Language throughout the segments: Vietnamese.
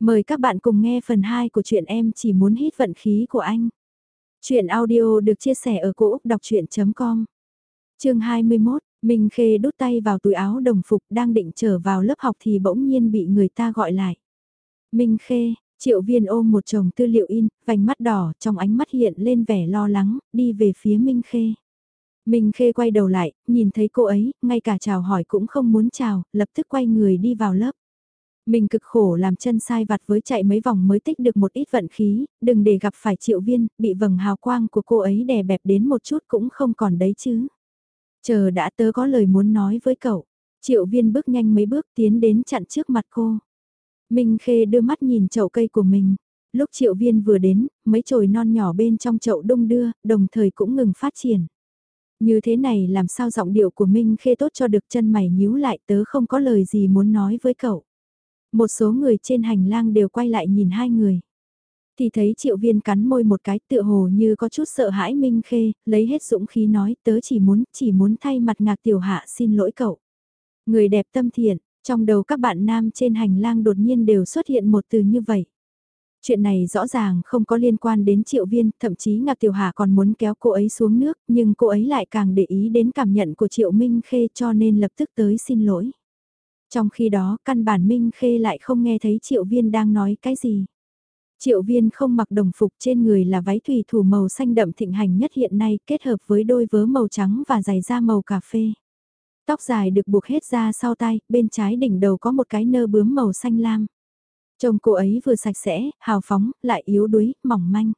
Mời các bạn cùng nghe phần 2 của chuyện em chỉ muốn hít vận khí của anh. Chuyện audio được chia sẻ ở cỗ đọc chuyện.com Trường 21, Minh Khê đút tay vào túi áo đồng phục đang định trở vào lớp học thì bỗng nhiên bị người ta gọi lại. Minh Khê, triệu viên ôm một chồng tư liệu in, vành mắt đỏ trong ánh mắt hiện lên vẻ lo lắng, đi về phía Minh Khê. Minh Khê quay đầu lại, nhìn thấy cô ấy, ngay cả chào hỏi cũng không muốn chào, lập tức quay người đi vào lớp. Mình cực khổ làm chân sai vặt với chạy mấy vòng mới tích được một ít vận khí, đừng để gặp phải triệu viên, bị vầng hào quang của cô ấy đè bẹp đến một chút cũng không còn đấy chứ. Chờ đã tớ có lời muốn nói với cậu. Triệu viên bước nhanh mấy bước tiến đến chặn trước mặt cô. Minh Khê đưa mắt nhìn chậu cây của mình. Lúc triệu viên vừa đến, mấy chồi non nhỏ bên trong chậu đông đưa, đồng thời cũng ngừng phát triển. Như thế này làm sao giọng điệu của Minh Khê tốt cho được chân mày nhíu lại tớ không có lời gì muốn nói với cậu. Một số người trên hành lang đều quay lại nhìn hai người. Thì thấy triệu viên cắn môi một cái tựa hồ như có chút sợ hãi Minh Khê, lấy hết dũng khí nói tớ chỉ muốn, chỉ muốn thay mặt ngạc tiểu hạ xin lỗi cậu. Người đẹp tâm thiện, trong đầu các bạn nam trên hành lang đột nhiên đều xuất hiện một từ như vậy. Chuyện này rõ ràng không có liên quan đến triệu viên, thậm chí Ngạc Tiểu Hà còn muốn kéo cô ấy xuống nước, nhưng cô ấy lại càng để ý đến cảm nhận của triệu Minh Khê cho nên lập tức tới xin lỗi. Trong khi đó, căn bản Minh Khê lại không nghe thấy Triệu Viên đang nói cái gì. Triệu Viên không mặc đồng phục trên người là váy thủy thủ màu xanh đậm thịnh hành nhất hiện nay kết hợp với đôi vớ màu trắng và giày da màu cà phê. Tóc dài được buộc hết ra sau tay, bên trái đỉnh đầu có một cái nơ bướm màu xanh lam. Trông cô ấy vừa sạch sẽ, hào phóng, lại yếu đuối, mỏng manh.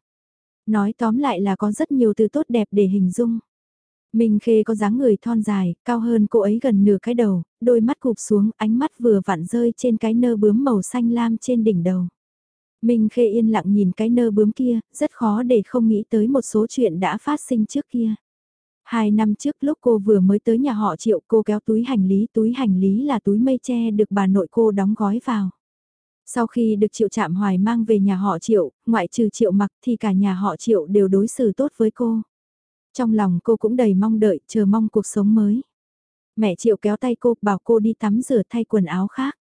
Nói tóm lại là có rất nhiều từ tốt đẹp để hình dung. Minh Khê có dáng người thon dài, cao hơn cô ấy gần nửa cái đầu, đôi mắt cụp xuống, ánh mắt vừa vặn rơi trên cái nơ bướm màu xanh lam trên đỉnh đầu. Minh Khê yên lặng nhìn cái nơ bướm kia, rất khó để không nghĩ tới một số chuyện đã phát sinh trước kia. Hai năm trước lúc cô vừa mới tới nhà họ triệu cô kéo túi hành lý, túi hành lý là túi mây tre được bà nội cô đóng gói vào. Sau khi được triệu chạm hoài mang về nhà họ triệu, ngoại trừ triệu mặc thì cả nhà họ triệu đều đối xử tốt với cô. Trong lòng cô cũng đầy mong đợi, chờ mong cuộc sống mới. Mẹ Triệu kéo tay cô, bảo cô đi tắm rửa thay quần áo khác.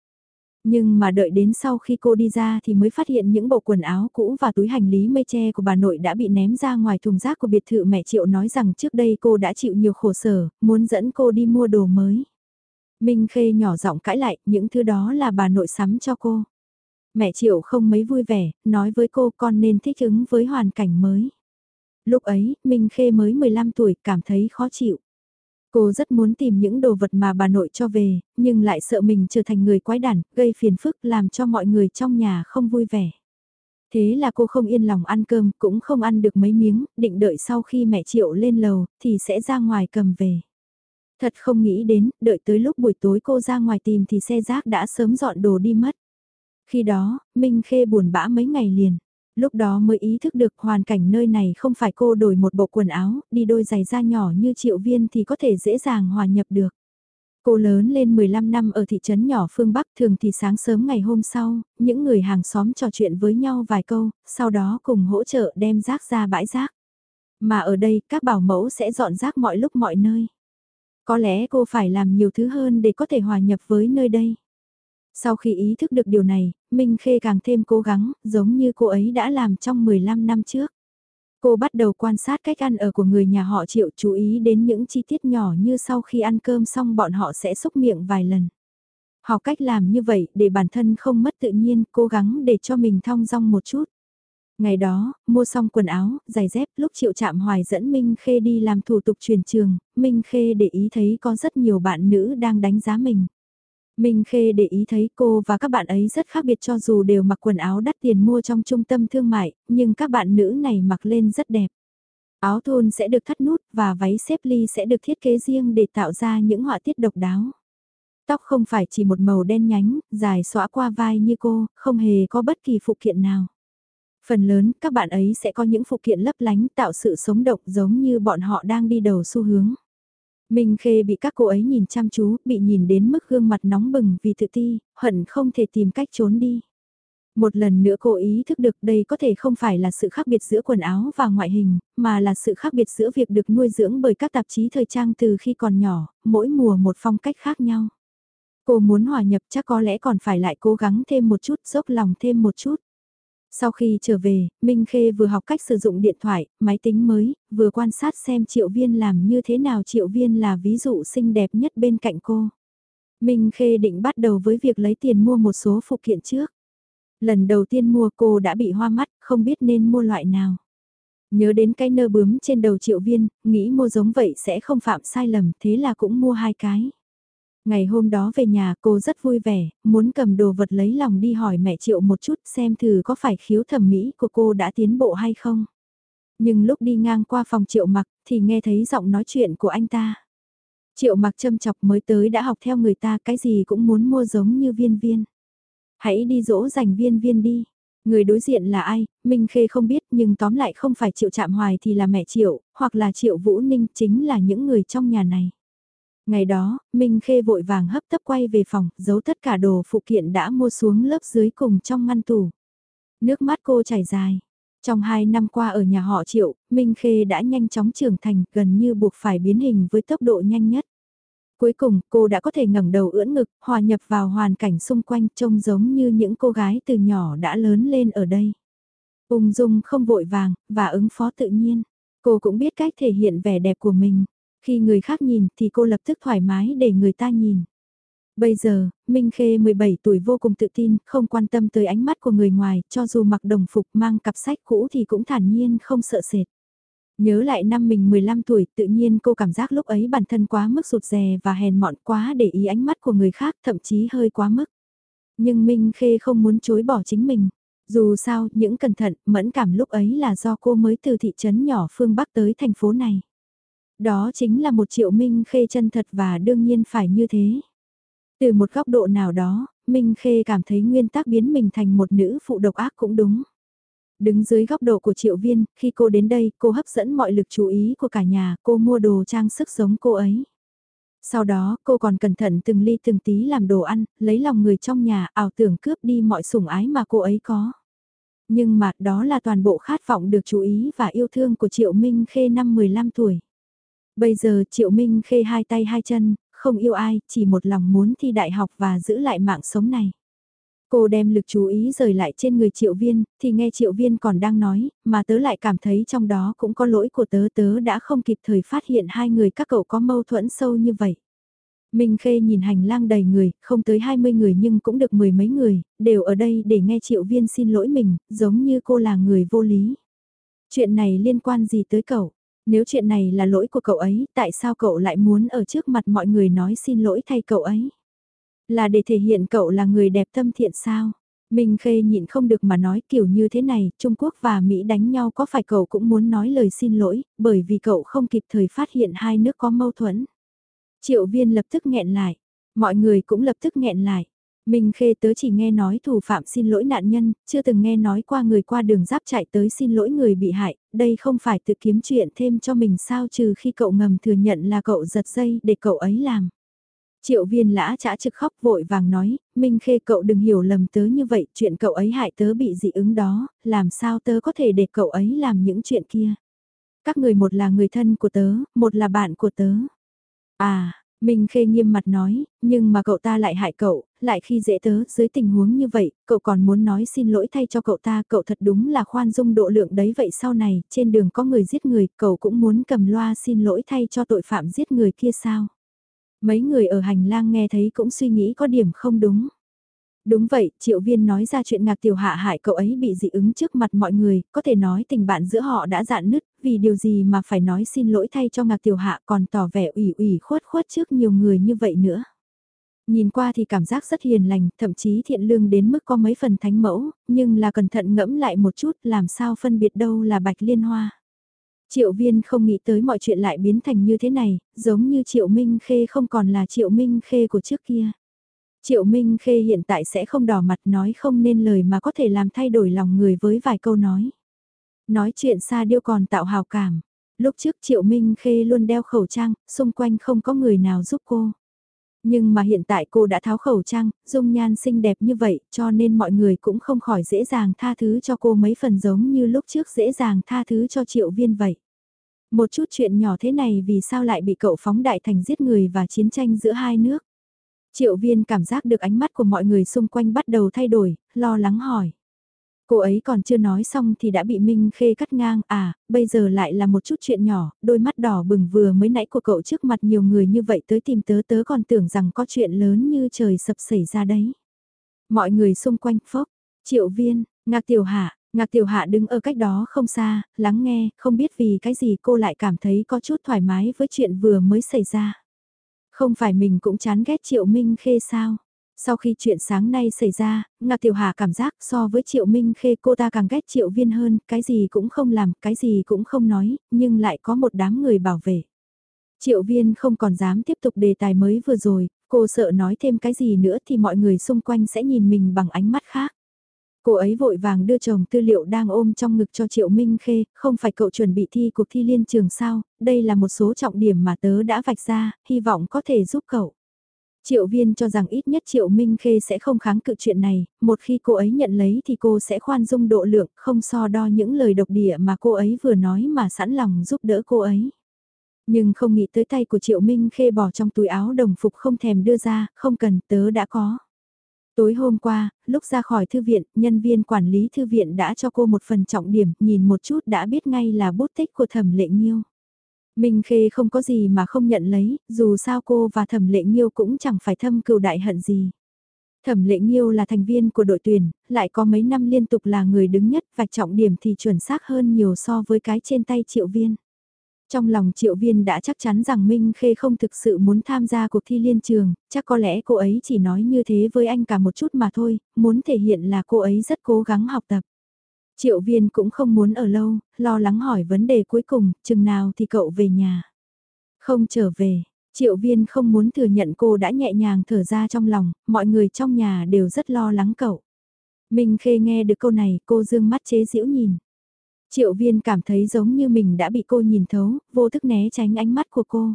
Nhưng mà đợi đến sau khi cô đi ra thì mới phát hiện những bộ quần áo cũ và túi hành lý mây tre của bà nội đã bị ném ra ngoài thùng rác của biệt thự mẹ Triệu nói rằng trước đây cô đã chịu nhiều khổ sở, muốn dẫn cô đi mua đồ mới. Minh Khê nhỏ giọng cãi lại, những thứ đó là bà nội sắm cho cô. Mẹ Triệu không mấy vui vẻ, nói với cô con nên thích ứng với hoàn cảnh mới. Lúc ấy, Minh Khê mới 15 tuổi, cảm thấy khó chịu. Cô rất muốn tìm những đồ vật mà bà nội cho về, nhưng lại sợ mình trở thành người quái đản, gây phiền phức làm cho mọi người trong nhà không vui vẻ. Thế là cô không yên lòng ăn cơm, cũng không ăn được mấy miếng, định đợi sau khi mẹ Triệu lên lầu, thì sẽ ra ngoài cầm về. Thật không nghĩ đến, đợi tới lúc buổi tối cô ra ngoài tìm thì xe rác đã sớm dọn đồ đi mất. Khi đó, Minh Khê buồn bã mấy ngày liền. Lúc đó mới ý thức được hoàn cảnh nơi này không phải cô đổi một bộ quần áo, đi đôi giày da nhỏ như triệu viên thì có thể dễ dàng hòa nhập được. Cô lớn lên 15 năm ở thị trấn nhỏ phương Bắc thường thì sáng sớm ngày hôm sau, những người hàng xóm trò chuyện với nhau vài câu, sau đó cùng hỗ trợ đem rác ra bãi rác. Mà ở đây các bảo mẫu sẽ dọn rác mọi lúc mọi nơi. Có lẽ cô phải làm nhiều thứ hơn để có thể hòa nhập với nơi đây. Sau khi ý thức được điều này, Minh Khê càng thêm cố gắng, giống như cô ấy đã làm trong 15 năm trước. Cô bắt đầu quan sát cách ăn ở của người nhà họ Triệu chú ý đến những chi tiết nhỏ như sau khi ăn cơm xong bọn họ sẽ xúc miệng vài lần. Học cách làm như vậy để bản thân không mất tự nhiên, cố gắng để cho mình thong dong một chút. Ngày đó, mua xong quần áo, giày dép, lúc Triệu Trạm Hoài dẫn Minh Khê đi làm thủ tục chuyển trường, Minh Khê để ý thấy có rất nhiều bạn nữ đang đánh giá mình. Minh Khê để ý thấy cô và các bạn ấy rất khác biệt cho dù đều mặc quần áo đắt tiền mua trong trung tâm thương mại, nhưng các bạn nữ này mặc lên rất đẹp. Áo thun sẽ được thắt nút và váy xếp ly sẽ được thiết kế riêng để tạo ra những họa tiết độc đáo. Tóc không phải chỉ một màu đen nhánh, dài xõa qua vai như cô, không hề có bất kỳ phụ kiện nào. Phần lớn, các bạn ấy sẽ có những phụ kiện lấp lánh tạo sự sống động giống như bọn họ đang đi đầu xu hướng. Minh Khê bị các cô ấy nhìn chăm chú, bị nhìn đến mức gương mặt nóng bừng vì tự ti, hận không thể tìm cách trốn đi. Một lần nữa cô ý thức được đây có thể không phải là sự khác biệt giữa quần áo và ngoại hình, mà là sự khác biệt giữa việc được nuôi dưỡng bởi các tạp chí thời trang từ khi còn nhỏ, mỗi mùa một phong cách khác nhau. Cô muốn hòa nhập chắc có lẽ còn phải lại cố gắng thêm một chút, dốc lòng thêm một chút. Sau khi trở về, Minh Khê vừa học cách sử dụng điện thoại, máy tính mới, vừa quan sát xem Triệu Viên làm như thế nào Triệu Viên là ví dụ xinh đẹp nhất bên cạnh cô. Minh Khê định bắt đầu với việc lấy tiền mua một số phụ kiện trước. Lần đầu tiên mua cô đã bị hoa mắt, không biết nên mua loại nào. Nhớ đến cái nơ bướm trên đầu Triệu Viên, nghĩ mua giống vậy sẽ không phạm sai lầm, thế là cũng mua hai cái. Ngày hôm đó về nhà cô rất vui vẻ, muốn cầm đồ vật lấy lòng đi hỏi mẹ Triệu một chút xem thử có phải khiếu thẩm mỹ của cô đã tiến bộ hay không. Nhưng lúc đi ngang qua phòng Triệu mặc thì nghe thấy giọng nói chuyện của anh ta. Triệu mặc châm chọc mới tới đã học theo người ta cái gì cũng muốn mua giống như viên viên. Hãy đi dỗ dành viên viên đi. Người đối diện là ai, Minh Khê không biết nhưng tóm lại không phải Triệu Trạm Hoài thì là mẹ Triệu, hoặc là Triệu Vũ Ninh chính là những người trong nhà này. Ngày đó, Minh Khê vội vàng hấp tấp quay về phòng, giấu tất cả đồ phụ kiện đã mua xuống lớp dưới cùng trong ngăn tủ. Nước mắt cô chảy dài. Trong hai năm qua ở nhà họ Triệu, Minh Khê đã nhanh chóng trưởng thành, gần như buộc phải biến hình với tốc độ nhanh nhất. Cuối cùng, cô đã có thể ngẩng đầu ưỡn ngực, hòa nhập vào hoàn cảnh xung quanh trông giống như những cô gái từ nhỏ đã lớn lên ở đây. Ung dung không vội vàng, và ứng phó tự nhiên. Cô cũng biết cách thể hiện vẻ đẹp của mình. Khi người khác nhìn thì cô lập tức thoải mái để người ta nhìn. Bây giờ, Minh Khê 17 tuổi vô cùng tự tin, không quan tâm tới ánh mắt của người ngoài, cho dù mặc đồng phục mang cặp sách cũ thì cũng thản nhiên không sợ sệt. Nhớ lại năm mình 15 tuổi, tự nhiên cô cảm giác lúc ấy bản thân quá mức rụt rè và hèn mọn quá để ý ánh mắt của người khác, thậm chí hơi quá mức. Nhưng Minh Khê không muốn chối bỏ chính mình. Dù sao, những cẩn thận, mẫn cảm lúc ấy là do cô mới từ thị trấn nhỏ phương Bắc tới thành phố này. Đó chính là một triệu Minh Khê chân thật và đương nhiên phải như thế. Từ một góc độ nào đó, Minh Khê cảm thấy nguyên tắc biến mình thành một nữ phụ độc ác cũng đúng. Đứng dưới góc độ của triệu viên, khi cô đến đây, cô hấp dẫn mọi lực chú ý của cả nhà, cô mua đồ trang sức giống cô ấy. Sau đó, cô còn cẩn thận từng ly từng tí làm đồ ăn, lấy lòng người trong nhà, ảo tưởng cướp đi mọi sủng ái mà cô ấy có. Nhưng mà đó là toàn bộ khát vọng được chú ý và yêu thương của Triệu Minh Khê năm 15 tuổi. Bây giờ Triệu Minh Khê hai tay hai chân, không yêu ai, chỉ một lòng muốn thi đại học và giữ lại mạng sống này. Cô đem lực chú ý rời lại trên người triệu viên, thì nghe triệu viên còn đang nói, mà tớ lại cảm thấy trong đó cũng có lỗi của tớ tớ đã không kịp thời phát hiện hai người các cậu có mâu thuẫn sâu như vậy. Minh Khê nhìn hành lang đầy người, không tới 20 người nhưng cũng được mười mấy người, đều ở đây để nghe triệu viên xin lỗi mình, giống như cô là người vô lý. Chuyện này liên quan gì tới cậu? Nếu chuyện này là lỗi của cậu ấy, tại sao cậu lại muốn ở trước mặt mọi người nói xin lỗi thay cậu ấy? Là để thể hiện cậu là người đẹp tâm thiện sao? Minh Khê nhịn không được mà nói kiểu như thế này, Trung Quốc và Mỹ đánh nhau có phải cậu cũng muốn nói lời xin lỗi, bởi vì cậu không kịp thời phát hiện hai nước có mâu thuẫn. Triệu viên lập tức nghẹn lại, mọi người cũng lập tức nghẹn lại. Minh Khê tớ chỉ nghe nói thủ phạm xin lỗi nạn nhân, chưa từng nghe nói qua người qua đường giáp chạy tới xin lỗi người bị hại, đây không phải tự kiếm chuyện thêm cho mình sao trừ khi cậu ngầm thừa nhận là cậu giật dây để cậu ấy làm. Triệu viên lã chả trực khóc vội vàng nói, Minh Khê cậu đừng hiểu lầm tớ như vậy, chuyện cậu ấy hại tớ bị dị ứng đó, làm sao tớ có thể để cậu ấy làm những chuyện kia. Các người một là người thân của tớ, một là bạn của tớ. À, Minh Khê nghiêm mặt nói, nhưng mà cậu ta lại hại cậu, lại khi dễ tớ dưới tình huống như vậy, cậu còn muốn nói xin lỗi thay cho cậu ta, cậu thật đúng là khoan dung độ lượng đấy vậy sau này, trên đường có người giết người, cậu cũng muốn cầm loa xin lỗi thay cho tội phạm giết người kia sao? Mấy người ở hành lang nghe thấy cũng suy nghĩ có điểm không đúng. Đúng vậy, triệu viên nói ra chuyện ngạc tiểu hạ hại cậu ấy bị dị ứng trước mặt mọi người, có thể nói tình bạn giữa họ đã dạn nứt, vì điều gì mà phải nói xin lỗi thay cho ngạc tiểu hạ còn tỏ vẻ ủy ủy khuất khuất trước nhiều người như vậy nữa. Nhìn qua thì cảm giác rất hiền lành, thậm chí thiện lương đến mức có mấy phần thánh mẫu, nhưng là cẩn thận ngẫm lại một chút làm sao phân biệt đâu là bạch liên hoa. Triệu viên không nghĩ tới mọi chuyện lại biến thành như thế này, giống như Triệu Minh Khê không còn là Triệu Minh Khê của trước kia. Triệu Minh Khê hiện tại sẽ không đỏ mặt nói không nên lời mà có thể làm thay đổi lòng người với vài câu nói. Nói chuyện xa điêu còn tạo hào cảm. Lúc trước Triệu Minh Khê luôn đeo khẩu trang, xung quanh không có người nào giúp cô. Nhưng mà hiện tại cô đã tháo khẩu trang, dung nhan xinh đẹp như vậy cho nên mọi người cũng không khỏi dễ dàng tha thứ cho cô mấy phần giống như lúc trước dễ dàng tha thứ cho triệu viên vậy. Một chút chuyện nhỏ thế này vì sao lại bị cậu phóng đại thành giết người và chiến tranh giữa hai nước. Triệu viên cảm giác được ánh mắt của mọi người xung quanh bắt đầu thay đổi, lo lắng hỏi. Cô ấy còn chưa nói xong thì đã bị Minh Khê cắt ngang, à, bây giờ lại là một chút chuyện nhỏ, đôi mắt đỏ bừng vừa mới nãy của cậu trước mặt nhiều người như vậy tới tìm tớ tớ còn tưởng rằng có chuyện lớn như trời sập xảy ra đấy. Mọi người xung quanh phốc, triệu viên, ngạc tiểu hạ, ngạc tiểu hạ đứng ở cách đó không xa, lắng nghe, không biết vì cái gì cô lại cảm thấy có chút thoải mái với chuyện vừa mới xảy ra. Không phải mình cũng chán ghét triệu minh khê sao? Sau khi chuyện sáng nay xảy ra, Ngạc Tiểu Hà cảm giác so với Triệu Minh Khê cô ta càng ghét Triệu Viên hơn, cái gì cũng không làm, cái gì cũng không nói, nhưng lại có một đám người bảo vệ. Triệu Viên không còn dám tiếp tục đề tài mới vừa rồi, cô sợ nói thêm cái gì nữa thì mọi người xung quanh sẽ nhìn mình bằng ánh mắt khác. Cô ấy vội vàng đưa chồng tư liệu đang ôm trong ngực cho Triệu Minh Khê, không phải cậu chuẩn bị thi cuộc thi liên trường sao, đây là một số trọng điểm mà tớ đã vạch ra, hy vọng có thể giúp cậu. Triệu viên cho rằng ít nhất Triệu Minh Khê sẽ không kháng cự chuyện này, một khi cô ấy nhận lấy thì cô sẽ khoan dung độ lượng, không so đo những lời độc địa mà cô ấy vừa nói mà sẵn lòng giúp đỡ cô ấy. Nhưng không nghĩ tới tay của Triệu Minh Khê bỏ trong túi áo đồng phục không thèm đưa ra, không cần, tớ đã có. Tối hôm qua, lúc ra khỏi thư viện, nhân viên quản lý thư viện đã cho cô một phần trọng điểm, nhìn một chút đã biết ngay là bút tích của thẩm lệ nghiêu. Minh Khê không có gì mà không nhận lấy, dù sao cô và Thẩm Lệ Nghiêu cũng chẳng phải thâm cừu đại hận gì. Thẩm Lệ Nghiêu là thành viên của đội tuyển, lại có mấy năm liên tục là người đứng nhất, vạch trọng điểm thì chuẩn xác hơn nhiều so với cái trên tay Triệu Viên. Trong lòng Triệu Viên đã chắc chắn rằng Minh Khê không thực sự muốn tham gia cuộc thi liên trường, chắc có lẽ cô ấy chỉ nói như thế với anh cả một chút mà thôi, muốn thể hiện là cô ấy rất cố gắng học tập. Triệu viên cũng không muốn ở lâu, lo lắng hỏi vấn đề cuối cùng, chừng nào thì cậu về nhà. Không trở về, triệu viên không muốn thừa nhận cô đã nhẹ nhàng thở ra trong lòng, mọi người trong nhà đều rất lo lắng cậu. Minh Khê nghe được câu này, cô dương mắt chế giễu nhìn. Triệu viên cảm thấy giống như mình đã bị cô nhìn thấu, vô thức né tránh ánh mắt của cô.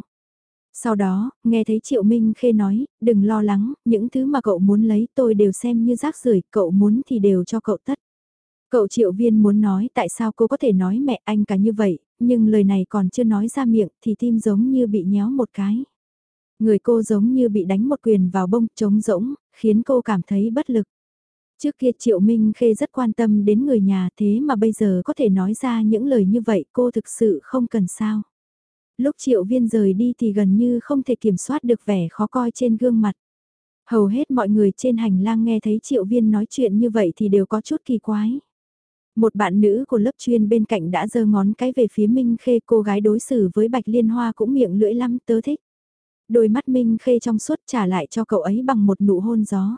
Sau đó, nghe thấy Triệu Minh Khê nói, đừng lo lắng, những thứ mà cậu muốn lấy tôi đều xem như rác rưởi cậu muốn thì đều cho cậu tất. Cậu triệu viên muốn nói tại sao cô có thể nói mẹ anh cả như vậy, nhưng lời này còn chưa nói ra miệng thì tim giống như bị nhéo một cái. Người cô giống như bị đánh một quyền vào bông trống rỗng, khiến cô cảm thấy bất lực. Trước kia Triệu Minh Khê rất quan tâm đến người nhà thế mà bây giờ có thể nói ra những lời như vậy, cô thực sự không cần sao. Lúc Triệu Viên rời đi thì gần như không thể kiểm soát được vẻ khó coi trên gương mặt. Hầu hết mọi người trên hành lang nghe thấy Triệu Viên nói chuyện như vậy thì đều có chút kỳ quái. Một bạn nữ của lớp chuyên bên cạnh đã giơ ngón cái về phía Minh Khê, cô gái đối xử với Bạch Liên Hoa cũng miệng lưỡi lắm tớ thích. Đôi mắt Minh Khê trong suốt trả lại cho cậu ấy bằng một nụ hôn gió.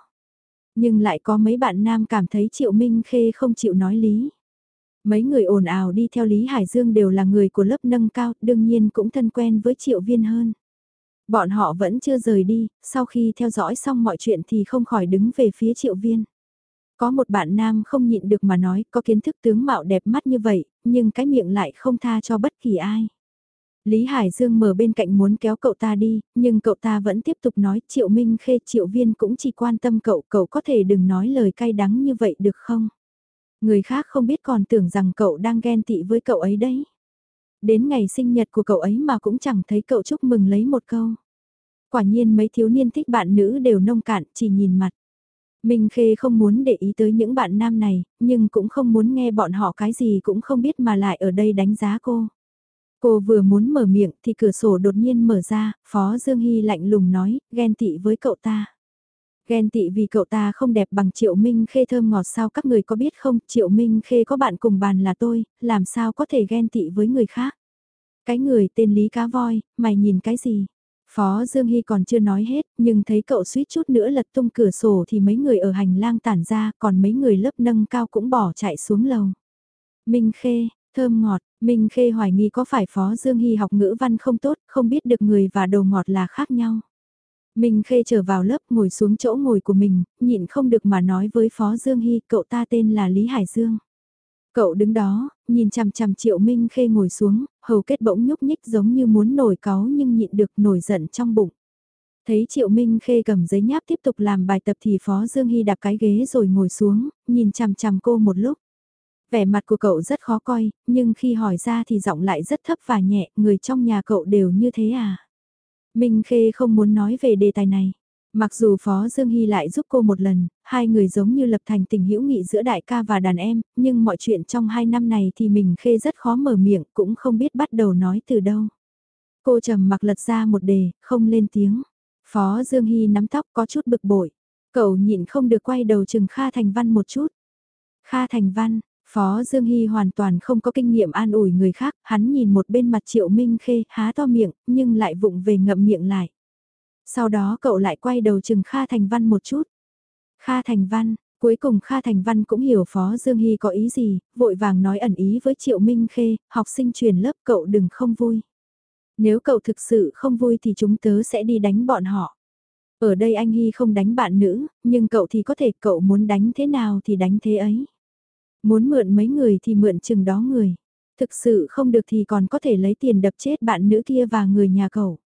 Nhưng lại có mấy bạn nam cảm thấy Triệu Minh Khê không chịu nói lý. Mấy người ồn ào đi theo Lý Hải Dương đều là người của lớp nâng cao, đương nhiên cũng thân quen với Triệu Viên hơn. Bọn họ vẫn chưa rời đi, sau khi theo dõi xong mọi chuyện thì không khỏi đứng về phía Triệu Viên. Có một bạn nam không nhịn được mà nói có kiến thức tướng mạo đẹp mắt như vậy, nhưng cái miệng lại không tha cho bất kỳ ai. Lý Hải Dương mở bên cạnh muốn kéo cậu ta đi, nhưng cậu ta vẫn tiếp tục nói Triệu Minh Khê Triệu Viên cũng chỉ quan tâm cậu, cậu có thể đừng nói lời cay đắng như vậy được không? Người khác không biết còn tưởng rằng cậu đang ghen tị với cậu ấy đấy. Đến ngày sinh nhật của cậu ấy mà cũng chẳng thấy cậu chúc mừng lấy một câu. Quả nhiên mấy thiếu niên thích bạn nữ đều nông cạn, chỉ nhìn mặt. Minh Khê không muốn để ý tới những bạn nam này, nhưng cũng không muốn nghe bọn họ cái gì cũng không biết mà lại ở đây đánh giá cô. Cô vừa muốn mở miệng thì cửa sổ đột nhiên mở ra, Phó Dương Hy lạnh lùng nói, ghen tị với cậu ta. Ghen tị vì cậu ta không đẹp bằng Triệu Minh Khê thơm ngọt sao các người có biết không, Triệu Minh Khê có bạn cùng bàn là tôi, làm sao có thể ghen tị với người khác. Cái người tên Lý Cá Voi, mày nhìn cái gì? Phó Dương Hy còn chưa nói hết, nhưng thấy cậu suýt chút nữa lật tung cửa sổ thì mấy người ở hành lang tản ra, còn mấy người lớp nâng cao cũng bỏ chạy xuống lầu. Minh Khê, thơm ngọt, Minh Khê hoài nghi có phải Phó Dương Hy học ngữ văn không tốt, không biết được người và đồ ngọt là khác nhau. Minh Khê trở vào lớp ngồi xuống chỗ ngồi của mình, nhịn không được mà nói với Phó Dương Hy, cậu ta tên là Lý Hải Dương. Cậu đứng đó, nhìn chằm chằm Triệu Minh Khê ngồi xuống, hầu kết bỗng nhúc nhích giống như muốn nổi cáu nhưng nhịn được nổi giận trong bụng. Thấy Triệu Minh Khê cầm giấy nháp tiếp tục làm bài tập thì Phó Dương Hy đạp cái ghế rồi ngồi xuống, nhìn chằm chằm cô một lúc. Vẻ mặt của cậu rất khó coi, nhưng khi hỏi ra thì giọng lại rất thấp và nhẹ, người trong nhà cậu đều như thế à? Minh Khê không muốn nói về đề tài này. Mặc dù Phó Dương Hy lại giúp cô một lần, hai người giống như lập thành tình hữu nghị giữa đại ca và đàn em, nhưng mọi chuyện trong hai năm này thì mình khê rất khó mở miệng, cũng không biết bắt đầu nói từ đâu. Cô trầm mặc lật ra một đề, không lên tiếng. Phó Dương Hy nắm tóc có chút bực bội. Cậu nhịn không được quay đầu chừng Kha Thành Văn một chút. Kha Thành Văn, Phó Dương Hy hoàn toàn không có kinh nghiệm an ủi người khác, hắn nhìn một bên mặt Triệu Minh Khê há to miệng, nhưng lại vụng về ngậm miệng lại. Sau đó cậu lại quay đầu chừng Kha Thành Văn một chút. Kha Thành Văn, cuối cùng Kha Thành Văn cũng hiểu Phó Dương Hy có ý gì, vội vàng nói ẩn ý với Triệu Minh Khê, học sinh truyền lớp cậu đừng không vui. Nếu cậu thực sự không vui thì chúng tớ sẽ đi đánh bọn họ. Ở đây anh Hy không đánh bạn nữ, nhưng cậu thì có thể cậu muốn đánh thế nào thì đánh thế ấy. Muốn mượn mấy người thì mượn chừng đó người. Thực sự không được thì còn có thể lấy tiền đập chết bạn nữ kia và người nhà cậu.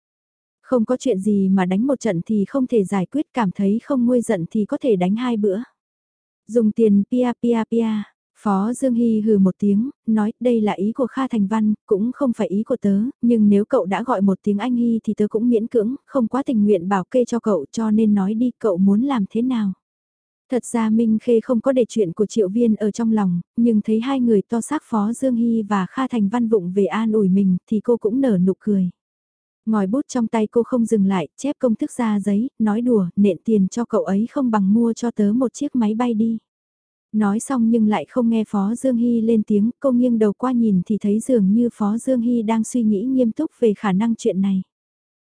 Không có chuyện gì mà đánh một trận thì không thể giải quyết cảm thấy không nguôi giận thì có thể đánh hai bữa. Dùng tiền pia pia pia. Phó Dương Hy hừ một tiếng, nói đây là ý của Kha Thành Văn, cũng không phải ý của tớ, nhưng nếu cậu đã gọi một tiếng anh Hy thì tớ cũng miễn cưỡng, không quá tình nguyện bảo kê cho cậu cho nên nói đi cậu muốn làm thế nào. Thật ra Minh Khê không có để chuyện của Triệu Viên ở trong lòng, nhưng thấy hai người to xác Phó Dương Hy và Kha Thành Văn vụng về an ủi mình thì cô cũng nở nụ cười. Ngòi bút trong tay cô không dừng lại, chép công thức ra giấy, nói đùa, nện tiền cho cậu ấy không bằng mua cho tớ một chiếc máy bay đi. Nói xong nhưng lại không nghe Phó Dương Hy lên tiếng, cô nghiêng đầu qua nhìn thì thấy dường như Phó Dương Hy đang suy nghĩ nghiêm túc về khả năng chuyện này.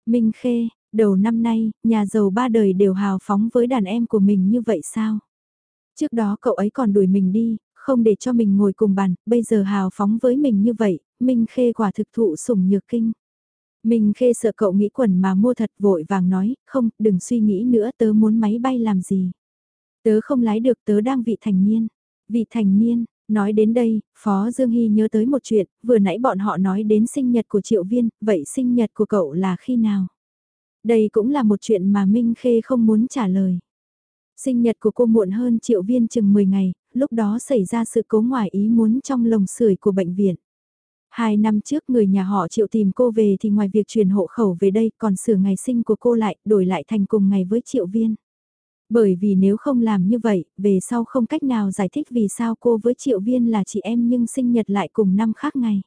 Minh Khê, đầu năm nay, nhà giàu ba đời đều hào phóng với đàn em của mình như vậy sao? Trước đó cậu ấy còn đuổi mình đi, không để cho mình ngồi cùng bàn, bây giờ hào phóng với mình như vậy, Minh Khê quả thực thụ sủng nhược kinh. Minh Khê sợ cậu nghĩ quần mà mua thật vội vàng nói, không, đừng suy nghĩ nữa tớ muốn máy bay làm gì. Tớ không lái được tớ đang vị thành niên. Vị thành niên, nói đến đây, Phó Dương Hy nhớ tới một chuyện, vừa nãy bọn họ nói đến sinh nhật của Triệu Viên, vậy sinh nhật của cậu là khi nào? Đây cũng là một chuyện mà Minh Khê không muốn trả lời. Sinh nhật của cô muộn hơn Triệu Viên chừng 10 ngày, lúc đó xảy ra sự cố ngoài ý muốn trong lồng sưởi của bệnh viện. Hai năm trước người nhà họ Triệu tìm cô về thì ngoài việc chuyển hộ khẩu về đây còn sửa ngày sinh của cô lại, đổi lại thành cùng ngày với Triệu Viên. Bởi vì nếu không làm như vậy, về sau không cách nào giải thích vì sao cô với Triệu Viên là chị em nhưng sinh nhật lại cùng năm khác ngày.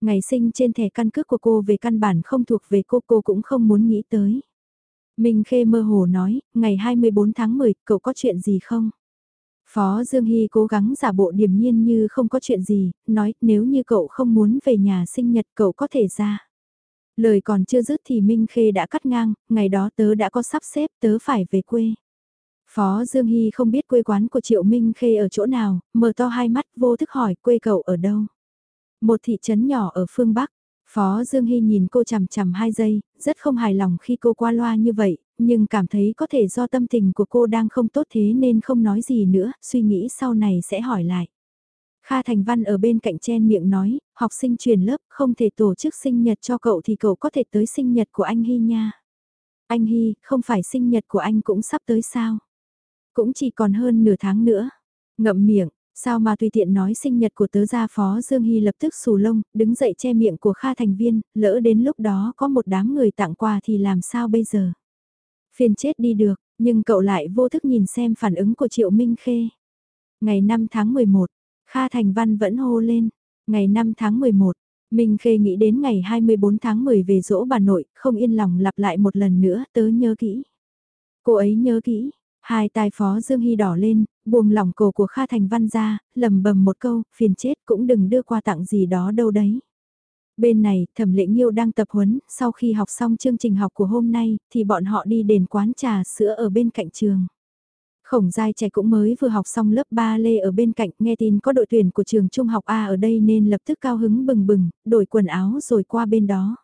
Ngày sinh trên thẻ căn cước của cô về căn bản không thuộc về cô, cô cũng không muốn nghĩ tới. Minh Khê mơ hồ nói, ngày 24 tháng 10, cậu có chuyện gì không? Phó Dương Hy cố gắng giả bộ điềm nhiên như không có chuyện gì, nói nếu như cậu không muốn về nhà sinh nhật cậu có thể ra. Lời còn chưa dứt thì Minh Khê đã cắt ngang, ngày đó tớ đã có sắp xếp tớ phải về quê. Phó Dương Hy không biết quê quán của Triệu Minh Khê ở chỗ nào, mở to hai mắt vô thức hỏi quê cậu ở đâu. Một thị trấn nhỏ ở phương Bắc, Phó Dương Hy nhìn cô chằm chằm hai giây, rất không hài lòng khi cô qua loa như vậy, nhưng cảm thấy có thể do tâm tình của cô đang không tốt thế nên không nói gì nữa, suy nghĩ sau này sẽ hỏi lại. Kha Thành Văn ở bên cạnh chen miệng nói, học sinh truyền lớp không thể tổ chức sinh nhật cho cậu thì cậu có thể tới sinh nhật của anh Hy nha. Anh Hy, không phải sinh nhật của anh cũng sắp tới sao? Cũng chỉ còn hơn nửa tháng nữa. Ngậm miệng, sao mà tùy tiện nói sinh nhật của tớ gia phó Dương Hy lập tức xù lông, đứng dậy che miệng của Kha thành viên, lỡ đến lúc đó có một đám người tặng quà thì làm sao bây giờ? Phiền chết đi được, nhưng cậu lại vô thức nhìn xem phản ứng của Triệu Minh Khê. Ngày 5 tháng 11, Kha Thành Văn vẫn hô lên. Ngày 5 tháng 11, Minh Khê nghĩ đến ngày 24 tháng 10 về dỗ bà nội, không yên lòng lặp lại một lần nữa, tớ nhớ kỹ. Cô ấy nhớ kỹ, Hai tai phó Dương Hy đỏ lên, buông lỏng cổ của Kha Thành Văn ra, lầm bầm một câu, phiền chết cũng đừng đưa qua tặng gì đó đâu đấy. Bên này, thẩm lệ nghiêu đang tập huấn, sau khi học xong chương trình học của hôm nay, thì bọn họ đi đền quán trà sữa ở bên cạnh trường. Khổng giai trẻ cũng mới vừa học xong lớp 3 lê ở bên cạnh, nghe tin có đội tuyển của trường trung học A ở đây nên lập tức cao hứng bừng bừng, đổi quần áo rồi qua bên đó.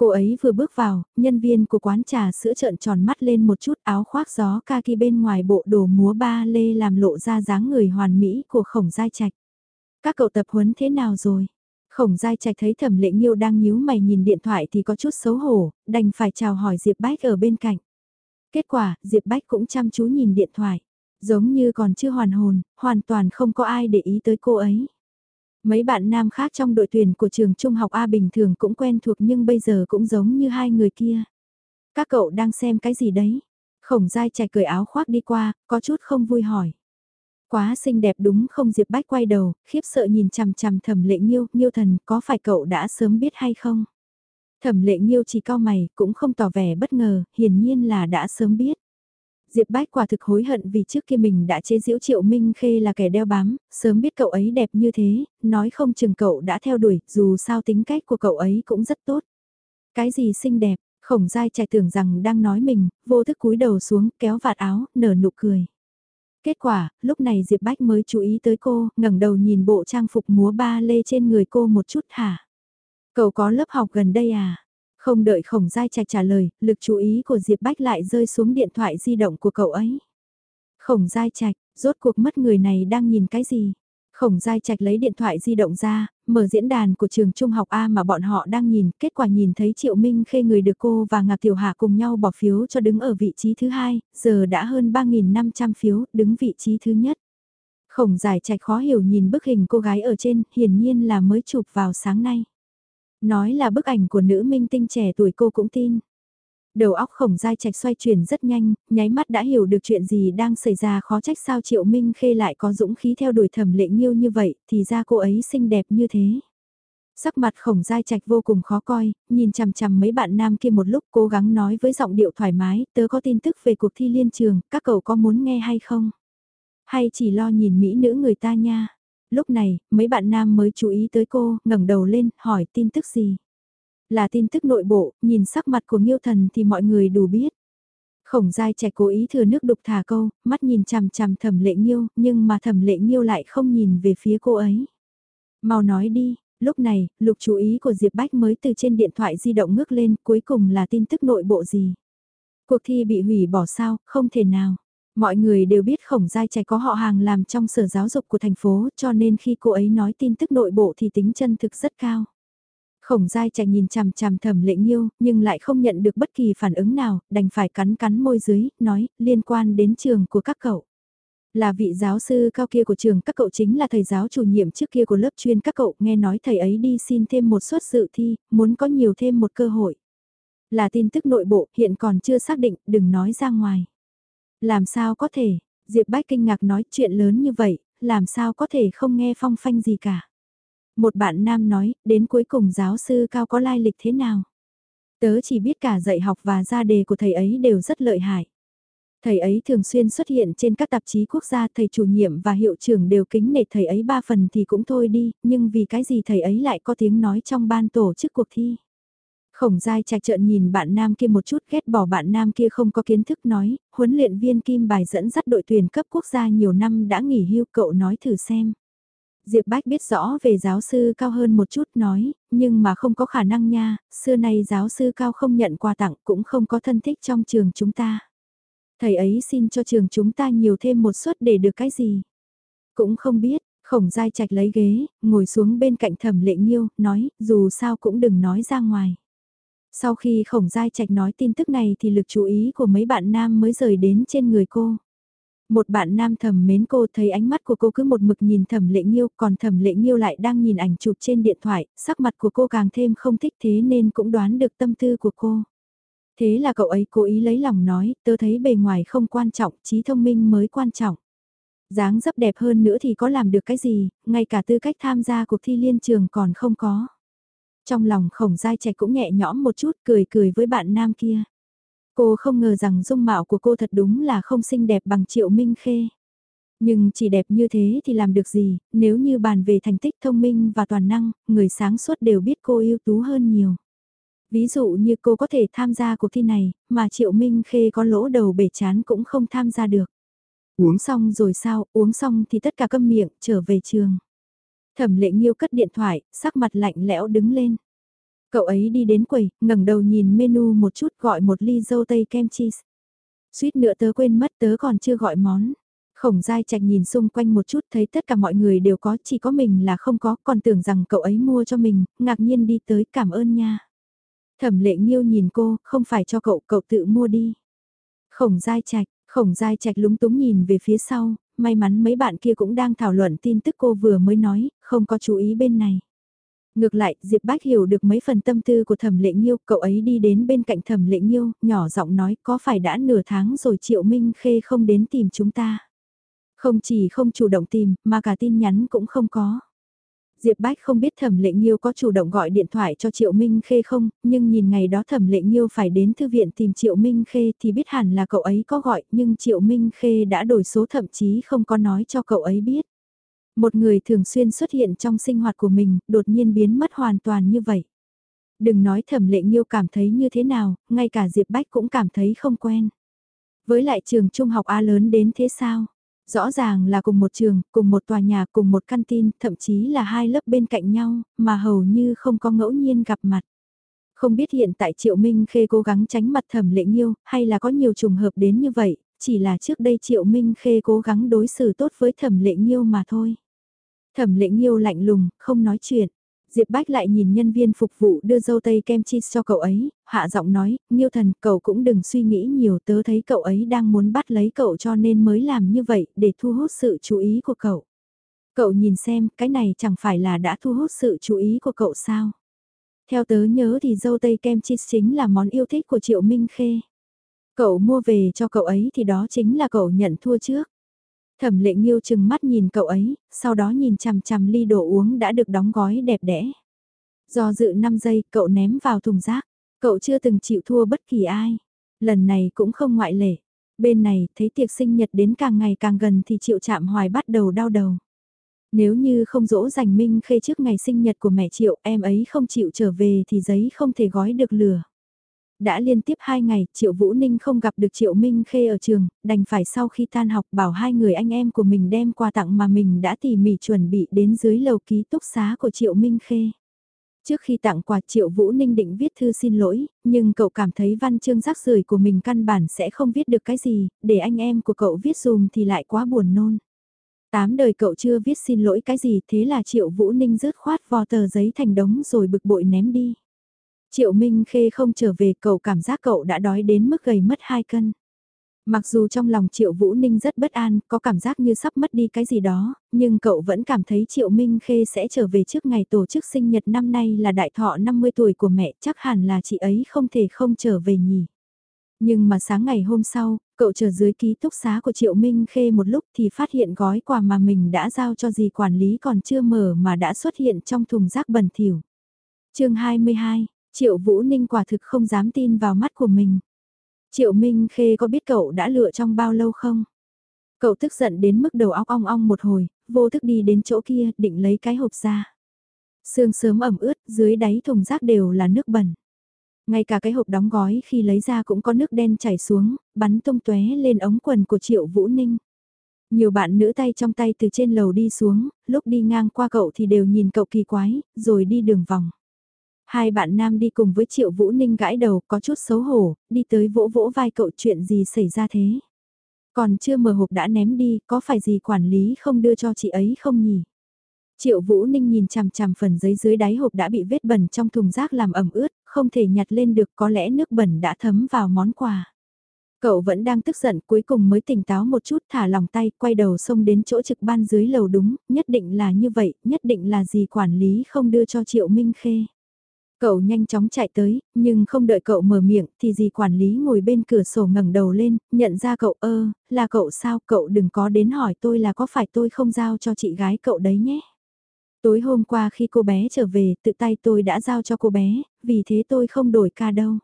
Cô ấy vừa bước vào, nhân viên của quán trà sữa trợn tròn mắt lên một chút áo khoác gió kaki bên ngoài bộ đồ múa ba lê làm lộ ra dáng người hoàn mỹ của khổng giai trạch. Các cậu tập huấn thế nào rồi? Khổng giai trạch thấy thẩm lệ nghiêu đang nhíu mày nhìn điện thoại thì có chút xấu hổ, đành phải chào hỏi Diệp Bách ở bên cạnh. Kết quả, Diệp Bách cũng chăm chú nhìn điện thoại. Giống như còn chưa hoàn hồn, hoàn toàn không có ai để ý tới cô ấy. Mấy bạn nam khác trong đội tuyển của trường trung học A bình thường cũng quen thuộc nhưng bây giờ cũng giống như hai người kia. Các cậu đang xem cái gì đấy? Khổng dai chạy cười áo khoác đi qua, có chút không vui hỏi. Quá xinh đẹp đúng không Diệp Bách quay đầu, khiếp sợ nhìn chằm chằm thẩm lệ nghiêu, nghiêu thần có phải cậu đã sớm biết hay không? Thẩm lệ nghiêu chỉ cao mày, cũng không tỏ vẻ bất ngờ, hiển nhiên là đã sớm biết. Diệp Bách quả thực hối hận vì trước kia mình đã chế giễu Triệu Minh Khê là kẻ đeo bám, sớm biết cậu ấy đẹp như thế, nói không chừng cậu đã theo đuổi, dù sao tính cách của cậu ấy cũng rất tốt. Cái gì xinh đẹp, khổng dai chạy tưởng rằng đang nói mình, vô thức cúi đầu xuống, kéo vạt áo, nở nụ cười. Kết quả, lúc này Diệp Bách mới chú ý tới cô, ngẩng đầu nhìn bộ trang phục múa ba lê trên người cô một chút hả? Cậu có lớp học gần đây à? Không đợi khổng giai trạch trả lời, lực chú ý của Diệp Bách lại rơi xuống điện thoại di động của cậu ấy. Khổng giai trạch, rốt cuộc mất người này đang nhìn cái gì? Khổng Giai Trạch lấy điện thoại di động ra, mở diễn đàn của trường trung học A mà bọn họ đang nhìn, kết quả nhìn thấy Triệu Minh khê người được cô và Ngạc Tiểu hà cùng nhau bỏ phiếu cho đứng ở vị trí thứ hai, giờ đã hơn 3.500 phiếu, đứng vị trí thứ nhất. Khổng Giải Trạch khó hiểu nhìn bức hình cô gái ở trên, hiển nhiên là mới chụp vào sáng nay. Nói là bức ảnh của nữ minh tinh trẻ tuổi cô cũng tin. Đầu óc khổng dai trạch xoay chuyển rất nhanh, nháy mắt đã hiểu được chuyện gì đang xảy ra khó trách sao Triệu Minh Khê lại có dũng khí theo đuổi thẩm lệ nghiêu như vậy, thì ra cô ấy xinh đẹp như thế. Sắc mặt khổng dai trạch vô cùng khó coi, nhìn chằm chằm mấy bạn nam kia một lúc cố gắng nói với giọng điệu thoải mái, tớ có tin tức về cuộc thi liên trường, các cậu có muốn nghe hay không? Hay chỉ lo nhìn mỹ nữ người ta nha? Lúc này, mấy bạn nam mới chú ý tới cô, ngẩng đầu lên, hỏi tin tức gì? Là tin tức nội bộ, nhìn sắc mặt của Nghiêu Thần thì mọi người đủ biết. Khổng dai trẻ cố ý thừa nước đục thả câu, mắt nhìn chằm chằm thẩm lệ nghiêu, nhưng mà thẩm lệ nghiêu lại không nhìn về phía cô ấy. Mau nói đi, lúc này, lục chú ý của Diệp Bách mới từ trên điện thoại di động ngước lên, cuối cùng là tin tức nội bộ gì. Cuộc thi bị hủy bỏ sao, không thể nào. Mọi người đều biết khổng giai trẻ có họ hàng làm trong sở giáo dục của thành phố cho nên khi cô ấy nói tin tức nội bộ thì tính chân thực rất cao. Khổng giai trạch nhìn chằm chằm thẩm lệ nghiêu, nhưng lại không nhận được bất kỳ phản ứng nào, đành phải cắn cắn môi dưới, nói, liên quan đến trường của các cậu. Là vị giáo sư cao kia của trường các cậu chính là thầy giáo chủ nhiệm trước kia của lớp chuyên các cậu nghe nói thầy ấy đi xin thêm một suất dự thi, muốn có nhiều thêm một cơ hội. Là tin tức nội bộ, hiện còn chưa xác định, đừng nói ra ngoài. Làm sao có thể, Diệp Bách kinh ngạc nói chuyện lớn như vậy, làm sao có thể không nghe phong phanh gì cả. Một bạn nam nói, đến cuối cùng giáo sư cao có lai lịch thế nào? Tớ chỉ biết cả dạy học và ra đề của thầy ấy đều rất lợi hại. Thầy ấy thường xuyên xuất hiện trên các tạp chí quốc gia, thầy chủ nhiệm và hiệu trưởng đều kính nể thầy ấy ba phần thì cũng thôi đi, nhưng vì cái gì thầy ấy lại có tiếng nói trong ban tổ chức cuộc thi. Khổng dai trạch trợn nhìn bạn nam kia một chút ghét bỏ bạn nam kia không có kiến thức nói, huấn luyện viên kim bài dẫn dắt đội tuyển cấp quốc gia nhiều năm đã nghỉ hưu cậu nói thử xem. Diệp Bách biết rõ về giáo sư cao hơn một chút nói, nhưng mà không có khả năng nha, xưa nay giáo sư cao không nhận quà tặng cũng không có thân thích trong trường chúng ta. Thầy ấy xin cho trường chúng ta nhiều thêm một suất để được cái gì? Cũng không biết, khổng dai trạch lấy ghế, ngồi xuống bên cạnh thẩm lệ nghiêu, nói, dù sao cũng đừng nói ra ngoài. Sau khi khổng dai trạch nói tin tức này thì lực chú ý của mấy bạn nam mới rời đến trên người cô. Một bạn nam thầm mến cô thấy ánh mắt của cô cứ một mực nhìn thẩm lệ nghiêu, còn thẩm lệ nghiêu lại đang nhìn ảnh chụp trên điện thoại, sắc mặt của cô càng thêm không thích thế nên cũng đoán được tâm tư của cô. Thế là cậu ấy cố ý lấy lòng nói, tớ thấy bề ngoài không quan trọng, trí thông minh mới quan trọng. dáng dấp đẹp hơn nữa thì có làm được cái gì, ngay cả tư cách tham gia cuộc thi liên trường còn không có. Trong lòng khổng dai trẻ cũng nhẹ nhõm một chút cười cười với bạn nam kia. Cô không ngờ rằng dung mạo của cô thật đúng là không xinh đẹp bằng Triệu Minh Khê. Nhưng chỉ đẹp như thế thì làm được gì, nếu như bàn về thành tích thông minh và toàn năng, người sáng suốt đều biết cô ưu tú hơn nhiều. Ví dụ như cô có thể tham gia cuộc thi này, mà Triệu Minh Khê có lỗ đầu bể chán cũng không tham gia được. Uống xong rồi sao, uống xong thì tất cả câm miệng, trở về trường. Thẩm lệ nghiêu cất điện thoại, sắc mặt lạnh lẽo đứng lên. Cậu ấy đi đến quầy, ngẩng đầu nhìn menu một chút gọi một ly dâu tây kem cheese. Suýt nữa tớ quên mất tớ còn chưa gọi món. Khổng dai trạch nhìn xung quanh một chút thấy tất cả mọi người đều có, chỉ có mình là không có, còn tưởng rằng cậu ấy mua cho mình, ngạc nhiên đi tới cảm ơn nha. Thẩm lệ nghiêu nhìn cô, không phải cho cậu, cậu tự mua đi. Khổng dai trạch khổng dai chạch lúng túng nhìn về phía sau, may mắn mấy bạn kia cũng đang thảo luận tin tức cô vừa mới nói, không có chú ý bên này. Ngược lại, Diệp Bách hiểu được mấy phần tâm tư của thẩm lệ Nhiêu cậu ấy đi đến bên cạnh thẩm lệ Nhiêu nhỏ giọng nói có phải đã nửa tháng rồi Triệu Minh Khê không đến tìm chúng ta. Không chỉ không chủ động tìm, mà cả tin nhắn cũng không có. Diệp Bách không biết Thẩm Lệ Nhiêu có chủ động gọi điện thoại cho Triệu Minh Khê không, nhưng nhìn ngày đó Thẩm Lệ Nhiêu phải đến thư viện tìm Triệu Minh Khê thì biết hẳn là cậu ấy có gọi, nhưng Triệu Minh Khê đã đổi số thậm chí không có nói cho cậu ấy biết. Một người thường xuyên xuất hiện trong sinh hoạt của mình, đột nhiên biến mất hoàn toàn như vậy. Đừng nói Thẩm Lệ Nhiêu cảm thấy như thế nào, ngay cả Diệp Bách cũng cảm thấy không quen. Với lại trường trung học A lớn đến thế sao? Rõ ràng là cùng một trường, cùng một tòa nhà, cùng một căn tin, thậm chí là hai lớp bên cạnh nhau, mà hầu như không có ngẫu nhiên gặp mặt. Không biết hiện tại Triệu Minh Khê cố gắng tránh mặt thẩm lệ nghiêu, hay là có nhiều trùng hợp đến như vậy, chỉ là trước đây Triệu Minh Khê cố gắng đối xử tốt với thẩm lệ nghiêu mà thôi. Thẩm lệ nghiêu lạnh lùng, không nói chuyện. Diệp Bách lại nhìn nhân viên phục vụ đưa dâu tây kem cheese cho cậu ấy, hạ giọng nói, Nghiêu thần, cậu cũng đừng suy nghĩ nhiều tớ thấy cậu ấy đang muốn bắt lấy cậu cho nên mới làm như vậy, để thu hút sự chú ý của cậu. Cậu nhìn xem, cái này chẳng phải là đã thu hút sự chú ý của cậu sao? Theo tớ nhớ thì dâu tây kem cheese chính là món yêu thích của Triệu Minh Khê. Cậu mua về cho cậu ấy thì đó chính là cậu nhận thua trước. Thẩm lệ nghiêu chừng mắt nhìn cậu ấy, sau đó nhìn chằm chằm ly đồ uống đã được đóng gói đẹp đẽ. Do dự 5 giây, cậu ném vào thùng rác. Cậu chưa từng chịu thua bất kỳ ai. Lần này cũng không ngoại lệ. Bên này, thấy tiệc sinh nhật đến càng ngày càng gần thì Triệu Chạm Hoài bắt đầu đau đầu. Nếu như không dỗ dành Minh Khê trước ngày sinh nhật của mẹ Triệu, em ấy không chịu trở về thì giấy không thể gói được lửa đã liên tiếp hai ngày, Triệu Vũ Ninh không gặp được Triệu Minh Khê ở trường, đành phải sau khi tan học bảo hai người anh em của mình đem quà tặng mà mình đã tỉ mỉ chuẩn bị đến dưới lầu ký túc xá của Triệu Minh Khê. Trước khi tặng quà Triệu Vũ Ninh định viết thư xin lỗi, nhưng cậu cảm thấy văn chương rác rưởi của mình căn bản sẽ không viết được cái gì, để anh em của cậu viết dùm thì lại quá buồn nôn. Tám đời cậu chưa viết xin lỗi cái gì thế là Triệu Vũ Ninh rớt khoát vò tờ giấy thành đống rồi bực bội ném đi. Triệu Minh Khê không trở về cậu cảm giác cậu đã đói đến mức gầy mất 2 cân. Mặc dù trong lòng Triệu Vũ Ninh rất bất an, có cảm giác như sắp mất đi cái gì đó, nhưng cậu vẫn cảm thấy Triệu Minh Khê sẽ trở về trước ngày tổ chức sinh nhật năm nay là đại thọ 50 tuổi của mẹ, chắc hẳn là chị ấy không thể không trở về nhỉ. Nhưng mà sáng ngày hôm sau, cậu chờ dưới ký túc xá của Triệu Minh Khê một lúc thì phát hiện gói quà mà mình đã giao cho dì quản lý còn chưa mở mà đã xuất hiện trong thùng rác bẩn thỉu. chương 22 Triệu Vũ Ninh quả thực không dám tin vào mắt của mình. Triệu Minh Khê có biết cậu đã lựa trong bao lâu không? Cậu tức giận đến mức đầu óc ong ong một hồi, vô thức đi đến chỗ kia định lấy cái hộp ra. Sương sớm ẩm ướt, dưới đáy thùng rác đều là nước bẩn. Ngay cả cái hộp đóng gói khi lấy ra cũng có nước đen chảy xuống, bắn tung tóe lên ống quần của Triệu Vũ Ninh. Nhiều bạn nữ tay trong tay từ trên lầu đi xuống, lúc đi ngang qua cậu thì đều nhìn cậu kỳ quái, rồi đi đường vòng. Hai bạn nam đi cùng với Triệu Vũ Ninh gãi đầu có chút xấu hổ, đi tới vỗ vỗ vai cậu chuyện gì xảy ra thế. Còn chưa mở hộp đã ném đi, có phải gì quản lý không đưa cho chị ấy không nhỉ? Triệu Vũ Ninh nhìn chằm chằm phần giấy dưới đáy hộp đã bị vết bẩn trong thùng rác làm ẩm ướt, không thể nhặt lên được có lẽ nước bẩn đã thấm vào món quà. Cậu vẫn đang tức giận cuối cùng mới tỉnh táo một chút thả lòng tay quay đầu xông đến chỗ trực ban dưới lầu đúng, nhất định là như vậy, nhất định là gì quản lý không đưa cho Triệu Minh Khê. Cậu nhanh chóng chạy tới, nhưng không đợi cậu mở miệng thì dì quản lý ngồi bên cửa sổ ngẩng đầu lên, nhận ra cậu ơ, là cậu sao cậu đừng có đến hỏi tôi là có phải tôi không giao cho chị gái cậu đấy nhé. Tối hôm qua khi cô bé trở về tự tay tôi đã giao cho cô bé, vì thế tôi không đổi ca đâu.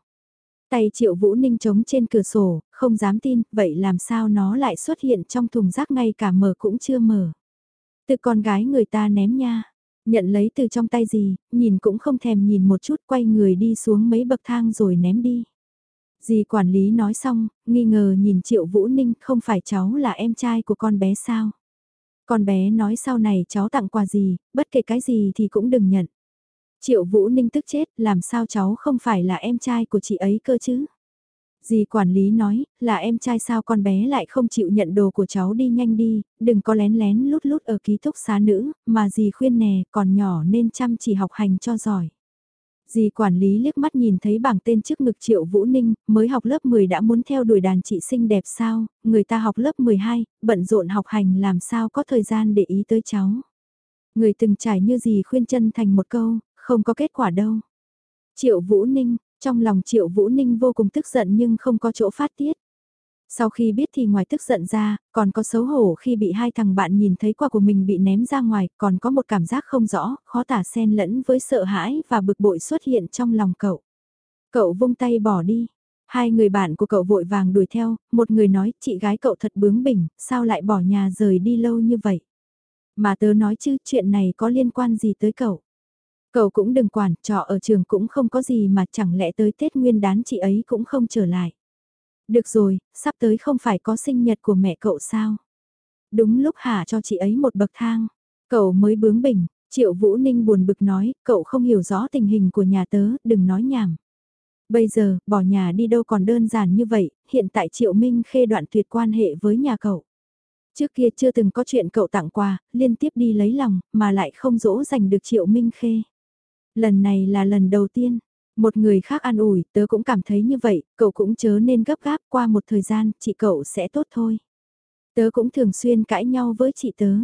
Tay triệu vũ ninh trống trên cửa sổ, không dám tin, vậy làm sao nó lại xuất hiện trong thùng rác ngay cả mở cũng chưa mở. Từ con gái người ta ném nha. Nhận lấy từ trong tay gì, nhìn cũng không thèm nhìn một chút quay người đi xuống mấy bậc thang rồi ném đi. Dì quản lý nói xong, nghi ngờ nhìn Triệu Vũ Ninh không phải cháu là em trai của con bé sao. Con bé nói sau này cháu tặng quà gì, bất kể cái gì thì cũng đừng nhận. Triệu Vũ Ninh tức chết, làm sao cháu không phải là em trai của chị ấy cơ chứ? Dì quản lý nói, là em trai sao con bé lại không chịu nhận đồ của cháu đi nhanh đi, đừng có lén lén lút lút ở ký túc xá nữ, mà dì khuyên nè, còn nhỏ nên chăm chỉ học hành cho giỏi. Dì quản lý liếc mắt nhìn thấy bảng tên trước ngực Triệu Vũ Ninh, mới học lớp 10 đã muốn theo đuổi đàn chị xinh đẹp sao, người ta học lớp 12, bận rộn học hành làm sao có thời gian để ý tới cháu. Người từng trải như dì khuyên chân thành một câu, Không có kết quả đâu. Triệu Vũ Ninh, trong lòng Triệu Vũ Ninh vô cùng tức giận nhưng không có chỗ phát tiết. Sau khi biết thì ngoài tức giận ra, còn có xấu hổ khi bị hai thằng bạn nhìn thấy quà của mình bị ném ra ngoài, còn có một cảm giác không rõ, khó tả xen lẫn với sợ hãi và bực bội xuất hiện trong lòng cậu. Cậu vung tay bỏ đi. Hai người bạn của cậu vội vàng đuổi theo, một người nói chị gái cậu thật bướng bỉnh, sao lại bỏ nhà rời đi lâu như vậy. Mà tớ nói chứ chuyện này có liên quan gì tới cậu. Cậu cũng đừng quản, trọ ở trường cũng không có gì mà chẳng lẽ tới Tết Nguyên đán chị ấy cũng không trở lại. Được rồi, sắp tới không phải có sinh nhật của mẹ cậu sao? Đúng lúc hạ cho chị ấy một bậc thang. Cậu mới bướng bỉnh, Triệu Vũ Ninh buồn bực nói, cậu không hiểu rõ tình hình của nhà tớ, đừng nói nhảm. Bây giờ, bỏ nhà đi đâu còn đơn giản như vậy, hiện tại Triệu Minh khê đoạn tuyệt quan hệ với nhà cậu. Trước kia chưa từng có chuyện cậu tặng quà, liên tiếp đi lấy lòng, mà lại không dỗ dành được Triệu Minh khê. Lần này là lần đầu tiên, một người khác an ủi, tớ cũng cảm thấy như vậy, cậu cũng chớ nên gấp gáp qua một thời gian, chị cậu sẽ tốt thôi. Tớ cũng thường xuyên cãi nhau với chị tớ.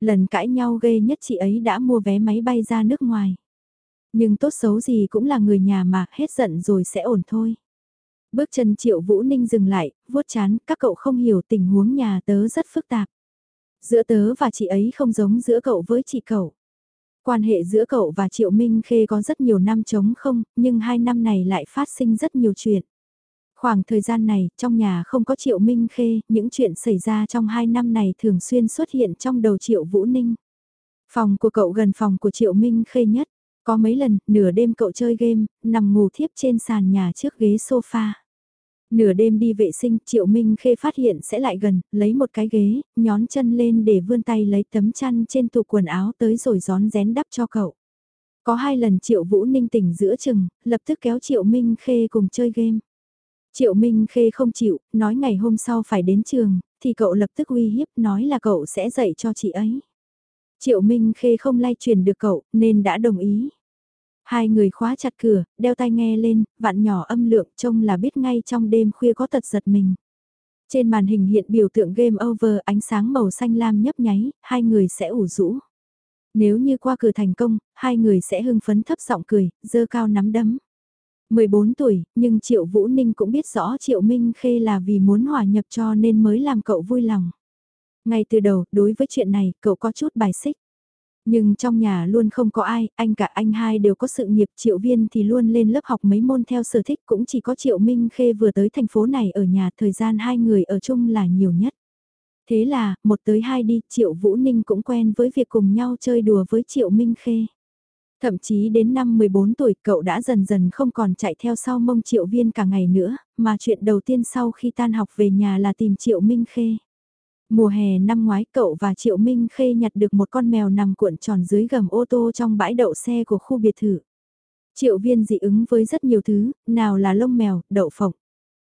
Lần cãi nhau ghê nhất chị ấy đã mua vé máy bay ra nước ngoài. Nhưng tốt xấu gì cũng là người nhà mà, hết giận rồi sẽ ổn thôi. Bước chân triệu Vũ Ninh dừng lại, vuốt chán, các cậu không hiểu tình huống nhà tớ rất phức tạp. Giữa tớ và chị ấy không giống giữa cậu với chị cậu. Quan hệ giữa cậu và Triệu Minh Khê có rất nhiều năm chống không, nhưng hai năm này lại phát sinh rất nhiều chuyện. Khoảng thời gian này, trong nhà không có Triệu Minh Khê, những chuyện xảy ra trong hai năm này thường xuyên xuất hiện trong đầu Triệu Vũ Ninh. Phòng của cậu gần phòng của Triệu Minh Khê nhất. Có mấy lần, nửa đêm cậu chơi game, nằm ngủ thiếp trên sàn nhà trước ghế sofa. Nửa đêm đi vệ sinh, Triệu Minh Khê phát hiện sẽ lại gần, lấy một cái ghế, nhón chân lên để vươn tay lấy tấm chăn trên tủ quần áo tới rồi gión rén đắp cho cậu. Có hai lần Triệu Vũ Ninh tỉnh giữa chừng, lập tức kéo Triệu Minh Khê cùng chơi game. Triệu Minh Khê không chịu, nói ngày hôm sau phải đến trường, thì cậu lập tức uy hiếp nói là cậu sẽ dạy cho chị ấy. Triệu Minh Khê không lay truyền được cậu, nên đã đồng ý. Hai người khóa chặt cửa, đeo tai nghe lên, vạn nhỏ âm lượng trông là biết ngay trong đêm khuya có tật giật mình. Trên màn hình hiện biểu tượng game over ánh sáng màu xanh lam nhấp nháy, hai người sẽ ủ rũ. Nếu như qua cửa thành công, hai người sẽ hưng phấn thấp giọng cười, dơ cao nắm đấm. 14 tuổi, nhưng Triệu Vũ Ninh cũng biết rõ Triệu Minh Khê là vì muốn hòa nhập cho nên mới làm cậu vui lòng. Ngay từ đầu, đối với chuyện này, cậu có chút bài xích. Nhưng trong nhà luôn không có ai, anh cả anh hai đều có sự nghiệp triệu viên thì luôn lên lớp học mấy môn theo sở thích cũng chỉ có triệu Minh Khê vừa tới thành phố này ở nhà thời gian hai người ở chung là nhiều nhất. Thế là, một tới hai đi, triệu Vũ Ninh cũng quen với việc cùng nhau chơi đùa với triệu Minh Khê. Thậm chí đến năm 14 tuổi cậu đã dần dần không còn chạy theo sau mông triệu viên cả ngày nữa, mà chuyện đầu tiên sau khi tan học về nhà là tìm triệu Minh Khê. Mùa hè năm ngoái cậu và Triệu Minh Khê nhặt được một con mèo nằm cuộn tròn dưới gầm ô tô trong bãi đậu xe của khu biệt thự. Triệu viên dị ứng với rất nhiều thứ, nào là lông mèo, đậu phộng.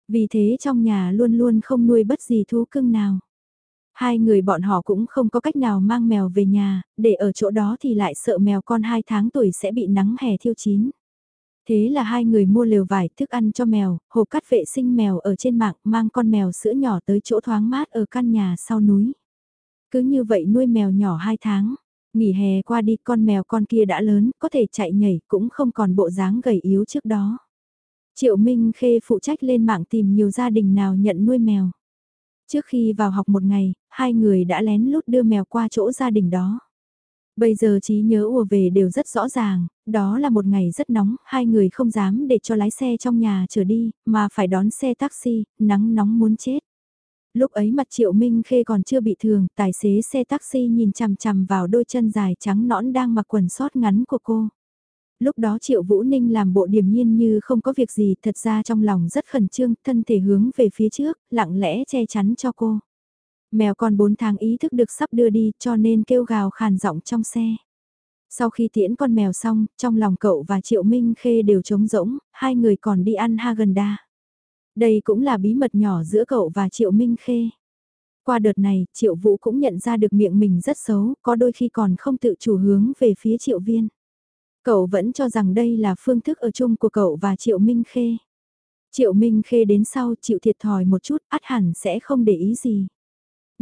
Vì thế trong nhà luôn luôn không nuôi bất gì thú cưng nào. Hai người bọn họ cũng không có cách nào mang mèo về nhà, để ở chỗ đó thì lại sợ mèo con 2 tháng tuổi sẽ bị nắng hè thiêu chín. Thế là hai người mua lều vải thức ăn cho mèo, hộp cắt vệ sinh mèo ở trên mạng mang con mèo sữa nhỏ tới chỗ thoáng mát ở căn nhà sau núi. Cứ như vậy nuôi mèo nhỏ 2 tháng, nghỉ hè qua đi con mèo con kia đã lớn, có thể chạy nhảy cũng không còn bộ dáng gầy yếu trước đó. Triệu Minh Khê phụ trách lên mạng tìm nhiều gia đình nào nhận nuôi mèo. Trước khi vào học một ngày, hai người đã lén lút đưa mèo qua chỗ gia đình đó. Bây giờ trí nhớ ùa về đều rất rõ ràng, đó là một ngày rất nóng, hai người không dám để cho lái xe trong nhà trở đi, mà phải đón xe taxi, nắng nóng muốn chết. Lúc ấy mặt Triệu Minh Khê còn chưa bị thương, tài xế xe taxi nhìn chằm chằm vào đôi chân dài trắng nõn đang mặc quần sót ngắn của cô. Lúc đó Triệu Vũ Ninh làm bộ điềm nhiên như không có việc gì, thật ra trong lòng rất khẩn trương, thân thể hướng về phía trước, lặng lẽ che chắn cho cô. Mèo con 4 tháng ý thức được sắp đưa đi cho nên kêu gào khàn giọng trong xe. Sau khi tiễn con mèo xong, trong lòng cậu và Triệu Minh Khê đều trống rỗng, hai người còn đi ăn Haagen-Dazs. Đây cũng là bí mật nhỏ giữa cậu và Triệu Minh Khê. Qua đợt này, Triệu Vũ cũng nhận ra được miệng mình rất xấu, có đôi khi còn không tự chủ hướng về phía Triệu Viên. Cậu vẫn cho rằng đây là phương thức ở chung của cậu và Triệu Minh Khê. Triệu Minh Khê đến sau chịu thiệt thòi một chút, át hẳn sẽ không để ý gì.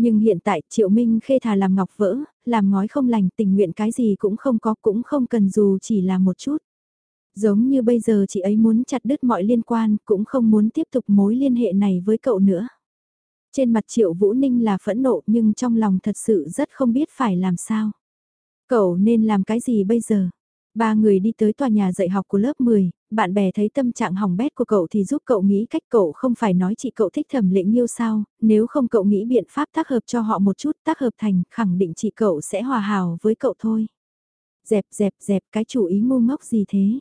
Nhưng hiện tại Triệu Minh khê thà làm ngọc vỡ, làm ngói không lành tình nguyện cái gì cũng không có cũng không cần dù chỉ là một chút. Giống như bây giờ chị ấy muốn chặt đứt mọi liên quan cũng không muốn tiếp tục mối liên hệ này với cậu nữa. Trên mặt Triệu Vũ Ninh là phẫn nộ nhưng trong lòng thật sự rất không biết phải làm sao. Cậu nên làm cái gì bây giờ? Ba người đi tới tòa nhà dạy học của lớp 10, bạn bè thấy tâm trạng hỏng bét của cậu thì giúp cậu nghĩ cách cậu không phải nói chị cậu thích thẩm lĩnh yêu sao, nếu không cậu nghĩ biện pháp tác hợp cho họ một chút tác hợp thành khẳng định chị cậu sẽ hòa hào với cậu thôi. Dẹp dẹp dẹp cái chủ ý ngu ngốc gì thế?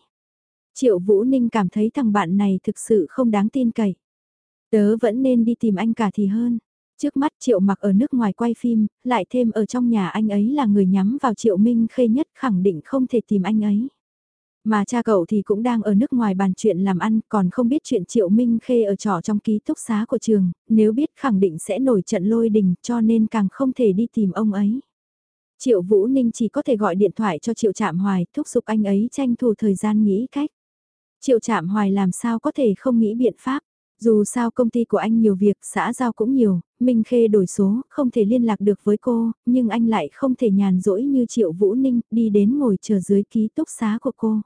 Triệu Vũ Ninh cảm thấy thằng bạn này thực sự không đáng tin cậy. Tớ vẫn nên đi tìm anh cả thì hơn. Trước mắt Triệu mặc ở nước ngoài quay phim, lại thêm ở trong nhà anh ấy là người nhắm vào Triệu Minh Khê nhất khẳng định không thể tìm anh ấy. Mà cha cậu thì cũng đang ở nước ngoài bàn chuyện làm ăn còn không biết chuyện Triệu Minh Khê ở trọ trong ký túc xá của trường, nếu biết khẳng định sẽ nổi trận lôi đình cho nên càng không thể đi tìm ông ấy. Triệu Vũ Ninh chỉ có thể gọi điện thoại cho Triệu Trạm Hoài thúc giục anh ấy tranh thủ thời gian nghĩ cách. Triệu Trạm Hoài làm sao có thể không nghĩ biện pháp. Dù sao công ty của anh nhiều việc, xã giao cũng nhiều, Minh Khê đổi số, không thể liên lạc được với cô, nhưng anh lại không thể nhàn rỗi như Triệu Vũ Ninh, đi đến ngồi chờ dưới ký túc xá của cô.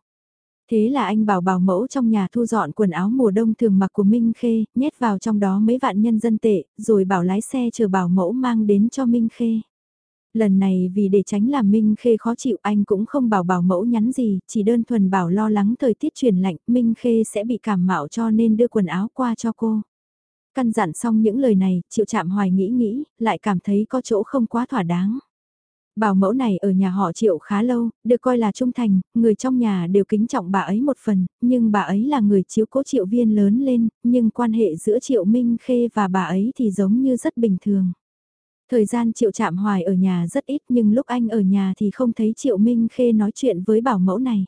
Thế là anh bảo bảo mẫu trong nhà thu dọn quần áo mùa đông thường mặc của Minh Khê, nhét vào trong đó mấy vạn nhân dân tệ, rồi bảo lái xe chờ bảo mẫu mang đến cho Minh Khê. Lần này vì để tránh làm Minh Khê khó chịu anh cũng không bảo bảo mẫu nhắn gì, chỉ đơn thuần bảo lo lắng thời tiết chuyển lạnh, Minh Khê sẽ bị cảm mạo cho nên đưa quần áo qua cho cô. Căn dặn xong những lời này, Triệu Trạm Hoài nghĩ nghĩ, lại cảm thấy có chỗ không quá thỏa đáng. Bảo mẫu này ở nhà họ Triệu khá lâu, được coi là trung thành, người trong nhà đều kính trọng bà ấy một phần, nhưng bà ấy là người chiếu cố Triệu Viên lớn lên, nhưng quan hệ giữa Triệu Minh Khê và bà ấy thì giống như rất bình thường. Thời gian Triệu Trạm Hoài ở nhà rất ít nhưng lúc anh ở nhà thì không thấy Triệu Minh Khê nói chuyện với bảo mẫu này.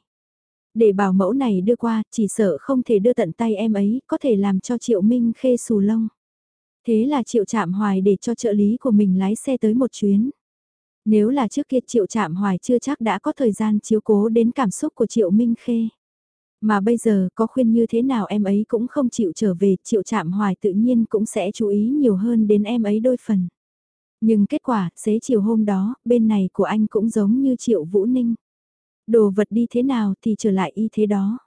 Để bảo mẫu này đưa qua, chỉ sợ không thể đưa tận tay em ấy, có thể làm cho Triệu Minh Khê xù lông. Thế là Triệu Trạm Hoài để cho trợ lý của mình lái xe tới một chuyến. Nếu là trước kia Triệu Trạm Hoài chưa chắc đã có thời gian chiếu cố đến cảm xúc của Triệu Minh Khê. Mà bây giờ có khuyên như thế nào em ấy cũng không chịu trở về, Triệu Trạm Hoài tự nhiên cũng sẽ chú ý nhiều hơn đến em ấy đôi phần. Nhưng kết quả, xế chiều hôm đó, bên này của anh cũng giống như Triệu Vũ Ninh. Đồ vật đi thế nào thì trở lại y thế đó.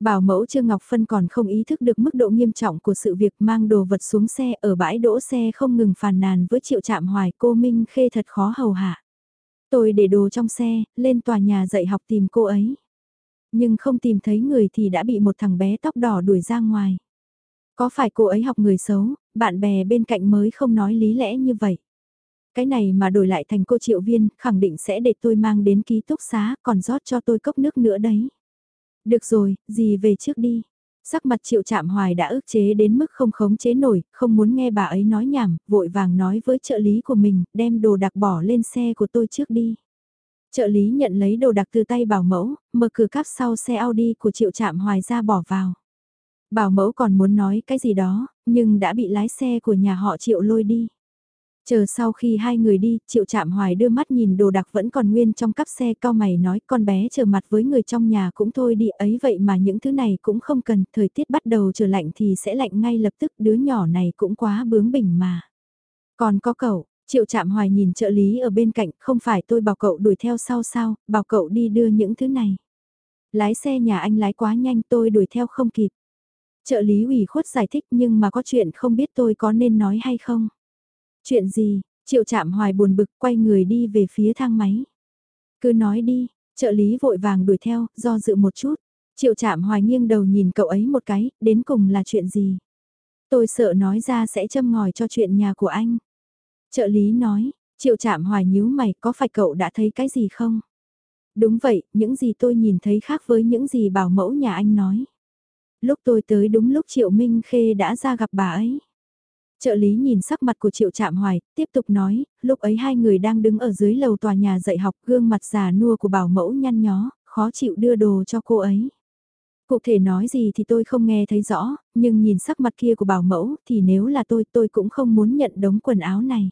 Bảo mẫu Trương Ngọc Phân còn không ý thức được mức độ nghiêm trọng của sự việc mang đồ vật xuống xe ở bãi đỗ xe không ngừng phàn nàn với triệu trạm hoài cô Minh Khê thật khó hầu hạ. Tôi để đồ trong xe, lên tòa nhà dạy học tìm cô ấy. Nhưng không tìm thấy người thì đã bị một thằng bé tóc đỏ đuổi ra ngoài. Có phải cô ấy học người xấu, bạn bè bên cạnh mới không nói lý lẽ như vậy. Cái này mà đổi lại thành cô triệu viên, khẳng định sẽ để tôi mang đến ký túc xá, còn rót cho tôi cốc nước nữa đấy. Được rồi, dì về trước đi. Sắc mặt triệu chạm hoài đã ức chế đến mức không khống chế nổi, không muốn nghe bà ấy nói nhảm, vội vàng nói với trợ lý của mình, đem đồ đặc bỏ lên xe của tôi trước đi. Trợ lý nhận lấy đồ đặc từ tay bảo mẫu, mở cửa cắp sau xe Audi của triệu chạm hoài ra bỏ vào. Bảo mẫu còn muốn nói cái gì đó, nhưng đã bị lái xe của nhà họ triệu lôi đi. Chờ sau khi hai người đi, Triệu Trạm Hoài đưa mắt nhìn đồ đạc vẫn còn nguyên trong cắp xe cao mày nói con bé chờ mặt với người trong nhà cũng thôi đi ấy vậy mà những thứ này cũng không cần, thời tiết bắt đầu trở lạnh thì sẽ lạnh ngay lập tức đứa nhỏ này cũng quá bướng bỉnh mà. Còn có cậu, Triệu Trạm Hoài nhìn trợ lý ở bên cạnh, không phải tôi bảo cậu đuổi theo sau sao, bảo cậu đi đưa những thứ này. Lái xe nhà anh lái quá nhanh tôi đuổi theo không kịp. Trợ lý ủy khuất giải thích nhưng mà có chuyện không biết tôi có nên nói hay không. Chuyện gì, triệu chạm hoài buồn bực quay người đi về phía thang máy. Cứ nói đi, trợ lý vội vàng đuổi theo, do dự một chút. Triệu chạm hoài nghiêng đầu nhìn cậu ấy một cái, đến cùng là chuyện gì? Tôi sợ nói ra sẽ châm ngòi cho chuyện nhà của anh. Trợ lý nói, triệu chạm hoài nhíu mày có phải cậu đã thấy cái gì không? Đúng vậy, những gì tôi nhìn thấy khác với những gì bảo mẫu nhà anh nói. Lúc tôi tới đúng lúc Triệu Minh Khê đã ra gặp bà ấy. Trợ lý nhìn sắc mặt của Triệu Trạm Hoài, tiếp tục nói, lúc ấy hai người đang đứng ở dưới lầu tòa nhà dạy học gương mặt già nua của bảo mẫu nhăn nhó, khó chịu đưa đồ cho cô ấy. Cụ thể nói gì thì tôi không nghe thấy rõ, nhưng nhìn sắc mặt kia của bảo mẫu thì nếu là tôi tôi cũng không muốn nhận đống quần áo này.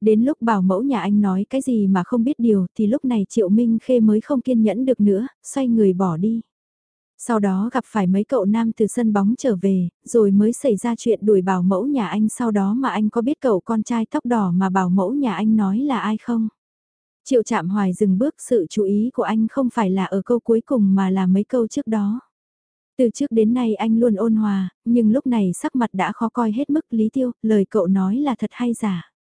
Đến lúc bảo mẫu nhà anh nói cái gì mà không biết điều thì lúc này Triệu Minh Khê mới không kiên nhẫn được nữa, xoay người bỏ đi. Sau đó gặp phải mấy cậu nam từ sân bóng trở về, rồi mới xảy ra chuyện đuổi bảo mẫu nhà anh sau đó mà anh có biết cậu con trai tóc đỏ mà bảo mẫu nhà anh nói là ai không? Triệu chạm hoài dừng bước sự chú ý của anh không phải là ở câu cuối cùng mà là mấy câu trước đó. Từ trước đến nay anh luôn ôn hòa, nhưng lúc này sắc mặt đã khó coi hết mức lý tiêu, lời cậu nói là thật hay giả.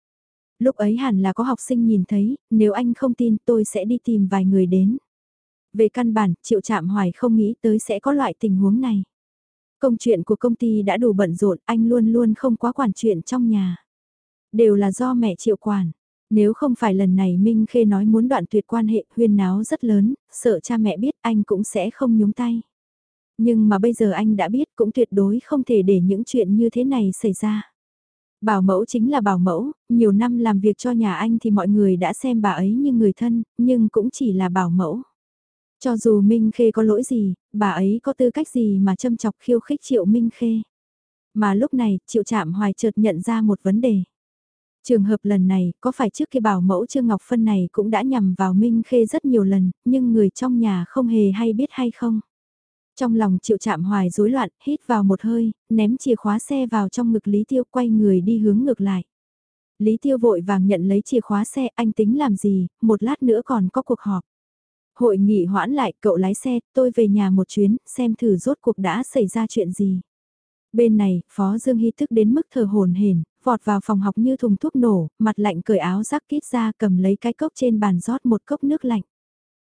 Lúc ấy hẳn là có học sinh nhìn thấy, nếu anh không tin tôi sẽ đi tìm vài người đến. Về căn bản, Triệu Trạm Hoài không nghĩ tới sẽ có loại tình huống này. Công chuyện của công ty đã đủ bận rộn, anh luôn luôn không quá quản chuyện trong nhà. Đều là do mẹ Triệu quản. Nếu không phải lần này Minh Khê nói muốn đoạn tuyệt quan hệ huyên náo rất lớn, sợ cha mẹ biết anh cũng sẽ không nhúng tay. Nhưng mà bây giờ anh đã biết cũng tuyệt đối không thể để những chuyện như thế này xảy ra. Bảo mẫu chính là bảo mẫu, nhiều năm làm việc cho nhà anh thì mọi người đã xem bà ấy như người thân, nhưng cũng chỉ là bảo mẫu. Cho dù Minh Khê có lỗi gì, bà ấy có tư cách gì mà châm chọc khiêu khích Triệu Minh Khê. Mà lúc này, Triệu Trạm Hoài chợt nhận ra một vấn đề. Trường hợp lần này, có phải trước khi bảo mẫu Trương Ngọc Phân này cũng đã nhằm vào Minh Khê rất nhiều lần, nhưng người trong nhà không hề hay biết hay không? Trong lòng Triệu Trạm Hoài rối loạn, hít vào một hơi, ném chìa khóa xe vào trong ngực Lý Tiêu quay người đi hướng ngược lại. Lý Tiêu vội vàng nhận lấy chìa khóa xe, anh tính làm gì, một lát nữa còn có cuộc họp. Hội nghị hoãn lại, cậu lái xe, tôi về nhà một chuyến, xem thử rốt cuộc đã xảy ra chuyện gì. Bên này, Phó Dương Hy thức đến mức thờ hồn hển, vọt vào phòng học như thùng thuốc nổ, mặt lạnh cởi áo rác kít ra cầm lấy cái cốc trên bàn rót một cốc nước lạnh.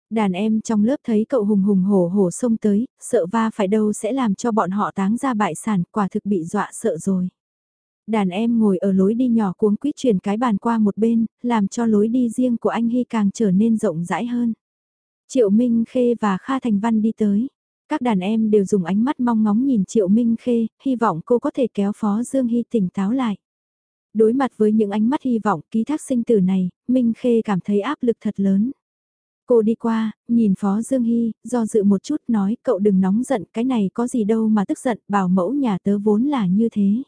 Đàn em trong lớp thấy cậu hùng hùng hổ hổ xông tới, sợ va phải đâu sẽ làm cho bọn họ táng ra bại sản, quả thực bị dọa sợ rồi. Đàn em ngồi ở lối đi nhỏ cuống quýt chuyển cái bàn qua một bên, làm cho lối đi riêng của anh Hy càng trở nên rộng rãi hơn. Triệu Minh Khê và Kha Thành Văn đi tới. Các đàn em đều dùng ánh mắt mong ngóng nhìn Triệu Minh Khê, hy vọng cô có thể kéo Phó Dương Hy tỉnh táo lại. Đối mặt với những ánh mắt hy vọng ký thác sinh tử này, Minh Khê cảm thấy áp lực thật lớn. Cô đi qua, nhìn Phó Dương Hy, do dự một chút nói cậu đừng nóng giận cái này có gì đâu mà tức giận bảo mẫu nhà tớ vốn là như thế.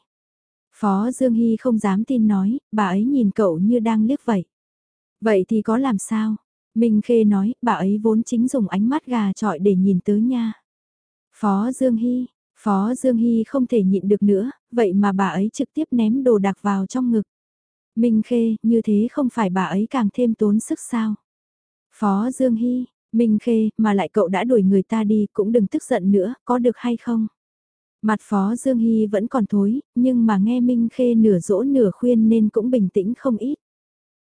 Phó Dương Hy không dám tin nói, bà ấy nhìn cậu như đang liếc vậy. Vậy thì có làm sao? Minh Khê nói, bà ấy vốn chính dùng ánh mắt gà trọi để nhìn tớ nha. Phó Dương Hy, Phó Dương Hy không thể nhịn được nữa, vậy mà bà ấy trực tiếp ném đồ đạc vào trong ngực. Minh Khê, như thế không phải bà ấy càng thêm tốn sức sao? Phó Dương Hy, Minh Khê, mà lại cậu đã đuổi người ta đi cũng đừng tức giận nữa, có được hay không? Mặt Phó Dương Hy vẫn còn thối, nhưng mà nghe Minh Khê nửa dỗ nửa khuyên nên cũng bình tĩnh không ít.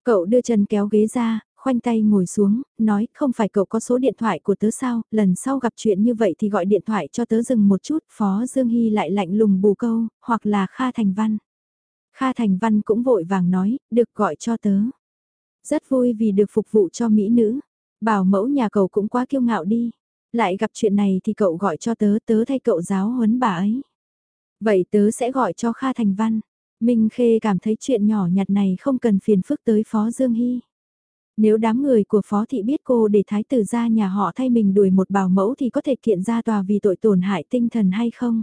Cậu đưa chân kéo ghế ra, khoanh tay ngồi xuống, nói không phải cậu có số điện thoại của tớ sao, lần sau gặp chuyện như vậy thì gọi điện thoại cho tớ dừng một chút, Phó Dương Hy lại lạnh lùng bù câu, hoặc là Kha Thành Văn. Kha Thành Văn cũng vội vàng nói, được gọi cho tớ. Rất vui vì được phục vụ cho mỹ nữ, bảo mẫu nhà cậu cũng quá kiêu ngạo đi. Lại gặp chuyện này thì cậu gọi cho tớ, tớ thay cậu giáo huấn bà ấy. Vậy tớ sẽ gọi cho Kha Thành Văn. Minh Khê cảm thấy chuyện nhỏ nhặt này không cần phiền phức tới Phó Dương Hy. Nếu đám người của Phó Thị biết cô để thái tử ra nhà họ thay mình đuổi một bảo mẫu thì có thể kiện ra tòa vì tội tổn hại tinh thần hay không?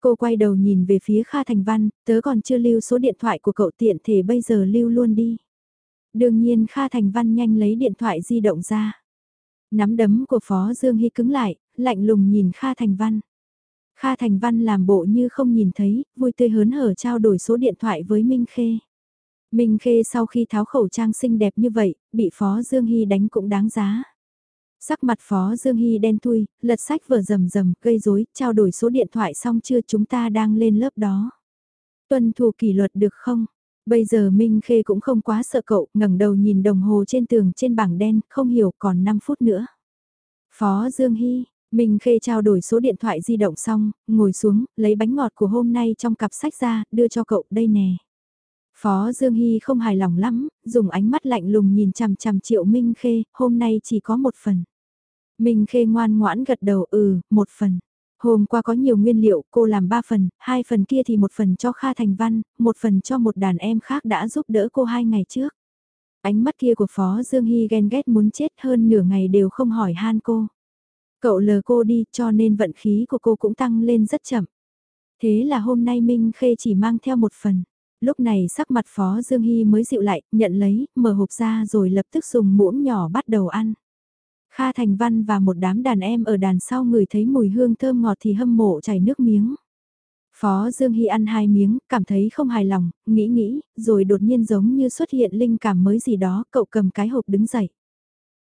Cô quay đầu nhìn về phía Kha Thành Văn, tớ còn chưa lưu số điện thoại của cậu tiện thể bây giờ lưu luôn đi. Đương nhiên Kha Thành Văn nhanh lấy điện thoại di động ra. Nắm đấm của Phó Dương Hy cứng lại, lạnh lùng nhìn Kha Thành Văn. Kha Thành Văn làm bộ như không nhìn thấy, vui tươi hớn hở trao đổi số điện thoại với Minh Khê. Minh Khê sau khi tháo khẩu trang xinh đẹp như vậy, bị Phó Dương Hy đánh cũng đáng giá. Sắc mặt Phó Dương Hy đen thui, lật sách vở rầm rầm, gây rối, trao đổi số điện thoại xong chưa chúng ta đang lên lớp đó. Tuân thủ kỷ luật được không? Bây giờ Minh Khê cũng không quá sợ cậu, ngẩng đầu nhìn đồng hồ trên tường trên bảng đen, không hiểu còn 5 phút nữa. Phó Dương Hy, Minh Khê trao đổi số điện thoại di động xong, ngồi xuống, lấy bánh ngọt của hôm nay trong cặp sách ra, đưa cho cậu, đây nè. Phó Dương Hy không hài lòng lắm, dùng ánh mắt lạnh lùng nhìn chằm chằm Triệu Minh Khê, hôm nay chỉ có một phần. Minh Khê ngoan ngoãn gật đầu ừ, một phần. Hôm qua có nhiều nguyên liệu, cô làm ba phần, hai phần kia thì một phần cho Kha Thành Văn, một phần cho một đàn em khác đã giúp đỡ cô hai ngày trước. Ánh mắt kia của Phó Dương Hy ghen ghét muốn chết hơn nửa ngày đều không hỏi han cô. Cậu lờ cô đi cho nên vận khí của cô cũng tăng lên rất chậm. Thế là hôm nay Minh Khê chỉ mang theo một phần. Lúc này sắc mặt Phó Dương Hy mới dịu lại, nhận lấy, mở hộp ra rồi lập tức dùng muỗng nhỏ bắt đầu ăn. Kha Thành Văn và một đám đàn em ở đàn sau người thấy mùi hương thơm ngọt thì hâm mộ chảy nước miếng. Phó Dương Hy ăn hai miếng, cảm thấy không hài lòng, nghĩ nghĩ, rồi đột nhiên giống như xuất hiện linh cảm mới gì đó, cậu cầm cái hộp đứng dậy.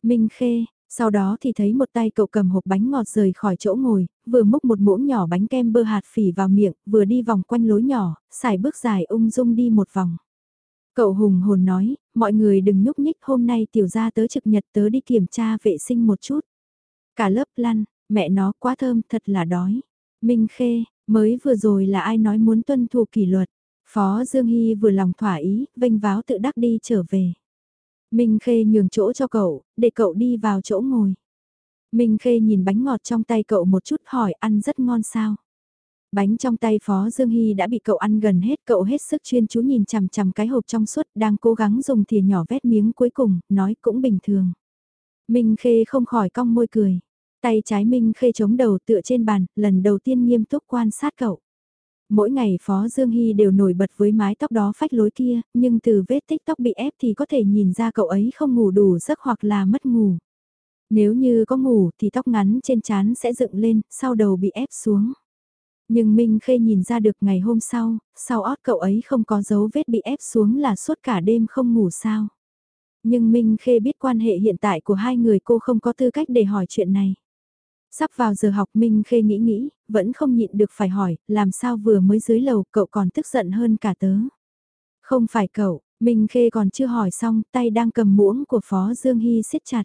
Minh Khê, sau đó thì thấy một tay cậu cầm hộp bánh ngọt rời khỏi chỗ ngồi, vừa múc một muỗng nhỏ bánh kem bơ hạt phỉ vào miệng, vừa đi vòng quanh lối nhỏ, xài bước dài ung dung đi một vòng. Cậu hùng hồn nói, mọi người đừng nhúc nhích hôm nay tiểu ra tớ trực nhật tớ đi kiểm tra vệ sinh một chút. Cả lớp lăn, mẹ nó quá thơm thật là đói. Minh Khê, mới vừa rồi là ai nói muốn tuân thủ kỷ luật. Phó Dương Hy vừa lòng thỏa ý, vênh váo tự đắc đi trở về. Minh Khê nhường chỗ cho cậu, để cậu đi vào chỗ ngồi. Minh Khê nhìn bánh ngọt trong tay cậu một chút hỏi ăn rất ngon sao. Bánh trong tay Phó Dương Hy đã bị cậu ăn gần hết, cậu hết sức chuyên chú nhìn chằm chằm cái hộp trong suốt, đang cố gắng dùng thìa nhỏ vét miếng cuối cùng, nói cũng bình thường. Minh Khê không khỏi cong môi cười. Tay trái Minh Khê chống đầu tựa trên bàn, lần đầu tiên nghiêm túc quan sát cậu. Mỗi ngày Phó Dương Hy đều nổi bật với mái tóc đó phách lối kia, nhưng từ vết tích tóc bị ép thì có thể nhìn ra cậu ấy không ngủ đủ giấc hoặc là mất ngủ. Nếu như có ngủ thì tóc ngắn trên trán sẽ dựng lên, sau đầu bị ép xuống. Nhưng Minh Khê nhìn ra được ngày hôm sau, sau ót cậu ấy không có dấu vết bị ép xuống là suốt cả đêm không ngủ sao. Nhưng Minh Khê biết quan hệ hiện tại của hai người cô không có tư cách để hỏi chuyện này. Sắp vào giờ học Minh Khê nghĩ nghĩ, vẫn không nhịn được phải hỏi, làm sao vừa mới dưới lầu cậu còn tức giận hơn cả tớ. Không phải cậu, Minh Khê còn chưa hỏi xong, tay đang cầm muỗng của Phó Dương Hy siết chặt.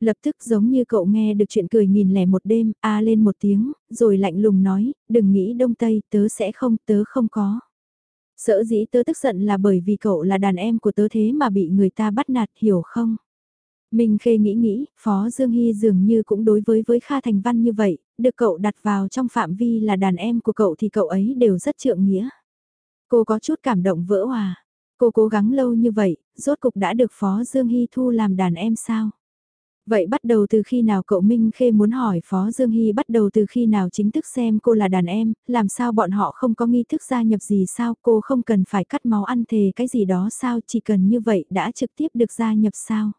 Lập tức giống như cậu nghe được chuyện cười nghìn lẻ một đêm, a lên một tiếng, rồi lạnh lùng nói, đừng nghĩ đông tây, tớ sẽ không, tớ không có. Sợ dĩ tớ tức giận là bởi vì cậu là đàn em của tớ thế mà bị người ta bắt nạt, hiểu không? Minh Khê nghĩ nghĩ, Phó Dương Hy dường như cũng đối với với Kha Thành Văn như vậy, được cậu đặt vào trong phạm vi là đàn em của cậu thì cậu ấy đều rất trượng nghĩa. Cô có chút cảm động vỡ hòa. Cô cố gắng lâu như vậy, rốt cục đã được Phó Dương Hy thu làm đàn em sao? Vậy bắt đầu từ khi nào cậu Minh Khê muốn hỏi Phó Dương Hy bắt đầu từ khi nào chính thức xem cô là đàn em, làm sao bọn họ không có nghi thức gia nhập gì sao cô không cần phải cắt máu ăn thề cái gì đó sao chỉ cần như vậy đã trực tiếp được gia nhập sao?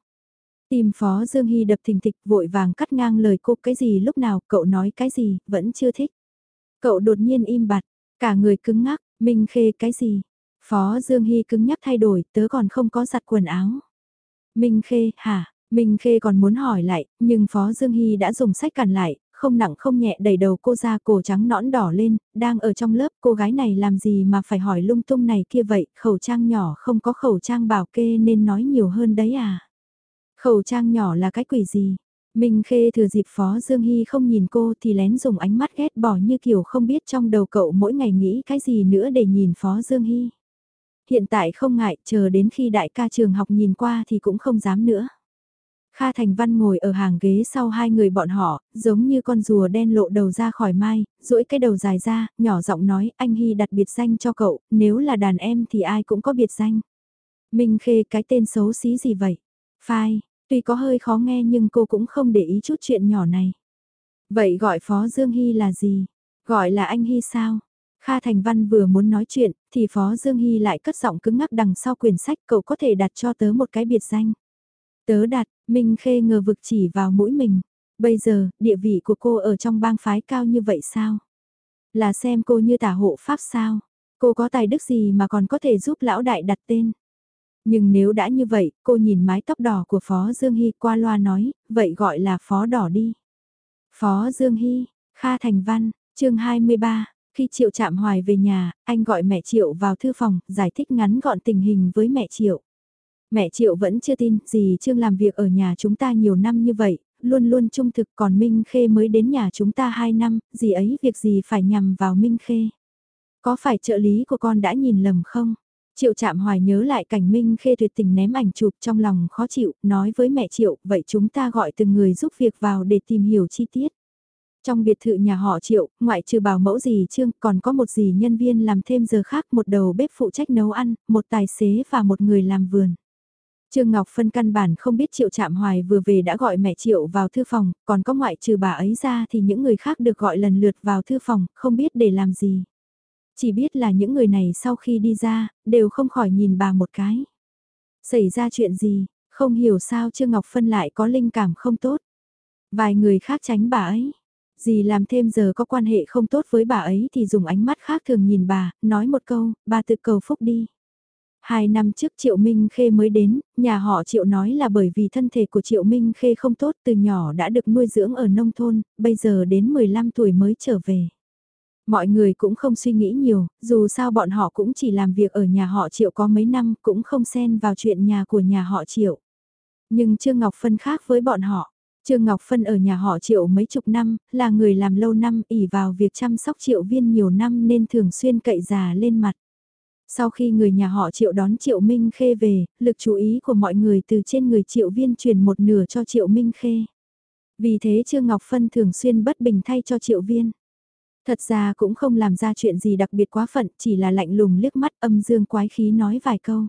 Tìm Phó Dương Hy đập thình thịch vội vàng cắt ngang lời cô cái gì lúc nào cậu nói cái gì vẫn chưa thích. Cậu đột nhiên im bặt, cả người cứng ngắc, Minh Khê cái gì? Phó Dương Hy cứng nhắc thay đổi tớ còn không có giặt quần áo. Minh Khê, hả? Minh Khê còn muốn hỏi lại, nhưng Phó Dương Hy đã dùng sách cản lại, không nặng không nhẹ đẩy đầu cô ra cổ trắng nõn đỏ lên, đang ở trong lớp cô gái này làm gì mà phải hỏi lung tung này kia vậy, khẩu trang nhỏ không có khẩu trang bảo kê nên nói nhiều hơn đấy à. Khẩu trang nhỏ là cái quỷ gì? Minh Khê thừa dịp Phó Dương Hy không nhìn cô thì lén dùng ánh mắt ghét bỏ như kiểu không biết trong đầu cậu mỗi ngày nghĩ cái gì nữa để nhìn Phó Dương Hy. Hiện tại không ngại, chờ đến khi đại ca trường học nhìn qua thì cũng không dám nữa. Kha Thành Văn ngồi ở hàng ghế sau hai người bọn họ, giống như con rùa đen lộ đầu ra khỏi mai, duỗi cái đầu dài ra, nhỏ giọng nói anh Hy đặt biệt danh cho cậu, nếu là đàn em thì ai cũng có biệt danh. Minh Khê cái tên xấu xí gì vậy? Phai, tuy có hơi khó nghe nhưng cô cũng không để ý chút chuyện nhỏ này. Vậy gọi Phó Dương Hy là gì? Gọi là anh Hy sao? Kha Thành Văn vừa muốn nói chuyện, thì Phó Dương Hy lại cất giọng cứng ngắc đằng sau quyển sách cậu có thể đặt cho tớ một cái biệt danh. Tớ đặt, Minh Khê ngờ vực chỉ vào mũi mình. Bây giờ, địa vị của cô ở trong bang phái cao như vậy sao? Là xem cô như tả hộ pháp sao? Cô có tài đức gì mà còn có thể giúp lão đại đặt tên? Nhưng nếu đã như vậy, cô nhìn mái tóc đỏ của Phó Dương Hy qua loa nói, vậy gọi là Phó đỏ đi. Phó Dương Hy, Kha Thành Văn, chương 23, khi Triệu chạm hoài về nhà, anh gọi mẹ Triệu vào thư phòng, giải thích ngắn gọn tình hình với mẹ Triệu. Mẹ Triệu vẫn chưa tin, gì Trương làm việc ở nhà chúng ta nhiều năm như vậy, luôn luôn trung thực còn Minh Khê mới đến nhà chúng ta 2 năm, gì ấy việc gì phải nhằm vào Minh Khê. Có phải trợ lý của con đã nhìn lầm không? Triệu chạm hoài nhớ lại cảnh Minh Khê tuyệt tình ném ảnh chụp trong lòng khó chịu, nói với mẹ Triệu, vậy chúng ta gọi từng người giúp việc vào để tìm hiểu chi tiết. Trong biệt thự nhà họ Triệu, ngoại trừ bảo mẫu gì Trương, còn có một dì nhân viên làm thêm giờ khác, một đầu bếp phụ trách nấu ăn, một tài xế và một người làm vườn. Trương Ngọc Phân căn bản không biết Triệu Trạm Hoài vừa về đã gọi mẹ Triệu vào thư phòng, còn có ngoại trừ bà ấy ra thì những người khác được gọi lần lượt vào thư phòng, không biết để làm gì. Chỉ biết là những người này sau khi đi ra, đều không khỏi nhìn bà một cái. Xảy ra chuyện gì, không hiểu sao Trương Ngọc Phân lại có linh cảm không tốt. Vài người khác tránh bà ấy. Dì làm thêm giờ có quan hệ không tốt với bà ấy thì dùng ánh mắt khác thường nhìn bà, nói một câu, bà tự cầu phúc đi. Hai năm trước Triệu Minh Khê mới đến, nhà họ Triệu nói là bởi vì thân thể của Triệu Minh Khê không tốt từ nhỏ đã được nuôi dưỡng ở nông thôn, bây giờ đến 15 tuổi mới trở về. Mọi người cũng không suy nghĩ nhiều, dù sao bọn họ cũng chỉ làm việc ở nhà họ Triệu có mấy năm cũng không xen vào chuyện nhà của nhà họ Triệu. Nhưng Trương Ngọc Phân khác với bọn họ. Trương Ngọc Phân ở nhà họ Triệu mấy chục năm, là người làm lâu năm ỉ vào việc chăm sóc Triệu Viên nhiều năm nên thường xuyên cậy già lên mặt. Sau khi người nhà họ Triệu đón Triệu Minh Khê về, lực chú ý của mọi người từ trên người Triệu Viên truyền một nửa cho Triệu Minh Khê. Vì thế Trương Ngọc Phân thường xuyên bất bình thay cho Triệu Viên. Thật ra cũng không làm ra chuyện gì đặc biệt quá phận, chỉ là lạnh lùng liếc mắt âm dương quái khí nói vài câu.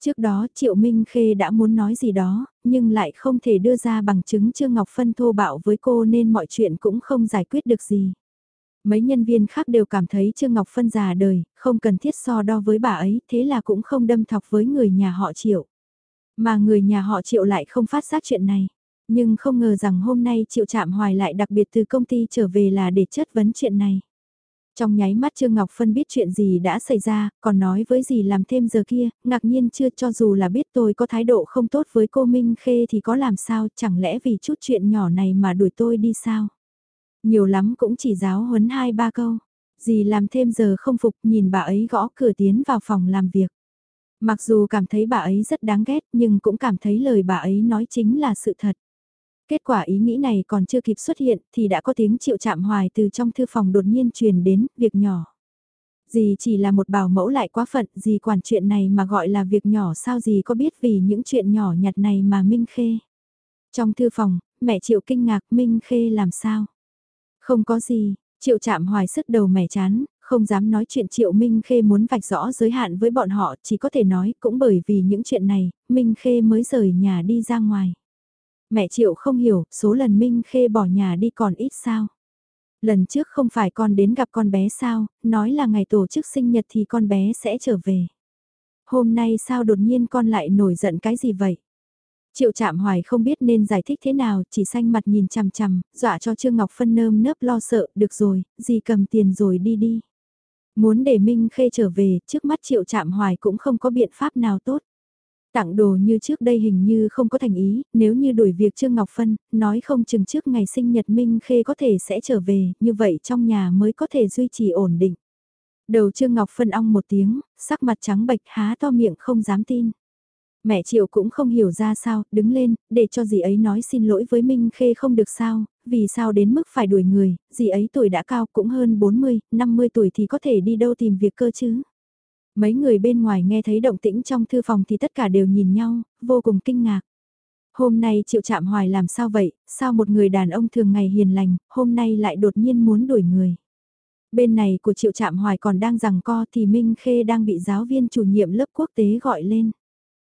Trước đó Triệu Minh Khê đã muốn nói gì đó, nhưng lại không thể đưa ra bằng chứng Trương Ngọc Phân thô bạo với cô nên mọi chuyện cũng không giải quyết được gì. Mấy nhân viên khác đều cảm thấy Trương Ngọc Phân già đời, không cần thiết so đo với bà ấy, thế là cũng không đâm thọc với người nhà họ Triệu. Mà người nhà họ Triệu lại không phát giác chuyện này. Nhưng không ngờ rằng hôm nay Triệu Trạm Hoài lại đặc biệt từ công ty trở về là để chất vấn chuyện này. Trong nháy mắt Trương Ngọc Phân biết chuyện gì đã xảy ra, còn nói với gì làm thêm giờ kia, ngạc nhiên chưa cho dù là biết tôi có thái độ không tốt với cô Minh Khê thì có làm sao, chẳng lẽ vì chút chuyện nhỏ này mà đuổi tôi đi sao? Nhiều lắm cũng chỉ giáo huấn hai ba câu. Dì làm thêm giờ không phục nhìn bà ấy gõ cửa tiến vào phòng làm việc. Mặc dù cảm thấy bà ấy rất đáng ghét nhưng cũng cảm thấy lời bà ấy nói chính là sự thật. Kết quả ý nghĩ này còn chưa kịp xuất hiện thì đã có tiếng triệu chạm hoài từ trong thư phòng đột nhiên truyền đến, việc nhỏ. Dì chỉ là một bảo mẫu lại quá phận, dì quản chuyện này mà gọi là việc nhỏ sao dì có biết vì những chuyện nhỏ nhặt này mà Minh Khê. Trong thư phòng, mẹ triệu kinh ngạc Minh Khê làm sao? Không có gì, triệu chạm hoài sức đầu mẻ chán, không dám nói chuyện Triệu Minh Khê muốn vạch rõ giới hạn với bọn họ, chỉ có thể nói cũng bởi vì những chuyện này, Minh Khê mới rời nhà đi ra ngoài. Mẹ Triệu không hiểu, số lần Minh Khê bỏ nhà đi còn ít sao. Lần trước không phải con đến gặp con bé sao, nói là ngày tổ chức sinh nhật thì con bé sẽ trở về. Hôm nay sao đột nhiên con lại nổi giận cái gì vậy? Triệu Trạm hoài không biết nên giải thích thế nào, chỉ xanh mặt nhìn chằm chằm, dọa cho Trương Ngọc Phân nơm nớp lo sợ, được rồi, gì cầm tiền rồi đi đi. Muốn để Minh Khê trở về, trước mắt Triệu Trạm hoài cũng không có biện pháp nào tốt. Tặng đồ như trước đây hình như không có thành ý, nếu như đuổi việc Trương Ngọc Phân, nói không chừng trước ngày sinh nhật Minh Khê có thể sẽ trở về, như vậy trong nhà mới có thể duy trì ổn định. Đầu Trương Ngọc Phân ong một tiếng, sắc mặt trắng bệch há to miệng không dám tin. Mẹ Triệu cũng không hiểu ra sao, đứng lên, để cho dì ấy nói xin lỗi với Minh Khê không được sao, vì sao đến mức phải đuổi người, dì ấy tuổi đã cao cũng hơn 40, 50 tuổi thì có thể đi đâu tìm việc cơ chứ. Mấy người bên ngoài nghe thấy động tĩnh trong thư phòng thì tất cả đều nhìn nhau, vô cùng kinh ngạc. Hôm nay Triệu Trạm Hoài làm sao vậy, sao một người đàn ông thường ngày hiền lành, hôm nay lại đột nhiên muốn đuổi người. Bên này của Triệu Trạm Hoài còn đang rằng co thì Minh Khê đang bị giáo viên chủ nhiệm lớp quốc tế gọi lên.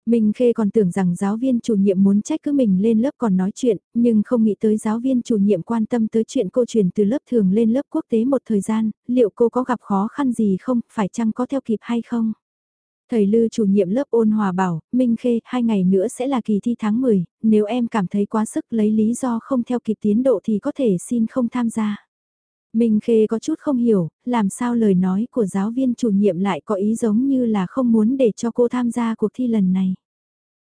Minh Khê còn tưởng rằng giáo viên chủ nhiệm muốn trách cứ mình lên lớp còn nói chuyện, nhưng không nghĩ tới giáo viên chủ nhiệm quan tâm tới chuyện cô truyền từ lớp thường lên lớp quốc tế một thời gian, liệu cô có gặp khó khăn gì không, phải chăng có theo kịp hay không? Thầy Lư chủ nhiệm lớp ôn hòa bảo, Minh Khê, hai ngày nữa sẽ là kỳ thi tháng 10, nếu em cảm thấy quá sức lấy lý do không theo kịp tiến độ thì có thể xin không tham gia. Minh Khê có chút không hiểu, làm sao lời nói của giáo viên chủ nhiệm lại có ý giống như là không muốn để cho cô tham gia cuộc thi lần này.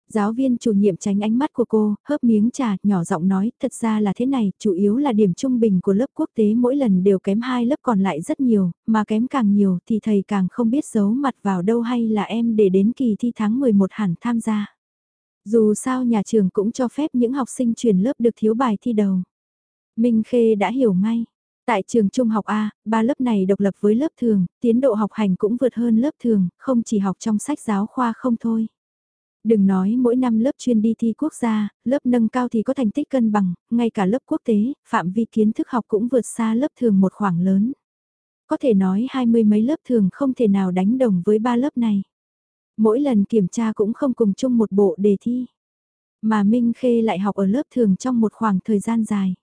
Giáo viên chủ nhiệm tránh ánh mắt của cô, hớp miếng trà, nhỏ giọng nói, thật ra là thế này, chủ yếu là điểm trung bình của lớp quốc tế mỗi lần đều kém hai lớp còn lại rất nhiều, mà kém càng nhiều thì thầy càng không biết giấu mặt vào đâu hay là em để đến kỳ thi tháng 11 hẳn tham gia. Dù sao nhà trường cũng cho phép những học sinh chuyển lớp được thiếu bài thi đầu. Minh Khê đã hiểu ngay. Tại trường trung học A, ba lớp này độc lập với lớp thường, tiến độ học hành cũng vượt hơn lớp thường, không chỉ học trong sách giáo khoa không thôi. Đừng nói mỗi năm lớp chuyên đi thi quốc gia, lớp nâng cao thì có thành tích cân bằng, ngay cả lớp quốc tế, phạm vi kiến thức học cũng vượt xa lớp thường một khoảng lớn. Có thể nói hai mươi mấy lớp thường không thể nào đánh đồng với ba lớp này. Mỗi lần kiểm tra cũng không cùng chung một bộ đề thi. Mà Minh Khê lại học ở lớp thường trong một khoảng thời gian dài.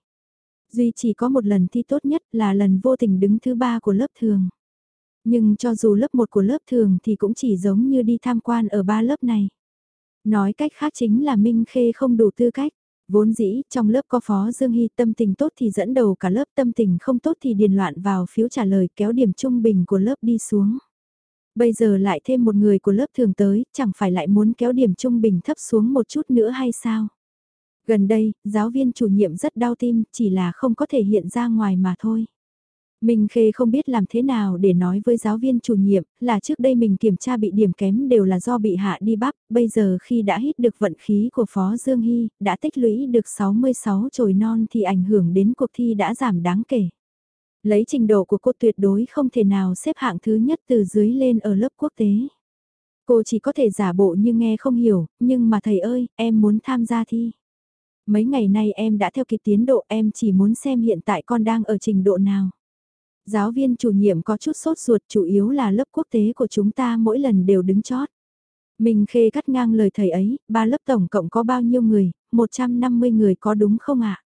Duy chỉ có một lần thi tốt nhất là lần vô tình đứng thứ ba của lớp thường. Nhưng cho dù lớp 1 của lớp thường thì cũng chỉ giống như đi tham quan ở ba lớp này. Nói cách khác chính là Minh Khê không đủ tư cách. Vốn dĩ, trong lớp có Phó Dương Hy tâm tình tốt thì dẫn đầu cả lớp tâm tình không tốt thì điền loạn vào phiếu trả lời kéo điểm trung bình của lớp đi xuống. Bây giờ lại thêm một người của lớp thường tới, chẳng phải lại muốn kéo điểm trung bình thấp xuống một chút nữa hay sao? Gần đây, giáo viên chủ nhiệm rất đau tim, chỉ là không có thể hiện ra ngoài mà thôi. Minh Khê không biết làm thế nào để nói với giáo viên chủ nhiệm là trước đây mình kiểm tra bị điểm kém đều là do bị hạ đi bắp, bây giờ khi đã hít được vận khí của Phó Dương Hy, đã tích lũy được 66 trồi non thì ảnh hưởng đến cuộc thi đã giảm đáng kể. Lấy trình độ của cô tuyệt đối không thể nào xếp hạng thứ nhất từ dưới lên ở lớp quốc tế. Cô chỉ có thể giả bộ như nghe không hiểu, nhưng mà thầy ơi, em muốn tham gia thi. Mấy ngày nay em đã theo kịp tiến độ em chỉ muốn xem hiện tại con đang ở trình độ nào. Giáo viên chủ nhiệm có chút sốt ruột chủ yếu là lớp quốc tế của chúng ta mỗi lần đều đứng chót. Mình khê cắt ngang lời thầy ấy, ba lớp tổng cộng có bao nhiêu người, 150 người có đúng không ạ?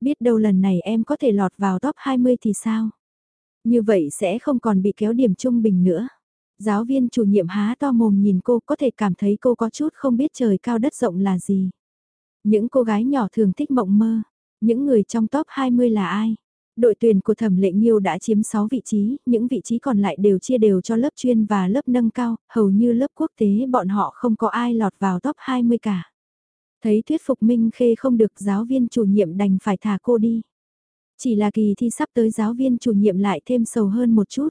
Biết đâu lần này em có thể lọt vào top 20 thì sao? Như vậy sẽ không còn bị kéo điểm trung bình nữa. Giáo viên chủ nhiệm há to mồm nhìn cô có thể cảm thấy cô có chút không biết trời cao đất rộng là gì. Những cô gái nhỏ thường thích mộng mơ. Những người trong top 20 là ai? Đội tuyển của Thẩm Lệ Nghiêu đã chiếm 6 vị trí, những vị trí còn lại đều chia đều cho lớp chuyên và lớp nâng cao, hầu như lớp quốc tế bọn họ không có ai lọt vào top 20 cả. Thấy thuyết phục Minh Khê không được giáo viên chủ nhiệm đành phải thả cô đi. Chỉ là kỳ thi sắp tới giáo viên chủ nhiệm lại thêm sầu hơn một chút.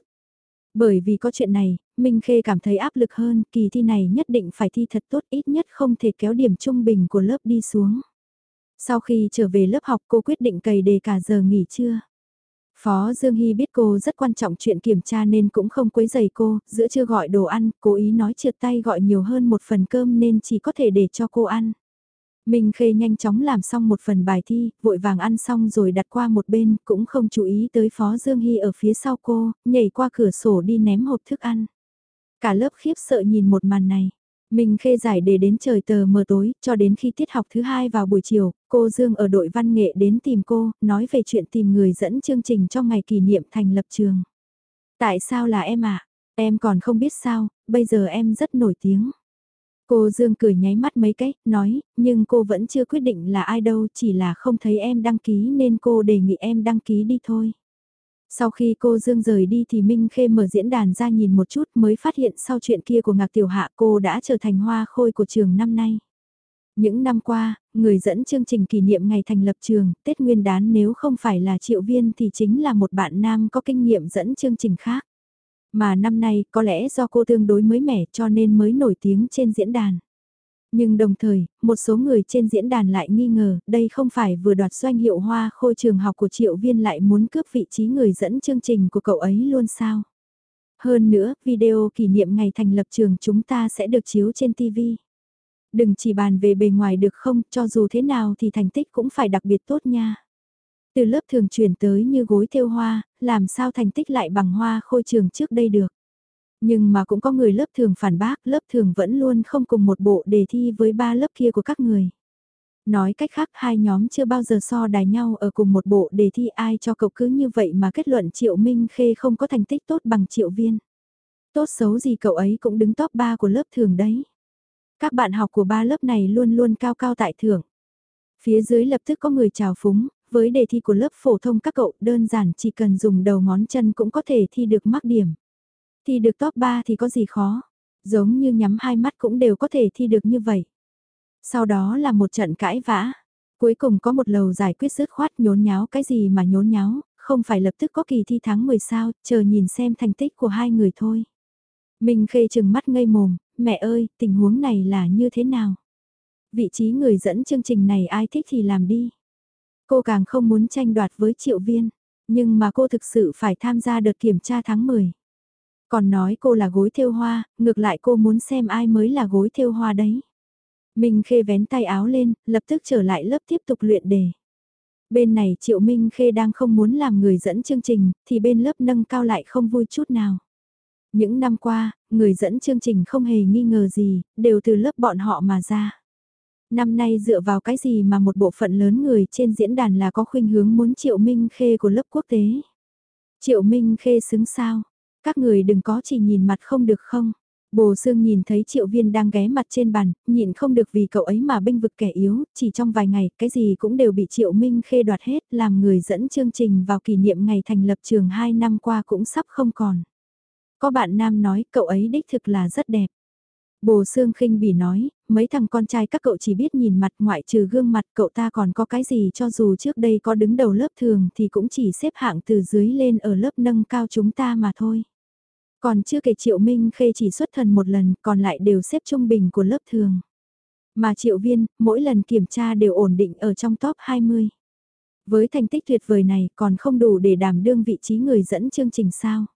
Bởi vì có chuyện này, Minh Khê cảm thấy áp lực hơn, kỳ thi này nhất định phải thi thật tốt ít nhất không thể kéo điểm trung bình của lớp đi xuống. Sau khi trở về lớp học cô quyết định cày đề cả giờ nghỉ trưa. Phó Dương Hy biết cô rất quan trọng chuyện kiểm tra nên cũng không quấy giày cô, giữa chưa gọi đồ ăn, cố ý nói trượt tay gọi nhiều hơn một phần cơm nên chỉ có thể để cho cô ăn. Minh Khê nhanh chóng làm xong một phần bài thi, vội vàng ăn xong rồi đặt qua một bên, cũng không chú ý tới Phó Dương Hy ở phía sau cô, nhảy qua cửa sổ đi ném hộp thức ăn. Cả lớp khiếp sợ nhìn một màn này. Minh Khê giải đề đến trời tờ mờ tối, cho đến khi tiết học thứ hai vào buổi chiều, cô Dương ở đội văn nghệ đến tìm cô, nói về chuyện tìm người dẫn chương trình cho ngày kỷ niệm thành lập trường. Tại sao là em ạ? À? Em còn không biết sao, bây giờ em rất nổi tiếng. Cô Dương cười nháy mắt mấy cái, nói, nhưng cô vẫn chưa quyết định là ai đâu, chỉ là không thấy em đăng ký nên cô đề nghị em đăng ký đi thôi. Sau khi cô Dương rời đi thì Minh Khê mở diễn đàn ra nhìn một chút mới phát hiện sau chuyện kia của Ngạc Tiểu Hạ cô đã trở thành hoa khôi của trường năm nay. Những năm qua, người dẫn chương trình kỷ niệm ngày thành lập trường, Tết Nguyên đán nếu không phải là triệu viên thì chính là một bạn nam có kinh nghiệm dẫn chương trình khác. Mà năm nay có lẽ do cô tương đối mới mẻ cho nên mới nổi tiếng trên diễn đàn. Nhưng đồng thời, một số người trên diễn đàn lại nghi ngờ đây không phải vừa đoạt doanh hiệu hoa khôi trường học của triệu viên lại muốn cướp vị trí người dẫn chương trình của cậu ấy luôn sao. Hơn nữa, video kỷ niệm ngày thành lập trường chúng ta sẽ được chiếu trên TV. Đừng chỉ bàn về bề ngoài được không, cho dù thế nào thì thành tích cũng phải đặc biệt tốt nha. Từ lớp thường chuyển tới như gối thêu hoa, làm sao thành tích lại bằng hoa khôi trường trước đây được. Nhưng mà cũng có người lớp thường phản bác, lớp thường vẫn luôn không cùng một bộ đề thi với ba lớp kia của các người. Nói cách khác hai nhóm chưa bao giờ so đài nhau ở cùng một bộ đề thi ai cho cậu cứ như vậy mà kết luận Triệu Minh Khê không có thành tích tốt bằng Triệu Viên. Tốt xấu gì cậu ấy cũng đứng top 3 của lớp thường đấy. Các bạn học của ba lớp này luôn luôn cao cao tại thưởng. Phía dưới lập tức có người chào phúng, với đề thi của lớp phổ thông các cậu đơn giản chỉ cần dùng đầu ngón chân cũng có thể thi được mắc điểm. Thi được top 3 thì có gì khó, giống như nhắm hai mắt cũng đều có thể thi được như vậy. Sau đó là một trận cãi vã, cuối cùng có một lầu giải quyết dứt khoát nhốn nháo cái gì mà nhốn nháo, không phải lập tức có kỳ thi tháng 10 sao, chờ nhìn xem thành tích của hai người thôi. Mình khê chừng mắt ngây mồm, mẹ ơi, tình huống này là như thế nào? Vị trí người dẫn chương trình này ai thích thì làm đi. Cô càng không muốn tranh đoạt với triệu viên, nhưng mà cô thực sự phải tham gia đợt kiểm tra tháng 10. Còn nói cô là gối thêu hoa, ngược lại cô muốn xem ai mới là gối thêu hoa đấy. Minh Khê vén tay áo lên, lập tức trở lại lớp tiếp tục luyện đề. Bên này Triệu Minh Khê đang không muốn làm người dẫn chương trình, thì bên lớp nâng cao lại không vui chút nào. Những năm qua, người dẫn chương trình không hề nghi ngờ gì, đều từ lớp bọn họ mà ra. Năm nay dựa vào cái gì mà một bộ phận lớn người trên diễn đàn là có khuynh hướng muốn Triệu Minh Khê của lớp quốc tế. Triệu Minh Khê xứng sao? Các người đừng có chỉ nhìn mặt không được không? Bồ Sương nhìn thấy Triệu Viên đang ghé mặt trên bàn, nhịn không được vì cậu ấy mà bênh vực kẻ yếu, chỉ trong vài ngày, cái gì cũng đều bị Triệu Minh Khê đoạt hết, làm người dẫn chương trình vào kỷ niệm ngày thành lập trường 2 năm qua cũng sắp không còn. Có bạn nam nói cậu ấy đích thực là rất đẹp. Bồ Sương khinh bỉ nói, mấy thằng con trai các cậu chỉ biết nhìn mặt ngoại trừ gương mặt cậu ta còn có cái gì cho dù trước đây có đứng đầu lớp thường thì cũng chỉ xếp hạng từ dưới lên ở lớp nâng cao chúng ta mà thôi. Còn chưa kể Triệu Minh Khê chỉ xuất thần một lần còn lại đều xếp trung bình của lớp thường. Mà Triệu Viên, mỗi lần kiểm tra đều ổn định ở trong top 20. Với thành tích tuyệt vời này còn không đủ để đảm đương vị trí người dẫn chương trình sao.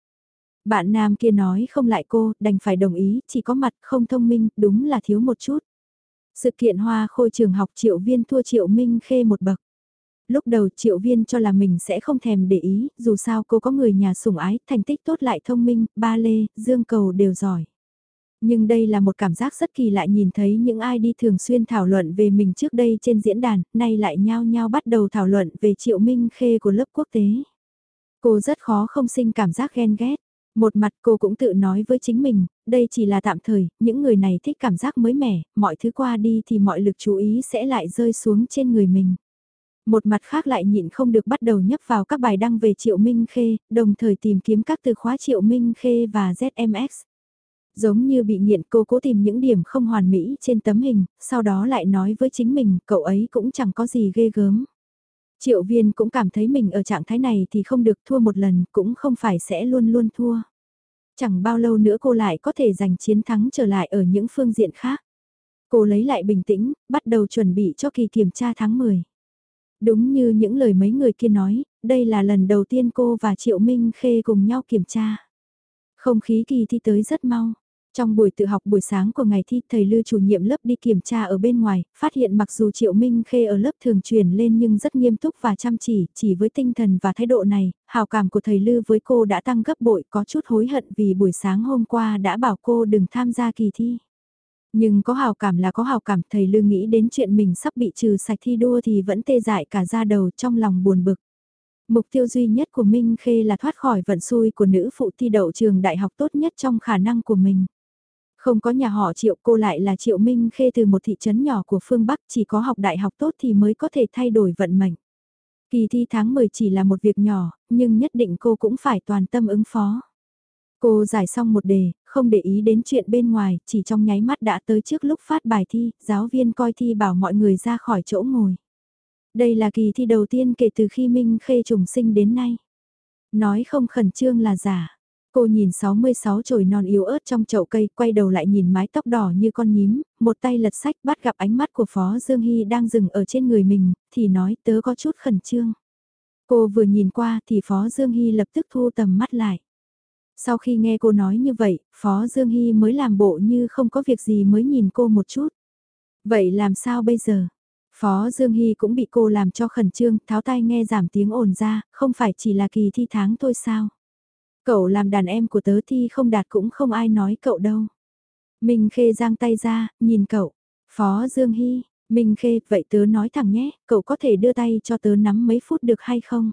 Bạn nam kia nói không lại cô, đành phải đồng ý, chỉ có mặt không thông minh, đúng là thiếu một chút. Sự kiện hoa khôi trường học triệu viên thua triệu minh khê một bậc. Lúc đầu triệu viên cho là mình sẽ không thèm để ý, dù sao cô có người nhà sủng ái, thành tích tốt lại thông minh, ba lê, dương cầu đều giỏi. Nhưng đây là một cảm giác rất kỳ lạ nhìn thấy những ai đi thường xuyên thảo luận về mình trước đây trên diễn đàn, nay lại nhao nhao bắt đầu thảo luận về triệu minh khê của lớp quốc tế. Cô rất khó không sinh cảm giác ghen ghét. Một mặt cô cũng tự nói với chính mình, đây chỉ là tạm thời, những người này thích cảm giác mới mẻ, mọi thứ qua đi thì mọi lực chú ý sẽ lại rơi xuống trên người mình. Một mặt khác lại nhịn không được bắt đầu nhấp vào các bài đăng về Triệu Minh Khê, đồng thời tìm kiếm các từ khóa Triệu Minh Khê và ZMX. Giống như bị nghiện cô cố tìm những điểm không hoàn mỹ trên tấm hình, sau đó lại nói với chính mình, cậu ấy cũng chẳng có gì ghê gớm. Triệu viên cũng cảm thấy mình ở trạng thái này thì không được thua một lần, cũng không phải sẽ luôn luôn thua. Chẳng bao lâu nữa cô lại có thể giành chiến thắng trở lại ở những phương diện khác. Cô lấy lại bình tĩnh, bắt đầu chuẩn bị cho kỳ kiểm tra tháng 10. Đúng như những lời mấy người kia nói, đây là lần đầu tiên cô và Triệu Minh Khê cùng nhau kiểm tra. Không khí kỳ thi tới rất mau. Trong buổi tự học buổi sáng của ngày thi, thầy Lư chủ nhiệm lớp đi kiểm tra ở bên ngoài, phát hiện mặc dù Triệu Minh Khê ở lớp thường truyền lên nhưng rất nghiêm túc và chăm chỉ, chỉ với tinh thần và thái độ này, hào cảm của thầy Lư với cô đã tăng gấp bội có chút hối hận vì buổi sáng hôm qua đã bảo cô đừng tham gia kỳ thi. Nhưng có hào cảm là có hào cảm, thầy Lư nghĩ đến chuyện mình sắp bị trừ sạch thi đua thì vẫn tê dại cả da đầu trong lòng buồn bực. Mục tiêu duy nhất của Minh Khê là thoát khỏi vận xui của nữ phụ thi đậu trường đại học tốt nhất trong khả năng của mình. Không có nhà họ Triệu cô lại là Triệu Minh Khê từ một thị trấn nhỏ của phương Bắc chỉ có học đại học tốt thì mới có thể thay đổi vận mệnh. Kỳ thi tháng 10 chỉ là một việc nhỏ, nhưng nhất định cô cũng phải toàn tâm ứng phó. Cô giải xong một đề, không để ý đến chuyện bên ngoài, chỉ trong nháy mắt đã tới trước lúc phát bài thi, giáo viên coi thi bảo mọi người ra khỏi chỗ ngồi. Đây là kỳ thi đầu tiên kể từ khi Minh Khê trùng sinh đến nay. Nói không khẩn trương là giả. Cô nhìn 66 chồi non yếu ớt trong chậu cây, quay đầu lại nhìn mái tóc đỏ như con nhím, một tay lật sách bắt gặp ánh mắt của Phó Dương Hy đang dừng ở trên người mình, thì nói tớ có chút khẩn trương. Cô vừa nhìn qua thì Phó Dương Hy lập tức thu tầm mắt lại. Sau khi nghe cô nói như vậy, Phó Dương Hy mới làm bộ như không có việc gì mới nhìn cô một chút. Vậy làm sao bây giờ? Phó Dương Hy cũng bị cô làm cho khẩn trương, tháo tay nghe giảm tiếng ồn ra, không phải chỉ là kỳ thi tháng thôi sao? Cậu làm đàn em của tớ thi không đạt cũng không ai nói cậu đâu. Minh Khê giang tay ra, nhìn cậu. Phó Dương Hy, Minh Khê, vậy tớ nói thẳng nhé, cậu có thể đưa tay cho tớ nắm mấy phút được hay không?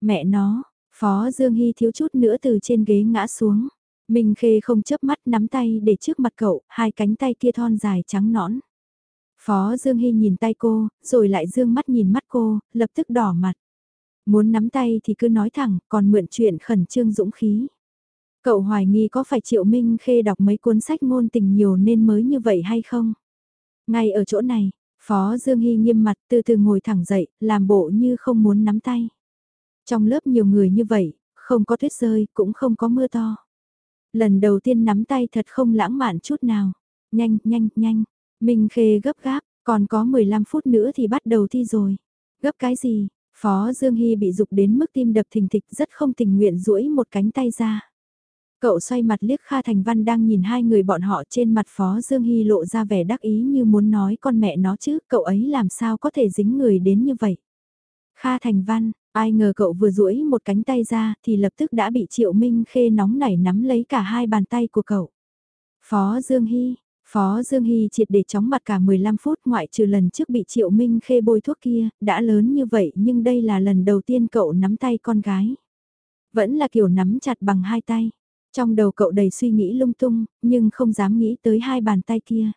Mẹ nó, Phó Dương Hy thiếu chút nữa từ trên ghế ngã xuống. Minh Khê không chớp mắt nắm tay để trước mặt cậu, hai cánh tay kia thon dài trắng nõn. Phó Dương Hy nhìn tay cô, rồi lại dương mắt nhìn mắt cô, lập tức đỏ mặt. Muốn nắm tay thì cứ nói thẳng, còn mượn chuyện khẩn trương dũng khí. Cậu hoài nghi có phải Triệu Minh Khê đọc mấy cuốn sách ngôn tình nhiều nên mới như vậy hay không? Ngay ở chỗ này, Phó Dương Hy nghiêm mặt từ từ ngồi thẳng dậy, làm bộ như không muốn nắm tay. Trong lớp nhiều người như vậy, không có tuyết rơi, cũng không có mưa to. Lần đầu tiên nắm tay thật không lãng mạn chút nào. Nhanh, nhanh, nhanh. Minh Khê gấp gáp, còn có 15 phút nữa thì bắt đầu thi rồi. Gấp cái gì? Phó Dương Hy bị dục đến mức tim đập thình thịch rất không tình nguyện duỗi một cánh tay ra. Cậu xoay mặt liếc Kha Thành Văn đang nhìn hai người bọn họ trên mặt Phó Dương Hy lộ ra vẻ đắc ý như muốn nói con mẹ nó chứ, cậu ấy làm sao có thể dính người đến như vậy. Kha Thành Văn, ai ngờ cậu vừa duỗi một cánh tay ra thì lập tức đã bị Triệu Minh Khê nóng nảy nắm lấy cả hai bàn tay của cậu. Phó Dương Hy, Phó Dương Hy triệt để chóng mặt cả 15 phút ngoại trừ lần trước bị Triệu Minh khê bôi thuốc kia, đã lớn như vậy nhưng đây là lần đầu tiên cậu nắm tay con gái. Vẫn là kiểu nắm chặt bằng hai tay. Trong đầu cậu đầy suy nghĩ lung tung, nhưng không dám nghĩ tới hai bàn tay kia.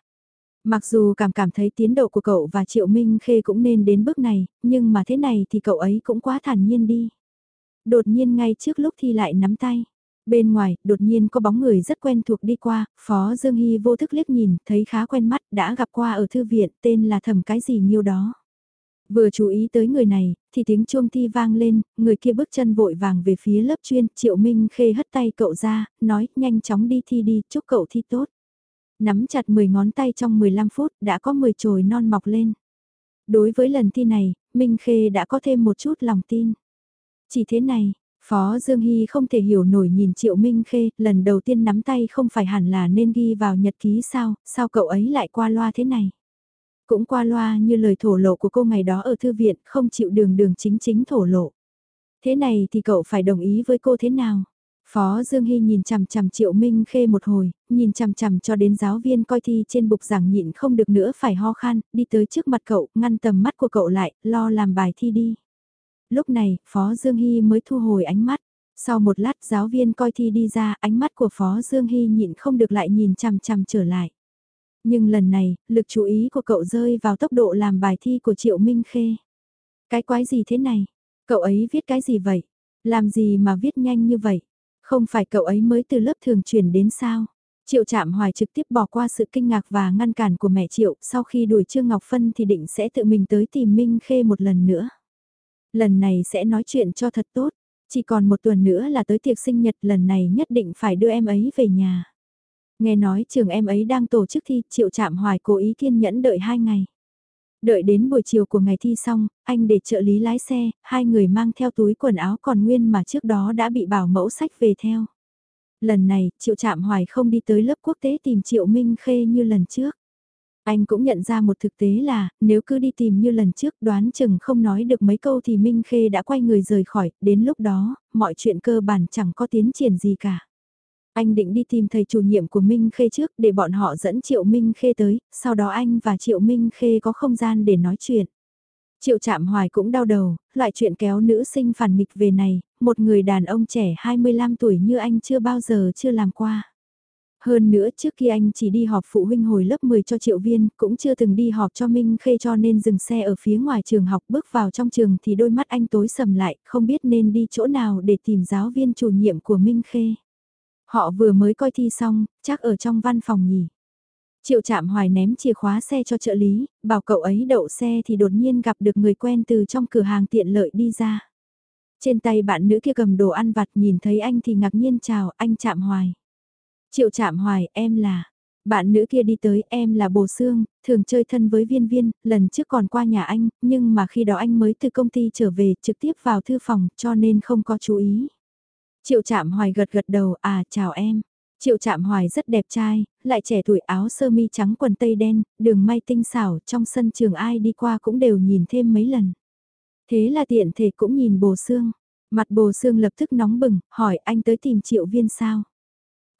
Mặc dù cảm cảm thấy tiến độ của cậu và Triệu Minh Khê cũng nên đến bước này, nhưng mà thế này thì cậu ấy cũng quá thản nhiên đi. Đột nhiên ngay trước lúc thi lại nắm tay. Bên ngoài, đột nhiên có bóng người rất quen thuộc đi qua, Phó Dương Hy vô thức liếc nhìn, thấy khá quen mắt, đã gặp qua ở thư viện, tên là thầm cái gì nhiêu đó. Vừa chú ý tới người này, thì tiếng chuông thi vang lên, người kia bước chân vội vàng về phía lớp chuyên, Triệu Minh Khê hất tay cậu ra, nói, nhanh chóng đi thi đi, chúc cậu thi tốt. Nắm chặt 10 ngón tay trong 15 phút, đã có 10 chồi non mọc lên. Đối với lần thi này, Minh Khê đã có thêm một chút lòng tin. Chỉ thế này, Phó Dương Hy không thể hiểu nổi nhìn Triệu Minh Khê, lần đầu tiên nắm tay không phải hẳn là nên ghi vào nhật ký sao, sao cậu ấy lại qua loa thế này. Cũng qua loa như lời thổ lộ của cô ngày đó ở thư viện, không chịu đường đường chính chính thổ lộ. Thế này thì cậu phải đồng ý với cô thế nào? Phó Dương Hy nhìn chằm chằm Triệu Minh Khê một hồi, nhìn chằm chằm cho đến giáo viên coi thi trên bục giảng nhịn không được nữa phải ho khan, đi tới trước mặt cậu, ngăn tầm mắt của cậu lại, lo làm bài thi đi. Lúc này, Phó Dương Hy mới thu hồi ánh mắt. Sau một lát giáo viên coi thi đi ra, ánh mắt của Phó Dương Hy nhịn không được lại nhìn chằm chằm trở lại. Nhưng lần này, lực chú ý của cậu rơi vào tốc độ làm bài thi của Triệu Minh Khê. Cái quái gì thế này? Cậu ấy viết cái gì vậy? Làm gì mà viết nhanh như vậy? Không phải cậu ấy mới từ lớp thường chuyển đến sao? Triệu Trạm Hoài trực tiếp bỏ qua sự kinh ngạc và ngăn cản của mẹ Triệu, sau khi đuổi Trương Ngọc Phân thì định sẽ tự mình tới tìm Minh Khê một lần nữa. Lần này sẽ nói chuyện cho thật tốt, chỉ còn một tuần nữa là tới tiệc sinh nhật lần này nhất định phải đưa em ấy về nhà. Nghe nói trường em ấy đang tổ chức thi, Triệu Trạm Hoài cố ý kiên nhẫn đợi hai ngày. Đợi đến buổi chiều của ngày thi xong, anh để trợ lý lái xe, hai người mang theo túi quần áo còn nguyên mà trước đó đã bị bảo mẫu sách về theo. Lần này, Triệu Trạm Hoài không đi tới lớp quốc tế tìm Triệu Minh Khê như lần trước. Anh cũng nhận ra một thực tế là, nếu cứ đi tìm như lần trước đoán chừng không nói được mấy câu thì Minh Khê đã quay người rời khỏi, đến lúc đó, mọi chuyện cơ bản chẳng có tiến triển gì cả. Anh định đi tìm thầy chủ nhiệm của Minh Khê trước để bọn họ dẫn Triệu Minh Khê tới, sau đó anh và Triệu Minh Khê có không gian để nói chuyện. Triệu Trạm Hoài cũng đau đầu, loại chuyện kéo nữ sinh phản nghịch về này, một người đàn ông trẻ 25 tuổi như anh chưa bao giờ chưa làm qua. Hơn nữa trước khi anh chỉ đi họp phụ huynh hồi lớp 10 cho triệu viên, cũng chưa từng đi họp cho Minh Khê cho nên dừng xe ở phía ngoài trường học bước vào trong trường thì đôi mắt anh tối sầm lại, không biết nên đi chỗ nào để tìm giáo viên chủ nhiệm của Minh Khê. Họ vừa mới coi thi xong, chắc ở trong văn phòng nhỉ. Triệu chạm hoài ném chìa khóa xe cho trợ lý, bảo cậu ấy đậu xe thì đột nhiên gặp được người quen từ trong cửa hàng tiện lợi đi ra. Trên tay bạn nữ kia cầm đồ ăn vặt nhìn thấy anh thì ngạc nhiên chào anh chạm hoài. Triệu chạm hoài em là, bạn nữ kia đi tới em là Bồ Sương, thường chơi thân với viên viên, lần trước còn qua nhà anh, nhưng mà khi đó anh mới từ công ty trở về trực tiếp vào thư phòng cho nên không có chú ý. Triệu chạm hoài gật gật đầu, à chào em. Triệu chạm hoài rất đẹp trai, lại trẻ tuổi áo sơ mi trắng quần tây đen, đường may tinh xảo, trong sân trường ai đi qua cũng đều nhìn thêm mấy lần. Thế là tiện thể cũng nhìn bồ xương. Mặt bồ xương lập tức nóng bừng, hỏi anh tới tìm triệu viên sao?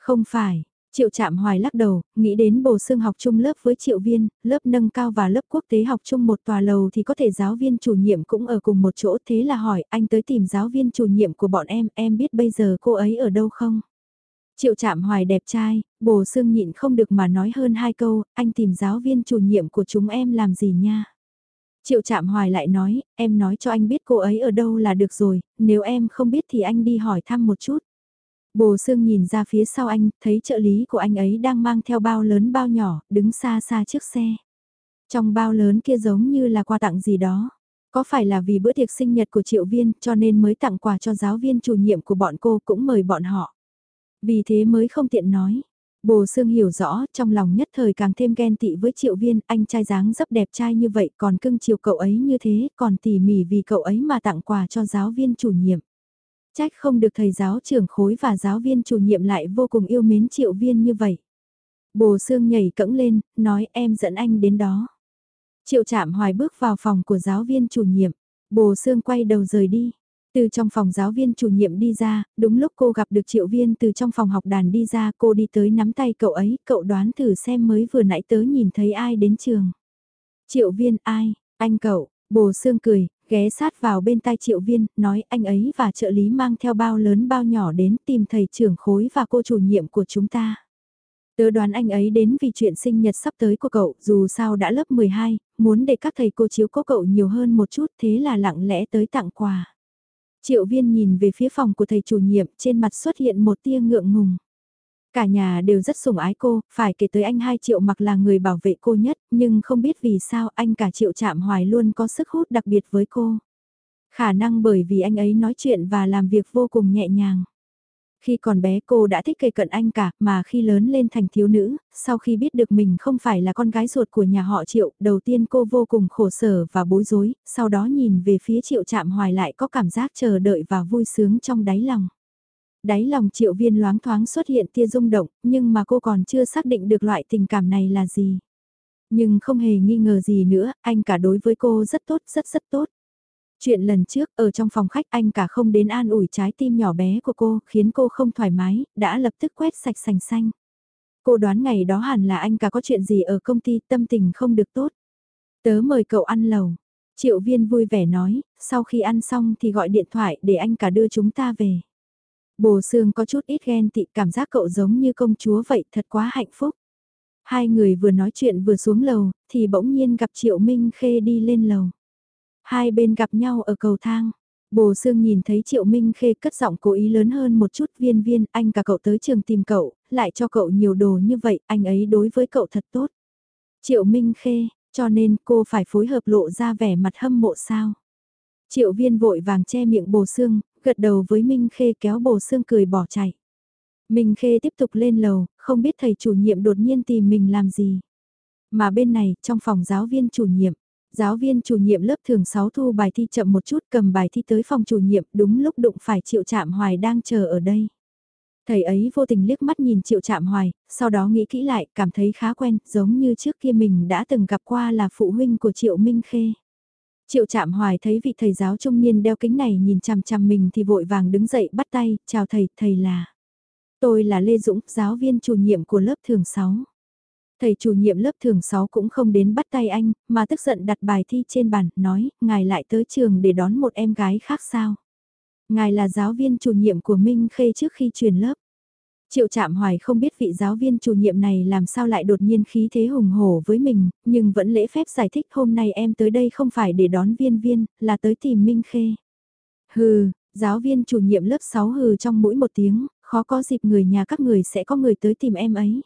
Không phải, Triệu Trạm Hoài lắc đầu, nghĩ đến bổ xương học chung lớp với Triệu Viên, lớp nâng cao và lớp quốc tế học chung một tòa lầu thì có thể giáo viên chủ nhiệm cũng ở cùng một chỗ thế là hỏi anh tới tìm giáo viên chủ nhiệm của bọn em, em biết bây giờ cô ấy ở đâu không? Triệu Trạm Hoài đẹp trai, bồ xương nhịn không được mà nói hơn hai câu, anh tìm giáo viên chủ nhiệm của chúng em làm gì nha? Triệu Trạm Hoài lại nói, em nói cho anh biết cô ấy ở đâu là được rồi, nếu em không biết thì anh đi hỏi thăm một chút. Bồ Sương nhìn ra phía sau anh, thấy trợ lý của anh ấy đang mang theo bao lớn bao nhỏ, đứng xa xa trước xe. Trong bao lớn kia giống như là quà tặng gì đó. Có phải là vì bữa tiệc sinh nhật của triệu viên cho nên mới tặng quà cho giáo viên chủ nhiệm của bọn cô cũng mời bọn họ. Vì thế mới không tiện nói. Bồ Sương hiểu rõ, trong lòng nhất thời càng thêm ghen tị với triệu viên, anh trai dáng dấp đẹp trai như vậy còn cưng chiều cậu ấy như thế, còn tỉ mỉ vì cậu ấy mà tặng quà cho giáo viên chủ nhiệm. Trách không được thầy giáo trưởng khối và giáo viên chủ nhiệm lại vô cùng yêu mến triệu viên như vậy. Bồ Sương nhảy cẫng lên, nói em dẫn anh đến đó. Triệu chạm hoài bước vào phòng của giáo viên chủ nhiệm. Bồ Sương quay đầu rời đi. Từ trong phòng giáo viên chủ nhiệm đi ra, đúng lúc cô gặp được triệu viên từ trong phòng học đàn đi ra cô đi tới nắm tay cậu ấy, cậu đoán thử xem mới vừa nãy tớ nhìn thấy ai đến trường. Triệu viên ai, anh cậu, Bồ Sương cười, ghé sát vào bên tai triệu viên, nói anh ấy và trợ lý mang theo bao lớn bao nhỏ đến tìm thầy trưởng khối và cô chủ nhiệm của chúng ta. Tớ đoán anh ấy đến vì chuyện sinh nhật sắp tới của cậu, dù sao đã lớp 12, muốn để các thầy cô chiếu cố cậu nhiều hơn một chút thế là lặng lẽ tới tặng quà. Triệu viên nhìn về phía phòng của thầy chủ nhiệm, trên mặt xuất hiện một tia ngượng ngùng. Cả nhà đều rất sủng ái cô, phải kể tới anh hai triệu mặc là người bảo vệ cô nhất, nhưng không biết vì sao anh cả triệu chạm hoài luôn có sức hút đặc biệt với cô. Khả năng bởi vì anh ấy nói chuyện và làm việc vô cùng nhẹ nhàng. Khi còn bé cô đã thích cây cận anh cả, mà khi lớn lên thành thiếu nữ, sau khi biết được mình không phải là con gái ruột của nhà họ triệu, đầu tiên cô vô cùng khổ sở và bối rối, sau đó nhìn về phía triệu chạm hoài lại có cảm giác chờ đợi và vui sướng trong đáy lòng. Đáy lòng triệu viên loáng thoáng xuất hiện tia rung động, nhưng mà cô còn chưa xác định được loại tình cảm này là gì. Nhưng không hề nghi ngờ gì nữa, anh cả đối với cô rất tốt, rất rất tốt. Chuyện lần trước ở trong phòng khách anh cả không đến an ủi trái tim nhỏ bé của cô khiến cô không thoải mái, đã lập tức quét sạch sành xanh. Cô đoán ngày đó hẳn là anh cả có chuyện gì ở công ty tâm tình không được tốt. Tớ mời cậu ăn lầu. Triệu viên vui vẻ nói, sau khi ăn xong thì gọi điện thoại để anh cả đưa chúng ta về. Bồ Sương có chút ít ghen tị cảm giác cậu giống như công chúa vậy thật quá hạnh phúc. Hai người vừa nói chuyện vừa xuống lầu, thì bỗng nhiên gặp Triệu Minh Khê đi lên lầu. Hai bên gặp nhau ở cầu thang. Bồ Sương nhìn thấy Triệu Minh Khê cất giọng cố ý lớn hơn một chút viên viên, anh cả cậu tới trường tìm cậu, lại cho cậu nhiều đồ như vậy, anh ấy đối với cậu thật tốt. Triệu Minh Khê, cho nên cô phải phối hợp lộ ra vẻ mặt hâm mộ sao. Triệu viên vội vàng che miệng bồ xương, gật đầu với Minh Khê kéo bồ xương cười bỏ chạy. Minh Khê tiếp tục lên lầu, không biết thầy chủ nhiệm đột nhiên tìm mình làm gì. Mà bên này, trong phòng giáo viên chủ nhiệm, Giáo viên chủ nhiệm lớp thường 6 thu bài thi chậm một chút cầm bài thi tới phòng chủ nhiệm đúng lúc đụng phải Triệu Trạm Hoài đang chờ ở đây. Thầy ấy vô tình liếc mắt nhìn Triệu Trạm Hoài, sau đó nghĩ kỹ lại, cảm thấy khá quen, giống như trước kia mình đã từng gặp qua là phụ huynh của Triệu Minh Khê. Triệu Trạm Hoài thấy vị thầy giáo trung niên đeo kính này nhìn chằm chằm mình thì vội vàng đứng dậy bắt tay, chào thầy, thầy là. Tôi là Lê Dũng, giáo viên chủ nhiệm của lớp thường 6. Thầy chủ nhiệm lớp thường 6 cũng không đến bắt tay anh, mà tức giận đặt bài thi trên bàn, nói, ngài lại tới trường để đón một em gái khác sao. Ngài là giáo viên chủ nhiệm của Minh Khê trước khi chuyển lớp. Triệu Trạm Hoài không biết vị giáo viên chủ nhiệm này làm sao lại đột nhiên khí thế hùng hổ với mình, nhưng vẫn lễ phép giải thích hôm nay em tới đây không phải để đón viên viên, là tới tìm Minh Khê. Hừ, giáo viên chủ nhiệm lớp 6 hừ trong mũi một tiếng, khó có dịp người nhà các người sẽ có người tới tìm em ấy.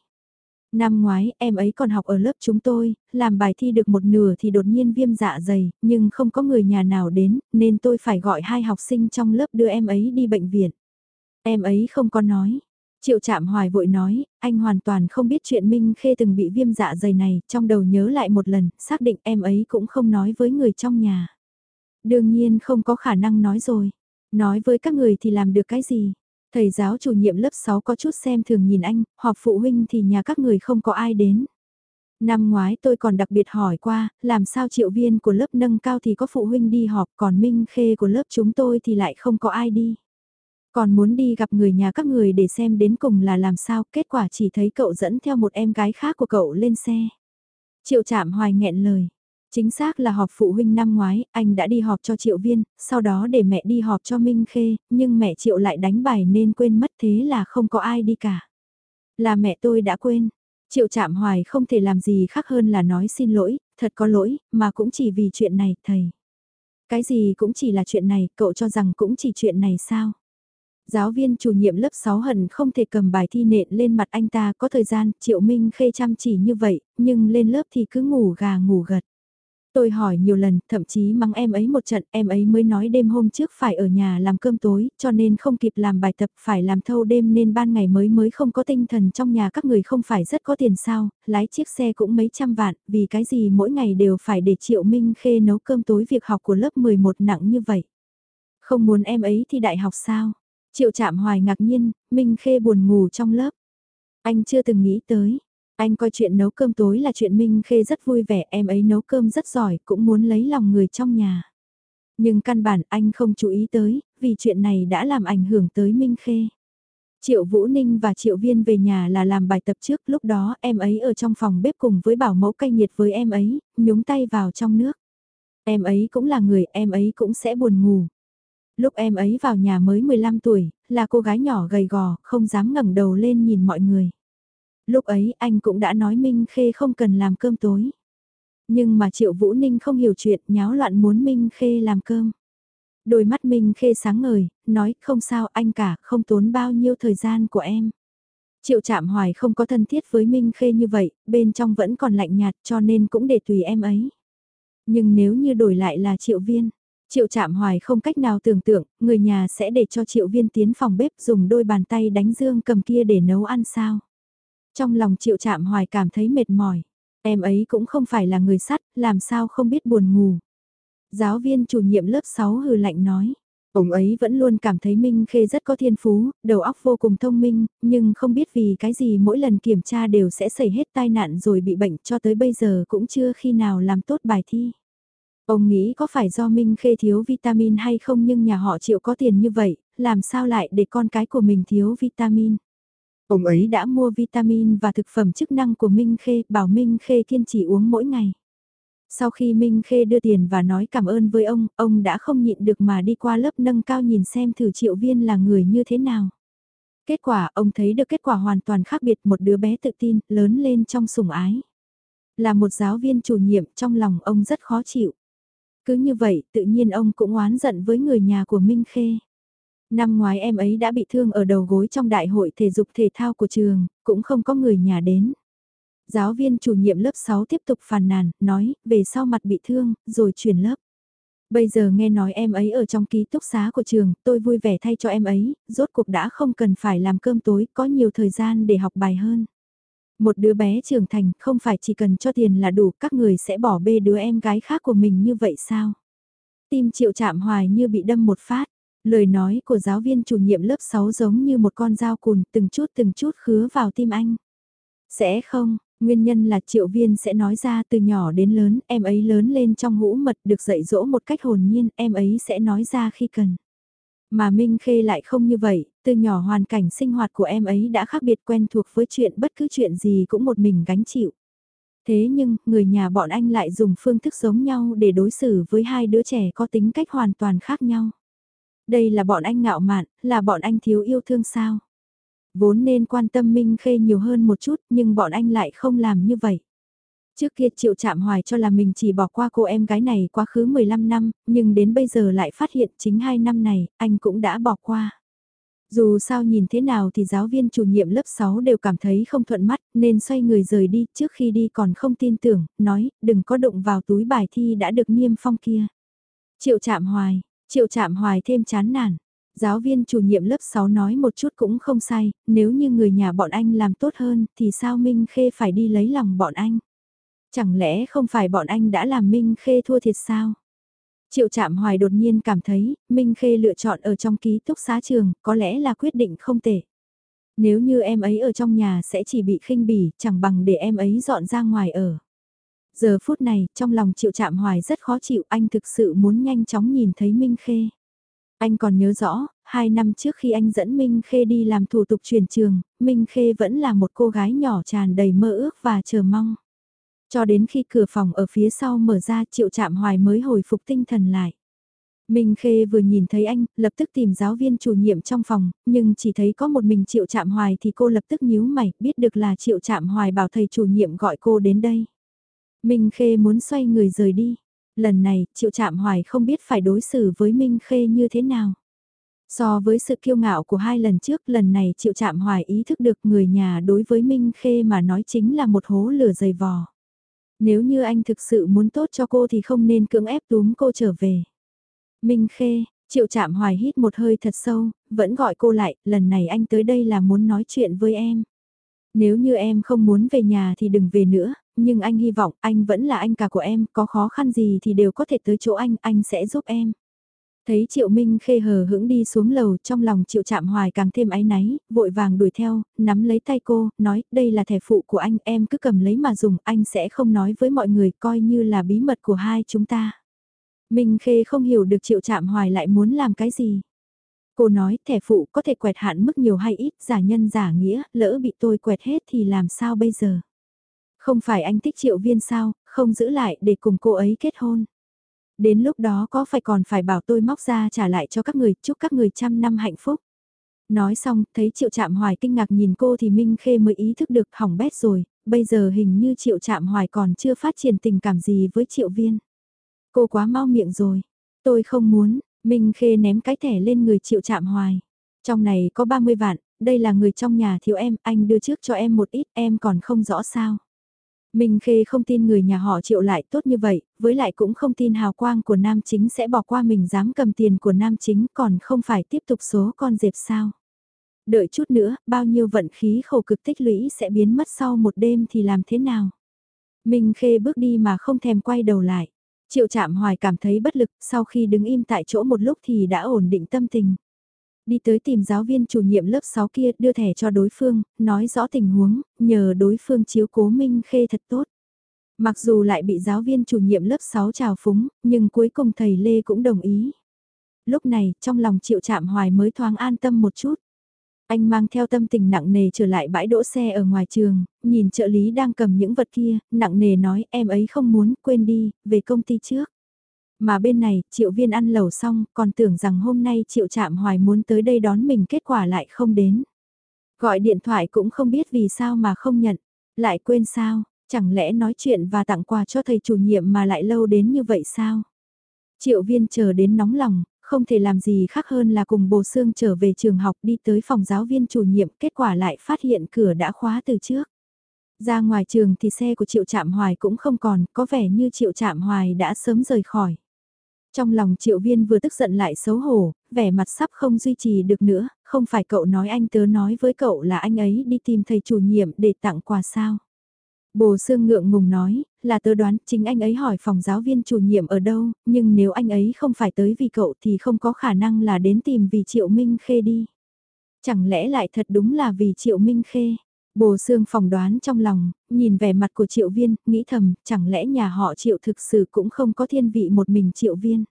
Năm ngoái em ấy còn học ở lớp chúng tôi, làm bài thi được một nửa thì đột nhiên viêm dạ dày, nhưng không có người nhà nào đến, nên tôi phải gọi hai học sinh trong lớp đưa em ấy đi bệnh viện. Em ấy không có nói. Triệu Trạm hoài vội nói, anh hoàn toàn không biết chuyện Minh Khê từng bị viêm dạ dày này, trong đầu nhớ lại một lần, xác định em ấy cũng không nói với người trong nhà. Đương nhiên không có khả năng nói rồi. Nói với các người thì làm được cái gì? Thầy giáo chủ nhiệm lớp 6 có chút xem thường nhìn anh, họp phụ huynh thì nhà các người không có ai đến. Năm ngoái tôi còn đặc biệt hỏi qua, làm sao triệu viên của lớp nâng cao thì có phụ huynh đi họp còn minh khê của lớp chúng tôi thì lại không có ai đi. Còn muốn đi gặp người nhà các người để xem đến cùng là làm sao, kết quả chỉ thấy cậu dẫn theo một em gái khác của cậu lên xe. Triệu chạm hoài nghẹn lời. Chính xác là họp phụ huynh năm ngoái, anh đã đi họp cho Triệu Viên, sau đó để mẹ đi họp cho Minh Khê, nhưng mẹ Triệu lại đánh bài nên quên mất thế là không có ai đi cả. Là mẹ tôi đã quên. Triệu chạm hoài không thể làm gì khác hơn là nói xin lỗi, thật có lỗi, mà cũng chỉ vì chuyện này, thầy. Cái gì cũng chỉ là chuyện này, cậu cho rằng cũng chỉ chuyện này sao? Giáo viên chủ nhiệm lớp 6 hận không thể cầm bài thi nện lên mặt anh ta có thời gian, Triệu Minh Khê chăm chỉ như vậy, nhưng lên lớp thì cứ ngủ gà ngủ gật. Tôi hỏi nhiều lần, thậm chí mắng em ấy một trận, em ấy mới nói đêm hôm trước phải ở nhà làm cơm tối, cho nên không kịp làm bài tập phải làm thâu đêm nên ban ngày mới mới không có tinh thần trong nhà các người không phải rất có tiền sao, lái chiếc xe cũng mấy trăm vạn, vì cái gì mỗi ngày đều phải để Triệu Minh Khê nấu cơm tối việc học của lớp 11 nặng như vậy. Không muốn em ấy thì đại học sao? Triệu chạm hoài ngạc nhiên, Minh Khê buồn ngủ trong lớp. Anh chưa từng nghĩ tới, anh coi chuyện nấu cơm tối là chuyện Minh Khê rất vui vẻ, em ấy nấu cơm rất giỏi, cũng muốn lấy lòng người trong nhà. Nhưng căn bản anh không chú ý tới, vì chuyện này đã làm ảnh hưởng tới Minh Khê. Triệu Vũ Ninh và Triệu Viên về nhà là làm bài tập trước, lúc đó em ấy ở trong phòng bếp cùng với bảo mẫu cay nhiệt với em ấy, nhúng tay vào trong nước. Em ấy cũng là người, em ấy cũng sẽ buồn ngủ. Lúc em ấy vào nhà mới 15 tuổi, là cô gái nhỏ gầy gò, không dám ngẩng đầu lên nhìn mọi người. Lúc ấy anh cũng đã nói Minh Khê không cần làm cơm tối. Nhưng mà Triệu Vũ Ninh không hiểu chuyện nháo loạn muốn Minh Khê làm cơm. Đôi mắt Minh Khê sáng ngời, nói không sao anh cả, không tốn bao nhiêu thời gian của em. Triệu Trạm Hoài không có thân thiết với Minh Khê như vậy, bên trong vẫn còn lạnh nhạt cho nên cũng để tùy em ấy. Nhưng nếu như đổi lại là Triệu Viên, Triệu Trạm Hoài không cách nào tưởng tượng, người nhà sẽ để cho Triệu Viên tiến phòng bếp dùng đôi bàn tay đánh dương cầm kia để nấu ăn sao. Trong lòng Triệu Trạm Hoài cảm thấy mệt mỏi, em ấy cũng không phải là người sắt, làm sao không biết buồn ngủ. Giáo viên chủ nhiệm lớp 6 hừ lạnh nói, Ông ấy vẫn luôn cảm thấy Minh Khê rất có thiên phú, đầu óc vô cùng thông minh, nhưng không biết vì cái gì mỗi lần kiểm tra đều sẽ xảy hết tai nạn rồi bị bệnh cho tới bây giờ cũng chưa khi nào làm tốt bài thi. Ông nghĩ có phải do Minh Khê thiếu vitamin hay không nhưng nhà họ chịu có tiền như vậy, làm sao lại để con cái của mình thiếu vitamin. Ông ấy đã mua vitamin và thực phẩm chức năng của Minh Khê, bảo Minh Khê kiên trì uống mỗi ngày. Sau khi Minh Khê đưa tiền và nói cảm ơn với ông, ông đã không nhịn được mà đi qua lớp nâng cao nhìn xem thử triệu viên là người như thế nào. Kết quả, ông thấy được kết quả hoàn toàn khác biệt một đứa bé tự tin, lớn lên trong sủng ái. Là một giáo viên chủ nhiệm trong lòng ông rất khó chịu. Cứ như vậy, tự nhiên ông cũng oán giận với người nhà của Minh Khê. Năm ngoái em ấy đã bị thương ở đầu gối trong đại hội thể dục thể thao của trường, cũng không có người nhà đến. Giáo viên chủ nhiệm lớp 6 tiếp tục phàn nàn, nói, về sau mặt bị thương, rồi chuyển lớp. Bây giờ nghe nói em ấy ở trong ký túc xá của trường, tôi vui vẻ thay cho em ấy, rốt cuộc đã không cần phải làm cơm tối, có nhiều thời gian để học bài hơn. Một đứa bé trưởng thành không phải chỉ cần cho tiền là đủ, các người sẽ bỏ bê đứa em gái khác của mình như vậy sao? Tim triệu chạm hoài như bị đâm một phát. Lời nói của giáo viên chủ nhiệm lớp 6 giống như một con dao cùn từng chút từng chút khứa vào tim anh. Sẽ không, Nguyên nhân là triệu viên sẽ nói ra từ nhỏ đến lớn, em ấy lớn lên trong hũ mật được dạy dỗ một cách hồn nhiên, em ấy sẽ nói ra khi cần. Mà Minh Khê lại không như vậy, từ nhỏ hoàn cảnh sinh hoạt của em ấy đã khác biệt quen thuộc với chuyện bất cứ chuyện gì cũng một mình gánh chịu. Thế nhưng, người nhà bọn anh lại dùng phương thức giống nhau để đối xử với hai đứa trẻ có tính cách hoàn toàn khác nhau. Đây là bọn anh ngạo mạn, là bọn anh thiếu yêu thương sao? Vốn nên quan tâm Minh Khê nhiều hơn một chút nhưng bọn anh lại không làm như vậy. Trước kia Triệu Chạm Hoài cho là mình chỉ bỏ qua cô em gái này quá khứ 15 năm, nhưng đến bây giờ lại phát hiện chính hai năm này, anh cũng đã bỏ qua. Dù sao nhìn thế nào thì giáo viên chủ nhiệm lớp 6 đều cảm thấy không thuận mắt nên xoay người rời đi trước khi đi còn không tin tưởng, nói đừng có đụng vào túi bài thi đã được niêm phong kia. Triệu chạm hoài, triệu chạm hoài thêm chán nản, Giáo viên chủ nhiệm lớp 6 nói một chút cũng không sai, nếu như người nhà bọn anh làm tốt hơn thì sao Minh Khê phải đi lấy lòng bọn anh? Chẳng lẽ không phải bọn anh đã làm Minh Khê thua thiệt sao? Triệu Trạm Hoài đột nhiên cảm thấy, Minh Khê lựa chọn ở trong ký túc xá trường, có lẽ là quyết định không tệ. Nếu như em ấy ở trong nhà sẽ chỉ bị khinh bỉ, chẳng bằng để em ấy dọn ra ngoài ở. Giờ phút này, trong lòng Triệu Trạm Hoài rất khó chịu, anh thực sự muốn nhanh chóng nhìn thấy Minh Khê. Anh còn nhớ rõ, hai năm trước khi anh dẫn Minh Khê đi làm thủ tục chuyển trường, Minh Khê vẫn là một cô gái nhỏ tràn đầy mơ ước và chờ mong. Cho đến khi cửa phòng ở phía sau mở ra triệu chạm hoài mới hồi phục tinh thần lại. Minh Khê vừa nhìn thấy anh, lập tức tìm giáo viên chủ nhiệm trong phòng, nhưng chỉ thấy có một mình Triệu Trạm Hoài thì cô lập tức nhíu mày, biết được là Triệu Trạm Hoài bảo thầy chủ nhiệm gọi cô đến đây. Minh Khê muốn xoay người rời đi, Lần này, Triệu Trạm Hoài không biết phải đối xử với Minh Khê như thế nào. So với sự kiêu ngạo của hai lần trước, lần này Triệu Trạm Hoài ý thức được người nhà đối với Minh Khê mà nói chính là một hố lửa dày vò. Nếu như anh thực sự muốn tốt cho cô thì không nên cưỡng ép túm cô trở về. Minh Khê, Triệu Trạm Hoài hít một hơi thật sâu, vẫn gọi cô lại, lần này anh tới đây là muốn nói chuyện với em. Nếu như em không muốn về nhà thì đừng về nữa, nhưng anh hy vọng anh vẫn là anh cả của em, có khó khăn gì thì đều có thể tới chỗ anh, anh sẽ giúp em. Thấy Triệu Minh khê hờ hững đi xuống lầu trong lòng Triệu Chạm Hoài càng thêm áy náy, vội vàng đuổi theo, nắm lấy tay cô, nói đây là thẻ phụ của anh, em cứ cầm lấy mà dùng, anh sẽ không nói với mọi người, coi như là bí mật của hai chúng ta. Minh khê không hiểu được Triệu Chạm Hoài lại muốn làm cái gì. Cô nói thẻ phụ có thể quẹt hạn mức nhiều hay ít, giả nhân giả nghĩa, lỡ bị tôi quẹt hết thì làm sao bây giờ? Không phải anh thích triệu viên sao, không giữ lại để cùng cô ấy kết hôn. Đến lúc đó có phải còn phải bảo tôi móc ra trả lại cho các người, chúc các người trăm năm hạnh phúc. Nói xong, thấy Triệu Trạm Hoài kinh ngạc nhìn cô thì Minh Khê mới ý thức được hỏng bét rồi, bây giờ hình như Triệu Trạm Hoài còn chưa phát triển tình cảm gì với Triệu Viên. Cô quá mau miệng rồi, tôi không muốn, Minh Khê ném cái thẻ lên người Triệu Trạm Hoài. Trong này có 30 vạn, đây là người trong nhà thiếu em, anh đưa trước cho em một ít, em còn không rõ sao. Minh Khê không tin người nhà họ triệu lại tốt như vậy, với lại cũng không tin hào quang của nam chính sẽ bỏ qua mình dám cầm tiền của nam chính còn không phải tiếp tục số con dẹp sao. Đợi chút nữa, bao nhiêu vận khí khổ cực tích lũy sẽ biến mất sau một đêm thì làm thế nào? Minh Khê bước đi mà không thèm quay đầu lại. Triệu chạm hoài cảm thấy bất lực, sau khi đứng im tại chỗ một lúc thì đã ổn định tâm tình. Đi tới tìm giáo viên chủ nhiệm lớp 6 kia đưa thẻ cho đối phương, nói rõ tình huống, nhờ đối phương chiếu cố Minh Khê thật tốt. Mặc dù lại bị giáo viên chủ nhiệm lớp 6 trào phúng, nhưng cuối cùng thầy Lê cũng đồng ý. Lúc này, trong lòng triệu chạm hoài mới thoáng an tâm một chút. Anh mang theo tâm tình nặng nề trở lại bãi đỗ xe ở ngoài trường, nhìn trợ lý đang cầm những vật kia, nặng nề nói em ấy không muốn, quên đi, về công ty trước. Mà bên này, triệu viên ăn lẩu xong, còn tưởng rằng hôm nay triệu chạm hoài muốn tới đây đón mình kết quả lại không đến. Gọi điện thoại cũng không biết vì sao mà không nhận, lại quên sao, chẳng lẽ nói chuyện và tặng quà cho thầy chủ nhiệm mà lại lâu đến như vậy sao? Triệu viên chờ đến nóng lòng, không thể làm gì khác hơn là cùng bồ xương trở về trường học đi tới phòng giáo viên chủ nhiệm, kết quả lại phát hiện cửa đã khóa từ trước. Ra ngoài trường thì xe của Triệu Trạm Hoài cũng không còn, có vẻ như Triệu Trạm Hoài đã sớm rời khỏi. Trong lòng Triệu Viên vừa tức giận lại xấu hổ, vẻ mặt sắp không duy trì được nữa, không phải cậu nói anh tớ nói với cậu là anh ấy đi tìm thầy chủ nhiệm để tặng quà sao. Bồ Sương ngượng ngùng nói, là tớ đoán chính anh ấy hỏi phòng giáo viên chủ nhiệm ở đâu, nhưng nếu anh ấy không phải tới vì cậu thì không có khả năng là đến tìm vì Triệu Minh Khê đi. Chẳng lẽ lại thật đúng là vì Triệu Minh Khê? Bồ Sương phỏng đoán trong lòng, nhìn vẻ mặt của Triệu Viên, nghĩ thầm, chẳng lẽ nhà họ Triệu thực sự cũng không có thiên vị một mình Triệu Viên.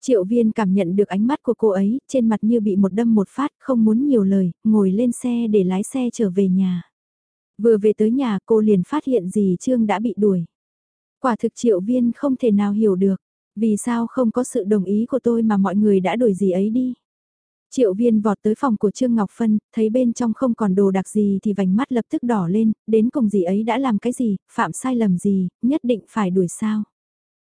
Triệu Viên cảm nhận được ánh mắt của cô ấy, trên mặt như bị một đâm một phát, không muốn nhiều lời, ngồi lên xe để lái xe trở về nhà. Vừa về tới nhà cô liền phát hiện gì Trương đã bị đuổi. Quả thực triệu viên không thể nào hiểu được, vì sao không có sự đồng ý của tôi mà mọi người đã đuổi gì ấy đi. Triệu viên vọt tới phòng của Trương Ngọc Phân, thấy bên trong không còn đồ đặc gì thì vành mắt lập tức đỏ lên, đến cùng gì ấy đã làm cái gì, phạm sai lầm gì, nhất định phải đuổi sao.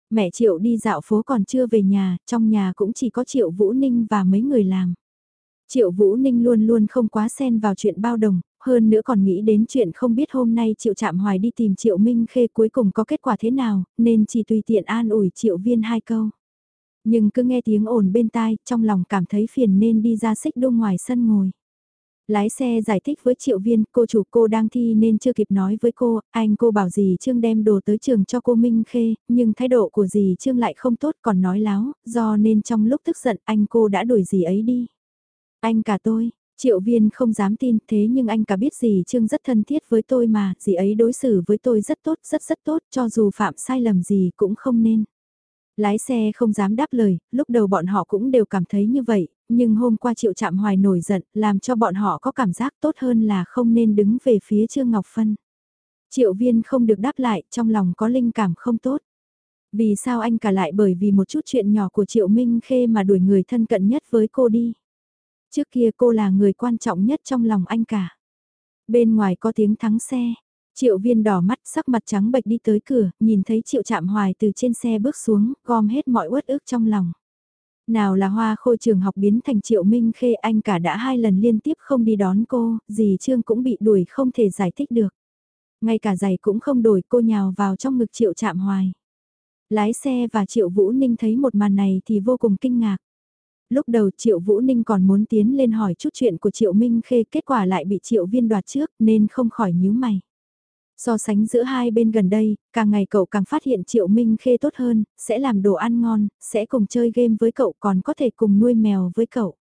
Mẹ Triệu đi dạo phố còn chưa về nhà, trong nhà cũng chỉ có Triệu Vũ Ninh và mấy người làm. Triệu Vũ Ninh luôn luôn không quá xen vào chuyện bao đồng, hơn nữa còn nghĩ đến chuyện không biết hôm nay Triệu Trạm Hoài đi tìm Triệu Minh Khê cuối cùng có kết quả thế nào, nên chỉ tùy tiện an ủi Triệu Viên hai câu. Nhưng cứ nghe tiếng ồn bên tai, trong lòng cảm thấy phiền nên đi ra xích đô ngoài sân ngồi. Lái xe giải thích với Triệu Viên, cô chủ cô đang thi nên chưa kịp nói với cô, anh cô bảo dì Trương đem đồ tới trường cho cô Minh Khê, nhưng thái độ của dì Trương lại không tốt còn nói láo, do nên trong lúc tức giận anh cô đã đuổi dì ấy đi. Anh cả tôi, Triệu viên không dám tin thế nhưng anh cả biết gì Trương rất thân thiết với tôi mà, dì ấy đối xử với tôi rất tốt, rất rất tốt, cho dù phạm sai lầm gì cũng không nên. Lái xe không dám đáp lời, lúc đầu bọn họ cũng đều cảm thấy như vậy, nhưng hôm qua Triệu Trạm Hoài nổi giận, làm cho bọn họ có cảm giác tốt hơn là không nên đứng về phía Trương Ngọc Phân. Triệu viên không được đáp lại, trong lòng có linh cảm không tốt. Vì sao anh cả lại bởi vì một chút chuyện nhỏ của Triệu Minh Khê mà đuổi người thân cận nhất với cô đi. Trước kia cô là người quan trọng nhất trong lòng anh cả. Bên ngoài có tiếng thắng xe. Triệu viên đỏ mắt sắc mặt trắng bệch đi tới cửa, nhìn thấy triệu chạm hoài từ trên xe bước xuống, gom hết mọi uất ức trong lòng. Nào là hoa khôi trường học biến thành triệu minh khê anh cả đã hai lần liên tiếp không đi đón cô, dì Trương cũng bị đuổi không thể giải thích được. Ngay cả giày cũng không đổi cô nhào vào trong ngực triệu chạm hoài. Lái xe và triệu vũ ninh thấy một màn này thì vô cùng kinh ngạc. Lúc đầu Triệu Vũ Ninh còn muốn tiến lên hỏi chút chuyện của Triệu Minh Khê kết quả lại bị Triệu Viên đoạt trước nên không khỏi nhíu mày. So sánh giữa hai bên gần đây, càng ngày cậu càng phát hiện Triệu Minh Khê tốt hơn, sẽ làm đồ ăn ngon, sẽ cùng chơi game với cậu còn có thể cùng nuôi mèo với cậu.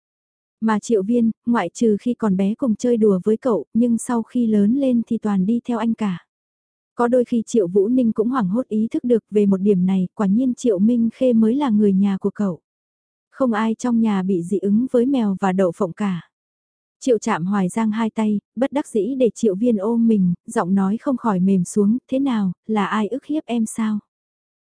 Mà Triệu Viên, ngoại trừ khi còn bé cùng chơi đùa với cậu, nhưng sau khi lớn lên thì toàn đi theo anh cả. Có đôi khi Triệu Vũ Ninh cũng hoảng hốt ý thức được về một điểm này, quả nhiên Triệu Minh Khê mới là người nhà của cậu. Không ai trong nhà bị dị ứng với mèo và đậu phộng cả. Triệu chạm hoài giang hai tay, bất đắc dĩ để triệu viên ôm mình, giọng nói không khỏi mềm xuống, thế nào, là ai ức hiếp em sao?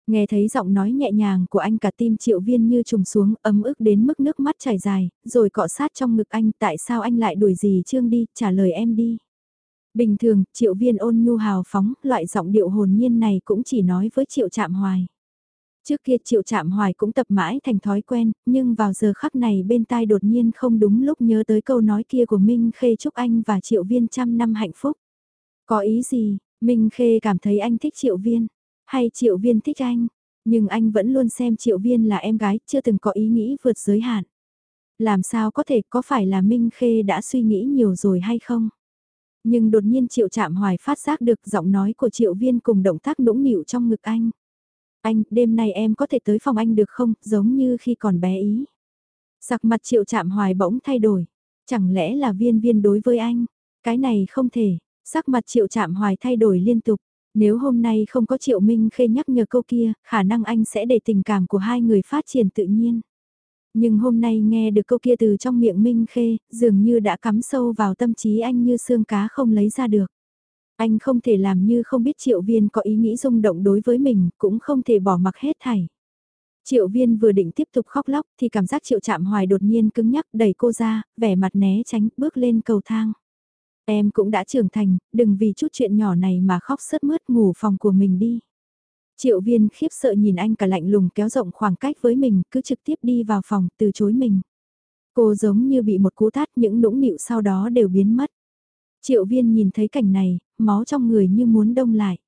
Nghe thấy giọng nói nhẹ nhàng của anh cả tim triệu viên như trùng xuống ấm ức đến mức nước mắt chảy dài, rồi cọ sát trong ngực anh tại sao anh lại đuổi gì Trương đi, trả lời em đi. Bình thường, triệu viên ôn nhu hào phóng, loại giọng điệu hồn nhiên này cũng chỉ nói với triệu chạm hoài. Trước kia triệu chạm hoài cũng tập mãi thành thói quen, nhưng vào giờ khắc này bên tai đột nhiên không đúng lúc nhớ tới câu nói kia của Minh Khê chúc anh và triệu viên trăm năm hạnh phúc. Có ý gì, Minh Khê cảm thấy anh thích triệu viên, hay triệu viên thích anh, nhưng anh vẫn luôn xem triệu viên là em gái, chưa từng có ý nghĩ vượt giới hạn. Làm sao có thể có phải là Minh Khê đã suy nghĩ nhiều rồi hay không? Nhưng đột nhiên triệu chạm hoài phát giác được giọng nói của triệu viên cùng động tác nũng nịu trong ngực anh. Anh, đêm nay em có thể tới phòng anh được không, giống như khi còn bé ý. Sặc mặt triệu chạm hoài bỗng thay đổi. Chẳng lẽ là viên viên đối với anh? Cái này không thể. Sắc mặt triệu chạm hoài thay đổi liên tục. Nếu hôm nay không có triệu minh khê nhắc nhở câu kia, khả năng anh sẽ để tình cảm của hai người phát triển tự nhiên. Nhưng hôm nay nghe được câu kia từ trong miệng Minh Khê, dường như đã cắm sâu vào tâm trí anh như xương cá không lấy ra được. Anh không thể làm như không biết triệu viên có ý nghĩ rung động đối với mình, cũng không thể bỏ mặc hết thảy. Triệu viên vừa định tiếp tục khóc lóc thì cảm giác triệu chạm hoài đột nhiên cứng nhắc đẩy cô ra, vẻ mặt né tránh, bước lên cầu thang. Em cũng đã trưởng thành, đừng vì chút chuyện nhỏ này mà khóc sớt mướt ngủ phòng của mình đi. Triệu viên khiếp sợ nhìn anh cả lạnh lùng kéo rộng khoảng cách với mình, cứ trực tiếp đi vào phòng, từ chối mình. Cô giống như bị một cú tát những nũng nịu sau đó đều biến mất. Triệu viên nhìn thấy cảnh này, máu trong người như muốn đông lại.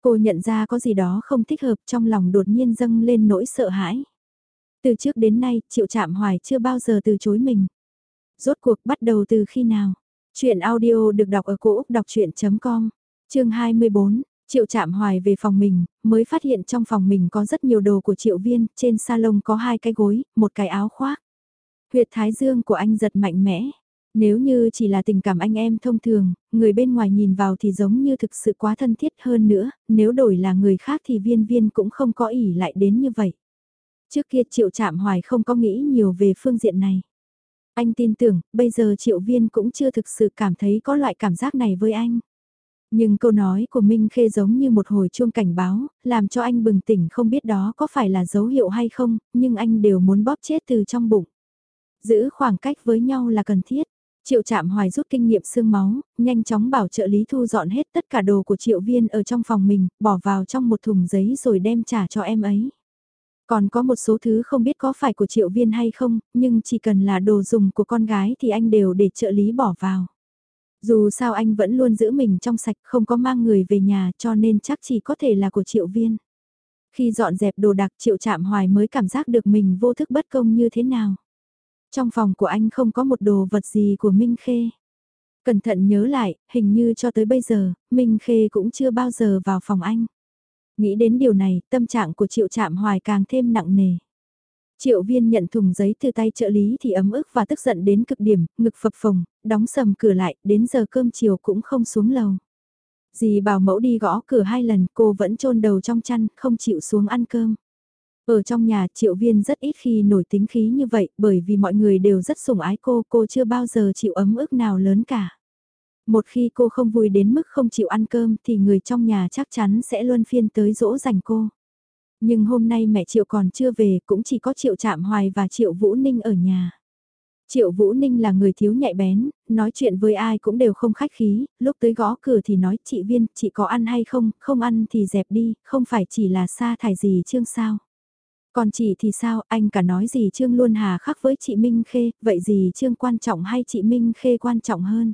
Cô nhận ra có gì đó không thích hợp trong lòng đột nhiên dâng lên nỗi sợ hãi. Từ trước đến nay, Triệu Trạm Hoài chưa bao giờ từ chối mình. Rốt cuộc bắt đầu từ khi nào? Chuyện audio được đọc ở cổ Úc đọc chuyện.com, chương 24. Triệu chạm hoài về phòng mình, mới phát hiện trong phòng mình có rất nhiều đồ của triệu viên, trên salon có hai cái gối, một cái áo khoác. Huyệt thái dương của anh giật mạnh mẽ. Nếu như chỉ là tình cảm anh em thông thường, người bên ngoài nhìn vào thì giống như thực sự quá thân thiết hơn nữa, nếu đổi là người khác thì viên viên cũng không có ỉ lại đến như vậy. Trước kia triệu chạm hoài không có nghĩ nhiều về phương diện này. Anh tin tưởng, bây giờ triệu viên cũng chưa thực sự cảm thấy có loại cảm giác này với anh. Nhưng câu nói của Minh Khê giống như một hồi chuông cảnh báo, làm cho anh bừng tỉnh không biết đó có phải là dấu hiệu hay không, nhưng anh đều muốn bóp chết từ trong bụng. Giữ khoảng cách với nhau là cần thiết. Triệu Trạm hoài rút kinh nghiệm xương máu, nhanh chóng bảo trợ lý thu dọn hết tất cả đồ của triệu viên ở trong phòng mình, bỏ vào trong một thùng giấy rồi đem trả cho em ấy. Còn có một số thứ không biết có phải của triệu viên hay không, nhưng chỉ cần là đồ dùng của con gái thì anh đều để trợ lý bỏ vào. Dù sao anh vẫn luôn giữ mình trong sạch không có mang người về nhà cho nên chắc chỉ có thể là của triệu viên. Khi dọn dẹp đồ đạc triệu Trạm hoài mới cảm giác được mình vô thức bất công như thế nào. Trong phòng của anh không có một đồ vật gì của Minh Khê. Cẩn thận nhớ lại, hình như cho tới bây giờ, Minh Khê cũng chưa bao giờ vào phòng anh. Nghĩ đến điều này, tâm trạng của triệu Trạm hoài càng thêm nặng nề. Triệu viên nhận thùng giấy từ tay trợ lý thì ấm ức và tức giận đến cực điểm, ngực phập phồng, đóng sầm cửa lại, đến giờ cơm chiều cũng không xuống lầu. Dì bảo mẫu đi gõ cửa hai lần, cô vẫn chôn đầu trong chăn, không chịu xuống ăn cơm. Ở trong nhà, triệu viên rất ít khi nổi tính khí như vậy, bởi vì mọi người đều rất sủng ái cô, cô chưa bao giờ chịu ấm ức nào lớn cả. Một khi cô không vui đến mức không chịu ăn cơm thì người trong nhà chắc chắn sẽ luôn phiên tới dỗ dành cô. Nhưng hôm nay mẹ Triệu còn chưa về, cũng chỉ có Triệu Trạm Hoài và Triệu Vũ Ninh ở nhà. Triệu Vũ Ninh là người thiếu nhạy bén, nói chuyện với ai cũng đều không khách khí, lúc tới gõ cửa thì nói chị Viên, chị có ăn hay không, không ăn thì dẹp đi, không phải chỉ là sa thải gì Trương sao. Còn chị thì sao, anh cả nói gì Trương luôn hà khắc với chị Minh Khê, vậy gì Trương quan trọng hay chị Minh Khê quan trọng hơn?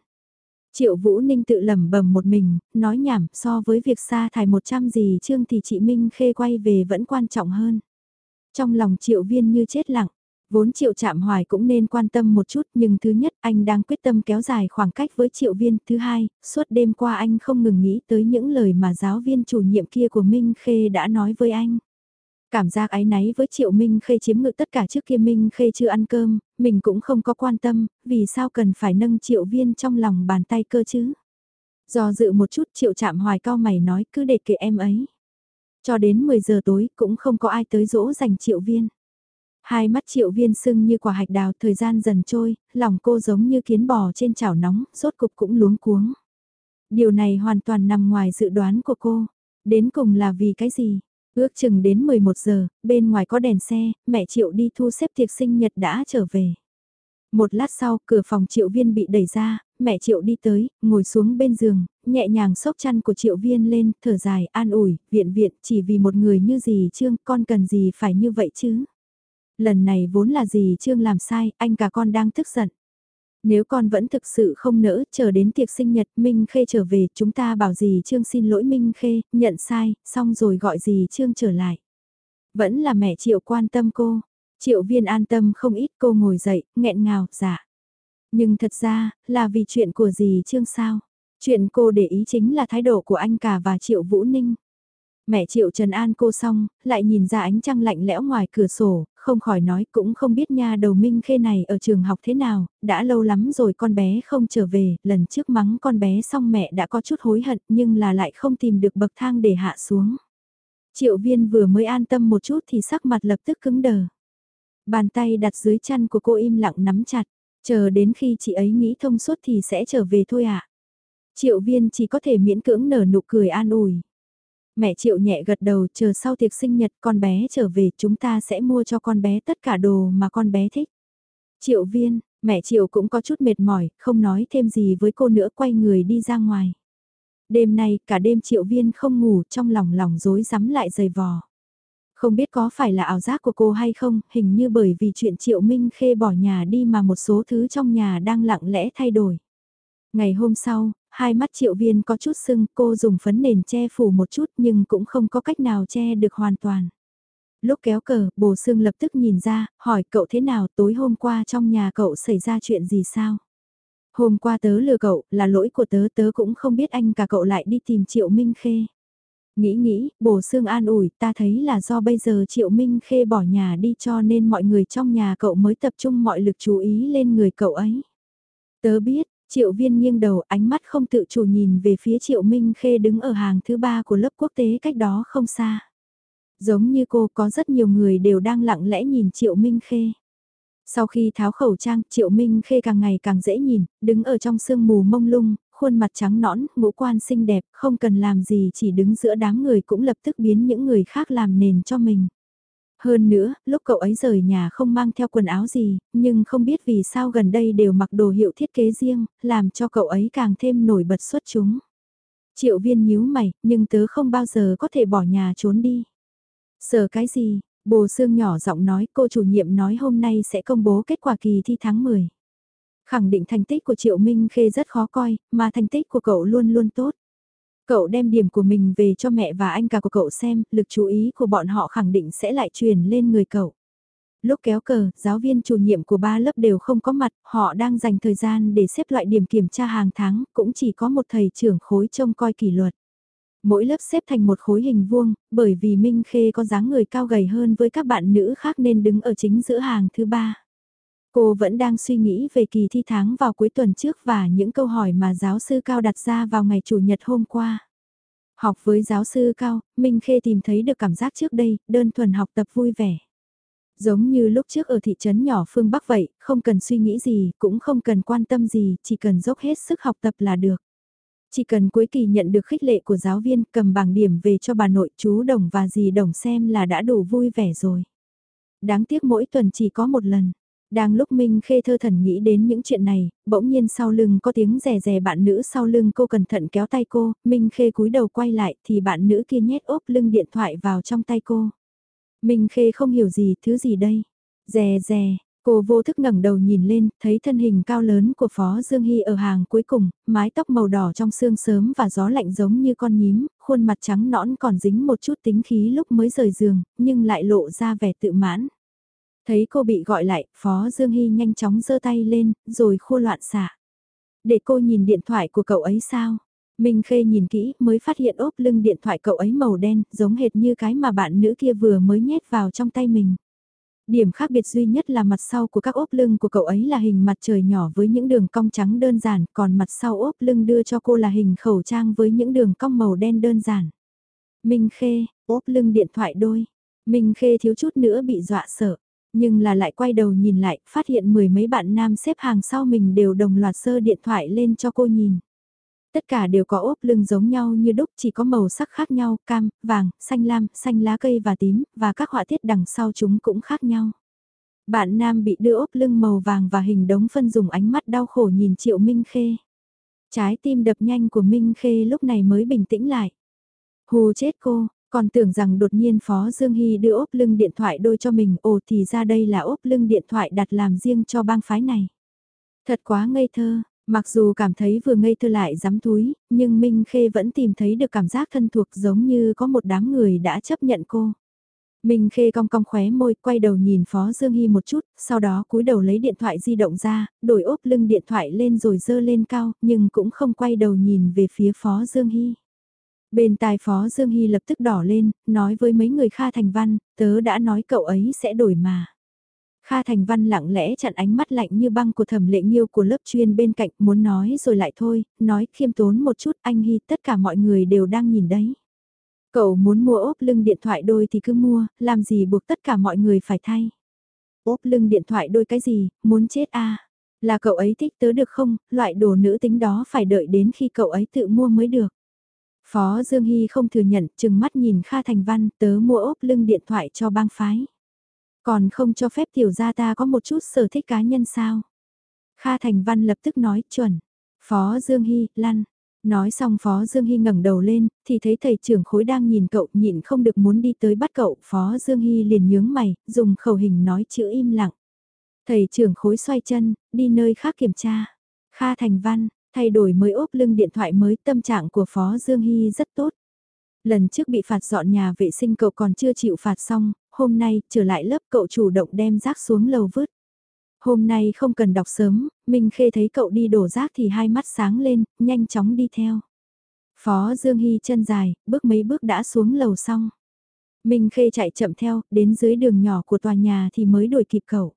Triệu Vũ Ninh tự lẩm bẩm một mình, nói nhảm so với việc sa thải 100 gì Trương thì chị Minh Khê quay về vẫn quan trọng hơn. Trong lòng Triệu Viên như chết lặng, vốn Triệu trạm Hoài cũng nên quan tâm một chút nhưng thứ nhất anh đang quyết tâm kéo dài khoảng cách với Triệu Viên. Thứ hai, suốt đêm qua anh không ngừng nghĩ tới những lời mà giáo viên chủ nhiệm kia của Minh Khê đã nói với anh. Cảm giác ái náy với Triệu Minh Khê chiếm ngự tất cả trước kia Minh Khê chưa ăn cơm, mình cũng không có quan tâm, vì sao cần phải nâng Triệu Viên trong lòng bàn tay cơ chứ. Do dự một chút Triệu chạm hoài cao mày nói cứ để kệ em ấy. Cho đến 10 giờ tối cũng không có ai tới dỗ dành Triệu Viên. Hai mắt Triệu Viên sưng như quả hạch đào thời gian dần trôi, lòng cô giống như kiến bò trên chảo nóng, rốt cục cũng luống cuống. Điều này hoàn toàn nằm ngoài dự đoán của cô. Đến cùng là vì cái gì? Ước chừng đến 11 giờ, bên ngoài có đèn xe, mẹ Triệu đi thu xếp tiệc sinh nhật đã trở về. Một lát sau, cửa phòng Triệu Viên bị đẩy ra, mẹ Triệu đi tới, ngồi xuống bên giường, nhẹ nhàng xốc chăn của Triệu Viên lên, thở dài, an ủi, viện viện, chỉ vì một người như gì Trương, con cần gì phải như vậy chứ? Lần này vốn là gì Trương làm sai, anh cả con đang tức giận. Nếu con vẫn thực sự không nỡ, chờ đến tiệc sinh nhật Minh Khê trở về, chúng ta bảo gì Trương xin lỗi Minh Khê, nhận sai, xong rồi gọi gì Trương trở lại. Vẫn là mẹ Triệu quan tâm cô. Triệu viên an tâm không ít cô ngồi dậy, nghẹn ngào, dạ. Nhưng thật ra, là vì chuyện của gì Trương sao? Chuyện cô để ý chính là thái độ của anh cả và Triệu Vũ Ninh. Mẹ Triệu Trần An cô xong, lại nhìn ra ánh trăng lạnh lẽo ngoài cửa sổ, không khỏi nói cũng không biết nha đầu Minh Khê này ở trường học thế nào, đã lâu lắm rồi con bé không trở về, lần trước mắng con bé xong mẹ đã có chút hối hận nhưng là lại không tìm được bậc thang để hạ xuống. Triệu viên vừa mới an tâm một chút thì sắc mặt lập tức cứng đờ. Bàn tay đặt dưới chăn của cô im lặng nắm chặt, chờ đến khi chị ấy nghĩ thông suốt thì sẽ trở về thôi ạ. À. Triệu viên chỉ có thể miễn cưỡng nở nụ cười an ủi. Mẹ Triệu nhẹ gật đầu chờ sau tiệc sinh nhật con bé trở về chúng ta sẽ mua cho con bé tất cả đồ mà con bé thích. Triệu viên, mẹ Triệu cũng có chút mệt mỏi, không nói thêm gì với cô nữa quay người đi ra ngoài. Đêm nay cả đêm Triệu viên không ngủ trong lòng lòng dối rắm lại dày vò. Không biết có phải là ảo giác của cô hay không, hình như bởi vì chuyện Triệu Minh Khê bỏ nhà đi mà một số thứ trong nhà đang lặng lẽ thay đổi. Ngày hôm sau, hai mắt triệu viên có chút sưng, cô dùng phấn nền che phủ một chút nhưng cũng không có cách nào che được hoàn toàn. Lúc kéo cờ, bồ sương lập tức nhìn ra, hỏi cậu thế nào tối hôm qua trong nhà cậu xảy ra chuyện gì sao? Hôm qua tớ lừa cậu, là lỗi của tớ, tớ cũng không biết anh cả cậu lại đi tìm Triệu Minh Khê. Nghĩ nghĩ, bồ sương an ủi, ta thấy là do bây giờ Triệu Minh Khê bỏ nhà đi cho nên mọi người trong nhà cậu mới tập trung mọi lực chú ý lên người cậu ấy. Tớ biết, Triệu viên nghiêng đầu ánh mắt không tự chủ nhìn về phía Triệu Minh Khê đứng ở hàng thứ ba của lớp quốc tế cách đó không xa. Giống như cô có rất nhiều người đều đang lặng lẽ nhìn Triệu Minh Khê. Sau khi tháo khẩu trang, Triệu Minh Khê càng ngày càng dễ nhìn, đứng ở trong sương mù mông lung, khuôn mặt trắng nõn, ngũ quan xinh đẹp, không cần làm gì chỉ đứng giữa đám người cũng lập tức biến những người khác làm nền cho mình. Hơn nữa, lúc cậu ấy rời nhà không mang theo quần áo gì, nhưng không biết vì sao gần đây đều mặc đồ hiệu thiết kế riêng, làm cho cậu ấy càng thêm nổi bật xuất chúng. Triệu viên nhíu mày, nhưng tớ không bao giờ có thể bỏ nhà trốn đi. Sợ cái gì? Bồ xương nhỏ giọng nói cô chủ nhiệm nói hôm nay sẽ công bố kết quả kỳ thi tháng 10. Khẳng định thành tích của Triệu Minh Khê rất khó coi, mà thành tích của cậu luôn luôn tốt. Cậu đem điểm của mình về cho mẹ và anh cả của cậu xem, lực chú ý của bọn họ khẳng định sẽ lại truyền lên người cậu. Lúc kéo cờ, giáo viên chủ nhiệm của ba lớp đều không có mặt, họ đang dành thời gian để xếp loại điểm kiểm tra hàng tháng, cũng chỉ có một thầy trưởng khối trông coi kỷ luật. Mỗi lớp xếp thành một khối hình vuông, bởi vì Minh Khê có dáng người cao gầy hơn với các bạn nữ khác nên đứng ở chính giữa hàng thứ ba. Cô vẫn đang suy nghĩ về kỳ thi tháng vào cuối tuần trước và những câu hỏi mà giáo sư Cao đặt ra vào ngày Chủ nhật hôm qua. Học với giáo sư Cao, Minh Khê tìm thấy được cảm giác trước đây, đơn thuần học tập vui vẻ. Giống như lúc trước ở thị trấn nhỏ phương Bắc vậy, không cần suy nghĩ gì, cũng không cần quan tâm gì, chỉ cần dốc hết sức học tập là được. Chỉ cần cuối kỳ nhận được khích lệ của giáo viên cầm bảng điểm về cho bà nội chú đồng và dì đồng xem là đã đủ vui vẻ rồi. Đáng tiếc mỗi tuần chỉ có một lần. Đang lúc Minh Khê thơ thần nghĩ đến những chuyện này, bỗng nhiên sau lưng có tiếng rè rè bạn nữ sau lưng cô cẩn thận kéo tay cô, Minh Khê cúi đầu quay lại thì bạn nữ kia nhét ốp lưng điện thoại vào trong tay cô. Minh Khê không hiểu gì, thứ gì đây? Rè rè, cô vô thức ngẩng đầu nhìn lên, thấy thân hình cao lớn của Phó Dương Hy ở hàng cuối cùng, mái tóc màu đỏ trong sương sớm và gió lạnh giống như con nhím, khuôn mặt trắng nõn còn dính một chút tính khí lúc mới rời giường, nhưng lại lộ ra vẻ tự mãn. Thấy cô bị gọi lại, Phó Dương Hy nhanh chóng giơ tay lên, rồi khua loạn xả. Để cô nhìn điện thoại của cậu ấy sao? Minh Khê nhìn kỹ mới phát hiện ốp lưng điện thoại cậu ấy màu đen, giống hệt như cái mà bạn nữ kia vừa mới nhét vào trong tay mình. Điểm khác biệt duy nhất là mặt sau của các ốp lưng của cậu ấy là hình mặt trời nhỏ với những đường cong trắng đơn giản, còn mặt sau ốp lưng đưa cho cô là hình khẩu trang với những đường cong màu đen đơn giản. Minh Khê, ốp lưng điện thoại đôi. Minh Khê thiếu chút nữa bị dọa sợ nhưng là lại quay đầu nhìn lại, phát hiện mười mấy bạn nam xếp hàng sau mình đều đồng loạt sơ điện thoại lên cho cô nhìn. Tất cả đều có ốp lưng giống nhau như đúc chỉ có màu sắc khác nhau, cam, vàng, xanh lam, xanh lá cây và tím, và các họa tiết đằng sau chúng cũng khác nhau. Bạn nam bị đưa ốp lưng màu vàng và hình đống phân dùng ánh mắt đau khổ nhìn Triệu Minh Khê. Trái tim đập nhanh của Minh Khê lúc này mới bình tĩnh lại. Hù chết cô, còn tưởng rằng đột nhiên Phó Dương Hy đưa ốp lưng điện thoại đôi cho mình, ồ thì ra đây là ốp lưng điện thoại đặt làm riêng cho bang phái này. Thật quá ngây thơ, mặc dù cảm thấy vừa ngây thơ lại dám túi, nhưng Minh Khê vẫn tìm thấy được cảm giác thân thuộc giống như có một đám người đã chấp nhận cô. Minh Khê cong cong khóe môi, quay đầu nhìn Phó Dương Hy một chút, sau đó cúi đầu lấy điện thoại di động ra, đổi ốp lưng điện thoại lên rồi dơ lên cao, nhưng cũng không quay đầu nhìn về phía Phó Dương Hy. Bên tai Phó Dương Hy lập tức đỏ lên, nói với mấy người Kha Thành Văn, tớ đã nói cậu ấy sẽ đổi mà. Kha Thành Văn lặng lẽ chặn ánh mắt lạnh như băng của thẩm lệ nghiêu của lớp chuyên bên cạnh muốn nói rồi lại thôi, nói khiêm tốn một chút anh Hy tất cả mọi người đều đang nhìn đấy. Cậu muốn mua ốp lưng điện thoại đôi thì cứ mua, làm gì buộc tất cả mọi người phải thay. Ốp lưng điện thoại đôi cái gì, muốn chết à? Là cậu ấy thích tớ được không, loại đồ nữ tính đó phải đợi đến khi cậu ấy tự mua mới được. Phó Dương Hy không thừa nhận, chừng mắt nhìn Kha Thành Văn, tớ mua ốp lưng điện thoại cho bang phái. Còn không cho phép tiểu gia ta có một chút sở thích cá nhân sao? Kha Thành Văn lập tức nói, chuẩn. Phó Dương Hy, lăn. Nói xong Phó Dương Hy ngẩng đầu lên, thì thấy thầy trưởng khối đang nhìn cậu, nhịn không được muốn đi tới bắt cậu. Phó Dương Hy liền nhướng mày, dùng khẩu hình nói chữ im lặng. Thầy trưởng khối xoay chân, đi nơi khác kiểm tra. Kha Thành Văn, Thay đổi mới ốp lưng điện thoại mới tâm trạng của Phó Dương Hy rất tốt. Lần trước bị phạt dọn nhà vệ sinh cậu còn chưa chịu phạt xong, hôm nay trở lại lớp cậu chủ động đem rác xuống lầu vứt. Hôm nay không cần đọc sớm, Minh Khê thấy cậu đi đổ rác thì hai mắt sáng lên, nhanh chóng đi theo. Phó Dương Hy chân dài, bước mấy bước đã xuống lầu xong. Minh Khê chạy chậm theo, đến dưới đường nhỏ của tòa nhà thì mới đuổi kịp cậu.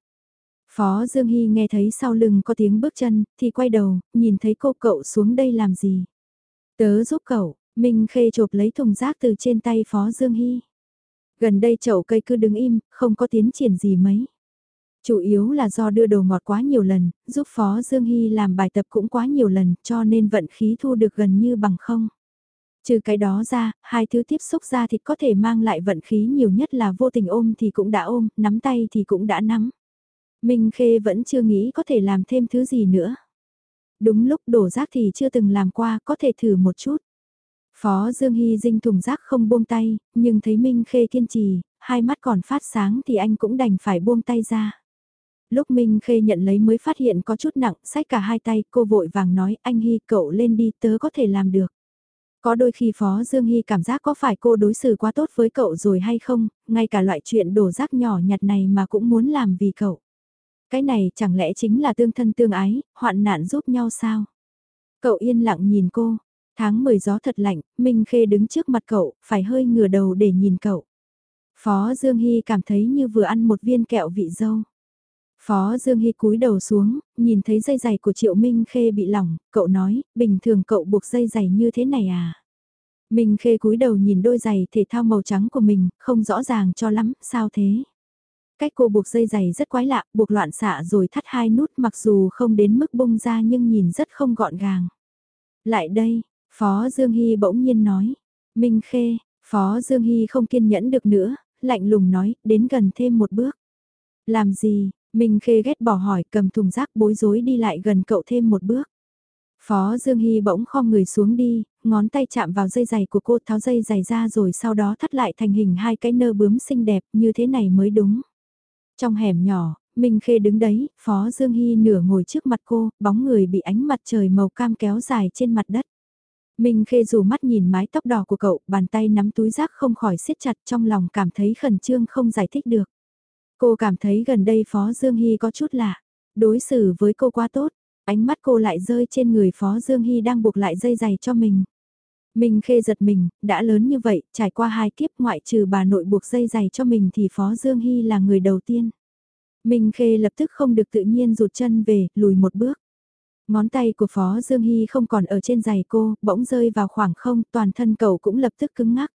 Phó Dương Hy nghe thấy sau lưng có tiếng bước chân, thì quay đầu, nhìn thấy cô cậu xuống đây làm gì. Tớ giúp cậu, Minh Khê chộp lấy thùng rác từ trên tay Phó Dương Hy. Gần đây chậu cây cứ đứng im, không có tiến triển gì mấy. Chủ yếu là do đưa đồ ngọt quá nhiều lần, giúp Phó Dương Hy làm bài tập cũng quá nhiều lần, cho nên vận khí thu được gần như bằng không. Trừ cái đó ra, hai thứ tiếp xúc ra thì có thể mang lại vận khí nhiều nhất là vô tình ôm thì cũng đã ôm, nắm tay thì cũng đã nắm. Minh Khê vẫn chưa nghĩ có thể làm thêm thứ gì nữa. Đúng lúc đổ rác thì chưa từng làm qua, có thể thử một chút. Phó Dương Hy dinh thùng rác không buông tay, nhưng thấy Minh Khê kiên trì, hai mắt còn phát sáng thì anh cũng đành phải buông tay ra. Lúc Minh Khê nhận lấy mới phát hiện có chút nặng, sách cả hai tay, cô vội vàng nói anh Hy cậu lên đi tớ có thể làm được. Có đôi khi Phó Dương Hy cảm giác có phải cô đối xử quá tốt với cậu rồi hay không, ngay cả loại chuyện đổ rác nhỏ nhặt này mà cũng muốn làm vì cậu. Cái này chẳng lẽ chính là tương thân tương ái, hoạn nạn giúp nhau sao? Cậu yên lặng nhìn cô. Tháng 10 gió thật lạnh, Minh Khê đứng trước mặt cậu, phải hơi ngửa đầu để nhìn cậu. Phó Dương Hy cảm thấy như vừa ăn một viên kẹo vị dâu. Phó Dương Hy cúi đầu xuống, nhìn thấy dây giày của Triệu Minh Khê bị lỏng, cậu nói, bình thường cậu buộc dây giày như thế này à? Minh Khê cúi đầu nhìn đôi giày thể thao màu trắng của mình, không rõ ràng cho lắm, sao thế? Cách cô buộc dây giày rất quái lạ, buộc loạn xạ rồi thắt hai nút mặc dù không đến mức bung ra nhưng nhìn rất không gọn gàng. Lại đây, Phó Dương Hy bỗng nhiên nói. Minh Khê, Phó Dương Hy không kiên nhẫn được nữa, lạnh lùng nói, đến gần thêm một bước. Làm gì, Minh Khê ghét bỏ hỏi cầm thùng rác bối rối đi lại gần cậu thêm một bước. Phó Dương Hy bỗng khom người xuống đi, ngón tay chạm vào dây giày của cô tháo dây giày ra rồi sau đó thắt lại thành hình hai cái nơ bướm xinh đẹp như thế này mới đúng. Trong hẻm nhỏ, Minh Khê đứng đấy, Phó Dương Hy nửa ngồi trước mặt cô, bóng người bị ánh mặt trời màu cam kéo dài trên mặt đất. Minh Khê dù mắt nhìn mái tóc đỏ của cậu, bàn tay nắm túi rác không khỏi siết chặt trong lòng cảm thấy khẩn trương không giải thích được. Cô cảm thấy gần đây Phó Dương Hy có chút lạ, đối xử với cô quá tốt, ánh mắt cô lại rơi trên người Phó Dương Hy đang buộc lại dây giày cho mình. Minh Khê giật mình, đã lớn như vậy, trải qua hai kiếp ngoại trừ bà nội buộc dây giày cho mình thì Phó Dương Hy là người đầu tiên. Minh Khê lập tức không được tự nhiên rụt chân về, lùi một bước. Ngón tay của Phó Dương Hy không còn ở trên giày cô, bỗng rơi vào khoảng không, toàn thân cậu cũng lập tức cứng ngắc.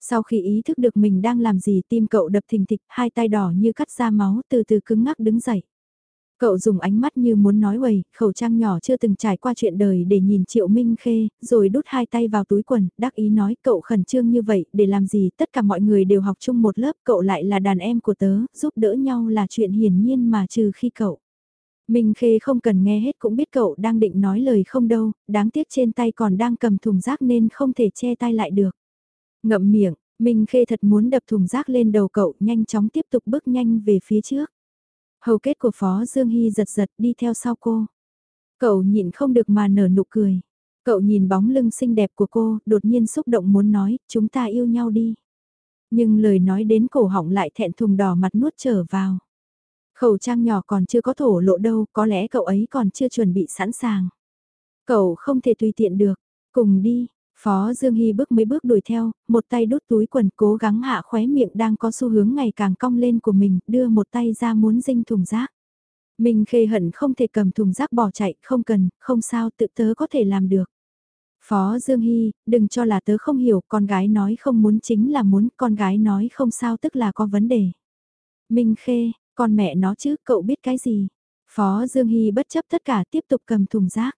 Sau khi ý thức được mình đang làm gì tim cậu đập thình thịch, hai tay đỏ như cắt ra máu từ từ cứng ngắc đứng dậy. Cậu dùng ánh mắt như muốn nói quầy, khẩu trang nhỏ chưa từng trải qua chuyện đời để nhìn Triệu Minh Khê, rồi đút hai tay vào túi quần, đắc ý nói cậu khẩn trương như vậy, để làm gì, tất cả mọi người đều học chung một lớp, cậu lại là đàn em của tớ, giúp đỡ nhau là chuyện hiển nhiên mà trừ khi cậu. Minh Khê không cần nghe hết cũng biết cậu đang định nói lời không đâu, đáng tiếc trên tay còn đang cầm thùng rác nên không thể che tay lại được. Ngậm miệng, Minh Khê thật muốn đập thùng rác lên đầu cậu, nhanh chóng tiếp tục bước nhanh về phía trước. Hầu kết của Phó Dương Hy giật giật đi theo sau cô. Cậu nhịn không được mà nở nụ cười. Cậu nhìn bóng lưng xinh đẹp của cô, đột nhiên xúc động muốn nói, chúng ta yêu nhau đi. Nhưng lời nói đến cổ họng lại thẹn thùng đỏ mặt nuốt trở vào. Khẩu trang nhỏ còn chưa có thổ lộ đâu, có lẽ cậu ấy còn chưa chuẩn bị sẵn sàng. Cậu không thể tùy tiện được, cùng đi, Phó Dương Hy bước mấy bước đuổi theo, một tay đút túi quần cố gắng hạ khóe miệng đang có xu hướng ngày càng cong lên của mình, đưa một tay ra muốn dinh thùng rác. Mình khê hận không thể cầm thùng rác bỏ chạy, không cần, không sao, tự tớ có thể làm được. Phó Dương Hy, đừng cho là tớ không hiểu, con gái nói không muốn chính là muốn, con gái nói không sao tức là có vấn đề. Minh Khê, con mẹ nó chứ, cậu biết cái gì? Phó Dương Hy bất chấp tất cả tiếp tục cầm thùng rác.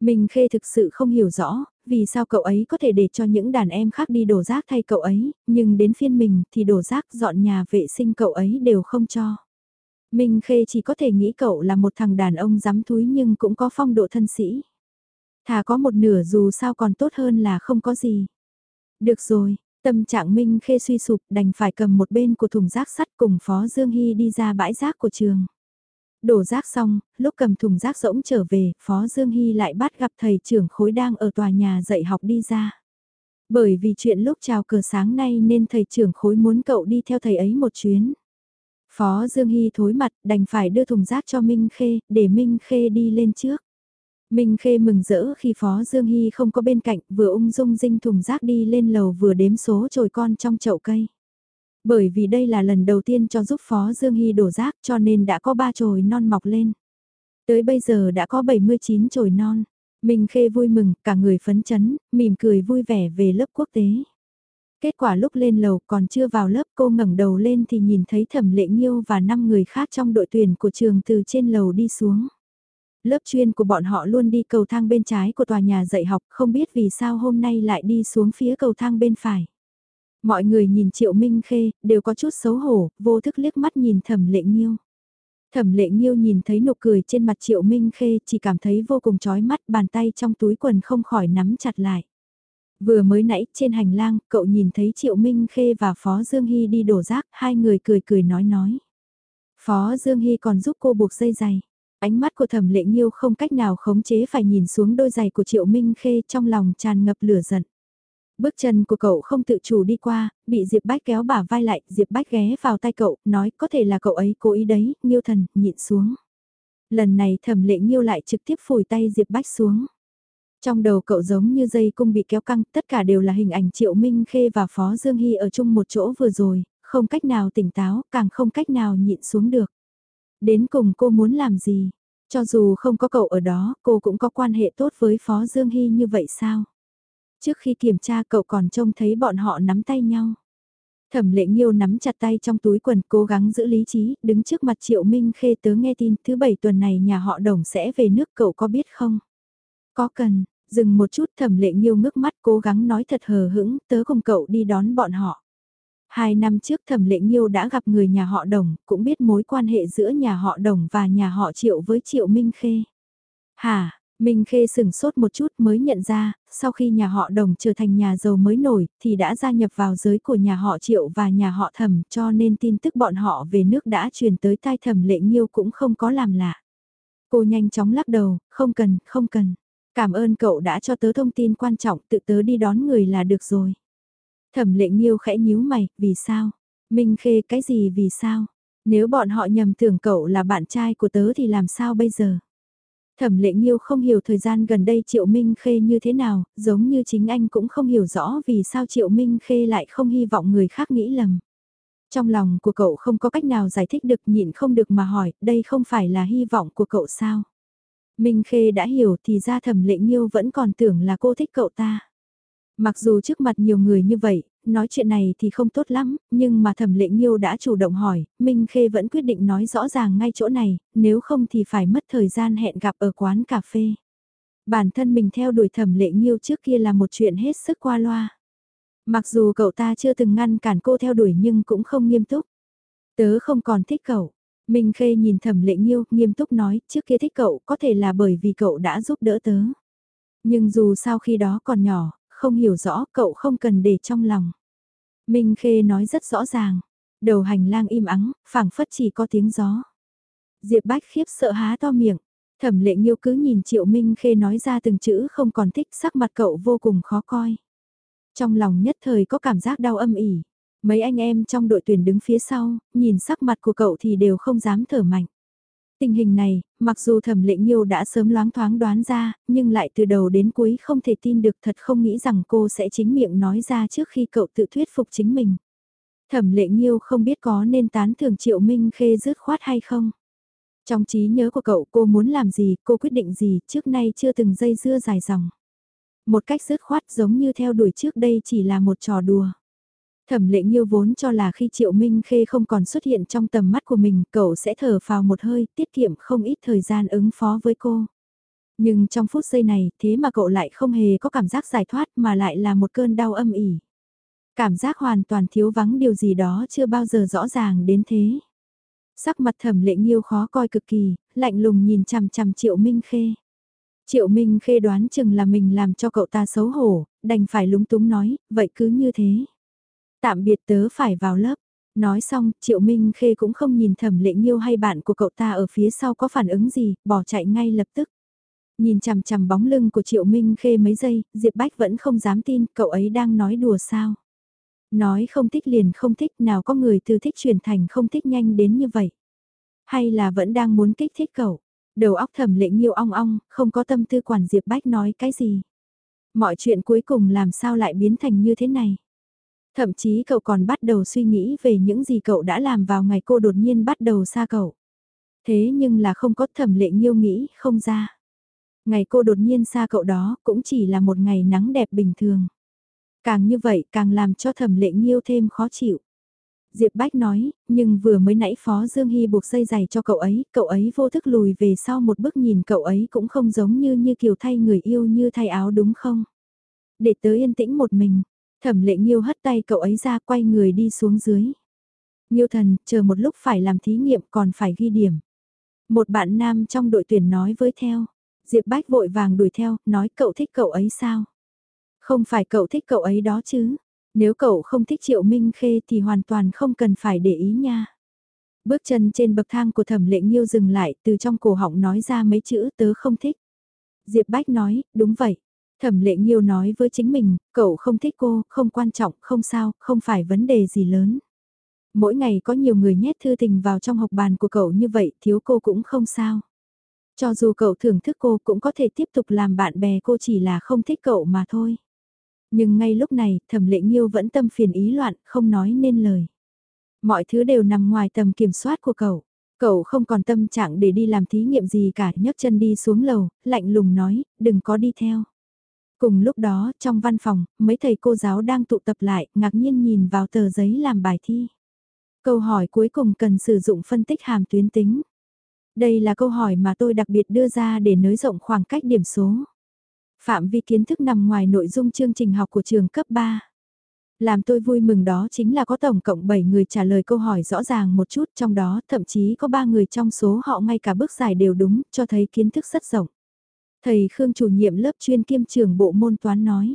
Minh Khê thực sự không hiểu rõ, vì sao cậu ấy có thể để cho những đàn em khác đi đổ rác thay cậu ấy, nhưng đến phiên mình thì đổ rác dọn nhà vệ sinh cậu ấy đều không cho. Minh Khê chỉ có thể nghĩ cậu là một thằng đàn ông dám thúi nhưng cũng có phong độ thân sĩ. Thà có một nửa dù sao còn tốt hơn là không có gì. Được rồi, tâm trạng Minh Khê suy sụp đành phải cầm một bên của thùng rác sắt cùng Phó Dương Hy đi ra bãi rác của trường. Đổ rác xong, lúc cầm thùng rác rỗng trở về, Phó Dương Hy lại bắt gặp thầy trưởng khối đang ở tòa nhà dạy học đi ra. Bởi vì chuyện lúc chào cờ sáng nay nên thầy trưởng khối muốn cậu đi theo thầy ấy một chuyến. Phó Dương Hy thối mặt đành phải đưa thùng rác cho Minh Khê, để Minh Khê đi lên trước. Minh Khê mừng rỡ khi Phó Dương Hy không có bên cạnh, vừa ung dung dinh thùng rác đi lên lầu vừa đếm số trồi con trong chậu cây. Bởi vì đây là lần đầu tiên cho giúp Phó Dương Hy đổ rác cho nên đã có ba chồi non mọc lên. Tới bây giờ đã có 79 chồi non. Minh Khê vui mừng, cả người phấn chấn, mỉm cười vui vẻ về lớp quốc tế. Kết quả lúc lên lầu còn chưa vào lớp cô ngẩng đầu lên thì nhìn thấy thẩm lệ nghiêu và 5 người khác trong đội tuyển của trường từ trên lầu đi xuống. Lớp chuyên của bọn họ luôn đi cầu thang bên trái của tòa nhà dạy học không biết vì sao hôm nay lại đi xuống phía cầu thang bên phải. Mọi người nhìn Triệu Minh Khê, đều có chút xấu hổ, vô thức liếc mắt nhìn thẩm lệ nghiêu. Thẩm lệ nghiêu nhìn thấy nụ cười trên mặt Triệu Minh Khê chỉ cảm thấy vô cùng chói mắt bàn tay trong túi quần không khỏi nắm chặt lại. Vừa mới nãy trên hành lang, cậu nhìn thấy Triệu Minh Khê và Phó Dương Hy đi đổ rác, hai người cười cười nói nói. Phó Dương Hy còn giúp cô buộc dây giày. Ánh mắt của thẩm lệ nghiêu không cách nào khống chế phải nhìn xuống đôi giày của Triệu Minh Khê trong lòng tràn ngập lửa giận. Bước chân của cậu không tự chủ đi qua, bị Diệp Bách kéo bả vai lại, Diệp Bách ghé vào tay cậu, nói có thể là cậu ấy cố ý đấy, Nghiêu thần, nhịn xuống. Lần này thẩm lệ Nhiêu lại trực tiếp phủi tay Diệp Bách xuống. Trong đầu cậu giống như dây cung bị kéo căng, tất cả đều là hình ảnh Triệu Minh Khê và Phó Dương Hy ở chung một chỗ vừa rồi, không cách nào tỉnh táo, càng không cách nào nhịn xuống được. Đến cùng cô muốn làm gì? Cho dù không có cậu ở đó, cô cũng có quan hệ tốt với Phó Dương Hy như vậy sao? Trước khi kiểm tra cậu còn trông thấy bọn họ nắm tay nhau. Thẩm lệ nghiêu nắm chặt tay trong túi quần cố gắng giữ lý trí, đứng trước mặt Triệu Minh Khê tớ nghe tin thứ bảy tuần này nhà họ đồng sẽ về nước cậu có biết không? Có cần, dừng một chút thẩm lệ nghiêu ngước mắt cố gắng nói thật hờ hững tớ cùng cậu đi đón bọn họ. Hai năm trước thẩm lệ nghiêu đã gặp người nhà họ đồng, cũng biết mối quan hệ giữa nhà họ đồng và nhà họ triệu với triệu Minh Khê. Hà, Minh Khê sừng sốt một chút mới nhận ra, sau khi nhà họ đồng trở thành nhà giàu mới nổi, thì đã gia nhập vào giới của nhà họ triệu và nhà họ thẩm cho nên tin tức bọn họ về nước đã truyền tới tai thẩm lệ Nhiêu cũng không có làm lạ. Cô nhanh chóng lắc đầu, không cần, không cần. Cảm ơn cậu đã cho tớ thông tin quan trọng, tự tớ đi đón người là được rồi. Thẩm lệ Nhiêu khẽ nhíu mày, vì sao? Minh Khê cái gì vì sao? Nếu bọn họ nhầm tưởng cậu là bạn trai của tớ thì làm sao bây giờ? Thẩm lệ nghiêu không hiểu thời gian gần đây Triệu Minh Khê như thế nào, giống như chính anh cũng không hiểu rõ vì sao Triệu Minh Khê lại không hy vọng người khác nghĩ lầm. Trong lòng của cậu không có cách nào giải thích được nhịn không được mà hỏi, đây không phải là hy vọng của cậu sao? Minh Khê đã hiểu thì ra thẩm lệ nghiêu vẫn còn tưởng là cô thích cậu ta. Mặc dù trước mặt nhiều người như vậy, Nói chuyện này thì không tốt lắm, nhưng mà thẩm lệ nghiêu đã chủ động hỏi, Minh Khê vẫn quyết định nói rõ ràng ngay chỗ này, nếu không thì phải mất thời gian hẹn gặp ở quán cà phê. Bản thân mình theo đuổi thẩm lệ nghiêu trước kia là một chuyện hết sức qua loa. Mặc dù cậu ta chưa từng ngăn cản cô theo đuổi nhưng cũng không nghiêm túc. Tớ không còn thích cậu. Minh Khê nhìn thẩm lệ nghiêu, nghiêm túc nói, trước kia thích cậu có thể là bởi vì cậu đã giúp đỡ tớ. Nhưng dù sao khi đó còn nhỏ, không hiểu rõ cậu không cần để trong lòng. Minh Khê nói rất rõ ràng. Đầu hành lang im ắng, phảng phất chỉ có tiếng gió. Diệp Bách khiếp sợ há to miệng. Thẩm lệ nghiêu cứ nhìn Triệu Minh Khê nói ra từng chữ không còn thích sắc mặt cậu vô cùng khó coi. Trong lòng nhất thời có cảm giác đau âm ỉ. Mấy anh em trong đội tuyển đứng phía sau, nhìn sắc mặt của cậu thì đều không dám thở mạnh. Tình hình này, mặc dù thẩm lệ nghiêu đã sớm loáng thoáng đoán ra, nhưng lại từ đầu đến cuối không thể tin được thật không nghĩ rằng cô sẽ chính miệng nói ra trước khi cậu tự thuyết phục chính mình. Thẩm lệ nghiêu không biết có nên tán thưởng triệu minh khê dứt khoát hay không. Trong trí nhớ của cậu cô muốn làm gì, cô quyết định gì, trước nay chưa từng dây dưa dài dòng. Một cách dứt khoát giống như theo đuổi trước đây chỉ là một trò đùa. Thẩm lệ nghiêu vốn cho là khi Triệu Minh Khê không còn xuất hiện trong tầm mắt của mình, cậu sẽ thở vào một hơi, tiết kiệm không ít thời gian ứng phó với cô. Nhưng trong phút giây này, thế mà cậu lại không hề có cảm giác giải thoát mà lại là một cơn đau âm ỉ. Cảm giác hoàn toàn thiếu vắng điều gì đó chưa bao giờ rõ ràng đến thế. Sắc mặt thẩm lệ nghiêu khó coi cực kỳ, lạnh lùng nhìn chằm chằm Triệu Minh Khê. Triệu Minh Khê đoán chừng là mình làm cho cậu ta xấu hổ, đành phải lúng túng nói, vậy cứ như thế. Tạm biệt tớ phải vào lớp. Nói xong, Triệu Minh Khê cũng không nhìn thẩm lệ nghiêu hay bạn của cậu ta ở phía sau có phản ứng gì, bỏ chạy ngay lập tức. Nhìn chằm chằm bóng lưng của Triệu Minh Khê mấy giây, Diệp Bách vẫn không dám tin cậu ấy đang nói đùa sao. Nói không thích liền không thích nào có người từ thích chuyển thành không thích nhanh đến như vậy. Hay là vẫn đang muốn kích thích cậu. Đầu óc thẩm lệ nghiêu ong ong, không có tâm tư quản Diệp Bách nói cái gì. Mọi chuyện cuối cùng làm sao lại biến thành như thế này. Thậm chí cậu còn bắt đầu suy nghĩ về những gì cậu đã làm vào ngày cô đột nhiên bắt đầu xa cậu. Thế nhưng là không có thẩm lệ nghiêu nghĩ, không ra. Ngày cô đột nhiên xa cậu đó cũng chỉ là một ngày nắng đẹp bình thường. Càng như vậy càng làm cho thẩm lệ nghiêu thêm khó chịu. Diệp Bách nói, nhưng vừa mới nãy Phó Dương Hy buộc dây giày cho cậu ấy, cậu ấy vô thức lùi về sau một bước nhìn cậu ấy cũng không giống như như kiểu thay người yêu như thay áo đúng không? Để tớ yên tĩnh một mình, thẩm lệ nghiêu hất tay cậu ấy ra quay người đi xuống dưới. Nghiêu thần, chờ một lúc phải làm thí nghiệm còn phải ghi điểm. Một bạn nam trong đội tuyển nói với theo. Diệp Bách vội vàng đuổi theo, nói cậu thích cậu ấy sao? Không phải cậu thích cậu ấy đó chứ? Nếu cậu không thích Triệu Minh Khê thì hoàn toàn không cần phải để ý nha. Bước chân trên bậc thang của thẩm lệ nghiêu dừng lại từ trong cổ họng nói ra mấy chữ tớ không thích. Diệp Bách nói, đúng vậy. Thẩm lệ nghiêu nói với chính mình, cậu không thích cô, không quan trọng, không sao, không phải vấn đề gì lớn. Mỗi ngày có nhiều người nhét thư tình vào trong học bàn của cậu như vậy, thiếu cô cũng không sao. Cho dù cậu thưởng thức cô cũng có thể tiếp tục làm bạn bè cô chỉ là không thích cậu mà thôi. Nhưng ngay lúc này, thẩm lệ nghiêu vẫn tâm phiền ý loạn, không nói nên lời. Mọi thứ đều nằm ngoài tầm kiểm soát của cậu. Cậu không còn tâm trạng để đi làm thí nghiệm gì cả, nhấc chân đi xuống lầu, lạnh lùng nói, đừng có đi theo. Cùng lúc đó, trong văn phòng, mấy thầy cô giáo đang tụ tập lại, ngạc nhiên nhìn vào tờ giấy làm bài thi. Câu hỏi cuối cùng cần sử dụng phân tích hàm tuyến tính. Đây là câu hỏi mà tôi đặc biệt đưa ra để nới rộng khoảng cách điểm số. Phạm vi kiến thức nằm ngoài nội dung chương trình học của trường cấp 3. Làm tôi vui mừng đó chính là có tổng cộng 7 người trả lời câu hỏi rõ ràng một chút trong đó thậm chí có 3 người trong số họ ngay cả bước giải đều đúng, cho thấy kiến thức rất rộng. Thầy Khương chủ nhiệm lớp chuyên kiêm trường bộ môn toán nói.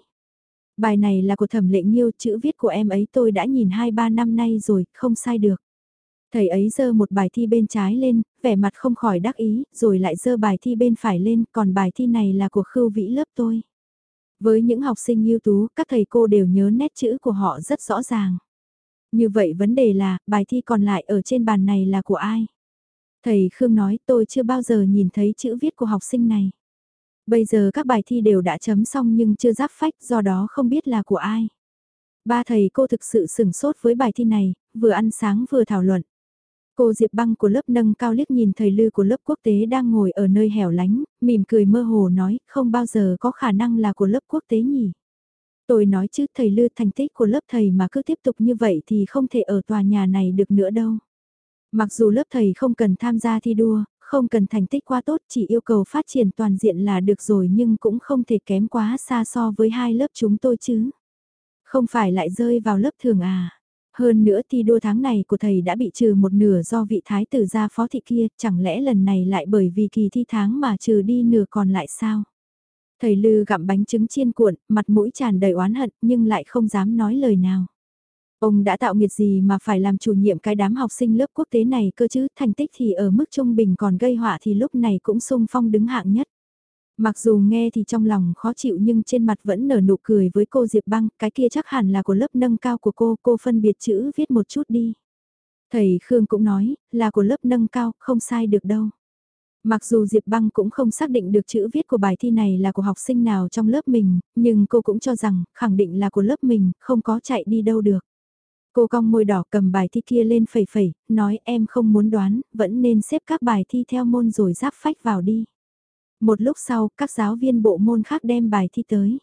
Bài này là của thẩm lệ nghiêu, chữ viết của em ấy tôi đã nhìn 2-3 năm nay rồi, không sai được. Thầy ấy dơ một bài thi bên trái lên, vẻ mặt không khỏi đắc ý, rồi lại dơ bài thi bên phải lên, còn bài thi này là của khưu vĩ lớp tôi. Với những học sinh ưu tú, các thầy cô đều nhớ nét chữ của họ rất rõ ràng. Như vậy vấn đề là, bài thi còn lại ở trên bàn này là của ai? Thầy Khương nói tôi chưa bao giờ nhìn thấy chữ viết của học sinh này. Bây giờ các bài thi đều đã chấm xong nhưng chưa giáp phách do đó không biết là của ai. Ba thầy cô thực sự sửng sốt với bài thi này, vừa ăn sáng vừa thảo luận. Cô Diệp Băng của lớp nâng cao liếc nhìn thầy Lư của lớp quốc tế đang ngồi ở nơi hẻo lánh, mỉm cười mơ hồ nói, không bao giờ có khả năng là của lớp quốc tế nhỉ. Tôi nói chứ thầy Lư thành tích của lớp thầy mà cứ tiếp tục như vậy thì không thể ở tòa nhà này được nữa đâu. Mặc dù lớp thầy không cần tham gia thi đua, không cần thành tích quá tốt chỉ yêu cầu phát triển toàn diện là được rồi nhưng cũng không thể kém quá xa so với hai lớp chúng tôi chứ. Không phải lại rơi vào lớp thường à. Hơn nữa thi đua tháng này của thầy đã bị trừ một nửa do vị thái tử gia phó thị kia, chẳng lẽ lần này lại bởi vì kỳ thi tháng mà trừ đi nửa còn lại sao? Thầy Lư gặm bánh trứng chiên cuộn, mặt mũi tràn đầy oán hận nhưng lại không dám nói lời nào. Ông đã tạo nghiệt gì mà phải làm chủ nhiệm cái đám học sinh lớp quốc tế này cơ chứ, thành tích thì ở mức trung bình còn gây họa thì lúc này cũng sung phong đứng hạng nhất. Mặc dù nghe thì trong lòng khó chịu nhưng trên mặt vẫn nở nụ cười với cô Diệp Băng, cái kia chắc hẳn là của lớp nâng cao của cô, cô phân biệt chữ viết một chút đi. Thầy Khương cũng nói, là của lớp nâng cao, không sai được đâu. Mặc dù Diệp Băng cũng không xác định được chữ viết của bài thi này là của học sinh nào trong lớp mình, nhưng cô cũng cho rằng, khẳng định là của lớp mình, không có chạy đi đâu được. Cô cong môi đỏ cầm bài thi kia lên phẩy phẩy, nói em không muốn đoán, vẫn nên xếp các bài thi theo môn rồi giáp phách vào đi. Một lúc sau, các giáo viên bộ môn khác đem bài thi tới.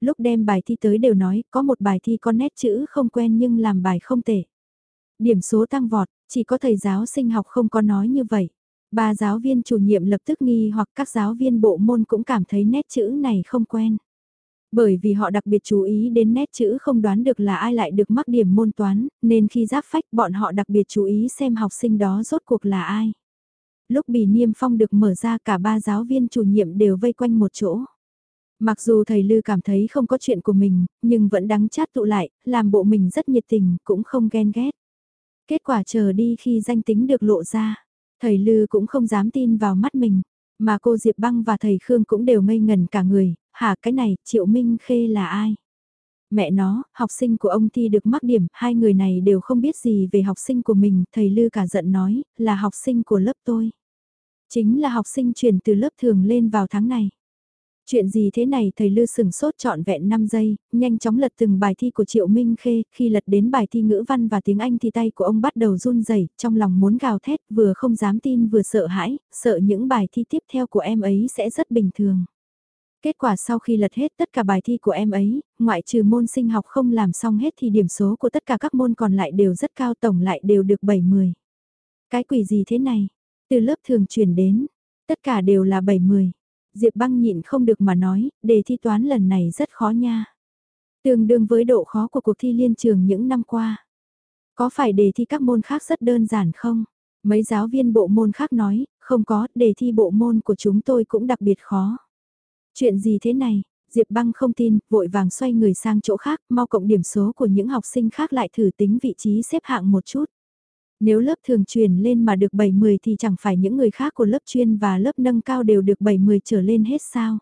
Lúc đem bài thi tới đều nói, có một bài thi có nét chữ không quen nhưng làm bài không tệ. Điểm số tăng vọt, chỉ có thầy giáo sinh học không có nói như vậy. Ba giáo viên chủ nhiệm lập tức nghi hoặc các giáo viên bộ môn cũng cảm thấy nét chữ này không quen. Bởi vì họ đặc biệt chú ý đến nét chữ không đoán được là ai lại được mắc điểm môn toán, nên khi giáp phách bọn họ đặc biệt chú ý xem học sinh đó rốt cuộc là ai. Lúc bì niêm phong được mở ra cả ba giáo viên chủ nhiệm đều vây quanh một chỗ. Mặc dù thầy Lư cảm thấy không có chuyện của mình, nhưng vẫn đắng chát tụ lại, làm bộ mình rất nhiệt tình, cũng không ghen ghét. Kết quả chờ đi khi danh tính được lộ ra, thầy Lư cũng không dám tin vào mắt mình, mà cô Diệp Băng và thầy Khương cũng đều ngây ngần cả người, hả cái này, Triệu Minh Khê là ai? Mẹ nó, học sinh của ông thi được mắc điểm, hai người này đều không biết gì về học sinh của mình, thầy Lư cả giận nói, là học sinh của lớp tôi. Chính là học sinh chuyển từ lớp thường lên vào tháng này. Chuyện gì thế này thầy Lư sừng sốt trọn vẹn 5 giây, nhanh chóng lật từng bài thi của Triệu Minh Khê, khi lật đến bài thi ngữ văn và tiếng Anh thì tay của ông bắt đầu run rẩy trong lòng muốn gào thét, vừa không dám tin vừa sợ hãi, sợ những bài thi tiếp theo của em ấy sẽ rất bình thường. Kết quả sau khi lật hết tất cả bài thi của em ấy, ngoại trừ môn sinh học không làm xong hết thì điểm số của tất cả các môn còn lại đều rất cao tổng lại đều được 7-10. Cái quỷ gì thế này? Từ lớp thường chuyển đến, tất cả đều là 7-10. Diệp băng nhịn không được mà nói, đề thi toán lần này rất khó nha. Tương đương với độ khó của cuộc thi liên trường những năm qua. Có phải đề thi các môn khác rất đơn giản không? Mấy giáo viên bộ môn khác nói, không có, đề thi bộ môn của chúng tôi cũng đặc biệt khó. Chuyện gì thế này? Diệp băng không tin, vội vàng xoay người sang chỗ khác, mau cộng điểm số của những học sinh khác lại thử tính vị trí xếp hạng một chút. Nếu lớp thường truyền lên mà được 7-10 thì chẳng phải những người khác của lớp chuyên và lớp nâng cao đều được 7-10 trở lên hết sao?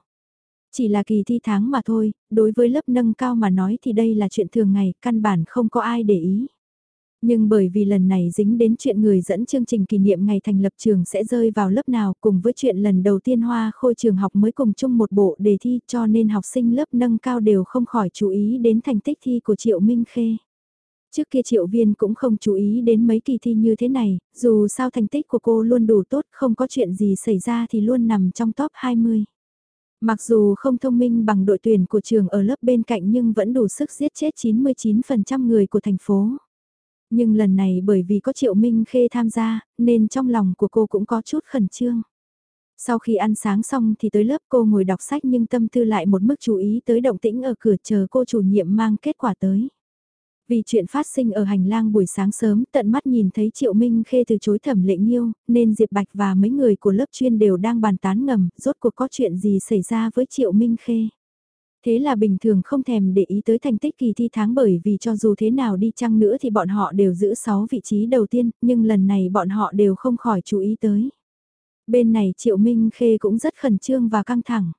Chỉ là kỳ thi tháng mà thôi, đối với lớp nâng cao mà nói thì đây là chuyện thường ngày, căn bản không có ai để ý. Nhưng bởi vì lần này dính đến chuyện người dẫn chương trình kỷ niệm ngày thành lập trường sẽ rơi vào lớp nào cùng với chuyện lần đầu tiên Hoa Khôi trường học mới cùng chung một bộ đề thi cho nên học sinh lớp nâng cao đều không khỏi chú ý đến thành tích thi của Triệu Minh Khê. Trước kia Triệu Viên cũng không chú ý đến mấy kỳ thi như thế này, dù sao thành tích của cô luôn đủ tốt không có chuyện gì xảy ra thì luôn nằm trong top 20. Mặc dù không thông minh bằng đội tuyển của trường ở lớp bên cạnh nhưng vẫn đủ sức giết chết 99% người của thành phố nhưng lần này bởi vì có Triệu Minh Khê tham gia, nên trong lòng của cô cũng có chút khẩn trương. Sau khi ăn sáng xong thì tới lớp cô ngồi đọc sách nhưng tâm tư lại một mức chú ý tới động tĩnh ở cửa chờ cô chủ nhiệm mang kết quả tới. Vì chuyện phát sinh ở hành lang buổi sáng sớm tận mắt nhìn thấy Triệu Minh Khê từ chối thẩm lệ nghiêu, nên Diệp Bạch và mấy người của lớp chuyên đều đang bàn tán ngầm, rốt cuộc có chuyện gì xảy ra với Triệu Minh Khê. Thế là bình thường không thèm để ý tới thành tích kỳ thi tháng bởi vì cho dù thế nào đi chăng nữa thì bọn họ đều giữ 6 vị trí đầu tiên, nhưng lần này bọn họ đều không khỏi chú ý tới. Bên này Triệu Minh Khê cũng rất khẩn trương và căng thẳng.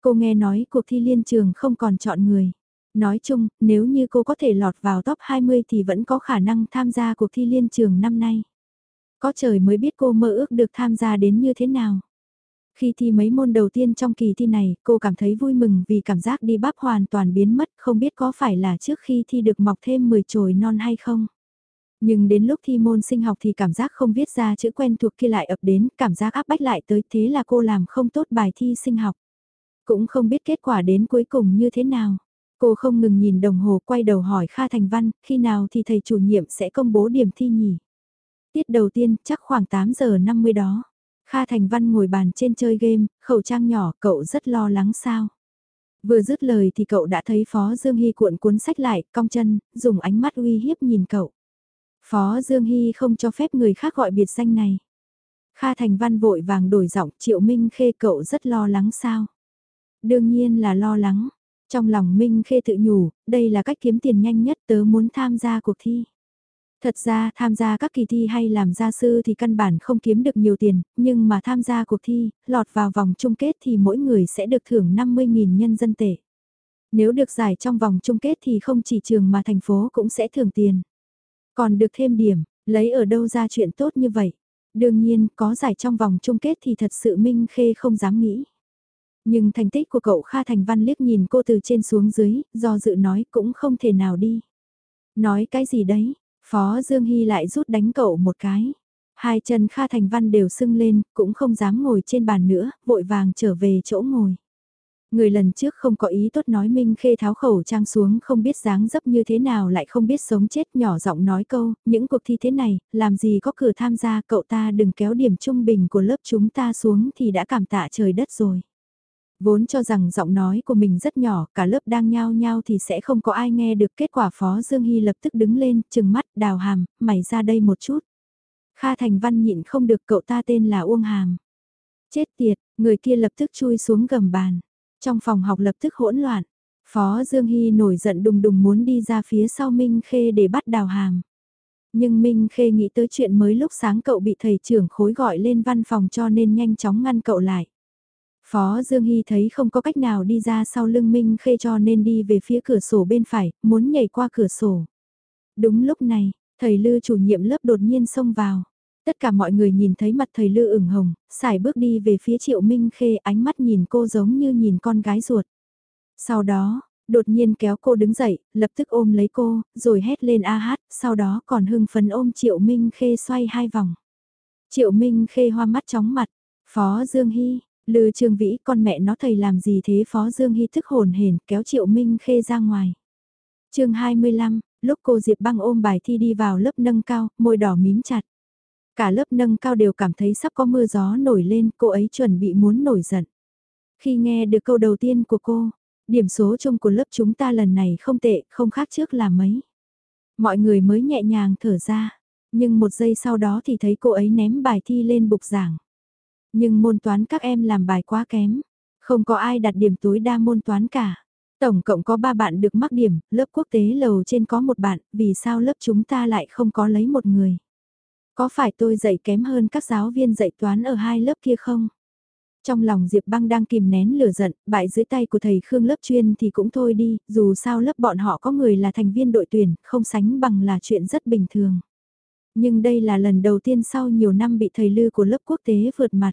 Cô nghe nói cuộc thi liên trường không còn chọn người. Nói chung, nếu như cô có thể lọt vào top 20 thì vẫn có khả năng tham gia cuộc thi liên trường năm nay. Có trời mới biết cô mơ ước được tham gia đến như thế nào. Khi thi mấy môn đầu tiên trong kỳ thi này, cô cảm thấy vui mừng vì cảm giác đi bắp hoàn toàn biến mất, không biết có phải là trước khi thi được mọc thêm 10 chồi non hay không. Nhưng đến lúc thi môn sinh học thì cảm giác không viết ra chữ quen thuộc kia lại ập đến, cảm giác áp bách lại tới thế là cô làm không tốt bài thi sinh học. Cũng không biết kết quả đến cuối cùng như thế nào. Cô không ngừng nhìn đồng hồ quay đầu hỏi Kha Thành Văn, khi nào thì thầy chủ nhiệm sẽ công bố điểm thi nhỉ? Tiết đầu tiên, chắc khoảng 8 giờ 50 đó. Kha Thành Văn ngồi bàn trên chơi game, khẩu trang nhỏ, cậu rất lo lắng sao? Vừa dứt lời thì cậu đã thấy Phó Dương Hy cuộn cuốn sách lại, cong chân, dùng ánh mắt uy hiếp nhìn cậu. Phó Dương Hy không cho phép người khác gọi biệt danh này. Kha Thành Văn vội vàng đổi giọng, Triệu Minh Khê cậu rất lo lắng sao? Đương nhiên là lo lắng. Trong lòng Minh Khê tự nhủ, đây là cách kiếm tiền nhanh nhất tớ muốn tham gia cuộc thi. Thật ra tham gia các kỳ thi hay làm gia sư thì căn bản không kiếm được nhiều tiền, nhưng mà tham gia cuộc thi, lọt vào vòng chung kết thì mỗi người sẽ được thưởng 50.000 nhân dân tệ. Nếu được giải trong vòng chung kết thì không chỉ trường mà thành phố cũng sẽ thưởng tiền. Còn được thêm điểm, lấy ở đâu ra chuyện tốt như vậy? Đương nhiên, có giải trong vòng chung kết thì thật sự Minh Khê không dám nghĩ. Nhưng thành tích của cậu Kha Thành Văn liếc nhìn cô từ trên xuống dưới, do dự nói cũng không thể nào đi. Nói cái gì đấy, Phó Dương Hy lại rút đánh cậu một cái. Hai chân Kha Thành Văn đều sưng lên, cũng không dám ngồi trên bàn nữa, vội vàng trở về chỗ ngồi. Người lần trước không có ý tốt nói Minh Khê tháo khẩu trang xuống không biết dáng dấp như thế nào lại không biết sống chết nhỏ giọng nói câu, những cuộc thi thế này, làm gì có cửa tham gia cậu ta đừng kéo điểm trung bình của lớp chúng ta xuống thì đã cảm tạ trời đất rồi. Vốn cho rằng giọng nói của mình rất nhỏ, cả lớp đang nhao nhao thì sẽ không có ai nghe được kết quả Phó Dương Hy lập tức đứng lên, chừng mắt, đào hàm, mày ra đây một chút. Kha Thành Văn nhịn không được cậu ta tên là Uông Hàm. Chết tiệt, người kia lập tức chui xuống gầm bàn. Trong phòng học lập tức hỗn loạn. Phó Dương Hy nổi giận đùng đùng muốn đi ra phía sau Minh Khê để bắt đào hàm. Nhưng Minh Khê nghĩ tới chuyện mới lúc sáng cậu bị thầy trưởng khối gọi lên văn phòng cho nên nhanh chóng ngăn cậu lại. Phó Dương Hy thấy không có cách nào đi ra sau lưng Minh Khê cho nên đi về phía cửa sổ bên phải, muốn nhảy qua cửa sổ. Đúng lúc này, thầy Lư chủ nhiệm lớp đột nhiên xông vào. Tất cả mọi người nhìn thấy mặt thầy Lư ửng hồng, xài bước đi về phía Triệu Minh Khê ánh mắt nhìn cô giống như nhìn con gái ruột. Sau đó, đột nhiên kéo cô đứng dậy, lập tức ôm lấy cô, rồi hét lên a hát, sau đó còn hưng phấn ôm Triệu Minh Khê xoay hai vòng. Triệu Minh Khê hoa mắt chóng mặt, Phó Dương Hy, Lư Trương Vĩ con mẹ nó thầy làm gì thế Phó Dương Hy thức hồn hển kéo Triệu Minh Khê ra ngoài. chương 25, lúc cô Diệp băng ôm bài thi đi vào lớp nâng cao, môi đỏ mím chặt. Cả lớp nâng cao đều cảm thấy sắp có mưa gió nổi lên, cô ấy chuẩn bị muốn nổi giận. Khi nghe được câu đầu tiên của cô, điểm số chung của lớp chúng ta lần này không tệ, không khác trước là mấy. Mọi người mới nhẹ nhàng thở ra, nhưng một giây sau đó thì thấy cô ấy ném bài thi lên bục giảng. Nhưng môn toán các em làm bài quá kém. Không có ai đạt điểm tối đa môn toán cả. Tổng cộng có 3 bạn được mắc điểm, lớp quốc tế lầu trên có một bạn, vì sao lớp chúng ta lại không có lấy một người? Có phải tôi dạy kém hơn các giáo viên dạy toán ở hai lớp kia không? Trong lòng Diệp Băng đang kìm nén lửa giận, bại dưới tay của thầy Khương lớp chuyên thì cũng thôi đi, dù sao lớp bọn họ có người là thành viên đội tuyển, không sánh bằng là chuyện rất bình thường. Nhưng đây là lần đầu tiên sau nhiều năm bị thầy Lư của lớp quốc tế vượt mặt.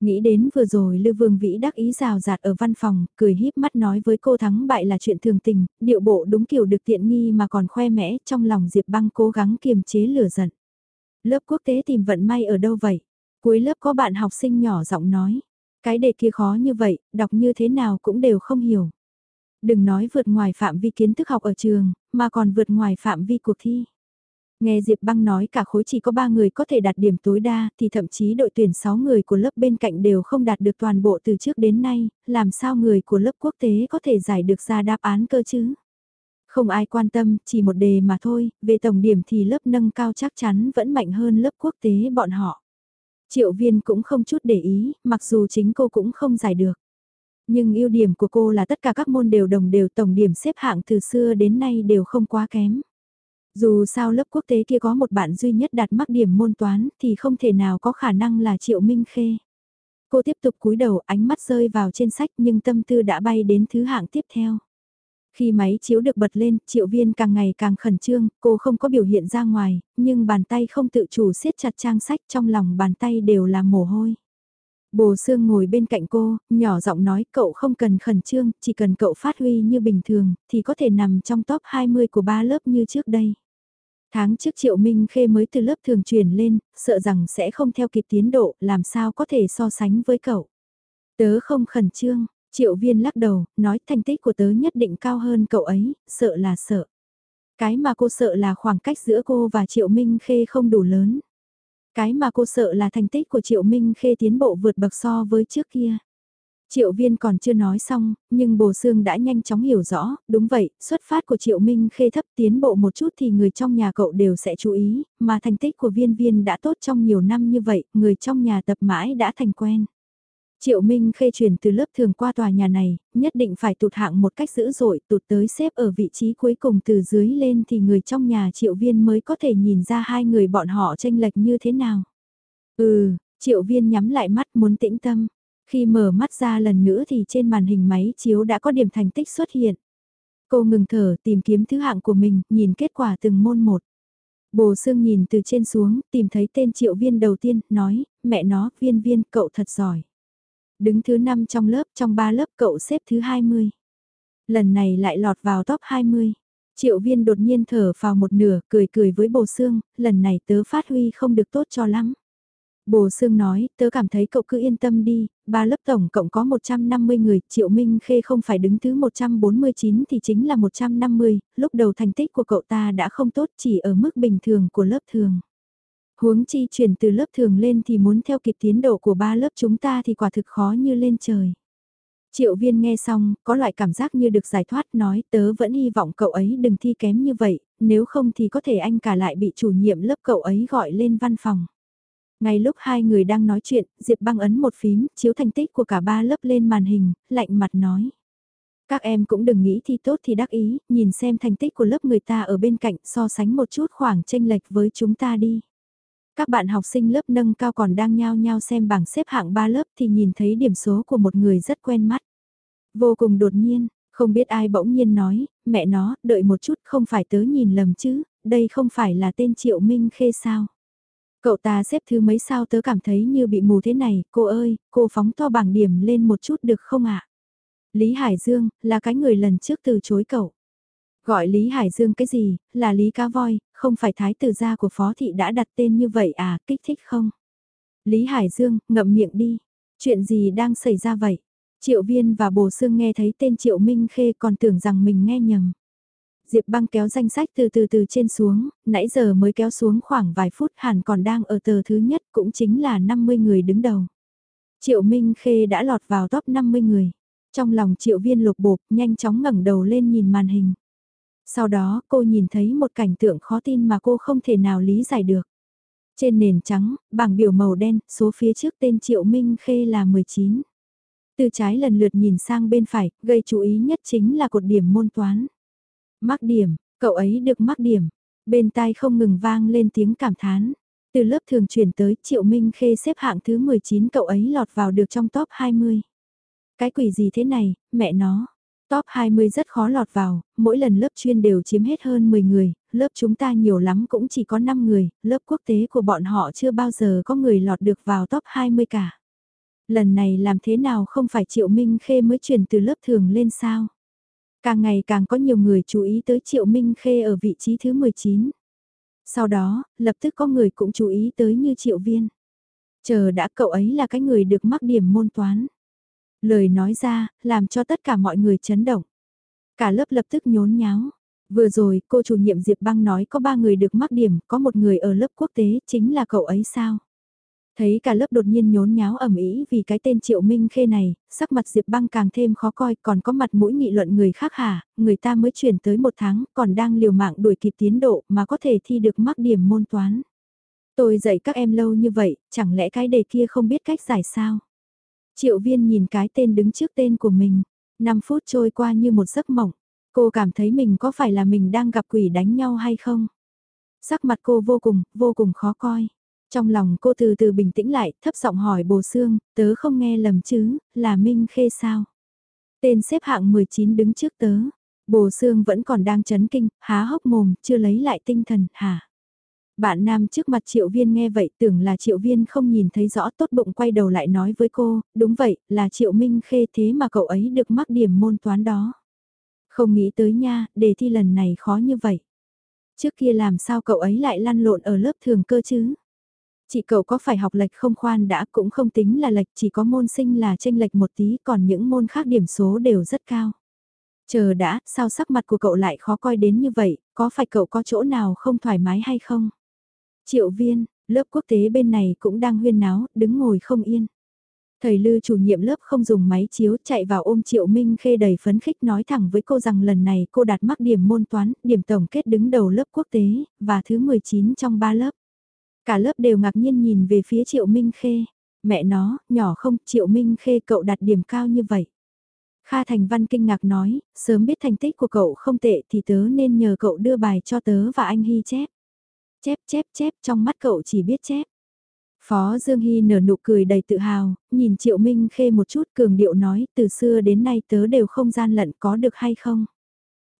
Nghĩ đến vừa rồi Lư Vương Vĩ đắc ý rào rạt ở văn phòng, cười híp mắt nói với cô thắng bại là chuyện thường tình, điệu bộ đúng kiểu được tiện nghi mà còn khoe mẽ trong lòng Diệp Băng cố gắng kiềm chế lửa giận. Lớp quốc tế tìm vận may ở đâu vậy? Cuối lớp có bạn học sinh nhỏ giọng nói, cái đề kia khó như vậy, đọc như thế nào cũng đều không hiểu. Đừng nói vượt ngoài phạm vi kiến thức học ở trường, mà còn vượt ngoài phạm vi cuộc thi. Nghe Diệp Băng nói cả khối chỉ có 3 người có thể đạt điểm tối đa, thì thậm chí đội tuyển 6 người của lớp bên cạnh đều không đạt được toàn bộ từ trước đến nay, làm sao người của lớp quốc tế có thể giải được ra đáp án cơ chứ? Không ai quan tâm, chỉ một đề mà thôi, về tổng điểm thì lớp nâng cao chắc chắn vẫn mạnh hơn lớp quốc tế bọn họ. Triệu viên cũng không chút để ý, mặc dù chính cô cũng không giải được. Nhưng ưu điểm của cô là tất cả các môn đều đồng đều tổng điểm xếp hạng từ xưa đến nay đều không quá kém. Dù sao lớp quốc tế kia có một bạn duy nhất đạt mắc điểm môn toán thì không thể nào có khả năng là Triệu Minh Khê. Cô tiếp tục cúi đầu ánh mắt rơi vào trên sách nhưng tâm tư đã bay đến thứ hạng tiếp theo. Khi máy chiếu được bật lên, triệu viên càng ngày càng khẩn trương, cô không có biểu hiện ra ngoài, nhưng bàn tay không tự chủ siết chặt trang sách trong lòng bàn tay đều là mồ hôi. Bồ Sương ngồi bên cạnh cô, nhỏ giọng nói cậu không cần khẩn trương, chỉ cần cậu phát huy như bình thường, thì có thể nằm trong top 20 của ba lớp như trước đây. Tháng trước Triệu Minh Khê mới từ lớp thường chuyển lên, sợ rằng sẽ không theo kịp tiến độ, làm sao có thể so sánh với cậu. Tớ không khẩn trương, Triệu viên lắc đầu, nói thành tích của tớ nhất định cao hơn cậu ấy, sợ là sợ. Cái mà cô sợ là khoảng cách giữa cô và Triệu Minh Khê không đủ lớn. Cái mà cô sợ là thành tích của Triệu Minh Khê tiến bộ vượt bậc so với trước kia. Triệu viên còn chưa nói xong, nhưng bồ xương đã nhanh chóng hiểu rõ, đúng vậy, xuất phát của Triệu Minh khê thấp tiến bộ một chút thì người trong nhà cậu đều sẽ chú ý, mà thành tích của viên viên đã tốt trong nhiều năm như vậy, người trong nhà tập mãi đã thành quen. Triệu Minh khê chuyển từ lớp thường qua tòa nhà này, nhất định phải tụt hạng một cách dữ dội, tụt tới xếp ở vị trí cuối cùng từ dưới lên thì người trong nhà Triệu Viên mới có thể nhìn ra hai người bọn họ tranh lệch như thế nào. Ừ, Triệu Viên nhắm lại mắt muốn tĩnh tâm. Khi mở mắt ra lần nữa thì trên màn hình máy chiếu đã có điểm thành tích xuất hiện. Cô ngừng thở tìm kiếm thứ hạng của mình, nhìn kết quả từng môn một. Bồ Sương nhìn từ trên xuống, tìm thấy tên triệu viên đầu tiên, nói, mẹ nó, viên viên, cậu thật giỏi. Đứng thứ 5 trong lớp, trong 3 lớp cậu xếp thứ 20. Lần này lại lọt vào top 20. Triệu viên đột nhiên thở vào một nửa, cười cười với bồ xương lần này tớ phát huy không được tốt cho lắm. Bồ Sương nói, tớ cảm thấy cậu cứ yên tâm đi, ba lớp tổng cộng có 150 người, Triệu Minh Khê không phải đứng thứ 149 thì chính là 150, lúc đầu thành tích của cậu ta đã không tốt chỉ ở mức bình thường của lớp thường. Huống chi chuyển từ lớp thường lên thì muốn theo kịp tiến độ của ba lớp chúng ta thì quả thực khó như lên trời. Triệu viên nghe xong, có loại cảm giác như được giải thoát nói tớ vẫn hy vọng cậu ấy đừng thi kém như vậy, nếu không thì có thể anh cả lại bị chủ nhiệm lớp cậu ấy gọi lên văn phòng. Ngay lúc hai người đang nói chuyện, Diệp băng ấn một phím, chiếu thành tích của cả ba lớp lên màn hình, lạnh mặt nói. Các em cũng đừng nghĩ thi tốt thì đắc ý, nhìn xem thành tích của lớp người ta ở bên cạnh so sánh một chút khoảng tranh lệch với chúng ta đi. Các bạn học sinh lớp nâng cao còn đang nhao nhao xem bảng xếp hạng ba lớp thì nhìn thấy điểm số của một người rất quen mắt. Vô cùng đột nhiên, không biết ai bỗng nhiên nói, mẹ nó, đợi một chút không phải tớ nhìn lầm chứ, đây không phải là tên Triệu Minh Khê sao. Cậu ta xếp thứ mấy sao tớ cảm thấy như bị mù thế này, cô ơi, cô phóng to bảng điểm lên một chút được không ạ? Lý Hải Dương, là cái người lần trước từ chối cậu. Gọi Lý Hải Dương cái gì, là Lý Cá Voi, không phải thái tử gia của Phó Thị đã đặt tên như vậy à, kích thích không? Lý Hải Dương, ngậm miệng đi. Chuyện gì đang xảy ra vậy? Triệu Viên và Bồ Sương nghe thấy tên Triệu Minh Khê còn tưởng rằng mình nghe nhầm. Diệp băng kéo danh sách từ từ từ trên xuống, nãy giờ mới kéo xuống khoảng vài phút hẳn còn đang ở tờ thứ nhất cũng chính là 50 người đứng đầu. Triệu Minh Khê đã lọt vào top 50 người. Trong lòng triệu viên lục bộp nhanh chóng ngẩng đầu lên nhìn màn hình. Sau đó cô nhìn thấy một cảnh tượng khó tin mà cô không thể nào lý giải được. Trên nền trắng, bảng biểu màu đen, số phía trước tên Triệu Minh Khê là 19. Từ trái lần lượt nhìn sang bên phải, gây chú ý nhất chính là cột điểm môn toán. Mắc điểm, cậu ấy được mắc điểm. Bên tai không ngừng vang lên tiếng cảm thán. Từ lớp thường chuyển tới Triệu Minh Khê xếp hạng thứ 19 cậu ấy lọt vào được trong top 20. Cái quỷ gì thế này, mẹ nó. Top 20 rất khó lọt vào, mỗi lần lớp chuyên đều chiếm hết hơn 10 người, lớp chúng ta nhiều lắm cũng chỉ có 5 người, lớp quốc tế của bọn họ chưa bao giờ có người lọt được vào top 20 cả. Lần này làm thế nào không phải Triệu Minh Khê mới chuyển từ lớp thường lên sao? Càng ngày càng có nhiều người chú ý tới Triệu Minh Khê ở vị trí thứ 19. Sau đó, lập tức có người cũng chú ý tới như Triệu Viên. Chờ đã cậu ấy là cái người được mắc điểm môn toán. Lời nói ra, làm cho tất cả mọi người chấn động. Cả lớp lập tức nhốn nháo. Vừa rồi, cô chủ nhiệm Diệp Băng nói có ba người được mắc điểm, có một người ở lớp quốc tế, chính là cậu ấy sao? Thấy cả lớp đột nhiên nhốn nháo ẩm ý vì cái tên Triệu Minh Khê này, sắc mặt Diệp Băng càng thêm khó coi còn có mặt mũi nghị luận người khác hả, người ta mới chuyển tới một tháng còn đang liều mạng đuổi kịp tiến độ mà có thể thi được mắc điểm môn toán. Tôi dạy các em lâu như vậy, chẳng lẽ cái đề kia không biết cách giải sao? Triệu viên nhìn cái tên đứng trước tên của mình, 5 phút trôi qua như một giấc mộng, cô cảm thấy mình có phải là mình đang gặp quỷ đánh nhau hay không? Sắc mặt cô vô cùng, vô cùng khó coi. Trong lòng cô từ từ bình tĩnh lại, thấp giọng hỏi bồ xương, tớ không nghe lầm chứ, là Minh Khê sao? Tên xếp hạng 19 đứng trước tớ. Bồ xương vẫn còn đang chấn kinh, há hốc mồm, chưa lấy lại tinh thần, hả? Bạn nam trước mặt triệu viên nghe vậy tưởng là triệu viên không nhìn thấy rõ tốt bụng quay đầu lại nói với cô, đúng vậy, là triệu minh khê thế mà cậu ấy được mắc điểm môn toán đó. Không nghĩ tới nha, đề thi lần này khó như vậy. Trước kia làm sao cậu ấy lại lăn lộn ở lớp thường cơ chứ? Chị cậu có phải học lệch không khoan đã cũng không tính là lệch chỉ có môn sinh là tranh lệch một tí còn những môn khác điểm số đều rất cao. Chờ đã, sao sắc mặt của cậu lại khó coi đến như vậy, có phải cậu có chỗ nào không thoải mái hay không? Triệu viên, lớp quốc tế bên này cũng đang huyên náo, đứng ngồi không yên. Thầy Lư chủ nhiệm lớp không dùng máy chiếu chạy vào ôm Triệu Minh Khê đầy phấn khích nói thẳng với cô rằng lần này cô đạt mắc điểm môn toán, điểm tổng kết đứng đầu lớp quốc tế, và thứ 19 trong 3 lớp. Cả lớp đều ngạc nhiên nhìn về phía Triệu Minh Khê. Mẹ nó, nhỏ không, Triệu Minh Khê cậu đạt điểm cao như vậy. Kha Thành Văn kinh ngạc nói, sớm biết thành tích của cậu không tệ thì tớ nên nhờ cậu đưa bài cho tớ và anh Hy chép. Chép chép chép trong mắt cậu chỉ biết chép. Phó Dương Hy nở nụ cười đầy tự hào, nhìn Triệu Minh Khê một chút cường điệu nói từ xưa đến nay tớ đều không gian lận có được hay không.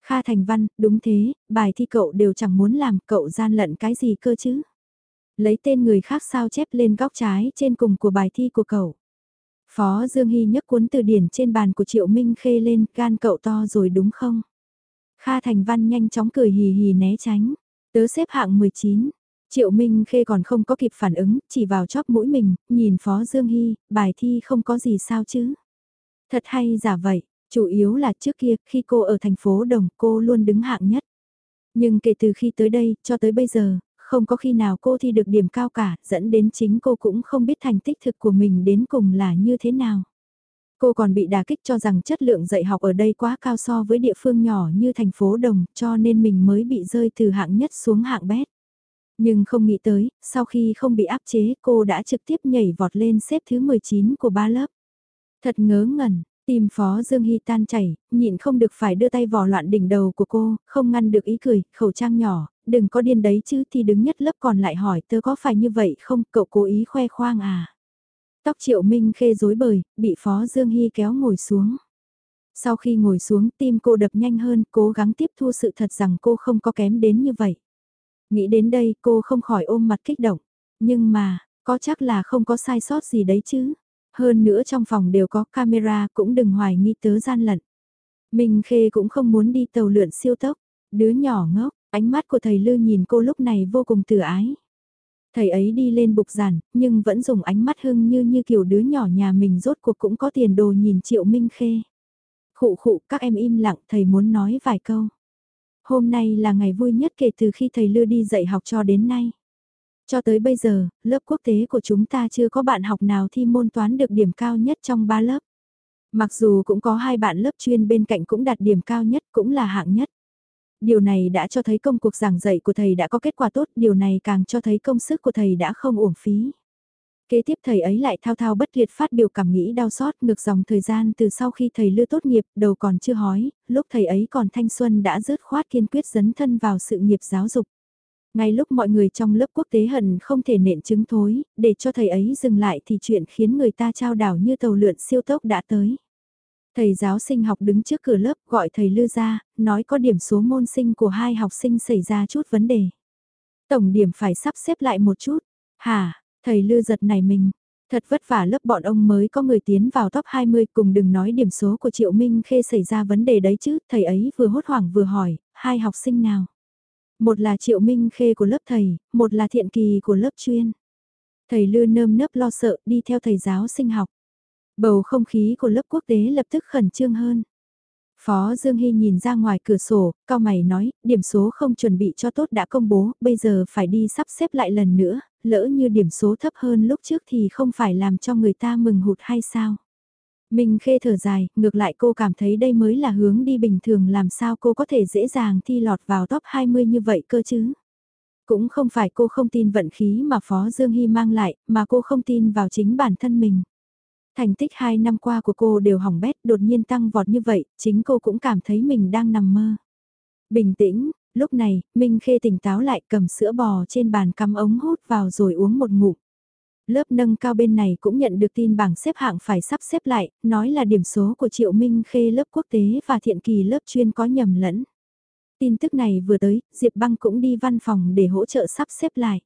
Kha Thành Văn, đúng thế, bài thi cậu đều chẳng muốn làm cậu gian lận cái gì cơ chứ. Lấy tên người khác sao chép lên góc trái trên cùng của bài thi của cậu. Phó Dương Hy nhấc cuốn từ điển trên bàn của Triệu Minh Khê lên, gan cậu to rồi đúng không? Kha Thành Văn nhanh chóng cười hì hì né tránh. Tớ xếp hạng 19. Triệu Minh Khê còn không có kịp phản ứng, chỉ vào chóp mũi mình, nhìn Phó Dương Hy, bài thi không có gì sao chứ. Thật hay giả vậy, chủ yếu là trước kia, khi cô ở thành phố Đồng, cô luôn đứng hạng nhất. Nhưng kể từ khi tới đây, cho tới bây giờ, không có khi nào cô thi được điểm cao cả, dẫn đến chính cô cũng không biết thành tích thực của mình đến cùng là như thế nào. Cô còn bị đả kích cho rằng chất lượng dạy học ở đây quá cao so với địa phương nhỏ như thành phố Đồng, cho nên mình mới bị rơi từ hạng nhất xuống hạng bét. Nhưng không nghĩ tới, sau khi không bị áp chế cô đã trực tiếp nhảy vọt lên xếp thứ 19 của ba lớp. Thật ngớ ngẩn, Tim Phó Dương Hy tan chảy, nhịn không được phải đưa tay vò loạn đỉnh đầu của cô, không ngăn được ý cười, khẩu trang nhỏ, đừng có điên đấy chứ thì đứng nhất lớp còn lại hỏi tớ có phải như vậy không, cậu cố ý khoe khoang à. Tóc triệu minh khê rối bời, bị Phó Dương Hy kéo ngồi xuống. Sau khi ngồi xuống tim cô đập nhanh hơn, cố gắng tiếp thu sự thật rằng cô không có kém đến như vậy. Nghĩ đến đây cô không khỏi ôm mặt kích động. Nhưng mà, có chắc là không có sai sót gì đấy chứ. Hơn nữa trong phòng đều có camera cũng đừng hoài nghi tớ gian lận. Minh Khê cũng không muốn đi tàu lượn siêu tốc. Đứa nhỏ ngốc, ánh mắt của thầy Lư nhìn cô lúc này vô cùng từ ái. Thầy ấy đi lên bục giản, nhưng vẫn dùng ánh mắt hưng như như kiểu đứa nhỏ nhà mình rốt cuộc cũng có tiền đồ nhìn triệu Minh Khê. Khụ khụ các em im lặng thầy muốn nói vài câu. Hôm nay là ngày vui nhất kể từ khi thầy lưa đi dạy học cho đến nay. Cho tới bây giờ, lớp quốc tế của chúng ta chưa có bạn học nào thi môn toán được điểm cao nhất trong ba lớp. Mặc dù cũng có hai bạn lớp chuyên bên cạnh cũng đạt điểm cao nhất cũng là hạng nhất. Điều này đã cho thấy công cuộc giảng dạy của thầy đã có kết quả tốt, điều này càng cho thấy công sức của thầy đã không uổng phí. Kế tiếp thầy ấy lại thao thao bất tuyệt phát biểu cảm nghĩ đau xót ngược dòng thời gian từ sau khi thầy lưa tốt nghiệp, đầu còn chưa hói, lúc thầy ấy còn thanh xuân đã rớt khoát kiên quyết dấn thân vào sự nghiệp giáo dục. Ngay lúc mọi người trong lớp quốc tế hận không thể nện chứng thối, để cho thầy ấy dừng lại thì chuyện khiến người ta trao đảo như tàu lượn siêu tốc đã tới. Thầy giáo sinh học đứng trước cửa lớp gọi thầy Lư ra, nói có điểm số môn sinh của hai học sinh xảy ra chút vấn đề. Tổng điểm phải sắp xếp lại một chút. Hả, thầy Lư giật này mình. Thật vất vả lớp bọn ông mới có người tiến vào top 20 cùng đừng nói điểm số của Triệu Minh Khê xảy ra vấn đề đấy chứ, thầy ấy vừa hốt hoảng vừa hỏi, hai học sinh nào. Một là Triệu Minh Khê của lớp thầy, một là Thiện Kỳ của lớp chuyên. Thầy Lư nơm nớp lo sợ đi theo thầy giáo sinh học. Bầu không khí của lớp quốc tế lập tức khẩn trương hơn. Phó Dương Hy nhìn ra ngoài cửa sổ, cao mày nói, điểm số không chuẩn bị cho tốt đã công bố, bây giờ phải đi sắp xếp lại lần nữa, lỡ như điểm số thấp hơn lúc trước thì không phải làm cho người ta mừng hụt hay sao? mình khê thở dài, ngược lại cô cảm thấy đây mới là hướng đi bình thường làm sao cô có thể dễ dàng thi lọt vào top 20 như vậy cơ chứ? Cũng không phải cô không tin vận khí mà Phó Dương Hy mang lại, mà cô không tin vào chính bản thân mình. Thành tích 2 năm qua của cô đều hỏng bét đột nhiên tăng vọt như vậy, chính cô cũng cảm thấy mình đang nằm mơ. Bình tĩnh, lúc này, Minh Khê tỉnh táo lại cầm sữa bò trên bàn cắm ống hút vào rồi uống một ngụm. Lớp nâng cao bên này cũng nhận được tin bảng xếp hạng phải sắp xếp lại, nói là điểm số của Triệu Minh Khê lớp quốc tế và thiện kỳ lớp chuyên có nhầm lẫn. Tin tức này vừa tới, Diệp Băng cũng đi văn phòng để hỗ trợ sắp xếp lại.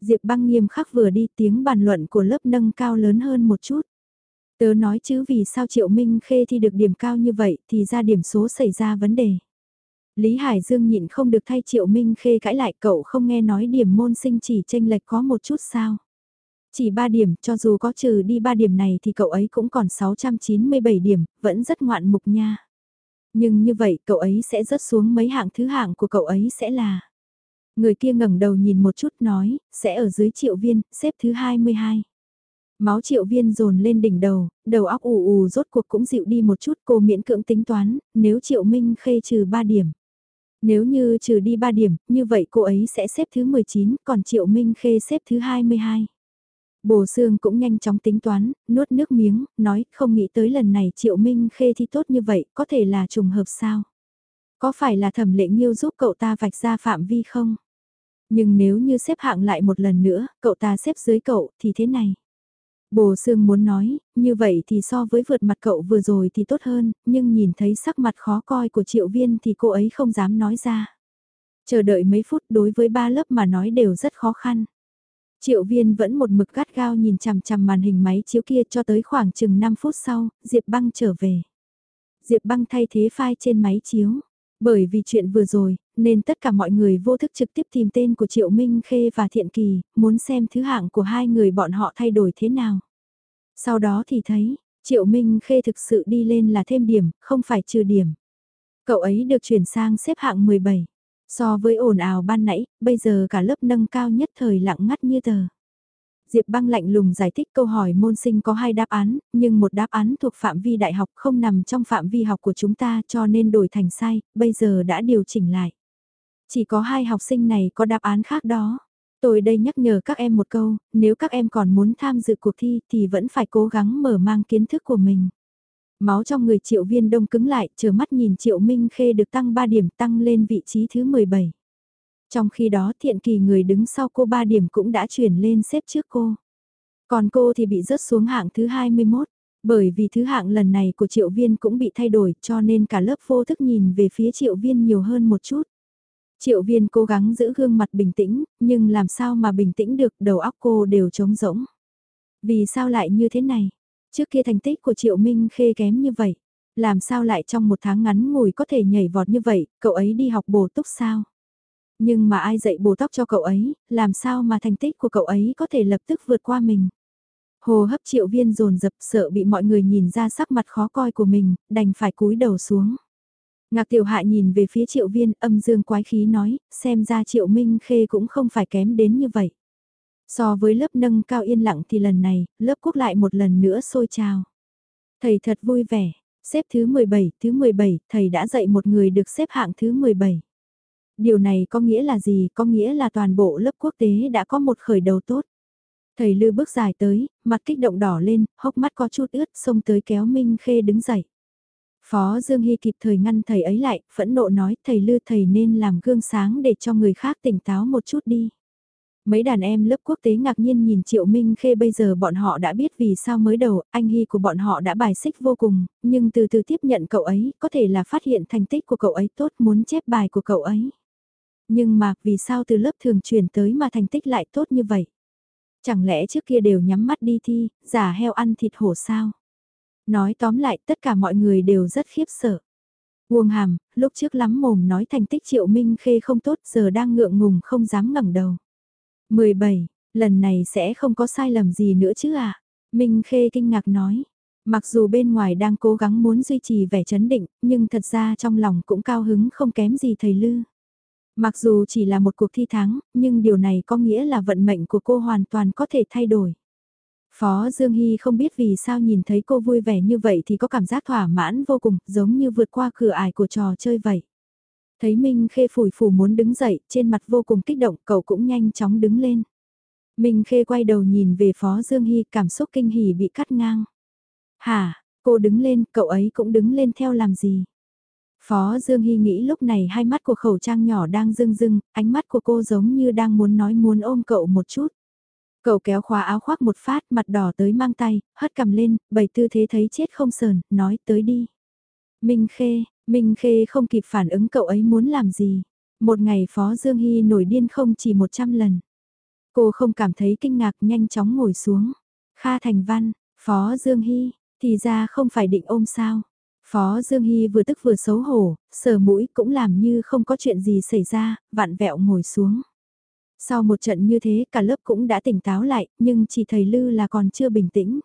Diệp Băng nghiêm khắc vừa đi tiếng bàn luận của lớp nâng cao lớn hơn một chút. Tớ nói chứ vì sao Triệu Minh Khê thi được điểm cao như vậy thì ra điểm số xảy ra vấn đề. Lý Hải Dương nhịn không được thay Triệu Minh Khê cãi lại cậu không nghe nói điểm môn sinh chỉ tranh lệch có một chút sao. Chỉ 3 điểm, cho dù có trừ đi 3 điểm này thì cậu ấy cũng còn 697 điểm, vẫn rất ngoạn mục nha. Nhưng như vậy cậu ấy sẽ rớt xuống mấy hạng thứ hạng của cậu ấy sẽ là... Người kia ngẩng đầu nhìn một chút nói, sẽ ở dưới triệu viên, xếp thứ 22. Máu triệu viên dồn lên đỉnh đầu, đầu óc ù ù rốt cuộc cũng dịu đi một chút cô miễn cưỡng tính toán, nếu triệu minh khê trừ 3 điểm. Nếu như trừ đi 3 điểm, như vậy cô ấy sẽ xếp thứ 19, còn triệu minh khê xếp thứ 22. Bồ Sương cũng nhanh chóng tính toán, nuốt nước miếng, nói không nghĩ tới lần này Triệu Minh Khê thi tốt như vậy, có thể là trùng hợp sao? Có phải là thẩm lệ nghiêu giúp cậu ta vạch ra phạm vi không? Nhưng nếu như xếp hạng lại một lần nữa, cậu ta xếp dưới cậu thì thế này. Bồ Sương muốn nói, như vậy thì so với vượt mặt cậu vừa rồi thì tốt hơn, nhưng nhìn thấy sắc mặt khó coi của triệu viên thì cô ấy không dám nói ra. Chờ đợi mấy phút đối với ba lớp mà nói đều rất khó khăn. Triệu viên vẫn một mực gắt gao nhìn chằm chằm màn hình máy chiếu kia cho tới khoảng chừng 5 phút sau, Diệp băng trở về. Diệp băng thay thế file trên máy chiếu. Bởi vì chuyện vừa rồi, nên tất cả mọi người vô thức trực tiếp tìm tên của Triệu Minh Khê và Thiện Kỳ, muốn xem thứ hạng của hai người bọn họ thay đổi thế nào. Sau đó thì thấy, Triệu Minh Khê thực sự đi lên là thêm điểm, không phải trừ điểm. Cậu ấy được chuyển sang xếp hạng 17. So với ồn ào ban nãy, bây giờ cả lớp nâng cao nhất thời lặng ngắt như tờ. Diệp băng lạnh lùng giải thích câu hỏi môn sinh có hai đáp án, nhưng một đáp án thuộc phạm vi đại học không nằm trong phạm vi học của chúng ta cho nên đổi thành sai, bây giờ đã điều chỉnh lại. Chỉ có hai học sinh này có đáp án khác đó. Tôi đây nhắc nhở các em một câu, nếu các em còn muốn tham dự cuộc thi thì vẫn phải cố gắng mở mang kiến thức của mình. Máu trong người triệu viên đông cứng lại, chờ mắt nhìn triệu minh khê được tăng 3 điểm tăng lên vị trí thứ 17. Trong khi đó thiện kỳ người đứng sau cô 3 điểm cũng đã chuyển lên xếp trước cô. Còn cô thì bị rớt xuống hạng thứ 21. Bởi vì thứ hạng lần này của triệu viên cũng bị thay đổi cho nên cả lớp vô thức nhìn về phía triệu viên nhiều hơn một chút. Triệu viên cố gắng giữ gương mặt bình tĩnh, nhưng làm sao mà bình tĩnh được đầu óc cô đều trống rỗng. Vì sao lại như thế này? Trước kia thành tích của Triệu Minh Khê kém như vậy. Làm sao lại trong một tháng ngắn ngủi có thể nhảy vọt như vậy, cậu ấy đi học bổ túc sao? Nhưng mà ai dạy bổ tóc cho cậu ấy, làm sao mà thành tích của cậu ấy có thể lập tức vượt qua mình? Hồ hấp triệu viên dồn dập sợ bị mọi người nhìn ra sắc mặt khó coi của mình, đành phải cúi đầu xuống. Ngạc tiểu hạ nhìn về phía triệu viên âm dương quái khí nói, xem ra triệu minh khê cũng không phải kém đến như vậy. So với lớp nâng cao yên lặng thì lần này, lớp quốc lại một lần nữa sôi trào. Thầy thật vui vẻ, xếp thứ 17, thứ 17, thầy đã dạy một người được xếp hạng thứ 17. Điều này có nghĩa là gì? Có nghĩa là toàn bộ lớp quốc tế đã có một khởi đầu tốt. Thầy Lư bước dài tới, mặt kích động đỏ lên, hốc mắt có chút ướt, xông tới kéo Minh Khê đứng dậy. Phó Dương Hy kịp thời ngăn thầy ấy lại, phẫn nộ nói thầy Lư thầy nên làm gương sáng để cho người khác tỉnh táo một chút đi. Mấy đàn em lớp quốc tế ngạc nhiên nhìn Triệu Minh Khê bây giờ bọn họ đã biết vì sao mới đầu anh Hy của bọn họ đã bài xích vô cùng, nhưng từ từ tiếp nhận cậu ấy có thể là phát hiện thành tích của cậu ấy tốt muốn chép bài của cậu ấy. Nhưng mà vì sao từ lớp thường chuyển tới mà thành tích lại tốt như vậy? Chẳng lẽ trước kia đều nhắm mắt đi thi, giả heo ăn thịt hổ sao? Nói tóm lại tất cả mọi người đều rất khiếp sợ. Uông hàm, lúc trước lắm mồm nói thành tích triệu minh khê không tốt giờ đang ngượng ngùng không dám ngẩng đầu. 17, lần này sẽ không có sai lầm gì nữa chứ à? Minh khê kinh ngạc nói. Mặc dù bên ngoài đang cố gắng muốn duy trì vẻ chấn định, nhưng thật ra trong lòng cũng cao hứng không kém gì thầy Lư. Mặc dù chỉ là một cuộc thi thắng, nhưng điều này có nghĩa là vận mệnh của cô hoàn toàn có thể thay đổi. Phó Dương Hy không biết vì sao nhìn thấy cô vui vẻ như vậy thì có cảm giác thỏa mãn vô cùng, giống như vượt qua cửa ải của trò chơi vậy. Thấy Minh Khê phủi phủ muốn đứng dậy, trên mặt vô cùng kích động, cậu cũng nhanh chóng đứng lên. Minh Khê quay đầu nhìn về Phó Dương Hy, cảm xúc kinh hỉ bị cắt ngang. Hả, cô đứng lên, cậu ấy cũng đứng lên theo làm gì? Phó Dương Hy nghĩ lúc này hai mắt của khẩu trang nhỏ đang rưng rưng, ánh mắt của cô giống như đang muốn nói muốn ôm cậu một chút. Cậu kéo khóa áo khoác một phát, mặt đỏ tới mang tay, hất cầm lên, bày tư thế thấy chết không sờn, nói tới đi. Minh Khê, Minh Khê không kịp phản ứng cậu ấy muốn làm gì. Một ngày Phó Dương Hy nổi điên không chỉ 100 lần. Cô không cảm thấy kinh ngạc nhanh chóng ngồi xuống. Kha Thành Văn, Phó Dương Hy, thì ra không phải định ôm sao. Phó Dương Hy vừa tức vừa xấu hổ, sờ mũi cũng làm như không có chuyện gì xảy ra, Vạn vẹo ngồi xuống. Sau một trận như thế cả lớp cũng đã tỉnh táo lại, nhưng chỉ thầy Lư là còn chưa bình tĩnh.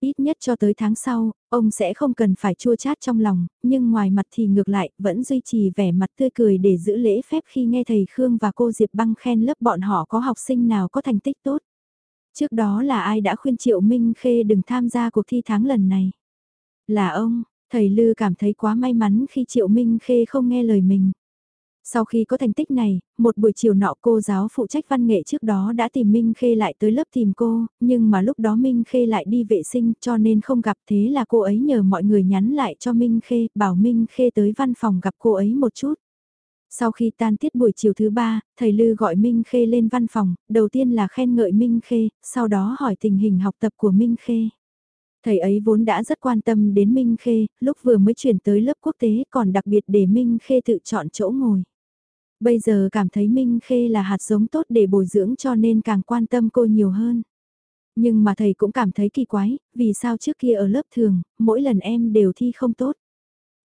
Ít nhất cho tới tháng sau, ông sẽ không cần phải chua chát trong lòng, nhưng ngoài mặt thì ngược lại, vẫn duy trì vẻ mặt tươi cười để giữ lễ phép khi nghe thầy Khương và cô Diệp Băng khen lớp bọn họ có học sinh nào có thành tích tốt. Trước đó là ai đã khuyên Triệu Minh Khê đừng tham gia cuộc thi tháng lần này? Là ông, thầy Lư cảm thấy quá may mắn khi Triệu Minh Khê không nghe lời mình. Sau khi có thành tích này, một buổi chiều nọ cô giáo phụ trách văn nghệ trước đó đã tìm Minh Khê lại tới lớp tìm cô, nhưng mà lúc đó Minh Khê lại đi vệ sinh cho nên không gặp thế là cô ấy nhờ mọi người nhắn lại cho Minh Khê, bảo Minh Khê tới văn phòng gặp cô ấy một chút. Sau khi tan tiết buổi chiều thứ ba, thầy Lư gọi Minh Khê lên văn phòng, đầu tiên là khen ngợi Minh Khê, sau đó hỏi tình hình học tập của Minh Khê. Thầy ấy vốn đã rất quan tâm đến Minh Khê, lúc vừa mới chuyển tới lớp quốc tế còn đặc biệt để Minh Khê tự chọn chỗ ngồi. Bây giờ cảm thấy Minh Khê là hạt giống tốt để bồi dưỡng cho nên càng quan tâm cô nhiều hơn. Nhưng mà thầy cũng cảm thấy kỳ quái, vì sao trước kia ở lớp thường, mỗi lần em đều thi không tốt.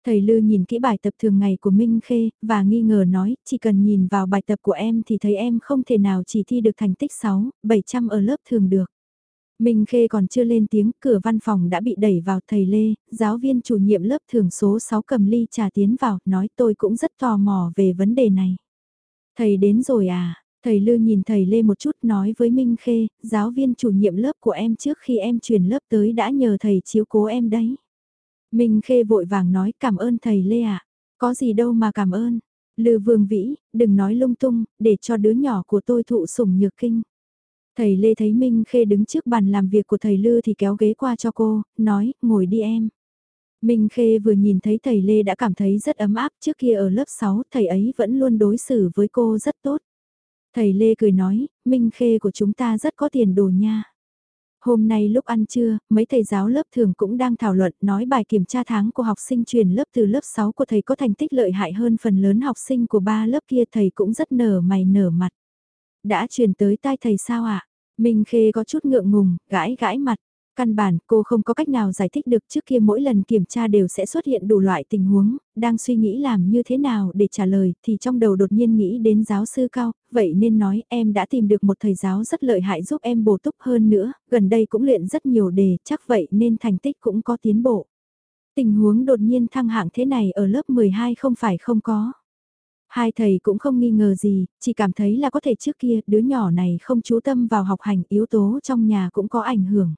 Thầy Lư nhìn kỹ bài tập thường ngày của Minh Khê, và nghi ngờ nói, chỉ cần nhìn vào bài tập của em thì thấy em không thể nào chỉ thi được thành tích 6, 700 ở lớp thường được. Minh Khê còn chưa lên tiếng, cửa văn phòng đã bị đẩy vào thầy Lê, giáo viên chủ nhiệm lớp thường số 6 cầm ly trà tiến vào, nói tôi cũng rất tò mò về vấn đề này. Thầy đến rồi à? Thầy Lư nhìn thầy Lê một chút nói với Minh Khê, giáo viên chủ nhiệm lớp của em trước khi em chuyển lớp tới đã nhờ thầy chiếu cố em đấy. Minh Khê vội vàng nói cảm ơn thầy Lê ạ. À. Có gì đâu mà cảm ơn. Lư Vương Vĩ, đừng nói lung tung, để cho đứa nhỏ của tôi thụ sủng nhược kinh. Thầy Lê thấy Minh Khê đứng trước bàn làm việc của thầy Lư thì kéo ghế qua cho cô, nói, ngồi đi em. Minh Khê vừa nhìn thấy thầy Lê đã cảm thấy rất ấm áp trước kia ở lớp 6 thầy ấy vẫn luôn đối xử với cô rất tốt. Thầy Lê cười nói, Minh Khê của chúng ta rất có tiền đồ nha. Hôm nay lúc ăn trưa, mấy thầy giáo lớp thường cũng đang thảo luận nói bài kiểm tra tháng của học sinh truyền lớp từ lớp 6 của thầy có thành tích lợi hại hơn phần lớn học sinh của ba lớp kia thầy cũng rất nở mày nở mặt. Đã truyền tới tai thầy sao ạ? À? Minh Khê có chút ngượng ngùng, gãi gãi mặt. Căn bản cô không có cách nào giải thích được trước kia mỗi lần kiểm tra đều sẽ xuất hiện đủ loại tình huống, đang suy nghĩ làm như thế nào để trả lời thì trong đầu đột nhiên nghĩ đến giáo sư cao, vậy nên nói em đã tìm được một thầy giáo rất lợi hại giúp em bổ túc hơn nữa, gần đây cũng luyện rất nhiều đề, chắc vậy nên thành tích cũng có tiến bộ. Tình huống đột nhiên thăng hạng thế này ở lớp 12 không phải không có. Hai thầy cũng không nghi ngờ gì, chỉ cảm thấy là có thể trước kia đứa nhỏ này không chú tâm vào học hành yếu tố trong nhà cũng có ảnh hưởng.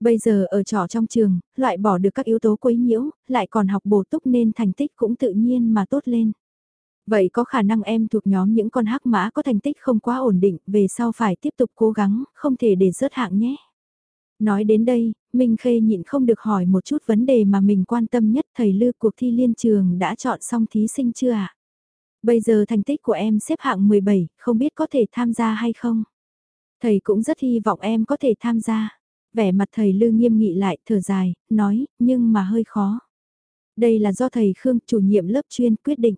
Bây giờ ở trò trong trường, loại bỏ được các yếu tố quấy nhiễu, lại còn học bổ túc nên thành tích cũng tự nhiên mà tốt lên. Vậy có khả năng em thuộc nhóm những con hắc mã có thành tích không quá ổn định, về sau phải tiếp tục cố gắng, không thể để rớt hạng nhé. Nói đến đây, Minh Khê nhịn không được hỏi một chút vấn đề mà mình quan tâm nhất thầy Lư cuộc thi liên trường đã chọn xong thí sinh chưa ạ? À? Bây giờ thành tích của em xếp hạng 17, không biết có thể tham gia hay không? Thầy cũng rất hy vọng em có thể tham gia. Vẻ mặt thầy Lư nghiêm nghị lại, thở dài, nói, nhưng mà hơi khó. Đây là do thầy Khương, chủ nhiệm lớp chuyên, quyết định.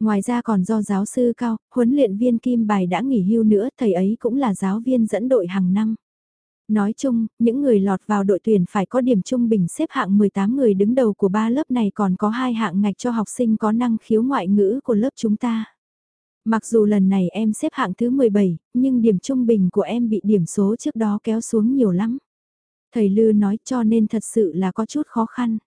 Ngoài ra còn do giáo sư cao, huấn luyện viên Kim Bài đã nghỉ hưu nữa, thầy ấy cũng là giáo viên dẫn đội hàng năm. Nói chung, những người lọt vào đội tuyển phải có điểm trung bình xếp hạng 18 người đứng đầu của ba lớp này còn có hai hạng ngạch cho học sinh có năng khiếu ngoại ngữ của lớp chúng ta. Mặc dù lần này em xếp hạng thứ 17, nhưng điểm trung bình của em bị điểm số trước đó kéo xuống nhiều lắm. Thầy Lư nói cho nên thật sự là có chút khó khăn.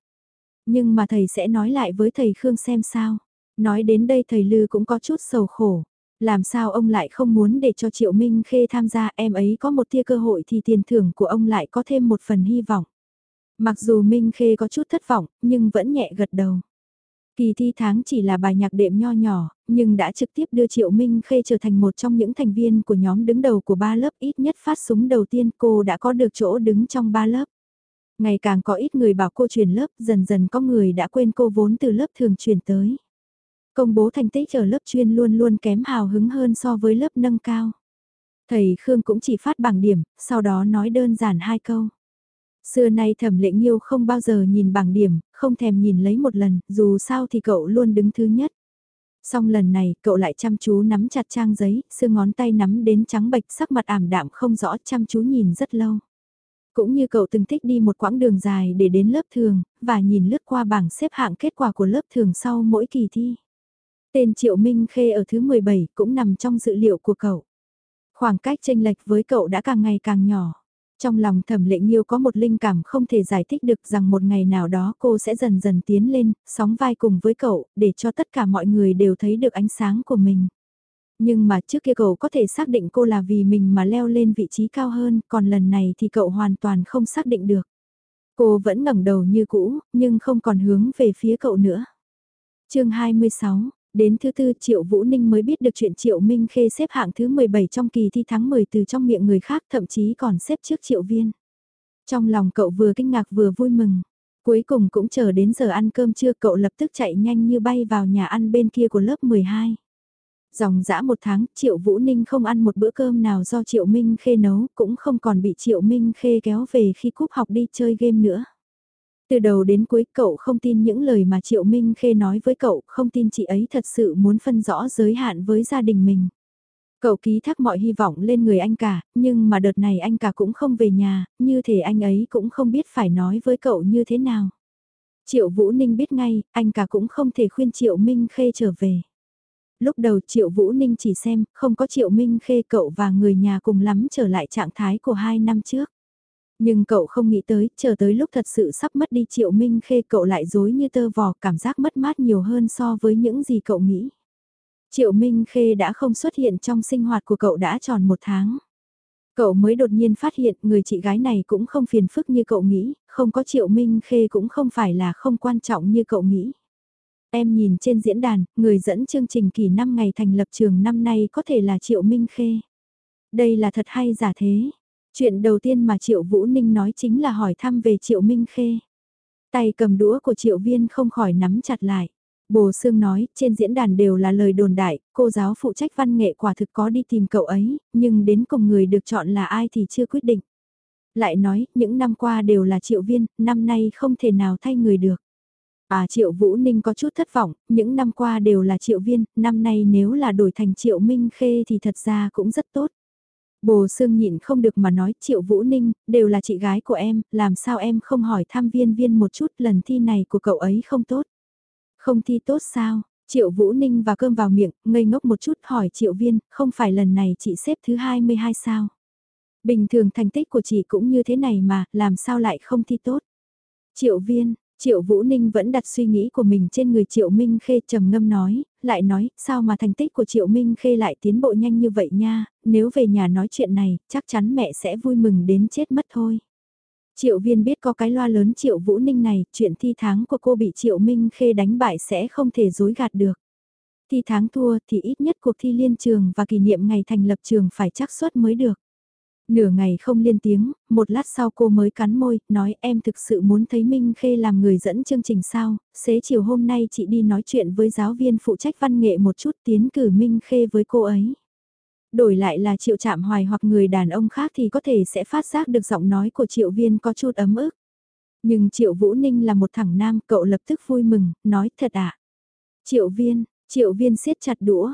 Nhưng mà thầy sẽ nói lại với thầy Khương xem sao. Nói đến đây thầy Lư cũng có chút sầu khổ. Làm sao ông lại không muốn để cho Triệu Minh Khê tham gia em ấy có một tia cơ hội thì tiền thưởng của ông lại có thêm một phần hy vọng. Mặc dù Minh Khê có chút thất vọng, nhưng vẫn nhẹ gật đầu. Kỳ thi tháng chỉ là bài nhạc đệm nho nhỏ, nhưng đã trực tiếp đưa Triệu Minh Khê trở thành một trong những thành viên của nhóm đứng đầu của ba lớp ít nhất phát súng đầu tiên cô đã có được chỗ đứng trong ba lớp. Ngày càng có ít người bảo cô chuyển lớp, dần dần có người đã quên cô vốn từ lớp thường chuyển tới. Công bố thành tích ở lớp chuyên luôn luôn kém hào hứng hơn so với lớp nâng cao. Thầy Khương cũng chỉ phát bảng điểm, sau đó nói đơn giản hai câu. Xưa nay thẩm lệ nghiêu không bao giờ nhìn bảng điểm, không thèm nhìn lấy một lần, dù sao thì cậu luôn đứng thứ nhất. Xong lần này, cậu lại chăm chú nắm chặt trang giấy, xương ngón tay nắm đến trắng bệch sắc mặt ảm đạm không rõ chăm chú nhìn rất lâu. Cũng như cậu từng thích đi một quãng đường dài để đến lớp thường, và nhìn lướt qua bảng xếp hạng kết quả của lớp thường sau mỗi kỳ thi. Tên Triệu Minh Khê ở thứ 17 cũng nằm trong dự liệu của cậu. Khoảng cách chênh lệch với cậu đã càng ngày càng nhỏ. Trong lòng thẩm lệ nghiêu có một linh cảm không thể giải thích được rằng một ngày nào đó cô sẽ dần dần tiến lên, sóng vai cùng với cậu, để cho tất cả mọi người đều thấy được ánh sáng của mình. Nhưng mà trước kia cậu có thể xác định cô là vì mình mà leo lên vị trí cao hơn, còn lần này thì cậu hoàn toàn không xác định được. Cô vẫn ngẩng đầu như cũ, nhưng không còn hướng về phía cậu nữa. chương 26, đến thứ tư Triệu Vũ Ninh mới biết được chuyện Triệu Minh Khê xếp hạng thứ 17 trong kỳ thi tháng 10 từ trong miệng người khác thậm chí còn xếp trước Triệu Viên. Trong lòng cậu vừa kinh ngạc vừa vui mừng. Cuối cùng cũng chờ đến giờ ăn cơm trưa cậu lập tức chạy nhanh như bay vào nhà ăn bên kia của lớp 12. Dòng dã một tháng, Triệu Vũ Ninh không ăn một bữa cơm nào do Triệu Minh Khê nấu, cũng không còn bị Triệu Minh Khê kéo về khi cúp học đi chơi game nữa. Từ đầu đến cuối cậu không tin những lời mà Triệu Minh Khê nói với cậu, không tin chị ấy thật sự muốn phân rõ giới hạn với gia đình mình. Cậu ký thác mọi hy vọng lên người anh cả, nhưng mà đợt này anh cả cũng không về nhà, như thể anh ấy cũng không biết phải nói với cậu như thế nào. Triệu Vũ Ninh biết ngay, anh cả cũng không thể khuyên Triệu Minh Khê trở về. Lúc đầu Triệu Vũ Ninh chỉ xem, không có Triệu Minh Khê cậu và người nhà cùng lắm trở lại trạng thái của hai năm trước. Nhưng cậu không nghĩ tới, chờ tới lúc thật sự sắp mất đi Triệu Minh Khê cậu lại dối như tơ vò cảm giác mất mát nhiều hơn so với những gì cậu nghĩ. Triệu Minh Khê đã không xuất hiện trong sinh hoạt của cậu đã tròn một tháng. Cậu mới đột nhiên phát hiện người chị gái này cũng không phiền phức như cậu nghĩ, không có Triệu Minh Khê cũng không phải là không quan trọng như cậu nghĩ. Em nhìn trên diễn đàn, người dẫn chương trình kỳ 5 ngày thành lập trường năm nay có thể là Triệu Minh Khê. Đây là thật hay giả thế? Chuyện đầu tiên mà Triệu Vũ Ninh nói chính là hỏi thăm về Triệu Minh Khê. Tay cầm đũa của Triệu Viên không khỏi nắm chặt lại. Bồ Sương nói, trên diễn đàn đều là lời đồn đại, cô giáo phụ trách văn nghệ quả thực có đi tìm cậu ấy, nhưng đến cùng người được chọn là ai thì chưa quyết định. Lại nói, những năm qua đều là Triệu Viên, năm nay không thể nào thay người được. À Triệu Vũ Ninh có chút thất vọng, những năm qua đều là Triệu Viên, năm nay nếu là đổi thành Triệu Minh Khê thì thật ra cũng rất tốt. Bồ Sương nhịn không được mà nói Triệu Vũ Ninh, đều là chị gái của em, làm sao em không hỏi thăm viên viên một chút lần thi này của cậu ấy không tốt. Không thi tốt sao? Triệu Vũ Ninh và cơm vào miệng, ngây ngốc một chút hỏi Triệu Viên, không phải lần này chị xếp thứ 22 sao? Bình thường thành tích của chị cũng như thế này mà, làm sao lại không thi tốt? Triệu Viên, Triệu Vũ Ninh vẫn đặt suy nghĩ của mình trên người Triệu Minh Khê trầm ngâm nói, lại nói, sao mà thành tích của Triệu Minh Khê lại tiến bộ nhanh như vậy nha, nếu về nhà nói chuyện này, chắc chắn mẹ sẽ vui mừng đến chết mất thôi. Triệu viên biết có cái loa lớn Triệu Vũ Ninh này, chuyện thi tháng của cô bị Triệu Minh Khê đánh bại sẽ không thể dối gạt được. Thi tháng thua thì ít nhất cuộc thi liên trường và kỷ niệm ngày thành lập trường phải chắc suất mới được. Nửa ngày không liên tiếng, một lát sau cô mới cắn môi, nói em thực sự muốn thấy Minh Khê làm người dẫn chương trình sao, xế chiều hôm nay chị đi nói chuyện với giáo viên phụ trách văn nghệ một chút tiến cử Minh Khê với cô ấy. Đổi lại là triệu chạm hoài hoặc người đàn ông khác thì có thể sẽ phát giác được giọng nói của triệu viên có chút ấm ức. Nhưng triệu Vũ Ninh là một thằng nam, cậu lập tức vui mừng, nói thật ạ. À? Triệu viên, triệu viên siết chặt đũa,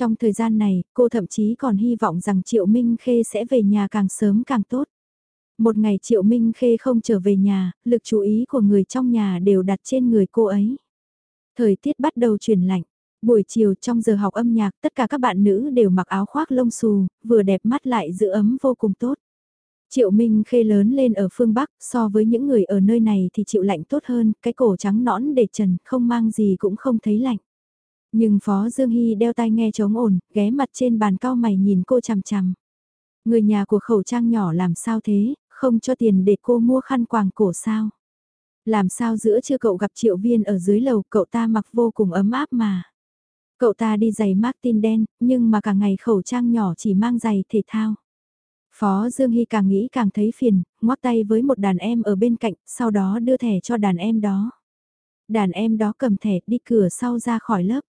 trong thời gian này, cô thậm chí còn hy vọng rằng Triệu Minh Khê sẽ về nhà càng sớm càng tốt. Một ngày Triệu Minh Khê không trở về nhà, lực chú ý của người trong nhà đều đặt trên người cô ấy. Thời tiết bắt đầu chuyển lạnh. Buổi chiều trong giờ học âm nhạc tất cả các bạn nữ đều mặc áo khoác lông xù, vừa đẹp mắt lại giữ ấm vô cùng tốt. Triệu Minh Khê lớn lên ở phương Bắc, so với những người ở nơi này thì chịu lạnh tốt hơn, cái cổ trắng nõn để trần, không mang gì cũng không thấy lạnh. Nhưng Phó Dương Hy đeo tai nghe chống ổn, ghé mặt trên bàn cao mày nhìn cô chằm chằm. Người nhà của khẩu trang nhỏ làm sao thế, không cho tiền để cô mua khăn quàng cổ sao. Làm sao giữa chưa cậu gặp triệu viên ở dưới lầu cậu ta mặc vô cùng ấm áp mà. Cậu ta đi giày Martin đen, nhưng mà cả ngày khẩu trang nhỏ chỉ mang giày thể thao. Phó Dương Hy càng nghĩ càng thấy phiền, ngoắc tay với một đàn em ở bên cạnh, sau đó đưa thẻ cho đàn em đó. Đàn em đó cầm thẻ đi cửa sau ra khỏi lớp.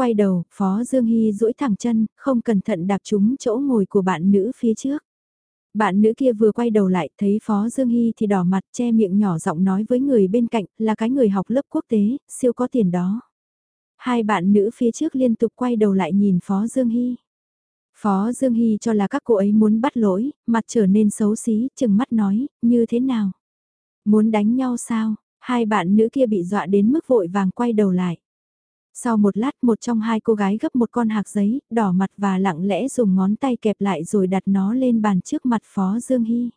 Quay đầu, Phó Dương Hy duỗi thẳng chân, không cẩn thận đạp trúng chỗ ngồi của bạn nữ phía trước. Bạn nữ kia vừa quay đầu lại thấy Phó Dương Hy thì đỏ mặt che miệng nhỏ giọng nói với người bên cạnh là cái người học lớp quốc tế, siêu có tiền đó. Hai bạn nữ phía trước liên tục quay đầu lại nhìn Phó Dương Hy. Phó Dương Hy cho là các cô ấy muốn bắt lỗi, mặt trở nên xấu xí, chừng mắt nói, như thế nào? Muốn đánh nhau sao? Hai bạn nữ kia bị dọa đến mức vội vàng quay đầu lại. Sau một lát một trong hai cô gái gấp một con hạc giấy, đỏ mặt và lặng lẽ dùng ngón tay kẹp lại rồi đặt nó lên bàn trước mặt Phó Dương Hy.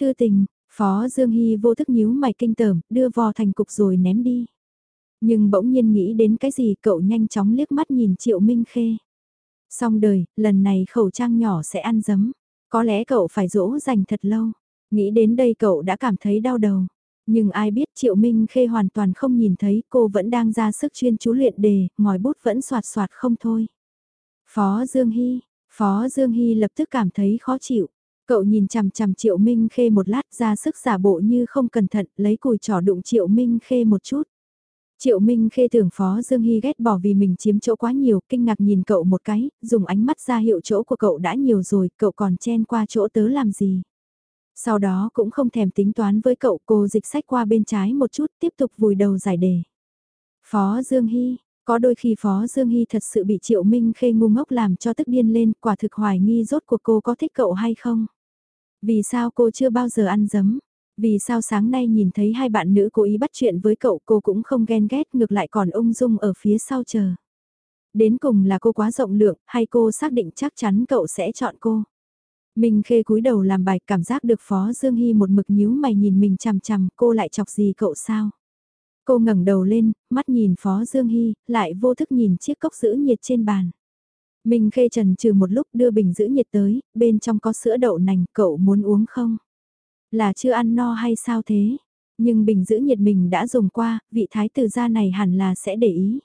Thư tình, Phó Dương Hy vô thức nhíu mày kinh tởm, đưa vò thành cục rồi ném đi. Nhưng bỗng nhiên nghĩ đến cái gì cậu nhanh chóng liếc mắt nhìn Triệu Minh Khê. Xong đời, lần này khẩu trang nhỏ sẽ ăn dấm. Có lẽ cậu phải dỗ dành thật lâu. Nghĩ đến đây cậu đã cảm thấy đau đầu. Nhưng ai biết Triệu Minh Khê hoàn toàn không nhìn thấy cô vẫn đang ra sức chuyên chú luyện đề, ngòi bút vẫn soạt soạt không thôi. Phó Dương Hy, Phó Dương Hy lập tức cảm thấy khó chịu. Cậu nhìn chằm chằm Triệu Minh Khê một lát ra sức giả bộ như không cẩn thận lấy cùi trỏ đụng Triệu Minh Khê một chút. Triệu Minh Khê tưởng Phó Dương Hy ghét bỏ vì mình chiếm chỗ quá nhiều, kinh ngạc nhìn cậu một cái, dùng ánh mắt ra hiệu chỗ của cậu đã nhiều rồi, cậu còn chen qua chỗ tớ làm gì. Sau đó cũng không thèm tính toán với cậu cô dịch sách qua bên trái một chút tiếp tục vùi đầu giải đề. Phó Dương Hy, có đôi khi Phó Dương Hy thật sự bị Triệu Minh Khê ngu ngốc làm cho tức điên lên, quả thực hoài nghi rốt cuộc cô có thích cậu hay không. Vì sao cô chưa bao giờ ăn dấm? Vì sao sáng nay nhìn thấy hai bạn nữ cố ý bắt chuyện với cậu cô cũng không ghen ghét ngược lại còn ung dung ở phía sau chờ. Đến cùng là cô quá rộng lượng hay cô xác định chắc chắn cậu sẽ chọn cô. Minh khê cúi đầu làm bài cảm giác được Phó Dương Hy một mực nhíu mày nhìn mình chằm chằm cô lại chọc gì cậu sao. Cô ngẩng đầu lên, mắt nhìn Phó Dương Hy, lại vô thức nhìn chiếc cốc giữ nhiệt trên bàn. Minh khê trần trừ một lúc đưa bình giữ nhiệt tới, bên trong có sữa đậu nành, cậu muốn uống không? Là chưa ăn no hay sao thế? Nhưng bình giữ nhiệt mình đã dùng qua, vị thái tử gia này hẳn là sẽ để ý.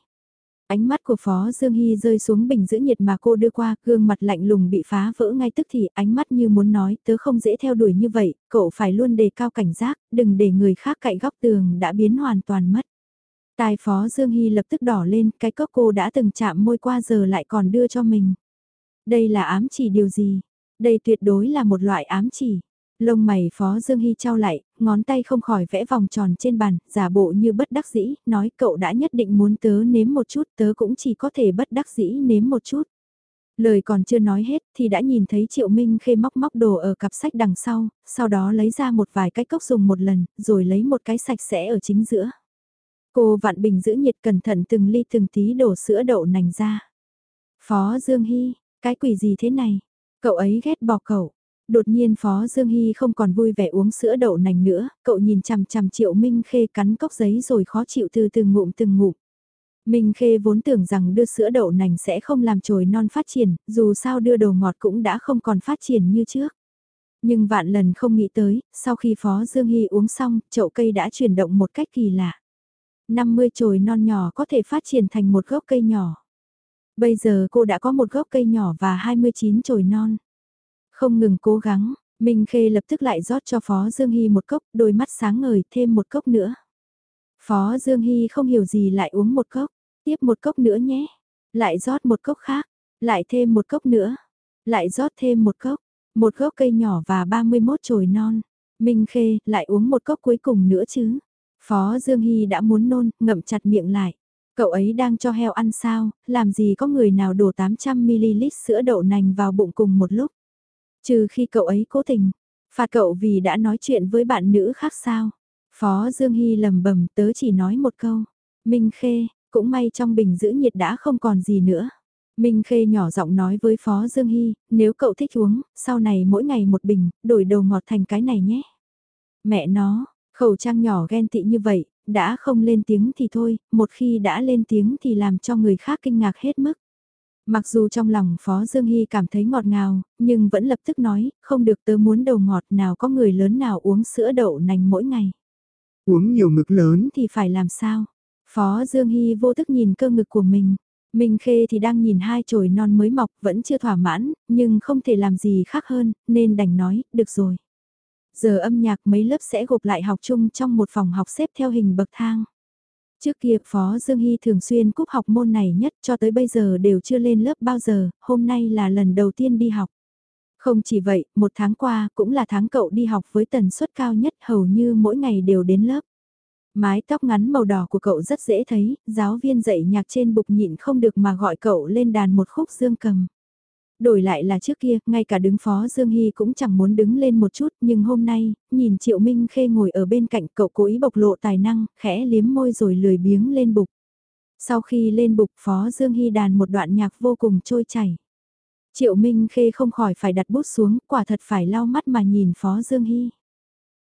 Ánh mắt của Phó Dương Hy rơi xuống bình giữ nhiệt mà cô đưa qua, gương mặt lạnh lùng bị phá vỡ ngay tức thì ánh mắt như muốn nói tớ không dễ theo đuổi như vậy, cậu phải luôn đề cao cảnh giác, đừng để người khác cậy góc tường đã biến hoàn toàn mất. Tai Phó Dương Hy lập tức đỏ lên, cái cốc cô đã từng chạm môi qua giờ lại còn đưa cho mình. Đây là ám chỉ điều gì? Đây tuyệt đối là một loại ám chỉ. Lông mày Phó Dương Hy trao lại, ngón tay không khỏi vẽ vòng tròn trên bàn, giả bộ như bất đắc dĩ, nói cậu đã nhất định muốn tớ nếm một chút, tớ cũng chỉ có thể bất đắc dĩ nếm một chút. Lời còn chưa nói hết thì đã nhìn thấy Triệu Minh khê móc móc đồ ở cặp sách đằng sau, sau đó lấy ra một vài cái cốc dùng một lần, rồi lấy một cái sạch sẽ ở chính giữa. Cô vạn bình giữ nhiệt cẩn thận từng ly từng tí đổ sữa đậu nành ra. Phó Dương Hy, cái quỷ gì thế này? Cậu ấy ghét bỏ cậu. Đột nhiên Phó Dương Hy không còn vui vẻ uống sữa đậu nành nữa, cậu nhìn chằm chằm Triệu Minh Khê cắn cốc giấy rồi khó chịu từ từng ngụm từng ngụm. Minh Khê vốn tưởng rằng đưa sữa đậu nành sẽ không làm chồi non phát triển, dù sao đưa đồ ngọt cũng đã không còn phát triển như trước. Nhưng vạn lần không nghĩ tới, sau khi Phó Dương Hy uống xong, chậu cây đã chuyển động một cách kỳ lạ. 50 chồi non nhỏ có thể phát triển thành một gốc cây nhỏ. Bây giờ cô đã có một gốc cây nhỏ và 29 chồi non. Không ngừng cố gắng, Minh Khê lập tức lại rót cho Phó Dương Hy một cốc, đôi mắt sáng ngời, thêm một cốc nữa. Phó Dương Hy không hiểu gì lại uống một cốc, tiếp một cốc nữa nhé. Lại rót một cốc khác, lại thêm một cốc nữa. Lại rót thêm một cốc, một gốc cây nhỏ và 31 chồi non. Minh Khê lại uống một cốc cuối cùng nữa chứ. Phó Dương Hy đã muốn nôn, ngậm chặt miệng lại. Cậu ấy đang cho heo ăn sao, làm gì có người nào đổ 800ml sữa đậu nành vào bụng cùng một lúc. Trừ khi cậu ấy cố tình, phạt cậu vì đã nói chuyện với bạn nữ khác sao. Phó Dương Hy lầm bầm tớ chỉ nói một câu. Minh Khê, cũng may trong bình giữ nhiệt đã không còn gì nữa. Minh Khê nhỏ giọng nói với Phó Dương Hy, nếu cậu thích uống, sau này mỗi ngày một bình, đổi đồ ngọt thành cái này nhé. Mẹ nó, khẩu trang nhỏ ghen tị như vậy, đã không lên tiếng thì thôi, một khi đã lên tiếng thì làm cho người khác kinh ngạc hết mức. Mặc dù trong lòng Phó Dương Hy cảm thấy ngọt ngào, nhưng vẫn lập tức nói, không được tớ muốn đầu ngọt nào có người lớn nào uống sữa đậu nành mỗi ngày. Uống nhiều ngực lớn thì phải làm sao? Phó Dương Hy vô thức nhìn cơ ngực của mình. Minh Khê thì đang nhìn hai chồi non mới mọc vẫn chưa thỏa mãn, nhưng không thể làm gì khác hơn, nên đành nói, được rồi. Giờ âm nhạc mấy lớp sẽ gộp lại học chung trong một phòng học xếp theo hình bậc thang. Trước kia Phó Dương Hy thường xuyên cúp học môn này nhất cho tới bây giờ đều chưa lên lớp bao giờ, hôm nay là lần đầu tiên đi học. Không chỉ vậy, một tháng qua cũng là tháng cậu đi học với tần suất cao nhất hầu như mỗi ngày đều đến lớp. Mái tóc ngắn màu đỏ của cậu rất dễ thấy, giáo viên dạy nhạc trên bục nhịn không được mà gọi cậu lên đàn một khúc dương cầm. Đổi lại là trước kia, ngay cả đứng phó Dương Hy cũng chẳng muốn đứng lên một chút, nhưng hôm nay, nhìn Triệu Minh Khê ngồi ở bên cạnh cậu cố ý bộc lộ tài năng, khẽ liếm môi rồi lười biếng lên bục. Sau khi lên bục phó Dương Hy đàn một đoạn nhạc vô cùng trôi chảy. Triệu Minh Khê không khỏi phải đặt bút xuống, quả thật phải lau mắt mà nhìn phó Dương Hy.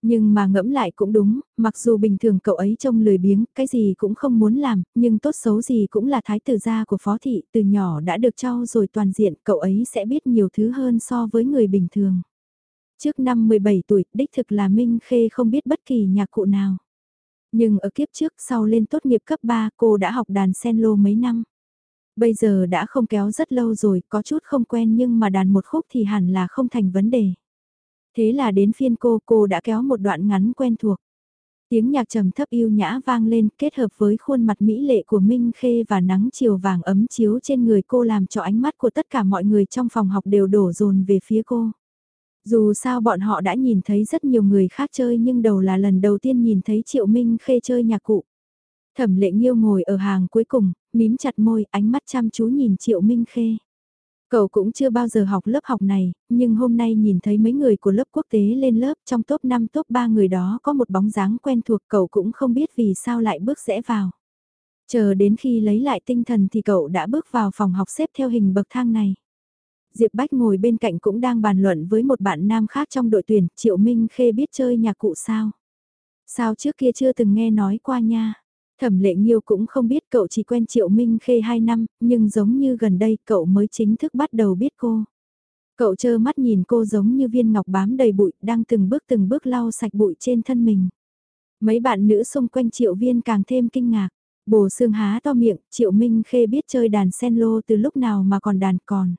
Nhưng mà ngẫm lại cũng đúng, mặc dù bình thường cậu ấy trông lười biếng, cái gì cũng không muốn làm, nhưng tốt xấu gì cũng là thái tử gia của phó thị, từ nhỏ đã được cho rồi toàn diện, cậu ấy sẽ biết nhiều thứ hơn so với người bình thường. Trước năm 17 tuổi, đích thực là Minh Khê không biết bất kỳ nhạc cụ nào. Nhưng ở kiếp trước sau lên tốt nghiệp cấp 3 cô đã học đàn sen lô mấy năm. Bây giờ đã không kéo rất lâu rồi, có chút không quen nhưng mà đàn một khúc thì hẳn là không thành vấn đề. Thế là đến phiên cô, cô đã kéo một đoạn ngắn quen thuộc. Tiếng nhạc trầm thấp yêu nhã vang lên kết hợp với khuôn mặt mỹ lệ của Minh Khê và nắng chiều vàng ấm chiếu trên người cô làm cho ánh mắt của tất cả mọi người trong phòng học đều đổ dồn về phía cô. Dù sao bọn họ đã nhìn thấy rất nhiều người khác chơi nhưng đầu là lần đầu tiên nhìn thấy Triệu Minh Khê chơi nhạc cụ. Thẩm lệ nghiêu ngồi ở hàng cuối cùng, mím chặt môi, ánh mắt chăm chú nhìn Triệu Minh Khê. Cậu cũng chưa bao giờ học lớp học này, nhưng hôm nay nhìn thấy mấy người của lớp quốc tế lên lớp trong top 5 top 3 người đó có một bóng dáng quen thuộc cậu cũng không biết vì sao lại bước rẽ vào. Chờ đến khi lấy lại tinh thần thì cậu đã bước vào phòng học xếp theo hình bậc thang này. Diệp Bách ngồi bên cạnh cũng đang bàn luận với một bạn nam khác trong đội tuyển, Triệu Minh Khê biết chơi nhạc cụ sao? Sao trước kia chưa từng nghe nói qua nha? Thẩm lệ nghiêu cũng không biết cậu chỉ quen Triệu Minh Khê 2 năm, nhưng giống như gần đây cậu mới chính thức bắt đầu biết cô. Cậu trơ mắt nhìn cô giống như viên ngọc bám đầy bụi, đang từng bước từng bước lau sạch bụi trên thân mình. Mấy bạn nữ xung quanh Triệu Viên càng thêm kinh ngạc. Bồ xương há to miệng, Triệu Minh Khê biết chơi đàn sen lô từ lúc nào mà còn đàn còn.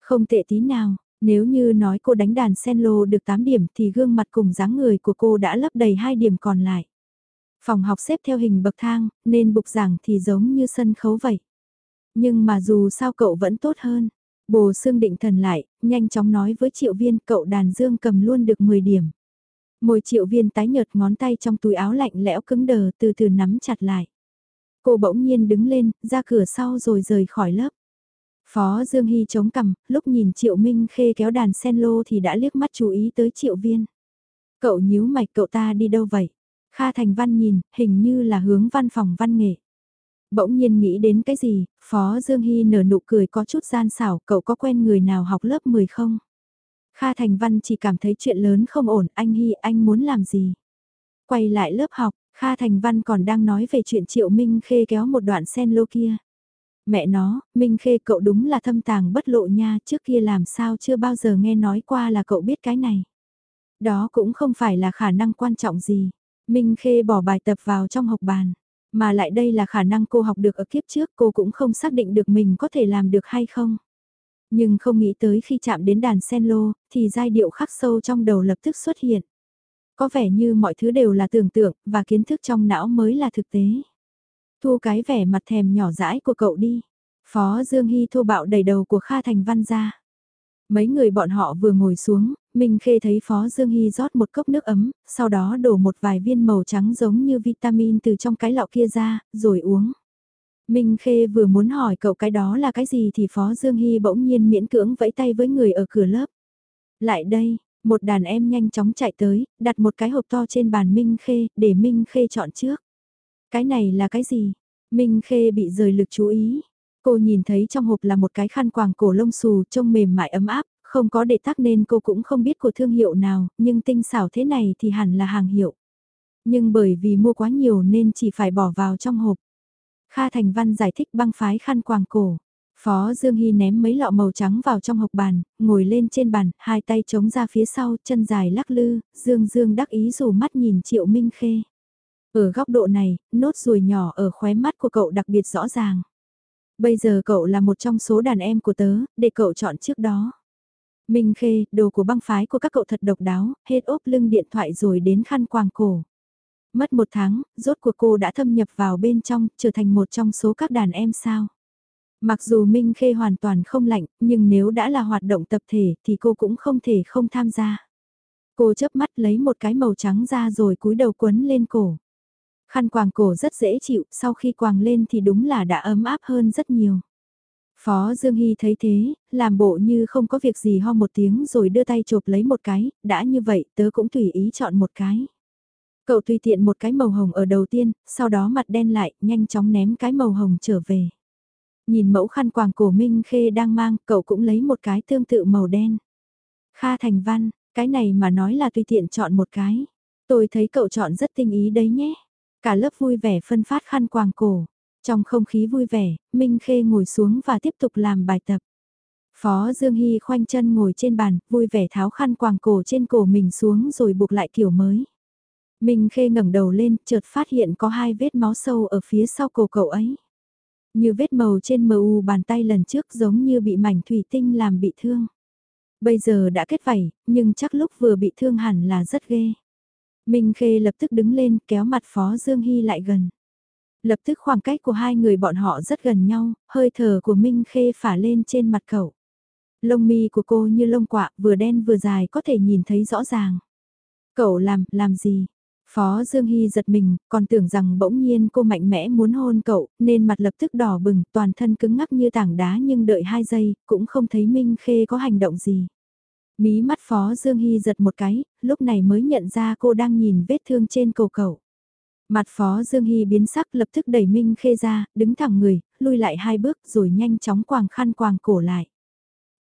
Không tệ tí nào, nếu như nói cô đánh đàn sen lô được 8 điểm thì gương mặt cùng dáng người của cô đã lấp đầy 2 điểm còn lại. Phòng học xếp theo hình bậc thang, nên bục giảng thì giống như sân khấu vậy. Nhưng mà dù sao cậu vẫn tốt hơn. Bồ xương định thần lại, nhanh chóng nói với triệu viên cậu đàn dương cầm luôn được 10 điểm. Môi triệu viên tái nhợt ngón tay trong túi áo lạnh lẽo cứng đờ từ từ nắm chặt lại. Cô bỗng nhiên đứng lên, ra cửa sau rồi rời khỏi lớp. Phó Dương Hy chống cằm, lúc nhìn Triệu Minh Khê kéo đàn sen lô thì đã liếc mắt chú ý tới Triệu Viên. Cậu nhíu mạch cậu ta đi đâu vậy? Kha Thành Văn nhìn, hình như là hướng văn phòng văn nghệ. Bỗng nhiên nghĩ đến cái gì, Phó Dương Hy nở nụ cười có chút gian xảo, cậu có quen người nào học lớp 10 không? Kha Thành Văn chỉ cảm thấy chuyện lớn không ổn, anh Hy anh muốn làm gì? Quay lại lớp học, Kha Thành Văn còn đang nói về chuyện Triệu Minh Khê kéo một đoạn sen lô kia. Mẹ nó, Minh Khê cậu đúng là thâm tàng bất lộ nha, trước kia làm sao chưa bao giờ nghe nói qua là cậu biết cái này. Đó cũng không phải là khả năng quan trọng gì. Minh Khê bỏ bài tập vào trong học bàn. Mà lại đây là khả năng cô học được ở kiếp trước cô cũng không xác định được mình có thể làm được hay không. Nhưng không nghĩ tới khi chạm đến đàn sen lô, thì giai điệu khắc sâu trong đầu lập tức xuất hiện. Có vẻ như mọi thứ đều là tưởng tượng, và kiến thức trong não mới là thực tế. Thu cái vẻ mặt thèm nhỏ dãi của cậu đi. Phó Dương Hy thô bạo đẩy đầu của Kha Thành Văn ra. Mấy người bọn họ vừa ngồi xuống, Minh Khê thấy Phó Dương Hy rót một cốc nước ấm, sau đó đổ một vài viên màu trắng giống như vitamin từ trong cái lọ kia ra, rồi uống. Minh Khê vừa muốn hỏi cậu cái đó là cái gì thì Phó Dương Hy bỗng nhiên miễn cưỡng vẫy tay với người ở cửa lớp. Lại đây, một đàn em nhanh chóng chạy tới, đặt một cái hộp to trên bàn Minh Khê, để Minh Khê chọn trước. Cái này là cái gì? Minh Khê bị rời lực chú ý. Cô nhìn thấy trong hộp là một cái khăn quàng cổ lông xù trông mềm mại ấm áp, không có để tắc nên cô cũng không biết của thương hiệu nào, nhưng tinh xảo thế này thì hẳn là hàng hiệu. Nhưng bởi vì mua quá nhiều nên chỉ phải bỏ vào trong hộp. Kha Thành Văn giải thích băng phái khăn quàng cổ. Phó Dương Hy ném mấy lọ màu trắng vào trong hộp bàn, ngồi lên trên bàn, hai tay chống ra phía sau, chân dài lắc lư, Dương Dương đắc ý dù mắt nhìn Triệu Minh Khê. Ở góc độ này, nốt ruồi nhỏ ở khóe mắt của cậu đặc biệt rõ ràng. Bây giờ cậu là một trong số đàn em của tớ, để cậu chọn trước đó. Minh Khê, đồ của băng phái của các cậu thật độc đáo, hết ốp lưng điện thoại rồi đến khăn quàng cổ. Mất một tháng, rốt cuộc cô đã thâm nhập vào bên trong, trở thành một trong số các đàn em sao. Mặc dù Minh Khê hoàn toàn không lạnh, nhưng nếu đã là hoạt động tập thể thì cô cũng không thể không tham gia. Cô chớp mắt lấy một cái màu trắng ra rồi cúi đầu quấn lên cổ. Khăn quàng cổ rất dễ chịu, sau khi quàng lên thì đúng là đã ấm áp hơn rất nhiều. Phó Dương Hy thấy thế, làm bộ như không có việc gì ho một tiếng rồi đưa tay chộp lấy một cái, đã như vậy tớ cũng tùy ý chọn một cái. Cậu tùy tiện một cái màu hồng ở đầu tiên, sau đó mặt đen lại, nhanh chóng ném cái màu hồng trở về. Nhìn mẫu khăn quàng cổ Minh Khê đang mang, cậu cũng lấy một cái tương tự màu đen. Kha Thành Văn, cái này mà nói là tùy tiện chọn một cái. Tôi thấy cậu chọn rất tinh ý đấy nhé. Cả lớp vui vẻ phân phát khăn quàng cổ. Trong không khí vui vẻ, Minh Khê ngồi xuống và tiếp tục làm bài tập. Phó Dương Hy khoanh chân ngồi trên bàn, vui vẻ tháo khăn quàng cổ trên cổ mình xuống rồi buộc lại kiểu mới. Minh Khê ngẩng đầu lên, chợt phát hiện có hai vết máu sâu ở phía sau cổ cậu ấy. Như vết màu trên mờ u bàn tay lần trước giống như bị mảnh thủy tinh làm bị thương. Bây giờ đã kết vảy, nhưng chắc lúc vừa bị thương hẳn là rất ghê. Minh Khê lập tức đứng lên kéo mặt Phó Dương Hy lại gần. Lập tức khoảng cách của hai người bọn họ rất gần nhau, hơi thở của Minh Khê phả lên trên mặt cậu. Lông mi của cô như lông quạ, vừa đen vừa dài có thể nhìn thấy rõ ràng. Cậu làm, làm gì? Phó Dương Hy giật mình, còn tưởng rằng bỗng nhiên cô mạnh mẽ muốn hôn cậu, nên mặt lập tức đỏ bừng, toàn thân cứng ngắc như tảng đá nhưng đợi hai giây, cũng không thấy Minh Khê có hành động gì. Mí mắt Phó Dương Hy giật một cái, lúc này mới nhận ra cô đang nhìn vết thương trên cổ cậu. Mặt Phó Dương Hy biến sắc lập tức đẩy Minh Khê ra, đứng thẳng người, lui lại hai bước rồi nhanh chóng quàng khăn quàng cổ lại.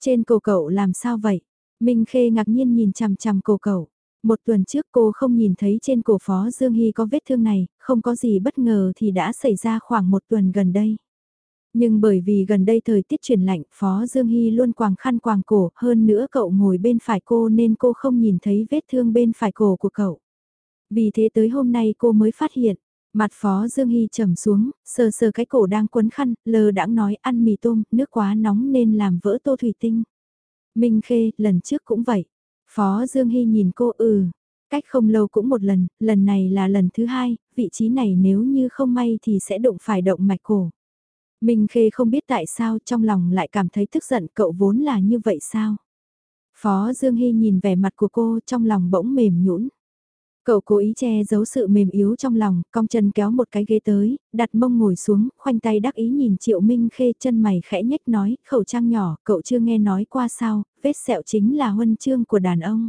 Trên cổ cậu làm sao vậy? Minh Khê ngạc nhiên nhìn chằm chằm cổ cậu. Một tuần trước cô không nhìn thấy trên cổ Phó Dương Hy có vết thương này, không có gì bất ngờ thì đã xảy ra khoảng một tuần gần đây. Nhưng bởi vì gần đây thời tiết chuyển lạnh, Phó Dương Hy luôn quàng khăn quàng cổ, hơn nữa cậu ngồi bên phải cô nên cô không nhìn thấy vết thương bên phải cổ của cậu. Vì thế tới hôm nay cô mới phát hiện, mặt Phó Dương Hy trầm xuống, sờ sờ cái cổ đang quấn khăn, lờ đãng nói ăn mì tôm, nước quá nóng nên làm vỡ tô thủy tinh. Minh Khê, lần trước cũng vậy. Phó Dương Hy nhìn cô ừ, cách không lâu cũng một lần, lần này là lần thứ hai, vị trí này nếu như không may thì sẽ đụng phải động mạch cổ. Minh Khê không biết tại sao trong lòng lại cảm thấy tức giận cậu vốn là như vậy sao. Phó Dương Hy nhìn vẻ mặt của cô trong lòng bỗng mềm nhũn. Cậu cố ý che giấu sự mềm yếu trong lòng, cong chân kéo một cái ghế tới, đặt mông ngồi xuống, khoanh tay đắc ý nhìn Triệu Minh Khê chân mày khẽ nhếch nói, khẩu trang nhỏ, cậu chưa nghe nói qua sao, vết sẹo chính là huân chương của đàn ông.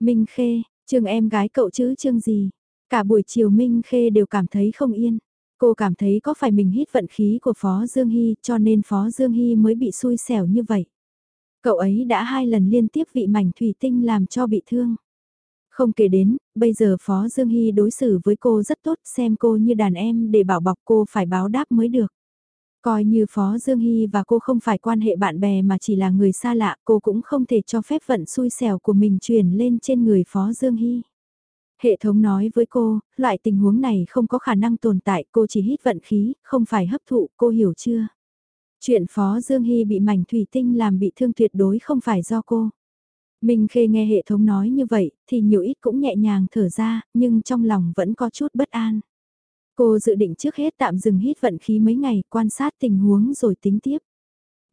Minh Khê, trường em gái cậu chứ chương gì? Cả buổi chiều Minh Khê đều cảm thấy không yên. Cô cảm thấy có phải mình hít vận khí của Phó Dương Hy cho nên Phó Dương Hy mới bị xui xẻo như vậy. Cậu ấy đã hai lần liên tiếp vị mảnh thủy tinh làm cho bị thương. Không kể đến, bây giờ Phó Dương Hy đối xử với cô rất tốt xem cô như đàn em để bảo bọc cô phải báo đáp mới được. Coi như Phó Dương Hy và cô không phải quan hệ bạn bè mà chỉ là người xa lạ, cô cũng không thể cho phép vận xui xẻo của mình truyền lên trên người Phó Dương Hy. Hệ thống nói với cô, loại tình huống này không có khả năng tồn tại, cô chỉ hít vận khí, không phải hấp thụ, cô hiểu chưa? Chuyện Phó Dương Hy bị mảnh thủy tinh làm bị thương tuyệt đối không phải do cô. Minh Khê nghe hệ thống nói như vậy, thì nhiều ít cũng nhẹ nhàng thở ra, nhưng trong lòng vẫn có chút bất an. Cô dự định trước hết tạm dừng hít vận khí mấy ngày, quan sát tình huống rồi tính tiếp.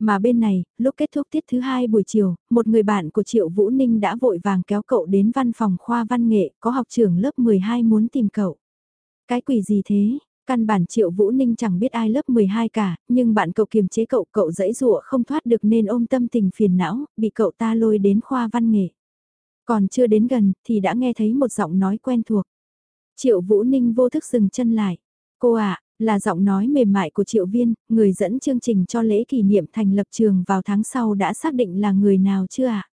Mà bên này, lúc kết thúc tiết thứ hai buổi chiều, một người bạn của Triệu Vũ Ninh đã vội vàng kéo cậu đến văn phòng khoa văn nghệ, có học trưởng lớp 12 muốn tìm cậu. Cái quỷ gì thế? Căn bản Triệu Vũ Ninh chẳng biết ai lớp 12 cả, nhưng bạn cậu kiềm chế cậu, cậu dãy dụa không thoát được nên ôm tâm tình phiền não, bị cậu ta lôi đến khoa văn nghệ. Còn chưa đến gần, thì đã nghe thấy một giọng nói quen thuộc. Triệu Vũ Ninh vô thức dừng chân lại. Cô ạ, là giọng nói mềm mại của Triệu Viên, người dẫn chương trình cho lễ kỷ niệm thành lập trường vào tháng sau đã xác định là người nào chưa ạ?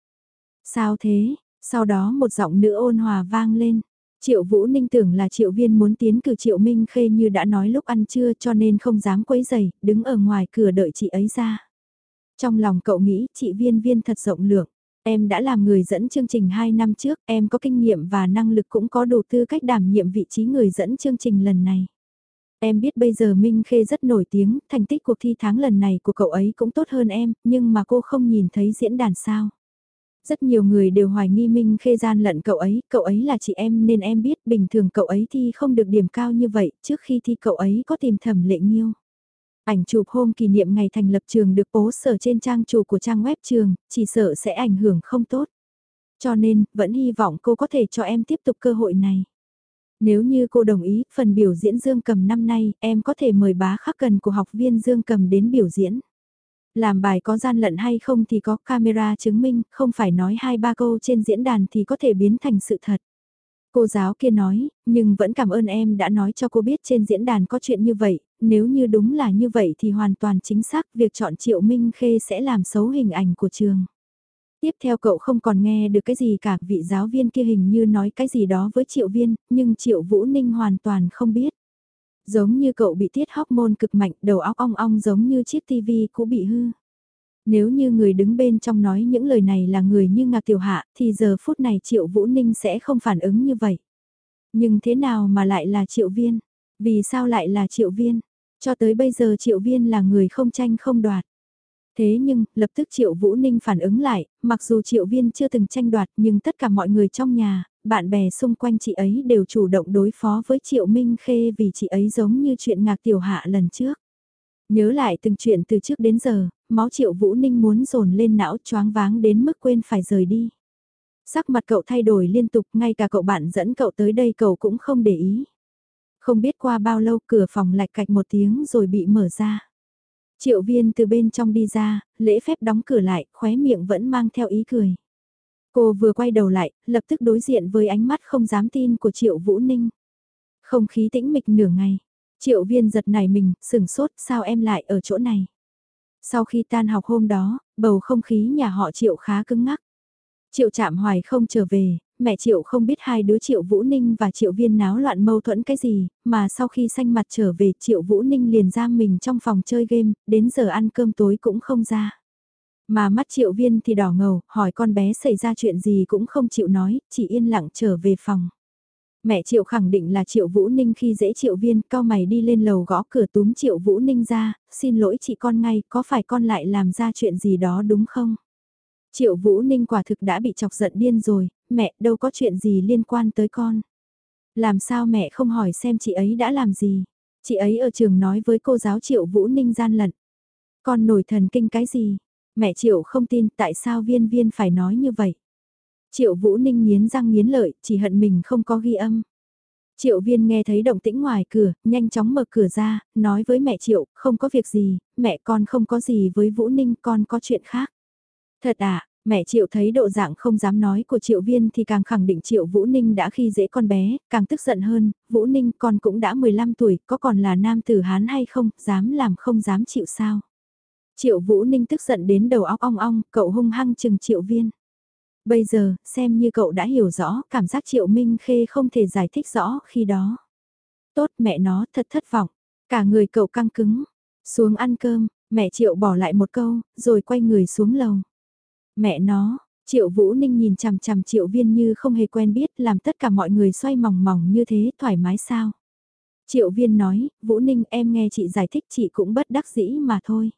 Sao thế? Sau đó một giọng nữ ôn hòa vang lên. Triệu Vũ Ninh tưởng là Triệu Viên muốn tiến cử Triệu Minh Khê như đã nói lúc ăn trưa cho nên không dám quấy giày, đứng ở ngoài cửa đợi chị ấy ra. Trong lòng cậu nghĩ chị Viên Viên thật rộng lượng. Em đã làm người dẫn chương trình 2 năm trước, em có kinh nghiệm và năng lực cũng có đủ tư cách đảm nhiệm vị trí người dẫn chương trình lần này. Em biết bây giờ Minh Khê rất nổi tiếng, thành tích cuộc thi tháng lần này của cậu ấy cũng tốt hơn em, nhưng mà cô không nhìn thấy diễn đàn sao. Rất nhiều người đều hoài nghi Minh Khê gian lận cậu ấy, cậu ấy là chị em nên em biết bình thường cậu ấy thi không được điểm cao như vậy, trước khi thi cậu ấy có tìm thẩm lệ nghiêu. Ảnh chụp hôm kỷ niệm ngày thành lập trường được bố sở trên trang chủ của trang web trường, chỉ sợ sẽ ảnh hưởng không tốt. Cho nên, vẫn hy vọng cô có thể cho em tiếp tục cơ hội này. Nếu như cô đồng ý, phần biểu diễn Dương Cầm năm nay, em có thể mời bá khắc cần của học viên Dương Cầm đến biểu diễn. Làm bài có gian lận hay không thì có camera chứng minh, không phải nói hai ba câu trên diễn đàn thì có thể biến thành sự thật. Cô giáo kia nói, nhưng vẫn cảm ơn em đã nói cho cô biết trên diễn đàn có chuyện như vậy, nếu như đúng là như vậy thì hoàn toàn chính xác việc chọn Triệu Minh Khê sẽ làm xấu hình ảnh của trường. Tiếp theo cậu không còn nghe được cái gì cả, vị giáo viên kia hình như nói cái gì đó với Triệu Viên, nhưng Triệu Vũ Ninh hoàn toàn không biết. Giống như cậu bị tiết hormone cực mạnh, đầu óc ong ong giống như chiếc tivi cũ bị hư. Nếu như người đứng bên trong nói những lời này là người như Ngạc Tiểu Hạ, thì giờ phút này Triệu Vũ Ninh sẽ không phản ứng như vậy. Nhưng thế nào mà lại là Triệu Viên? Vì sao lại là Triệu Viên? Cho tới bây giờ Triệu Viên là người không tranh không đoạt. Thế nhưng, lập tức Triệu Vũ Ninh phản ứng lại, mặc dù Triệu Viên chưa từng tranh đoạt nhưng tất cả mọi người trong nhà, bạn bè xung quanh chị ấy đều chủ động đối phó với Triệu Minh Khê vì chị ấy giống như chuyện ngạc tiểu hạ lần trước. Nhớ lại từng chuyện từ trước đến giờ, máu Triệu Vũ Ninh muốn dồn lên não choáng váng đến mức quên phải rời đi. Sắc mặt cậu thay đổi liên tục, ngay cả cậu bạn dẫn cậu tới đây cậu cũng không để ý. Không biết qua bao lâu cửa phòng lạch cạch một tiếng rồi bị mở ra. Triệu viên từ bên trong đi ra, lễ phép đóng cửa lại, khóe miệng vẫn mang theo ý cười. Cô vừa quay đầu lại, lập tức đối diện với ánh mắt không dám tin của Triệu Vũ Ninh. Không khí tĩnh mịch nửa ngày. Triệu viên giật nảy mình, sừng sốt, sao em lại ở chỗ này? Sau khi tan học hôm đó, bầu không khí nhà họ Triệu khá cứng ngắc. Triệu chạm hoài không trở về, mẹ Triệu không biết hai đứa Triệu Vũ Ninh và Triệu Viên náo loạn mâu thuẫn cái gì, mà sau khi xanh mặt trở về Triệu Vũ Ninh liền giam mình trong phòng chơi game, đến giờ ăn cơm tối cũng không ra. Mà mắt Triệu Viên thì đỏ ngầu, hỏi con bé xảy ra chuyện gì cũng không chịu nói, chỉ yên lặng trở về phòng. Mẹ Triệu khẳng định là Triệu Vũ Ninh khi dễ Triệu Viên, cao mày đi lên lầu gõ cửa túm Triệu Vũ Ninh ra, xin lỗi chị con ngay, có phải con lại làm ra chuyện gì đó đúng không? Triệu Vũ Ninh quả thực đã bị chọc giận điên rồi, mẹ đâu có chuyện gì liên quan tới con. Làm sao mẹ không hỏi xem chị ấy đã làm gì? Chị ấy ở trường nói với cô giáo Triệu Vũ Ninh gian lận. Con nổi thần kinh cái gì? Mẹ Triệu không tin tại sao viên viên phải nói như vậy. Triệu Vũ Ninh nghiến răng nghiến lợi, chỉ hận mình không có ghi âm. Triệu viên nghe thấy động tĩnh ngoài cửa, nhanh chóng mở cửa ra, nói với mẹ Triệu, không có việc gì, mẹ con không có gì với Vũ Ninh, con có chuyện khác. Thật à, mẹ Triệu thấy độ dạng không dám nói của Triệu viên thì càng khẳng định Triệu Vũ Ninh đã khi dễ con bé, càng tức giận hơn, Vũ Ninh con cũng đã 15 tuổi, có còn là nam tử Hán hay không, dám làm không dám chịu sao. Triệu Vũ Ninh tức giận đến đầu óc ong ong, cậu hung hăng chừng Triệu Viên. Bây giờ, xem như cậu đã hiểu rõ, cảm giác Triệu Minh Khê không thể giải thích rõ khi đó. Tốt mẹ nó thật thất vọng, cả người cậu căng cứng. Xuống ăn cơm, mẹ Triệu bỏ lại một câu, rồi quay người xuống lầu. Mẹ nó, Triệu Vũ Ninh nhìn chằm chằm Triệu Viên như không hề quen biết làm tất cả mọi người xoay mỏng mỏng như thế thoải mái sao. Triệu Viên nói, Vũ Ninh em nghe chị giải thích chị cũng bất đắc dĩ mà thôi.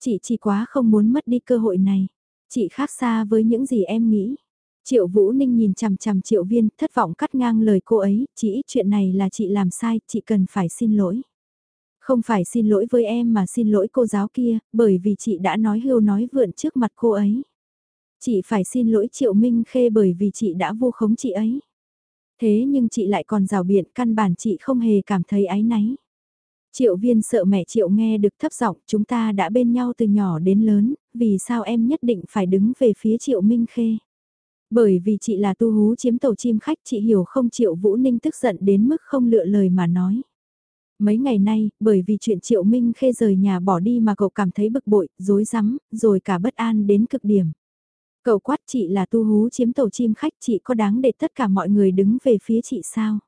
Chị chỉ quá không muốn mất đi cơ hội này. Chị khác xa với những gì em nghĩ. Triệu Vũ Ninh nhìn chằm chằm Triệu Viên, thất vọng cắt ngang lời cô ấy, chỉ ít chuyện này là chị làm sai, chị cần phải xin lỗi. Không phải xin lỗi với em mà xin lỗi cô giáo kia, bởi vì chị đã nói hưu nói vượn trước mặt cô ấy. Chị phải xin lỗi Triệu Minh Khê bởi vì chị đã vu khống chị ấy. Thế nhưng chị lại còn rào biện căn bản chị không hề cảm thấy áy náy. Triệu viên sợ mẹ Triệu nghe được thấp giọng chúng ta đã bên nhau từ nhỏ đến lớn, vì sao em nhất định phải đứng về phía Triệu Minh Khê? Bởi vì chị là tu hú chiếm tổ chim khách chị hiểu không Triệu Vũ Ninh tức giận đến mức không lựa lời mà nói. Mấy ngày nay, bởi vì chuyện Triệu Minh Khê rời nhà bỏ đi mà cậu cảm thấy bực bội, dối rắm rồi cả bất an đến cực điểm. Cậu quát chị là tu hú chiếm tổ chim khách chị có đáng để tất cả mọi người đứng về phía chị sao?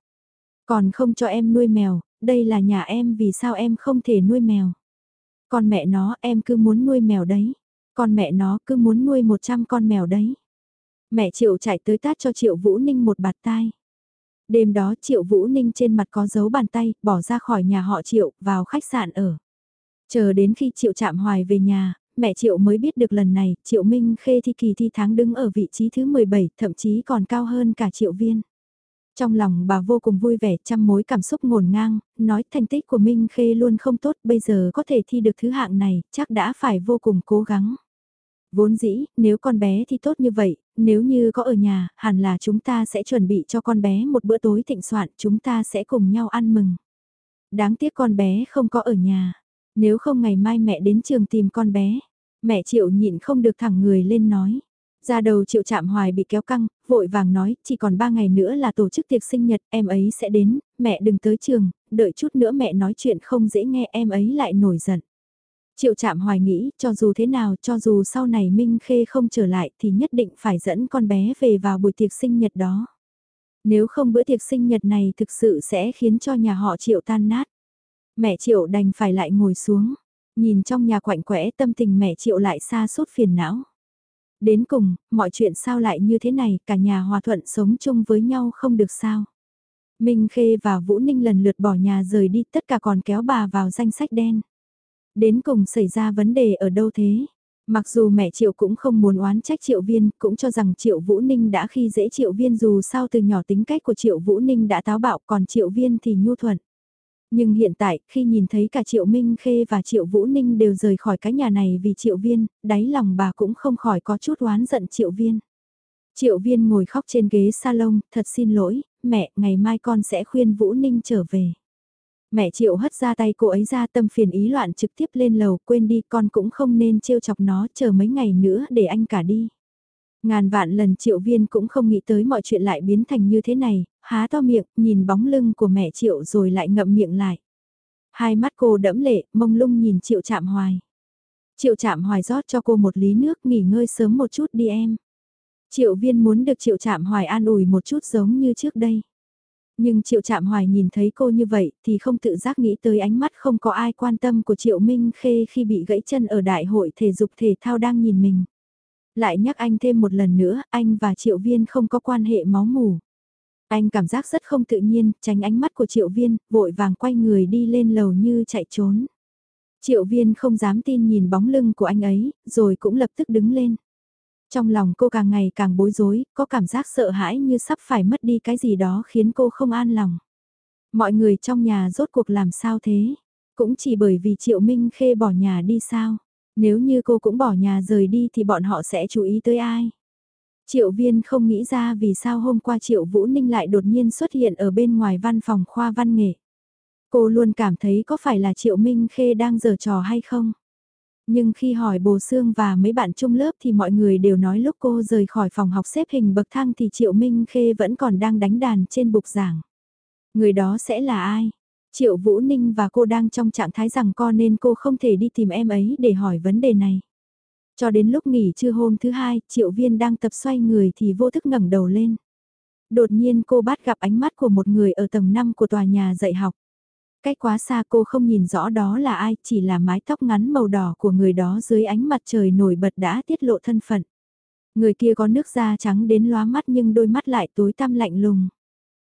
Còn không cho em nuôi mèo, đây là nhà em vì sao em không thể nuôi mèo. Con mẹ nó em cứ muốn nuôi mèo đấy. Con mẹ nó cứ muốn nuôi 100 con mèo đấy. Mẹ Triệu chạy tới tát cho Triệu Vũ Ninh một bạt tai. Đêm đó Triệu Vũ Ninh trên mặt có dấu bàn tay, bỏ ra khỏi nhà họ Triệu, vào khách sạn ở. Chờ đến khi Triệu chạm hoài về nhà, mẹ Triệu mới biết được lần này, Triệu Minh Khê thi kỳ thi tháng đứng ở vị trí thứ 17, thậm chí còn cao hơn cả Triệu Viên. Trong lòng bà vô cùng vui vẻ trăm mối cảm xúc ngổn ngang, nói thành tích của Minh Khê luôn không tốt bây giờ có thể thi được thứ hạng này, chắc đã phải vô cùng cố gắng. Vốn dĩ, nếu con bé thì tốt như vậy, nếu như có ở nhà, hẳn là chúng ta sẽ chuẩn bị cho con bé một bữa tối thịnh soạn, chúng ta sẽ cùng nhau ăn mừng. Đáng tiếc con bé không có ở nhà, nếu không ngày mai mẹ đến trường tìm con bé. Mẹ Triệu nhịn không được thẳng người lên nói. Ra đầu Triệu chạm Hoài bị kéo căng, vội vàng nói, chỉ còn 3 ngày nữa là tổ chức tiệc sinh nhật, em ấy sẽ đến, mẹ đừng tới trường, đợi chút nữa mẹ nói chuyện không dễ nghe em ấy lại nổi giận. Triệu Trạm Hoài nghĩ, cho dù thế nào, cho dù sau này Minh Khê không trở lại thì nhất định phải dẫn con bé về vào buổi tiệc sinh nhật đó. Nếu không bữa tiệc sinh nhật này thực sự sẽ khiến cho nhà họ Triệu tan nát. Mẹ Triệu đành phải lại ngồi xuống, nhìn trong nhà quạnh quẽ tâm tình mẹ Triệu lại xa suốt phiền não. Đến cùng, mọi chuyện sao lại như thế này, cả nhà hòa thuận sống chung với nhau không được sao. Minh Khê và Vũ Ninh lần lượt bỏ nhà rời đi tất cả còn kéo bà vào danh sách đen. Đến cùng xảy ra vấn đề ở đâu thế? Mặc dù mẹ Triệu cũng không muốn oán trách Triệu Viên, cũng cho rằng Triệu Vũ Ninh đã khi dễ Triệu Viên dù sao từ nhỏ tính cách của Triệu Vũ Ninh đã táo bạo còn Triệu Viên thì nhu thuận. Nhưng hiện tại, khi nhìn thấy cả Triệu Minh Khê và Triệu Vũ Ninh đều rời khỏi cái nhà này vì Triệu Viên, đáy lòng bà cũng không khỏi có chút oán giận Triệu Viên. Triệu Viên ngồi khóc trên ghế salon, thật xin lỗi, mẹ, ngày mai con sẽ khuyên Vũ Ninh trở về. Mẹ Triệu hất ra tay cô ấy ra tâm phiền ý loạn trực tiếp lên lầu, quên đi con cũng không nên trêu chọc nó, chờ mấy ngày nữa để anh cả đi. Ngàn vạn lần Triệu Viên cũng không nghĩ tới mọi chuyện lại biến thành như thế này, há to miệng, nhìn bóng lưng của mẹ Triệu rồi lại ngậm miệng lại. Hai mắt cô đẫm lệ, mông lung nhìn Triệu Chạm Hoài. Triệu Chạm Hoài rót cho cô một lý nước nghỉ ngơi sớm một chút đi em. Triệu Viên muốn được Triệu Chạm Hoài an ủi một chút giống như trước đây. Nhưng Triệu chạm Hoài nhìn thấy cô như vậy thì không tự giác nghĩ tới ánh mắt không có ai quan tâm của Triệu Minh Khê khi bị gãy chân ở đại hội thể dục thể thao đang nhìn mình. Lại nhắc anh thêm một lần nữa, anh và Triệu Viên không có quan hệ máu mủ. Anh cảm giác rất không tự nhiên, tránh ánh mắt của Triệu Viên, vội vàng quay người đi lên lầu như chạy trốn. Triệu Viên không dám tin nhìn bóng lưng của anh ấy, rồi cũng lập tức đứng lên. Trong lòng cô càng ngày càng bối rối, có cảm giác sợ hãi như sắp phải mất đi cái gì đó khiến cô không an lòng. Mọi người trong nhà rốt cuộc làm sao thế? Cũng chỉ bởi vì Triệu Minh Khê bỏ nhà đi sao? Nếu như cô cũng bỏ nhà rời đi thì bọn họ sẽ chú ý tới ai? Triệu viên không nghĩ ra vì sao hôm qua Triệu Vũ Ninh lại đột nhiên xuất hiện ở bên ngoài văn phòng khoa văn nghệ. Cô luôn cảm thấy có phải là Triệu Minh Khê đang giở trò hay không? Nhưng khi hỏi Bồ Sương và mấy bạn chung lớp thì mọi người đều nói lúc cô rời khỏi phòng học xếp hình bậc thang thì Triệu Minh Khê vẫn còn đang đánh đàn trên bục giảng. Người đó sẽ là ai? Triệu Vũ Ninh và cô đang trong trạng thái rằng co nên cô không thể đi tìm em ấy để hỏi vấn đề này. Cho đến lúc nghỉ trưa hôm thứ hai, Triệu Viên đang tập xoay người thì vô thức ngẩng đầu lên. Đột nhiên cô bắt gặp ánh mắt của một người ở tầng 5 của tòa nhà dạy học. Cách quá xa cô không nhìn rõ đó là ai, chỉ là mái tóc ngắn màu đỏ của người đó dưới ánh mặt trời nổi bật đã tiết lộ thân phận. Người kia có nước da trắng đến lóa mắt nhưng đôi mắt lại tối tăm lạnh lùng.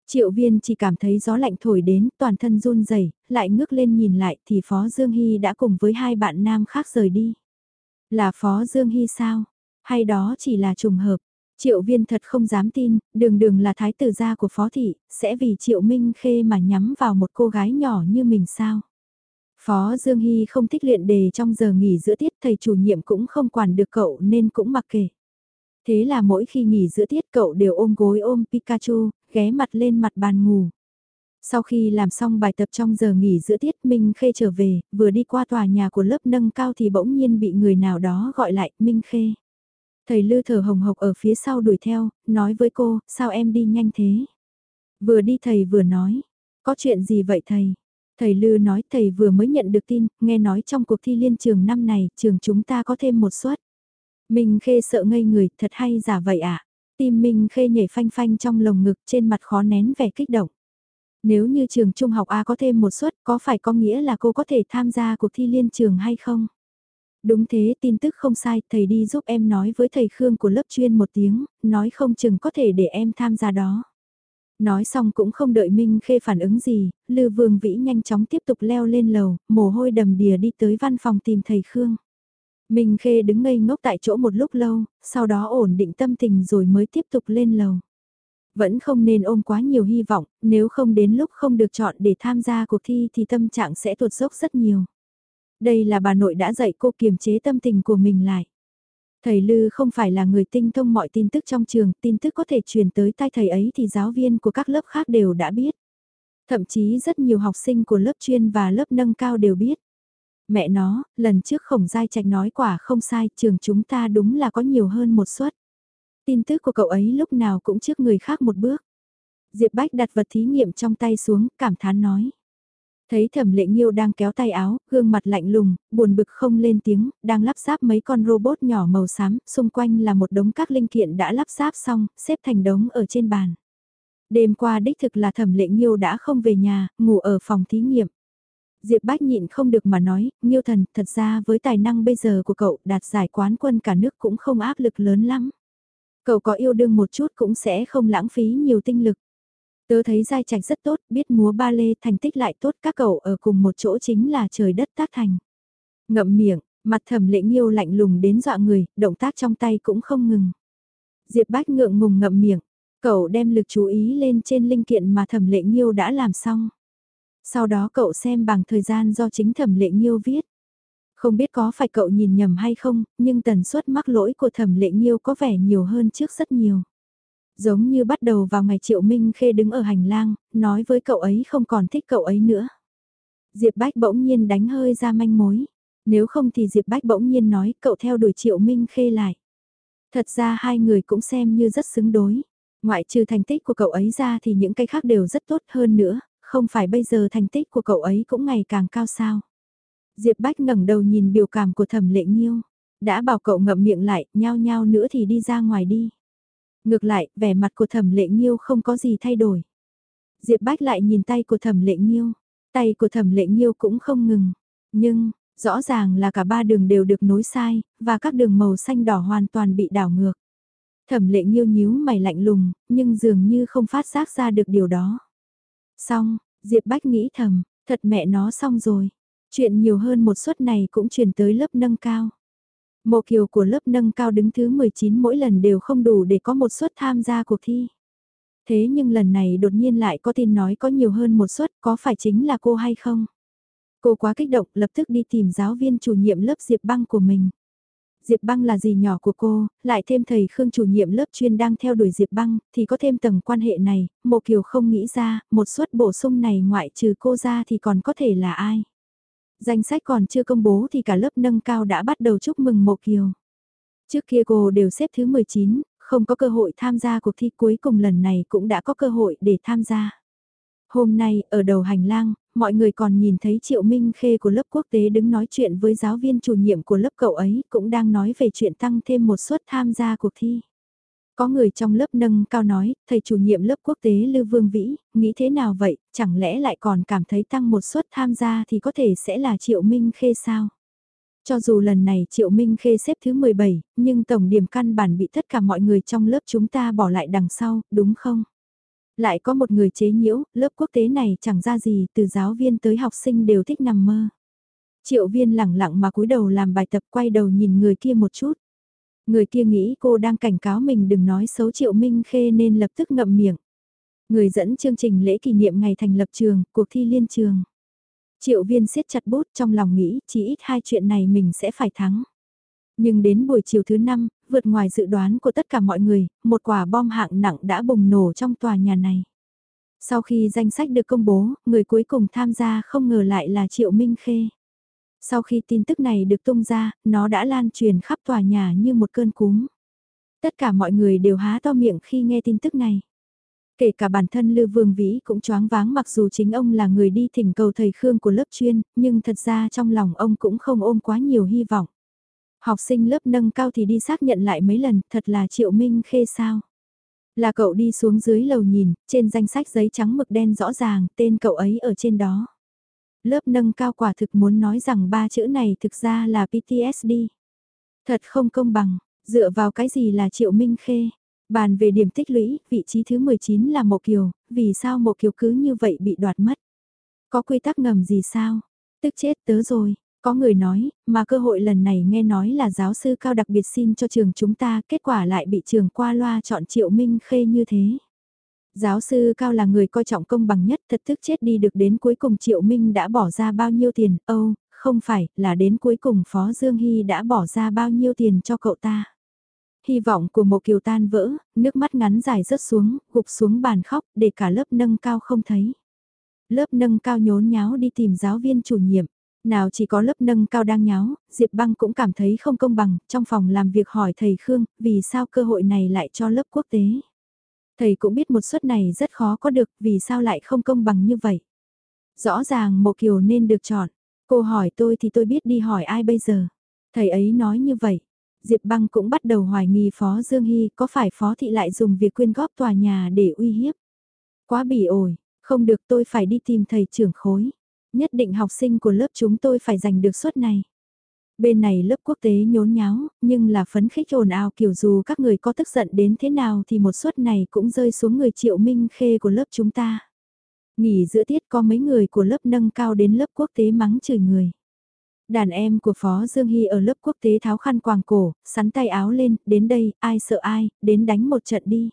Triệu viên chỉ cảm thấy gió lạnh thổi đến, toàn thân run rẩy lại ngước lên nhìn lại thì Phó Dương Hy đã cùng với hai bạn nam khác rời đi. Là Phó Dương Hy sao? Hay đó chỉ là trùng hợp? Triệu viên thật không dám tin, đường đường là thái tử gia của phó thị, sẽ vì triệu minh khê mà nhắm vào một cô gái nhỏ như mình sao. Phó Dương Hy không thích luyện đề trong giờ nghỉ giữa tiết thầy chủ nhiệm cũng không quản được cậu nên cũng mặc kệ. Thế là mỗi khi nghỉ giữa tiết cậu đều ôm gối ôm Pikachu, ghé mặt lên mặt bàn ngủ. Sau khi làm xong bài tập trong giờ nghỉ giữa tiết Minh Khê trở về, vừa đi qua tòa nhà của lớp nâng cao thì bỗng nhiên bị người nào đó gọi lại Minh Khê. Thầy Lư thở hồng hộc ở phía sau đuổi theo, nói với cô, sao em đi nhanh thế? Vừa đi thầy vừa nói, có chuyện gì vậy thầy? Thầy Lư nói thầy vừa mới nhận được tin, nghe nói trong cuộc thi liên trường năm này, trường chúng ta có thêm một suất. Minh Khê sợ ngây người, thật hay giả vậy ạ? À? Tim Minh Khê nhảy phanh phanh trong lồng ngực trên mặt khó nén vẻ kích động. Nếu như trường trung học A có thêm một suất có phải có nghĩa là cô có thể tham gia cuộc thi liên trường hay không? Đúng thế, tin tức không sai, thầy đi giúp em nói với thầy Khương của lớp chuyên một tiếng, nói không chừng có thể để em tham gia đó. Nói xong cũng không đợi Minh Khê phản ứng gì, Lư Vương Vĩ nhanh chóng tiếp tục leo lên lầu, mồ hôi đầm đìa đi tới văn phòng tìm thầy Khương. Minh Khê đứng ngây ngốc tại chỗ một lúc lâu, sau đó ổn định tâm tình rồi mới tiếp tục lên lầu. Vẫn không nên ôm quá nhiều hy vọng, nếu không đến lúc không được chọn để tham gia cuộc thi thì tâm trạng sẽ tuột dốc rất nhiều. Đây là bà nội đã dạy cô kiềm chế tâm tình của mình lại. Thầy Lư không phải là người tinh thông mọi tin tức trong trường, tin tức có thể truyền tới tai thầy ấy thì giáo viên của các lớp khác đều đã biết. Thậm chí rất nhiều học sinh của lớp chuyên và lớp nâng cao đều biết. Mẹ nó, lần trước khổng giai trạch nói quả không sai, trường chúng ta đúng là có nhiều hơn một suất. Tin tức của cậu ấy lúc nào cũng trước người khác một bước. Diệp Bách đặt vật thí nghiệm trong tay xuống, cảm thán nói. Thấy thẩm lệ nghiêu đang kéo tay áo, gương mặt lạnh lùng, buồn bực không lên tiếng, đang lắp ráp mấy con robot nhỏ màu xám, xung quanh là một đống các linh kiện đã lắp ráp xong, xếp thành đống ở trên bàn. Đêm qua đích thực là thẩm lệ nghiêu đã không về nhà, ngủ ở phòng thí nghiệm. Diệp Bách nhịn không được mà nói, nghiêu thần, thật ra với tài năng bây giờ của cậu đạt giải quán quân cả nước cũng không áp lực lớn lắm. Cậu có yêu đương một chút cũng sẽ không lãng phí nhiều tinh lực. Tớ thấy giai trạch rất tốt, biết múa ba lê thành tích lại tốt các cậu ở cùng một chỗ chính là trời đất tác thành. Ngậm miệng, mặt thẩm lệ nghiêu lạnh lùng đến dọa người, động tác trong tay cũng không ngừng. Diệp Bách ngượng ngùng ngậm miệng, cậu đem lực chú ý lên trên linh kiện mà thẩm lệ nghiêu đã làm xong. Sau đó cậu xem bằng thời gian do chính thẩm lệ nghiêu viết. Không biết có phải cậu nhìn nhầm hay không, nhưng tần suất mắc lỗi của thẩm lệ nghiêu có vẻ nhiều hơn trước rất nhiều. Giống như bắt đầu vào ngày Triệu Minh Khê đứng ở hành lang, nói với cậu ấy không còn thích cậu ấy nữa. Diệp Bách bỗng nhiên đánh hơi ra manh mối. Nếu không thì Diệp Bách bỗng nhiên nói cậu theo đuổi Triệu Minh Khê lại. Thật ra hai người cũng xem như rất xứng đối. Ngoại trừ thành tích của cậu ấy ra thì những cái khác đều rất tốt hơn nữa, không phải bây giờ thành tích của cậu ấy cũng ngày càng cao sao. Diệp Bách ngẩng đầu nhìn biểu cảm của thẩm lệ nghiêu. Đã bảo cậu ngậm miệng lại, nhao nhao nữa thì đi ra ngoài đi. Ngược lại, vẻ mặt của thẩm lệ nghiêu không có gì thay đổi. Diệp Bách lại nhìn tay của thẩm lệ nghiêu. Tay của thẩm lệ nghiêu cũng không ngừng. Nhưng, rõ ràng là cả ba đường đều được nối sai, và các đường màu xanh đỏ hoàn toàn bị đảo ngược. Thẩm lệ nghiêu nhíu mày lạnh lùng, nhưng dường như không phát giác ra được điều đó. Xong, Diệp Bách nghĩ thầm, thật mẹ nó xong rồi. Chuyện nhiều hơn một suất này cũng truyền tới lớp nâng cao. Mộ kiều của lớp nâng cao đứng thứ 19 mỗi lần đều không đủ để có một suất tham gia cuộc thi. Thế nhưng lần này đột nhiên lại có tin nói có nhiều hơn một suất có phải chính là cô hay không? Cô quá kích động lập tức đi tìm giáo viên chủ nhiệm lớp Diệp Băng của mình. Diệp Băng là gì nhỏ của cô, lại thêm thầy Khương chủ nhiệm lớp chuyên đang theo đuổi Diệp Băng, thì có thêm tầng quan hệ này, Mộ Kiều không nghĩ ra, một suất bổ sung này ngoại trừ cô ra thì còn có thể là ai. Danh sách còn chưa công bố thì cả lớp nâng cao đã bắt đầu chúc mừng Mộ Kiều. Trước kia cô đều xếp thứ 19, không có cơ hội tham gia cuộc thi cuối cùng lần này cũng đã có cơ hội để tham gia. Hôm nay, ở đầu hành lang, mọi người còn nhìn thấy Triệu Minh Khê của lớp quốc tế đứng nói chuyện với giáo viên chủ nhiệm của lớp cậu ấy, cũng đang nói về chuyện tăng thêm một suất tham gia cuộc thi. Có người trong lớp nâng cao nói, thầy chủ nhiệm lớp quốc tế Lưu Vương Vĩ, nghĩ thế nào vậy, chẳng lẽ lại còn cảm thấy tăng một suất tham gia thì có thể sẽ là Triệu Minh Khê sao? Cho dù lần này Triệu Minh Khê xếp thứ 17, nhưng tổng điểm căn bản bị tất cả mọi người trong lớp chúng ta bỏ lại đằng sau, đúng không? Lại có một người chế nhiễu, lớp quốc tế này chẳng ra gì, từ giáo viên tới học sinh đều thích nằm mơ. Triệu viên lẳng lặng mà cúi đầu làm bài tập quay đầu nhìn người kia một chút. Người kia nghĩ cô đang cảnh cáo mình đừng nói xấu Triệu Minh Khê nên lập tức ngậm miệng. Người dẫn chương trình lễ kỷ niệm ngày thành lập trường, cuộc thi liên trường. Triệu viên siết chặt bút trong lòng nghĩ chỉ ít hai chuyện này mình sẽ phải thắng. Nhưng đến buổi chiều thứ năm, vượt ngoài dự đoán của tất cả mọi người, một quả bom hạng nặng đã bùng nổ trong tòa nhà này. Sau khi danh sách được công bố, người cuối cùng tham gia không ngờ lại là Triệu Minh Khê. Sau khi tin tức này được tung ra, nó đã lan truyền khắp tòa nhà như một cơn cúm. Tất cả mọi người đều há to miệng khi nghe tin tức này. Kể cả bản thân Lư Vương Vĩ cũng choáng váng mặc dù chính ông là người đi thỉnh cầu thầy Khương của lớp chuyên, nhưng thật ra trong lòng ông cũng không ôm quá nhiều hy vọng. Học sinh lớp nâng cao thì đi xác nhận lại mấy lần, thật là Triệu Minh Khê sao? Là cậu đi xuống dưới lầu nhìn, trên danh sách giấy trắng mực đen rõ ràng, tên cậu ấy ở trên đó. Lớp nâng cao quả thực muốn nói rằng ba chữ này thực ra là PTSD. Thật không công bằng, dựa vào cái gì là Triệu Minh Khê? Bàn về điểm tích lũy, vị trí thứ 19 là Mộ Kiều, vì sao Mộ Kiều cứ như vậy bị đoạt mất? Có quy tắc ngầm gì sao? Tức chết tớ rồi, có người nói, mà cơ hội lần này nghe nói là giáo sư cao đặc biệt xin cho trường chúng ta, kết quả lại bị trường qua loa chọn Triệu Minh Khê như thế. Giáo sư Cao là người coi trọng công bằng nhất thật thức chết đi được đến cuối cùng Triệu Minh đã bỏ ra bao nhiêu tiền, âu, oh, không phải, là đến cuối cùng Phó Dương Hy đã bỏ ra bao nhiêu tiền cho cậu ta. Hy vọng của một kiều tan vỡ, nước mắt ngắn dài rớt xuống, gục xuống bàn khóc để cả lớp nâng cao không thấy. Lớp nâng cao nhốn nháo đi tìm giáo viên chủ nhiệm, nào chỉ có lớp nâng cao đang nháo, Diệp Băng cũng cảm thấy không công bằng, trong phòng làm việc hỏi thầy Khương, vì sao cơ hội này lại cho lớp quốc tế. Thầy cũng biết một suất này rất khó có được, vì sao lại không công bằng như vậy. Rõ ràng Mộ Kiều nên được chọn. Cô hỏi tôi thì tôi biết đi hỏi ai bây giờ. Thầy ấy nói như vậy. Diệp Băng cũng bắt đầu hoài nghi Phó Dương Hy có phải Phó Thị lại dùng việc quyên góp tòa nhà để uy hiếp. Quá bỉ ổi, không được tôi phải đi tìm thầy trưởng khối. Nhất định học sinh của lớp chúng tôi phải giành được suất này. Bên này lớp quốc tế nhốn nháo, nhưng là phấn khích ồn ào kiểu dù các người có tức giận đến thế nào thì một suất này cũng rơi xuống người triệu minh khê của lớp chúng ta. Nghỉ giữa tiết có mấy người của lớp nâng cao đến lớp quốc tế mắng chửi người. Đàn em của Phó Dương Hy ở lớp quốc tế tháo khăn quàng cổ, sắn tay áo lên, đến đây, ai sợ ai, đến đánh một trận đi.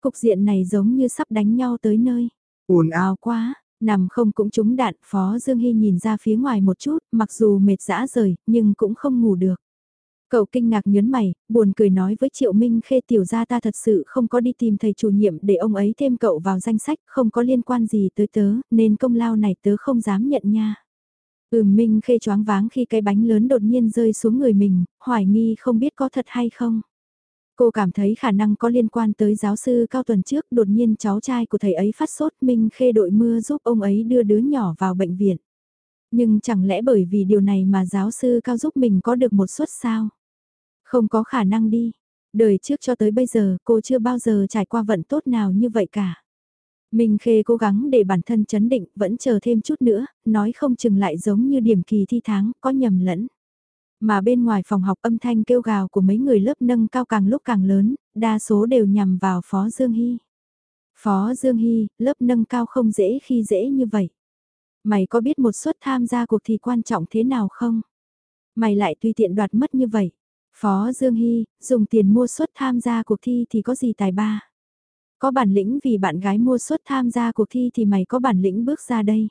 Cục diện này giống như sắp đánh nhau tới nơi. ồn ào quá, nằm không cũng trúng đạn, Phó Dương Hy nhìn ra phía ngoài một chút, mặc dù mệt dã rời, nhưng cũng không ngủ được. Cậu kinh ngạc nhớn mày, buồn cười nói với Triệu Minh Khê tiểu gia ta thật sự không có đi tìm thầy chủ nhiệm để ông ấy thêm cậu vào danh sách, không có liên quan gì tới tớ, nên công lao này tớ không dám nhận nha. Ừm Minh Khê choáng váng khi cái bánh lớn đột nhiên rơi xuống người mình, hoài nghi không biết có thật hay không. Cô cảm thấy khả năng có liên quan tới giáo sư cao tuần trước đột nhiên cháu trai của thầy ấy phát sốt Minh Khê đội mưa giúp ông ấy đưa đứa nhỏ vào bệnh viện. Nhưng chẳng lẽ bởi vì điều này mà giáo sư cao giúp mình có được một suất sao? Không có khả năng đi. Đời trước cho tới bây giờ cô chưa bao giờ trải qua vận tốt nào như vậy cả. Minh Khê cố gắng để bản thân chấn định, vẫn chờ thêm chút nữa, nói không chừng lại giống như điểm kỳ thi tháng, có nhầm lẫn. Mà bên ngoài phòng học âm thanh kêu gào của mấy người lớp nâng cao càng lúc càng lớn, đa số đều nhằm vào Phó Dương Hy. Phó Dương Hy, lớp nâng cao không dễ khi dễ như vậy. Mày có biết một suất tham gia cuộc thi quan trọng thế nào không? Mày lại tùy tiện đoạt mất như vậy. Phó Dương Hy, dùng tiền mua suất tham gia cuộc thi thì có gì tài ba? Có bản lĩnh vì bạn gái mua suất tham gia cuộc thi thì mày có bản lĩnh bước ra đây.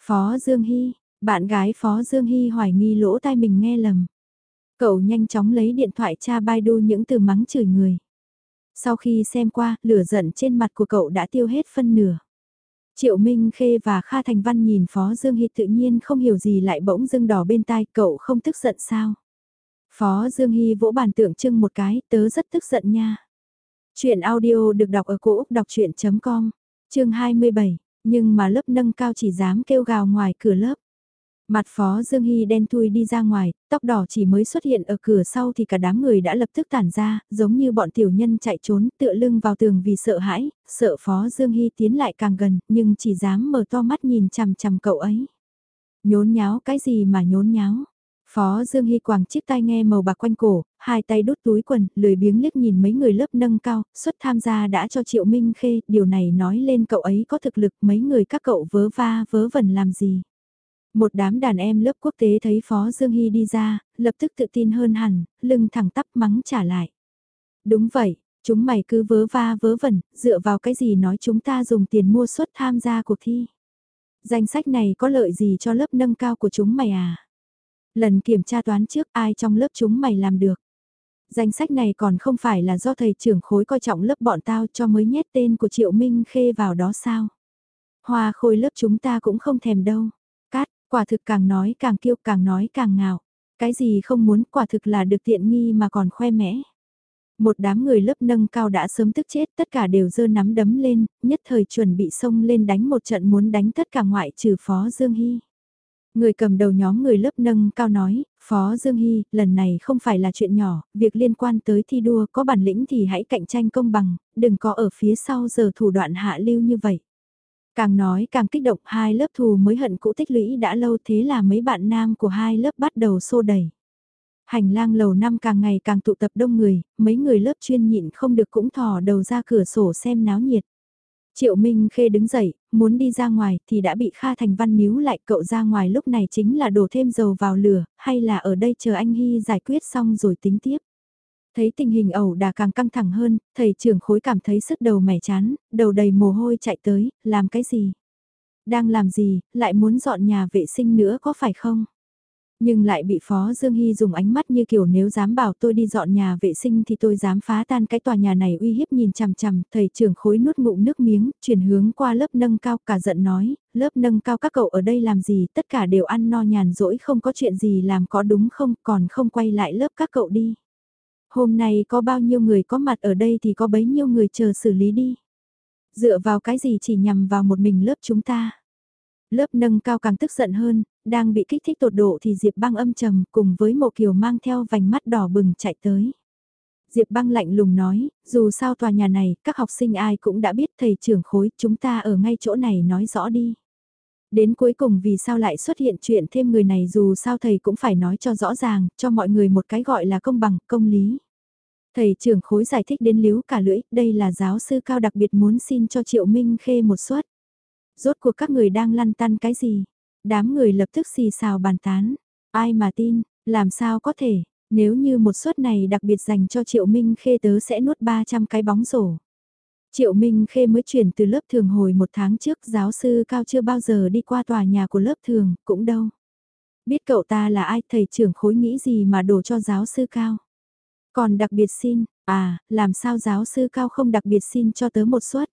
Phó Dương Hy, bạn gái Phó Dương Hy hoài nghi lỗ tai mình nghe lầm. Cậu nhanh chóng lấy điện thoại tra Baidu những từ mắng chửi người. Sau khi xem qua, lửa giận trên mặt của cậu đã tiêu hết phân nửa. Triệu Minh Khê và Kha Thành Văn nhìn Phó Dương Hy tự nhiên không hiểu gì lại bỗng dưng đỏ bên tai cậu không tức giận sao. Phó Dương Hy vỗ bàn tượng trưng một cái, tớ rất tức giận nha. Chuyện audio được đọc ở cổ Úc đọc chuyện.com, chương 27, nhưng mà lớp nâng cao chỉ dám kêu gào ngoài cửa lớp. Mặt phó Dương Hy đen thui đi ra ngoài, tóc đỏ chỉ mới xuất hiện ở cửa sau thì cả đám người đã lập tức tản ra, giống như bọn tiểu nhân chạy trốn tựa lưng vào tường vì sợ hãi, sợ phó Dương Hy tiến lại càng gần, nhưng chỉ dám mở to mắt nhìn chằm chằm cậu ấy. Nhốn nháo cái gì mà nhốn nháo? Phó Dương Hy quàng chiếc tai nghe màu bạc quanh cổ, hai tay đút túi quần, lười biếng liếc nhìn mấy người lớp nâng cao, xuất tham gia đã cho Triệu Minh Khê, điều này nói lên cậu ấy có thực lực mấy người các cậu vớ va vớ vẩn làm gì. Một đám đàn em lớp quốc tế thấy Phó Dương Hy đi ra, lập tức tự tin hơn hẳn, lưng thẳng tắp mắng trả lại. Đúng vậy, chúng mày cứ vớ va vớ vẩn, dựa vào cái gì nói chúng ta dùng tiền mua suất tham gia cuộc thi. Danh sách này có lợi gì cho lớp nâng cao của chúng mày à? Lần kiểm tra toán trước ai trong lớp chúng mày làm được. Danh sách này còn không phải là do thầy trưởng khối coi trọng lớp bọn tao cho mới nhét tên của Triệu Minh Khê vào đó sao. Hoa khôi lớp chúng ta cũng không thèm đâu. Quả thực càng nói càng kiêu càng nói càng ngạo. Cái gì không muốn quả thực là được tiện nghi mà còn khoe mẽ. Một đám người lớp nâng cao đã sớm tức chết tất cả đều dơ nắm đấm lên, nhất thời chuẩn bị xông lên đánh một trận muốn đánh tất cả ngoại trừ Phó Dương Hy. Người cầm đầu nhóm người lớp nâng cao nói, Phó Dương Hy, lần này không phải là chuyện nhỏ, việc liên quan tới thi đua có bản lĩnh thì hãy cạnh tranh công bằng, đừng có ở phía sau giờ thủ đoạn hạ lưu như vậy. Càng nói càng kích động hai lớp thù mới hận cũ tích lũy đã lâu thế là mấy bạn nam của hai lớp bắt đầu xô đẩy. Hành lang lầu năm càng ngày càng tụ tập đông người, mấy người lớp chuyên nhịn không được cũng thò đầu ra cửa sổ xem náo nhiệt. Triệu Minh Khê đứng dậy, muốn đi ra ngoài thì đã bị Kha Thành Văn níu lại cậu ra ngoài lúc này chính là đổ thêm dầu vào lửa, hay là ở đây chờ anh Hy giải quyết xong rồi tính tiếp. Thấy tình hình ẩu đà càng căng thẳng hơn, thầy trưởng khối cảm thấy sức đầu mẻ chán, đầu đầy mồ hôi chạy tới, làm cái gì? Đang làm gì, lại muốn dọn nhà vệ sinh nữa có phải không? Nhưng lại bị Phó Dương Hy dùng ánh mắt như kiểu nếu dám bảo tôi đi dọn nhà vệ sinh thì tôi dám phá tan cái tòa nhà này uy hiếp nhìn chằm chằm, thầy trưởng khối nuốt ngụm nước miếng, chuyển hướng qua lớp nâng cao cả giận nói, lớp nâng cao các cậu ở đây làm gì, tất cả đều ăn no nhàn rỗi không có chuyện gì làm có đúng không, còn không quay lại lớp các cậu đi. Hôm nay có bao nhiêu người có mặt ở đây thì có bấy nhiêu người chờ xử lý đi. Dựa vào cái gì chỉ nhằm vào một mình lớp chúng ta. Lớp nâng cao càng tức giận hơn, đang bị kích thích tột độ thì Diệp băng âm trầm cùng với mộ kiều mang theo vành mắt đỏ bừng chạy tới. Diệp băng lạnh lùng nói, dù sao tòa nhà này, các học sinh ai cũng đã biết thầy trưởng khối, chúng ta ở ngay chỗ này nói rõ đi. Đến cuối cùng vì sao lại xuất hiện chuyện thêm người này dù sao thầy cũng phải nói cho rõ ràng, cho mọi người một cái gọi là công bằng, công lý. Thầy trưởng khối giải thích đến líu cả lưỡi, đây là giáo sư cao đặc biệt muốn xin cho Triệu Minh Khê một suất. Rốt cuộc các người đang lăn tăn cái gì? Đám người lập tức xì xào bàn tán. Ai mà tin, làm sao có thể, nếu như một suất này đặc biệt dành cho Triệu Minh Khê tớ sẽ nuốt 300 cái bóng rổ. Triệu Minh Khê mới chuyển từ lớp thường hồi một tháng trước giáo sư cao chưa bao giờ đi qua tòa nhà của lớp thường, cũng đâu. Biết cậu ta là ai thầy trưởng khối nghĩ gì mà đổ cho giáo sư cao. Còn đặc biệt xin, à, làm sao giáo sư cao không đặc biệt xin cho tớ một suất.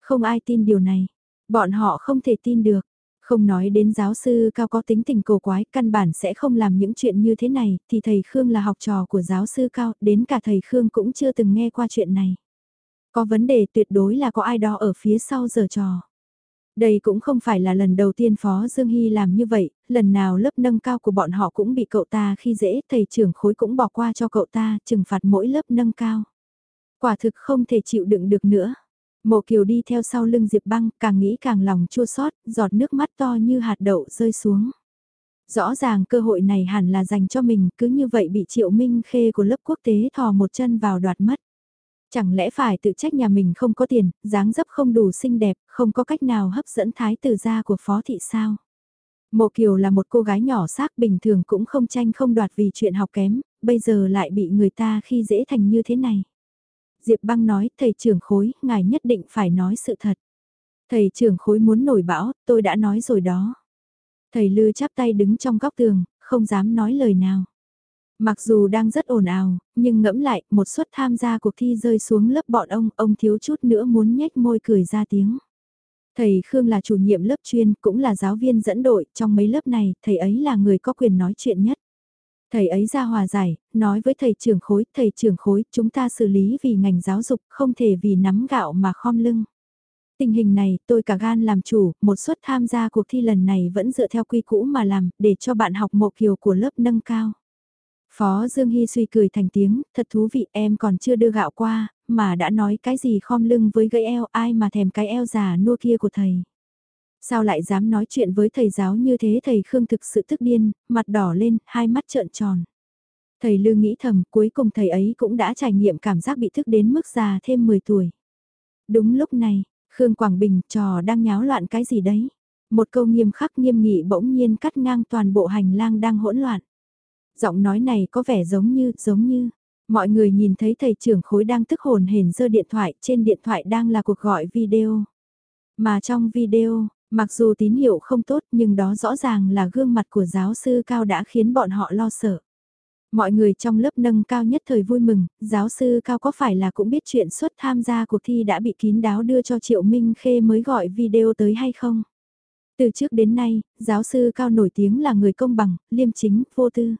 Không ai tin điều này, bọn họ không thể tin được. Không nói đến giáo sư cao có tính tình cổ quái, căn bản sẽ không làm những chuyện như thế này, thì thầy Khương là học trò của giáo sư cao, đến cả thầy Khương cũng chưa từng nghe qua chuyện này. Có vấn đề tuyệt đối là có ai đó ở phía sau giờ trò. Đây cũng không phải là lần đầu tiên Phó Dương Hy làm như vậy, lần nào lớp nâng cao của bọn họ cũng bị cậu ta khi dễ, thầy trưởng khối cũng bỏ qua cho cậu ta, trừng phạt mỗi lớp nâng cao. Quả thực không thể chịu đựng được nữa. Mộ Kiều đi theo sau lưng Diệp Băng, càng nghĩ càng lòng chua xót, giọt nước mắt to như hạt đậu rơi xuống. Rõ ràng cơ hội này hẳn là dành cho mình, cứ như vậy bị Triệu Minh Khê của lớp quốc tế thò một chân vào đoạt mất. Chẳng lẽ phải tự trách nhà mình không có tiền, dáng dấp không đủ xinh đẹp, không có cách nào hấp dẫn thái tử gia của phó thị sao? Mộ Kiều là một cô gái nhỏ xác bình thường cũng không tranh không đoạt vì chuyện học kém, bây giờ lại bị người ta khi dễ thành như thế này. Diệp băng nói, thầy trưởng khối, ngài nhất định phải nói sự thật. Thầy trưởng khối muốn nổi bão, tôi đã nói rồi đó. Thầy Lư chắp tay đứng trong góc tường, không dám nói lời nào. Mặc dù đang rất ồn ào, nhưng ngẫm lại, một suất tham gia cuộc thi rơi xuống lớp bọn ông, ông thiếu chút nữa muốn nhếch môi cười ra tiếng. Thầy Khương là chủ nhiệm lớp chuyên, cũng là giáo viên dẫn đội, trong mấy lớp này, thầy ấy là người có quyền nói chuyện nhất. Thầy ấy ra hòa giải, nói với thầy trưởng khối, thầy trưởng khối, chúng ta xử lý vì ngành giáo dục, không thể vì nắm gạo mà khom lưng. Tình hình này, tôi cả gan làm chủ, một suất tham gia cuộc thi lần này vẫn dựa theo quy cũ mà làm, để cho bạn học mộ kiều của lớp nâng cao. Phó Dương Hy suy cười thành tiếng, thật thú vị em còn chưa đưa gạo qua, mà đã nói cái gì khom lưng với gãy eo ai mà thèm cái eo già nua kia của thầy. Sao lại dám nói chuyện với thầy giáo như thế thầy Khương thực sự tức điên, mặt đỏ lên, hai mắt trợn tròn. Thầy Lư nghĩ thầm cuối cùng thầy ấy cũng đã trải nghiệm cảm giác bị thức đến mức già thêm 10 tuổi. Đúng lúc này, Khương Quảng Bình trò đang nháo loạn cái gì đấy. Một câu nghiêm khắc nghiêm nghị bỗng nhiên cắt ngang toàn bộ hành lang đang hỗn loạn. Giọng nói này có vẻ giống như, giống như, mọi người nhìn thấy thầy trưởng khối đang tức hồn hển giơ điện thoại, trên điện thoại đang là cuộc gọi video. Mà trong video, mặc dù tín hiệu không tốt nhưng đó rõ ràng là gương mặt của giáo sư cao đã khiến bọn họ lo sợ. Mọi người trong lớp nâng cao nhất thời vui mừng, giáo sư cao có phải là cũng biết chuyện suất tham gia cuộc thi đã bị kín đáo đưa cho Triệu Minh Khê mới gọi video tới hay không? Từ trước đến nay, giáo sư cao nổi tiếng là người công bằng, liêm chính, vô tư.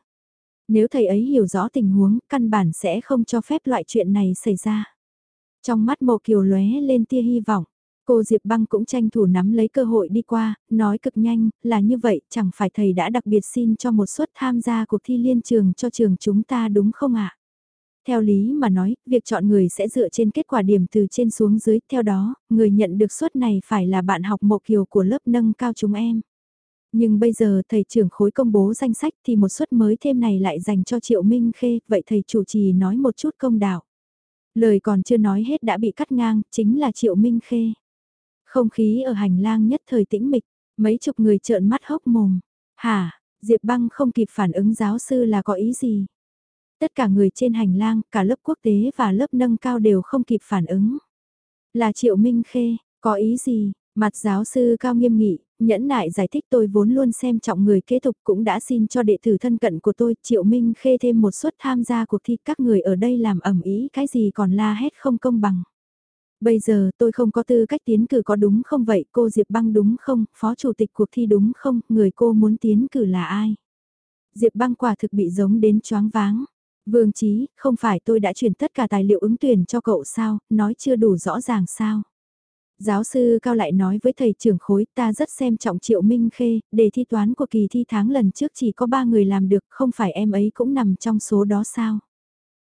Nếu thầy ấy hiểu rõ tình huống, căn bản sẽ không cho phép loại chuyện này xảy ra. Trong mắt mộ kiều lóe lên tia hy vọng. Cô Diệp Băng cũng tranh thủ nắm lấy cơ hội đi qua, nói cực nhanh, là như vậy, chẳng phải thầy đã đặc biệt xin cho một suất tham gia cuộc thi liên trường cho trường chúng ta đúng không ạ? Theo lý mà nói, việc chọn người sẽ dựa trên kết quả điểm từ trên xuống dưới, theo đó, người nhận được suất này phải là bạn học mộ kiều của lớp nâng cao chúng em. Nhưng bây giờ thầy trưởng khối công bố danh sách thì một suất mới thêm này lại dành cho Triệu Minh Khê, vậy thầy chủ trì nói một chút công đạo. Lời còn chưa nói hết đã bị cắt ngang, chính là Triệu Minh Khê. Không khí ở hành lang nhất thời tĩnh mịch, mấy chục người trợn mắt hốc mồm. Hả, Diệp Băng không kịp phản ứng giáo sư là có ý gì? Tất cả người trên hành lang, cả lớp quốc tế và lớp nâng cao đều không kịp phản ứng. Là Triệu Minh Khê, có ý gì? Mặt giáo sư cao nghiêm nghị, Nhẫn nại giải thích tôi vốn luôn xem trọng người kế tục cũng đã xin cho đệ tử thân cận của tôi Triệu Minh Khê thêm một suất tham gia cuộc thi các người ở đây làm ẩm ý cái gì còn la hét không công bằng. Bây giờ tôi không có tư cách tiến cử có đúng không vậy cô Diệp Băng đúng không, phó chủ tịch cuộc thi đúng không, người cô muốn tiến cử là ai? Diệp Băng quả thực bị giống đến choáng váng. Vương Chí, không phải tôi đã chuyển tất cả tài liệu ứng tuyển cho cậu sao, nói chưa đủ rõ ràng sao? Giáo sư Cao lại nói với thầy trưởng khối ta rất xem trọng Triệu Minh Khê, đề thi toán của kỳ thi tháng lần trước chỉ có 3 người làm được, không phải em ấy cũng nằm trong số đó sao?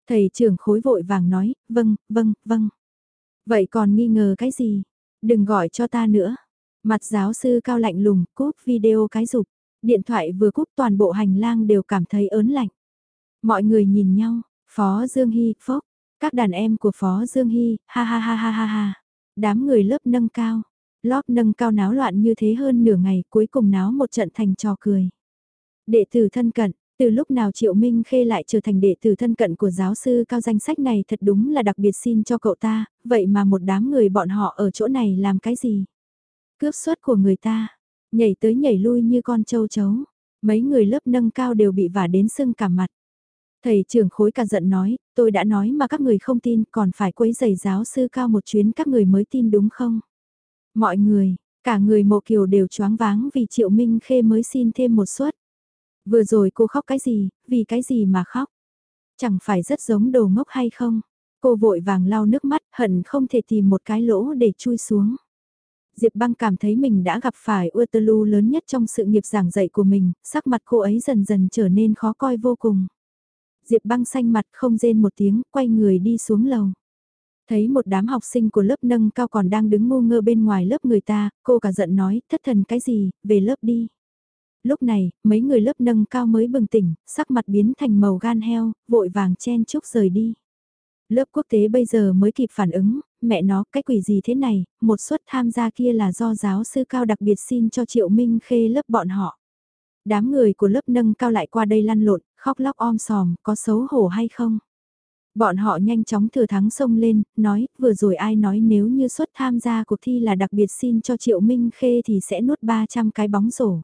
Thầy trưởng khối vội vàng nói, vâng, vâng, vâng. Vậy còn nghi ngờ cái gì? Đừng gọi cho ta nữa. Mặt giáo sư Cao lạnh lùng, cúp video cái dục. Điện thoại vừa cúp toàn bộ hành lang đều cảm thấy ớn lạnh. Mọi người nhìn nhau, Phó Dương Hy, phốc, các đàn em của Phó Dương Hy, ha ha ha ha ha ha. Đám người lớp nâng cao, lót nâng cao náo loạn như thế hơn nửa ngày cuối cùng náo một trận thành trò cười. Đệ tử thân cận, từ lúc nào Triệu Minh Khê lại trở thành đệ tử thân cận của giáo sư cao danh sách này thật đúng là đặc biệt xin cho cậu ta, vậy mà một đám người bọn họ ở chỗ này làm cái gì? Cướp suất của người ta, nhảy tới nhảy lui như con châu chấu, mấy người lớp nâng cao đều bị vả đến sưng cả mặt. Thầy trưởng khối cả giận nói, tôi đã nói mà các người không tin còn phải quấy giày giáo sư cao một chuyến các người mới tin đúng không? Mọi người, cả người mộ kiều đều choáng váng vì triệu minh khê mới xin thêm một suất. Vừa rồi cô khóc cái gì, vì cái gì mà khóc? Chẳng phải rất giống đồ ngốc hay không? Cô vội vàng lau nước mắt hận không thể tìm một cái lỗ để chui xuống. Diệp băng cảm thấy mình đã gặp phải Waterloo lớn nhất trong sự nghiệp giảng dạy của mình, sắc mặt cô ấy dần dần trở nên khó coi vô cùng. Diệp băng xanh mặt không rên một tiếng, quay người đi xuống lầu. Thấy một đám học sinh của lớp nâng cao còn đang đứng ngu ngơ bên ngoài lớp người ta, cô cả giận nói, thất thần cái gì, về lớp đi. Lúc này, mấy người lớp nâng cao mới bừng tỉnh, sắc mặt biến thành màu gan heo, vội vàng chen chúc rời đi. Lớp quốc tế bây giờ mới kịp phản ứng, mẹ nó, cái quỷ gì thế này, một suất tham gia kia là do giáo sư cao đặc biệt xin cho Triệu Minh Khê lớp bọn họ. Đám người của lớp nâng cao lại qua đây lăn lộn, khóc lóc om sòm, có xấu hổ hay không? Bọn họ nhanh chóng thừa thắng sông lên, nói, vừa rồi ai nói nếu như xuất tham gia cuộc thi là đặc biệt xin cho Triệu Minh Khê thì sẽ nuốt 300 cái bóng rổ.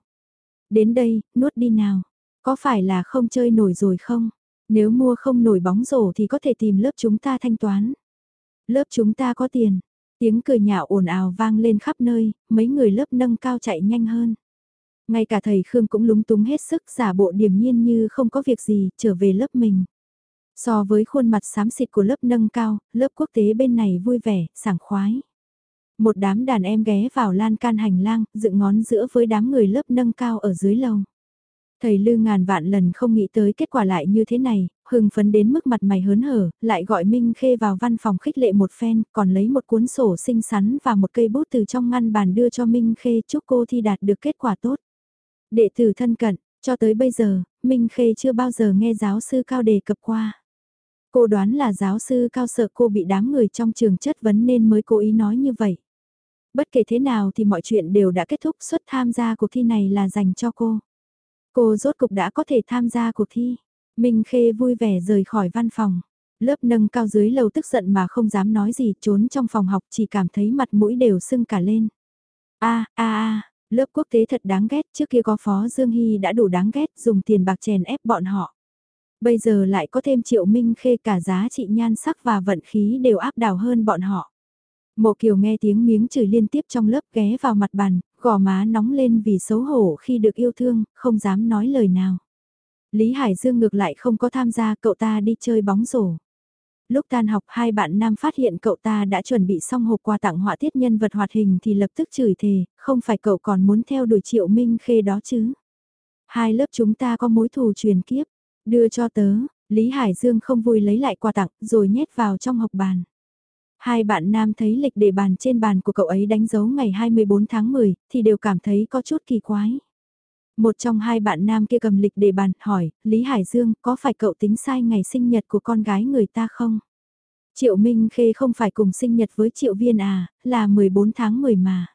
Đến đây, nuốt đi nào. Có phải là không chơi nổi rồi không? Nếu mua không nổi bóng rổ thì có thể tìm lớp chúng ta thanh toán. Lớp chúng ta có tiền. Tiếng cười nhạo ồn ào vang lên khắp nơi, mấy người lớp nâng cao chạy nhanh hơn. Ngay cả thầy Khương cũng lúng túng hết sức giả bộ điềm nhiên như không có việc gì, trở về lớp mình. So với khuôn mặt xám xịt của lớp nâng cao, lớp quốc tế bên này vui vẻ, sảng khoái. Một đám đàn em ghé vào lan can hành lang, dựng ngón giữa với đám người lớp nâng cao ở dưới lầu. Thầy Lư ngàn vạn lần không nghĩ tới kết quả lại như thế này, hưng phấn đến mức mặt mày hớn hở, lại gọi Minh Khê vào văn phòng khích lệ một phen, còn lấy một cuốn sổ xinh xắn và một cây bút từ trong ngăn bàn đưa cho Minh Khê chúc cô thi đạt được kết quả tốt. Đệ tử thân cận, cho tới bây giờ, Minh Khê chưa bao giờ nghe giáo sư Cao đề cập qua. Cô đoán là giáo sư Cao sợ cô bị đám người trong trường chất vấn nên mới cố ý nói như vậy. Bất kể thế nào thì mọi chuyện đều đã kết thúc suất tham gia cuộc thi này là dành cho cô. Cô rốt cục đã có thể tham gia cuộc thi. Minh Khê vui vẻ rời khỏi văn phòng. Lớp nâng cao dưới lầu tức giận mà không dám nói gì trốn trong phòng học chỉ cảm thấy mặt mũi đều sưng cả lên. a a a lớp quốc tế thật đáng ghét trước kia có Phó Dương Hy đã đủ đáng ghét dùng tiền bạc chèn ép bọn họ. Bây giờ lại có thêm triệu minh khê cả giá trị nhan sắc và vận khí đều áp đảo hơn bọn họ. Mộ Kiều nghe tiếng miếng chửi liên tiếp trong lớp ghé vào mặt bàn, gò má nóng lên vì xấu hổ khi được yêu thương, không dám nói lời nào. Lý Hải Dương ngược lại không có tham gia cậu ta đi chơi bóng rổ. Lúc tan học hai bạn nam phát hiện cậu ta đã chuẩn bị xong hộp quà tặng họa tiết nhân vật hoạt hình thì lập tức chửi thề, không phải cậu còn muốn theo đuổi triệu minh khê đó chứ. Hai lớp chúng ta có mối thù truyền kiếp, đưa cho tớ, Lý Hải Dương không vui lấy lại quà tặng rồi nhét vào trong hộp bàn. Hai bạn nam thấy lịch để bàn trên bàn của cậu ấy đánh dấu ngày 24 tháng 10, thì đều cảm thấy có chút kỳ quái. Một trong hai bạn nam kia cầm lịch để bàn, hỏi, Lý Hải Dương, có phải cậu tính sai ngày sinh nhật của con gái người ta không? Triệu Minh Khê không phải cùng sinh nhật với Triệu Viên à, là 14 tháng 10 mà.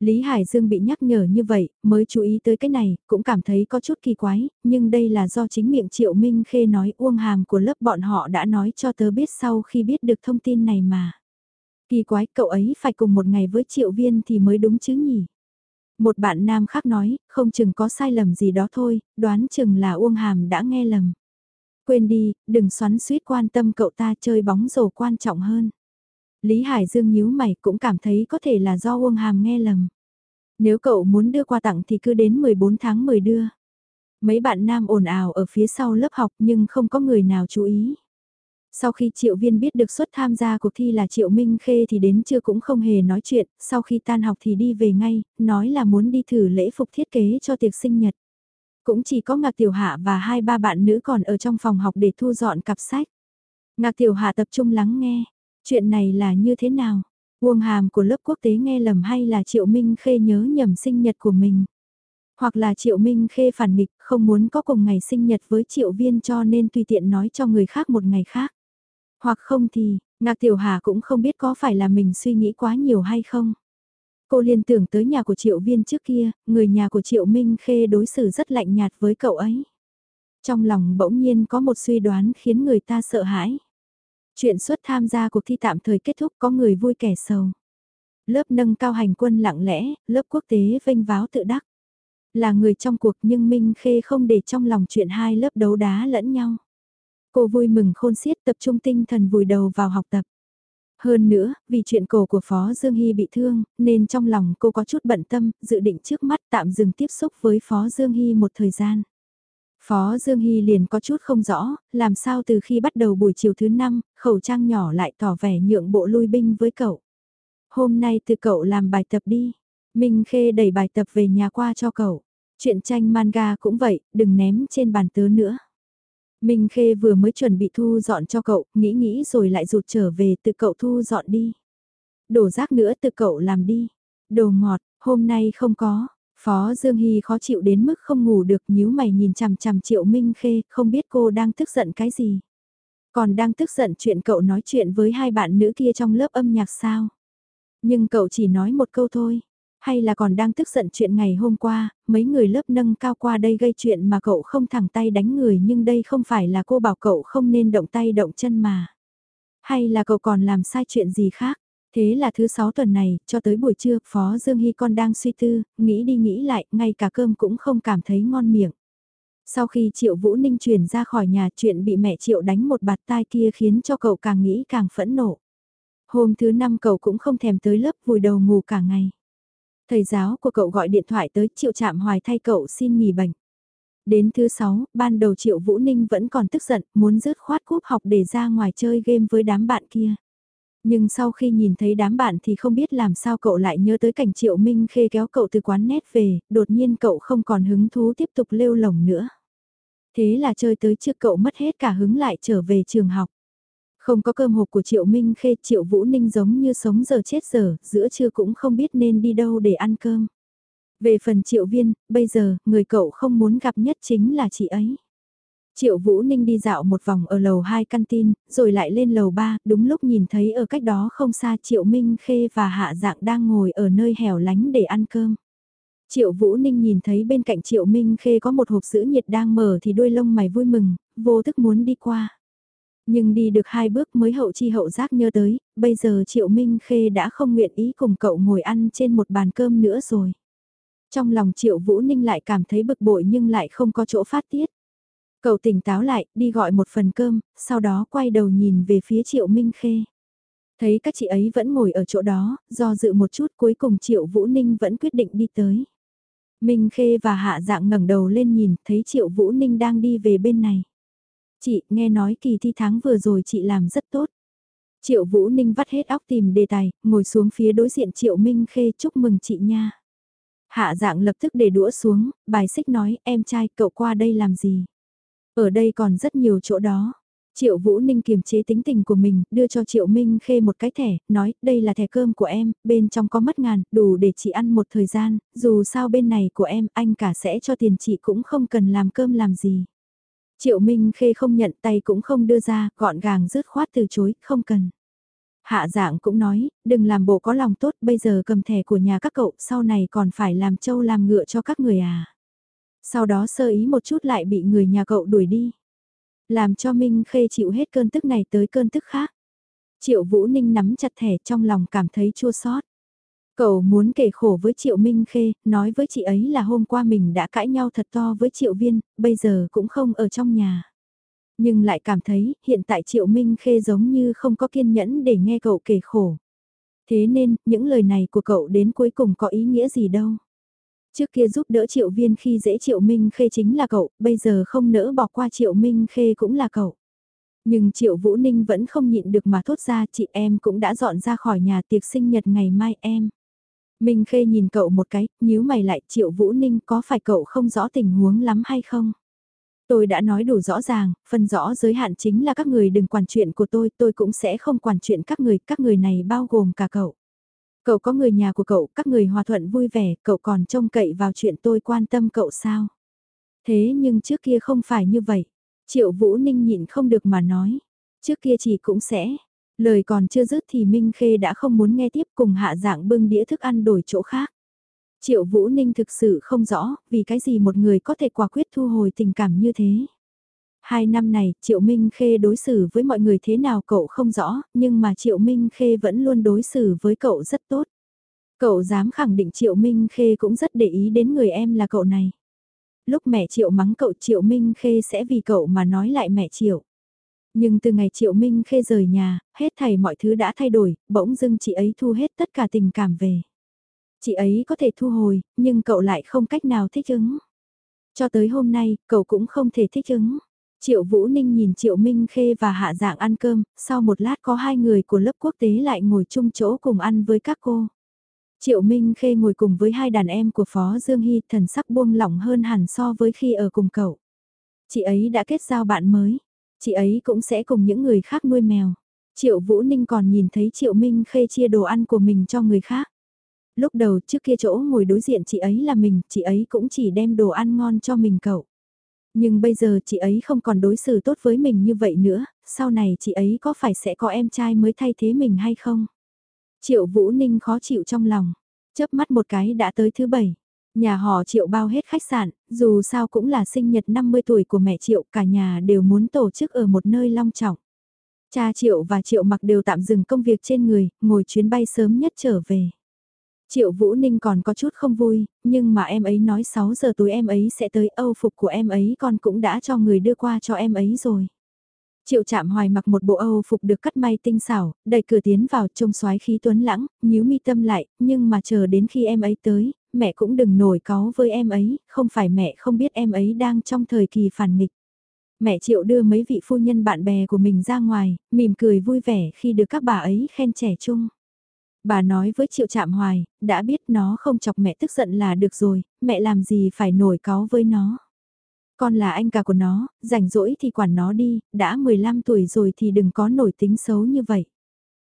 Lý Hải Dương bị nhắc nhở như vậy, mới chú ý tới cái này, cũng cảm thấy có chút kỳ quái, nhưng đây là do chính miệng Triệu Minh Khê nói uông hàm của lớp bọn họ đã nói cho tớ biết sau khi biết được thông tin này mà. Kỳ quái cậu ấy phải cùng một ngày với Triệu Viên thì mới đúng chứ nhỉ? Một bạn nam khác nói, không chừng có sai lầm gì đó thôi, đoán chừng là Uông Hàm đã nghe lầm. Quên đi, đừng xoắn suýt quan tâm cậu ta chơi bóng rổ quan trọng hơn. Lý Hải Dương nhíu mày cũng cảm thấy có thể là do Uông Hàm nghe lầm. Nếu cậu muốn đưa quà tặng thì cứ đến 14 tháng 10 đưa. Mấy bạn nam ồn ào ở phía sau lớp học nhưng không có người nào chú ý. Sau khi Triệu Viên biết được suất tham gia cuộc thi là Triệu Minh Khê thì đến trưa cũng không hề nói chuyện, sau khi tan học thì đi về ngay, nói là muốn đi thử lễ phục thiết kế cho tiệc sinh nhật. Cũng chỉ có Ngạc Tiểu Hạ và hai ba bạn nữ còn ở trong phòng học để thu dọn cặp sách. Ngạc Tiểu Hạ tập trung lắng nghe, chuyện này là như thế nào? Uông hàm của lớp quốc tế nghe lầm hay là Triệu Minh Khê nhớ nhầm sinh nhật của mình? Hoặc là Triệu Minh Khê phản nghịch không muốn có cùng ngày sinh nhật với Triệu Viên cho nên tùy tiện nói cho người khác một ngày khác. Hoặc không thì, Ngạc Tiểu Hà cũng không biết có phải là mình suy nghĩ quá nhiều hay không. Cô liên tưởng tới nhà của Triệu Viên trước kia, người nhà của Triệu Minh Khê đối xử rất lạnh nhạt với cậu ấy. Trong lòng bỗng nhiên có một suy đoán khiến người ta sợ hãi. Chuyện xuất tham gia cuộc thi tạm thời kết thúc có người vui kẻ sầu. Lớp nâng cao hành quân lặng lẽ, lớp quốc tế vênh váo tự đắc. Là người trong cuộc nhưng Minh Khê không để trong lòng chuyện hai lớp đấu đá lẫn nhau. Cô vui mừng khôn xiết tập trung tinh thần vùi đầu vào học tập. Hơn nữa, vì chuyện cổ của Phó Dương Hy bị thương, nên trong lòng cô có chút bận tâm, dự định trước mắt tạm dừng tiếp xúc với Phó Dương Hy một thời gian. Phó Dương Hy liền có chút không rõ, làm sao từ khi bắt đầu buổi chiều thứ năm, khẩu trang nhỏ lại tỏ vẻ nhượng bộ lui binh với cậu. Hôm nay từ cậu làm bài tập đi. Minh Khê đẩy bài tập về nhà qua cho cậu. Chuyện tranh manga cũng vậy, đừng ném trên bàn tớ nữa. Minh Khê vừa mới chuẩn bị thu dọn cho cậu, nghĩ nghĩ rồi lại rụt trở về tự cậu thu dọn đi. Đổ rác nữa tự cậu làm đi. Đồ ngọt, hôm nay không có. Phó Dương Hy khó chịu đến mức không ngủ được nhíu mày nhìn chằm chằm Triệu Minh Khê, không biết cô đang tức giận cái gì. Còn đang tức giận chuyện cậu nói chuyện với hai bạn nữ kia trong lớp âm nhạc sao. Nhưng cậu chỉ nói một câu thôi. Hay là còn đang tức giận chuyện ngày hôm qua, mấy người lớp nâng cao qua đây gây chuyện mà cậu không thẳng tay đánh người nhưng đây không phải là cô bảo cậu không nên động tay động chân mà. Hay là cậu còn làm sai chuyện gì khác? Thế là thứ sáu tuần này, cho tới buổi trưa, Phó Dương Hy con đang suy tư, nghĩ đi nghĩ lại, ngay cả cơm cũng không cảm thấy ngon miệng. Sau khi Triệu Vũ Ninh chuyển ra khỏi nhà chuyện bị mẹ Triệu đánh một bạt tai kia khiến cho cậu càng nghĩ càng phẫn nộ. Hôm thứ năm cậu cũng không thèm tới lớp vùi đầu ngủ cả ngày. Thầy giáo của cậu gọi điện thoại tới Triệu Trạm Hoài thay cậu xin nghỉ bệnh. Đến thứ sáu, ban đầu Triệu Vũ Ninh vẫn còn tức giận, muốn rớt khoát cúp học để ra ngoài chơi game với đám bạn kia. Nhưng sau khi nhìn thấy đám bạn thì không biết làm sao cậu lại nhớ tới cảnh Triệu Minh Khê kéo cậu từ quán nét về, đột nhiên cậu không còn hứng thú tiếp tục lêu lồng nữa. Thế là chơi tới trước cậu mất hết cả hứng lại trở về trường học. Không có cơm hộp của Triệu Minh Khê, Triệu Vũ Ninh giống như sống giờ chết giờ, giữa trưa cũng không biết nên đi đâu để ăn cơm. Về phần Triệu Viên, bây giờ, người cậu không muốn gặp nhất chính là chị ấy. Triệu Vũ Ninh đi dạo một vòng ở lầu 2 canteen, rồi lại lên lầu 3, đúng lúc nhìn thấy ở cách đó không xa Triệu Minh Khê và Hạ Dạng đang ngồi ở nơi hẻo lánh để ăn cơm. Triệu Vũ Ninh nhìn thấy bên cạnh Triệu Minh Khê có một hộp sữa nhiệt đang mở thì đuôi lông mày vui mừng, vô thức muốn đi qua. Nhưng đi được hai bước mới hậu chi hậu giác nhớ tới, bây giờ Triệu Minh Khê đã không nguyện ý cùng cậu ngồi ăn trên một bàn cơm nữa rồi. Trong lòng Triệu Vũ Ninh lại cảm thấy bực bội nhưng lại không có chỗ phát tiết. Cậu tỉnh táo lại, đi gọi một phần cơm, sau đó quay đầu nhìn về phía Triệu Minh Khê. Thấy các chị ấy vẫn ngồi ở chỗ đó, do dự một chút cuối cùng Triệu Vũ Ninh vẫn quyết định đi tới. Minh Khê và Hạ Dạng ngẩng đầu lên nhìn, thấy Triệu Vũ Ninh đang đi về bên này. Chị, nghe nói kỳ thi tháng vừa rồi chị làm rất tốt. Triệu Vũ Ninh vắt hết óc tìm đề tài, ngồi xuống phía đối diện Triệu Minh Khê chúc mừng chị nha. Hạ dạng lập tức để đũa xuống, bài xích nói em trai cậu qua đây làm gì. Ở đây còn rất nhiều chỗ đó. Triệu Vũ Ninh kiềm chế tính tình của mình, đưa cho Triệu Minh Khê một cái thẻ, nói, đây là thẻ cơm của em, bên trong có mất ngàn, đủ để chị ăn một thời gian, dù sao bên này của em, anh cả sẽ cho tiền chị cũng không cần làm cơm làm gì. Triệu Minh Khê không nhận tay cũng không đưa ra, gọn gàng dứt khoát từ chối, không cần. Hạ dạng cũng nói, đừng làm bộ có lòng tốt, bây giờ cầm thẻ của nhà các cậu, sau này còn phải làm trâu làm ngựa cho các người à. Sau đó sơ ý một chút lại bị người nhà cậu đuổi đi. Làm cho Minh Khê chịu hết cơn tức này tới cơn tức khác. Triệu Vũ Ninh nắm chặt thẻ trong lòng cảm thấy chua xót. Cậu muốn kể khổ với Triệu Minh Khê, nói với chị ấy là hôm qua mình đã cãi nhau thật to với Triệu Viên, bây giờ cũng không ở trong nhà. Nhưng lại cảm thấy hiện tại Triệu Minh Khê giống như không có kiên nhẫn để nghe cậu kể khổ. Thế nên, những lời này của cậu đến cuối cùng có ý nghĩa gì đâu. Trước kia giúp đỡ Triệu Viên khi dễ Triệu Minh Khê chính là cậu, bây giờ không nỡ bỏ qua Triệu Minh Khê cũng là cậu. Nhưng Triệu Vũ Ninh vẫn không nhịn được mà thốt ra chị em cũng đã dọn ra khỏi nhà tiệc sinh nhật ngày mai em. Minh Khê nhìn cậu một cái, nhíu mày lại Triệu Vũ Ninh có phải cậu không rõ tình huống lắm hay không? Tôi đã nói đủ rõ ràng, phân rõ giới hạn chính là các người đừng quản chuyện của tôi, tôi cũng sẽ không quản chuyện các người, các người này bao gồm cả cậu. Cậu có người nhà của cậu, các người hòa thuận vui vẻ, cậu còn trông cậy vào chuyện tôi quan tâm cậu sao? Thế nhưng trước kia không phải như vậy. Triệu Vũ Ninh nhịn không được mà nói. Trước kia chỉ cũng sẽ. Lời còn chưa dứt thì Minh Khê đã không muốn nghe tiếp cùng hạ dạng bưng đĩa thức ăn đổi chỗ khác. Triệu Vũ Ninh thực sự không rõ vì cái gì một người có thể quả quyết thu hồi tình cảm như thế. Hai năm này, Triệu Minh Khê đối xử với mọi người thế nào cậu không rõ, nhưng mà Triệu Minh Khê vẫn luôn đối xử với cậu rất tốt. Cậu dám khẳng định Triệu Minh Khê cũng rất để ý đến người em là cậu này. Lúc mẹ Triệu mắng cậu Triệu Minh Khê sẽ vì cậu mà nói lại mẹ Triệu. Nhưng từ ngày Triệu Minh Khê rời nhà, hết thảy mọi thứ đã thay đổi, bỗng dưng chị ấy thu hết tất cả tình cảm về. Chị ấy có thể thu hồi, nhưng cậu lại không cách nào thích ứng. Cho tới hôm nay, cậu cũng không thể thích ứng. Triệu Vũ Ninh nhìn Triệu Minh Khê và Hạ Dạng ăn cơm, sau một lát có hai người của lớp quốc tế lại ngồi chung chỗ cùng ăn với các cô. Triệu Minh Khê ngồi cùng với hai đàn em của Phó Dương Hy thần sắc buông lỏng hơn hẳn so với khi ở cùng cậu. Chị ấy đã kết giao bạn mới, chị ấy cũng sẽ cùng những người khác nuôi mèo. Triệu Vũ Ninh còn nhìn thấy Triệu Minh Khê chia đồ ăn của mình cho người khác. Lúc đầu trước kia chỗ ngồi đối diện chị ấy là mình, chị ấy cũng chỉ đem đồ ăn ngon cho mình cậu. Nhưng bây giờ chị ấy không còn đối xử tốt với mình như vậy nữa, sau này chị ấy có phải sẽ có em trai mới thay thế mình hay không? Triệu Vũ Ninh khó chịu trong lòng, chớp mắt một cái đã tới thứ bảy. Nhà họ Triệu bao hết khách sạn, dù sao cũng là sinh nhật 50 tuổi của mẹ Triệu, cả nhà đều muốn tổ chức ở một nơi long trọng. Cha Triệu và Triệu mặc đều tạm dừng công việc trên người, ngồi chuyến bay sớm nhất trở về. Triệu Vũ Ninh còn có chút không vui, nhưng mà em ấy nói 6 giờ tối em ấy sẽ tới âu phục của em ấy con cũng đã cho người đưa qua cho em ấy rồi. Triệu trạm hoài mặc một bộ âu phục được cắt may tinh xảo, đẩy cửa tiến vào trông xoái khí tuấn lãng, nhíu mi tâm lại, nhưng mà chờ đến khi em ấy tới, mẹ cũng đừng nổi cáu với em ấy, không phải mẹ không biết em ấy đang trong thời kỳ phản nghịch. Mẹ Triệu đưa mấy vị phu nhân bạn bè của mình ra ngoài, mỉm cười vui vẻ khi được các bà ấy khen trẻ trung. Bà nói với Triệu Trạm Hoài, đã biết nó không chọc mẹ tức giận là được rồi, mẹ làm gì phải nổi cáu với nó. Con là anh cả của nó, rảnh rỗi thì quản nó đi, đã 15 tuổi rồi thì đừng có nổi tính xấu như vậy.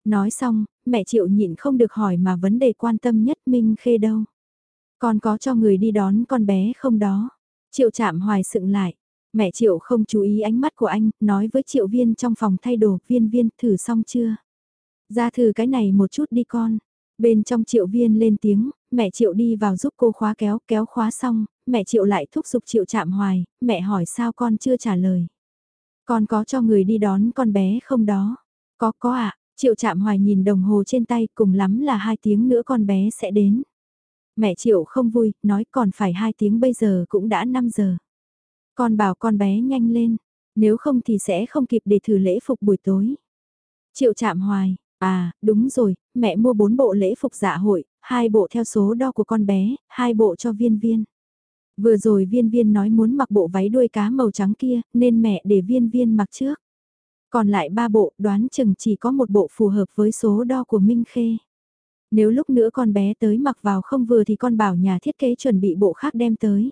Nói xong, mẹ Triệu nhịn không được hỏi mà vấn đề quan tâm nhất Minh Khê đâu. Con có cho người đi đón con bé không đó? Triệu chạm hoài sựng lại. Mẹ Triệu không chú ý ánh mắt của anh, nói với Triệu viên trong phòng thay đồ, viên viên thử xong chưa? Ra thử cái này một chút đi con. Bên trong triệu viên lên tiếng, mẹ triệu đi vào giúp cô khóa kéo, kéo khóa xong, mẹ triệu lại thúc giục triệu chạm hoài, mẹ hỏi sao con chưa trả lời. Con có cho người đi đón con bé không đó? Có có ạ, triệu chạm hoài nhìn đồng hồ trên tay cùng lắm là hai tiếng nữa con bé sẽ đến. Mẹ triệu không vui, nói còn phải hai tiếng bây giờ cũng đã 5 giờ. Con bảo con bé nhanh lên, nếu không thì sẽ không kịp để thử lễ phục buổi tối. Triệu chạm hoài, À, đúng rồi, mẹ mua bốn bộ lễ phục dạ hội, hai bộ theo số đo của con bé, hai bộ cho viên viên. Vừa rồi viên viên nói muốn mặc bộ váy đuôi cá màu trắng kia, nên mẹ để viên viên mặc trước. Còn lại ba bộ đoán chừng chỉ có một bộ phù hợp với số đo của Minh Khê. Nếu lúc nữa con bé tới mặc vào không vừa thì con bảo nhà thiết kế chuẩn bị bộ khác đem tới.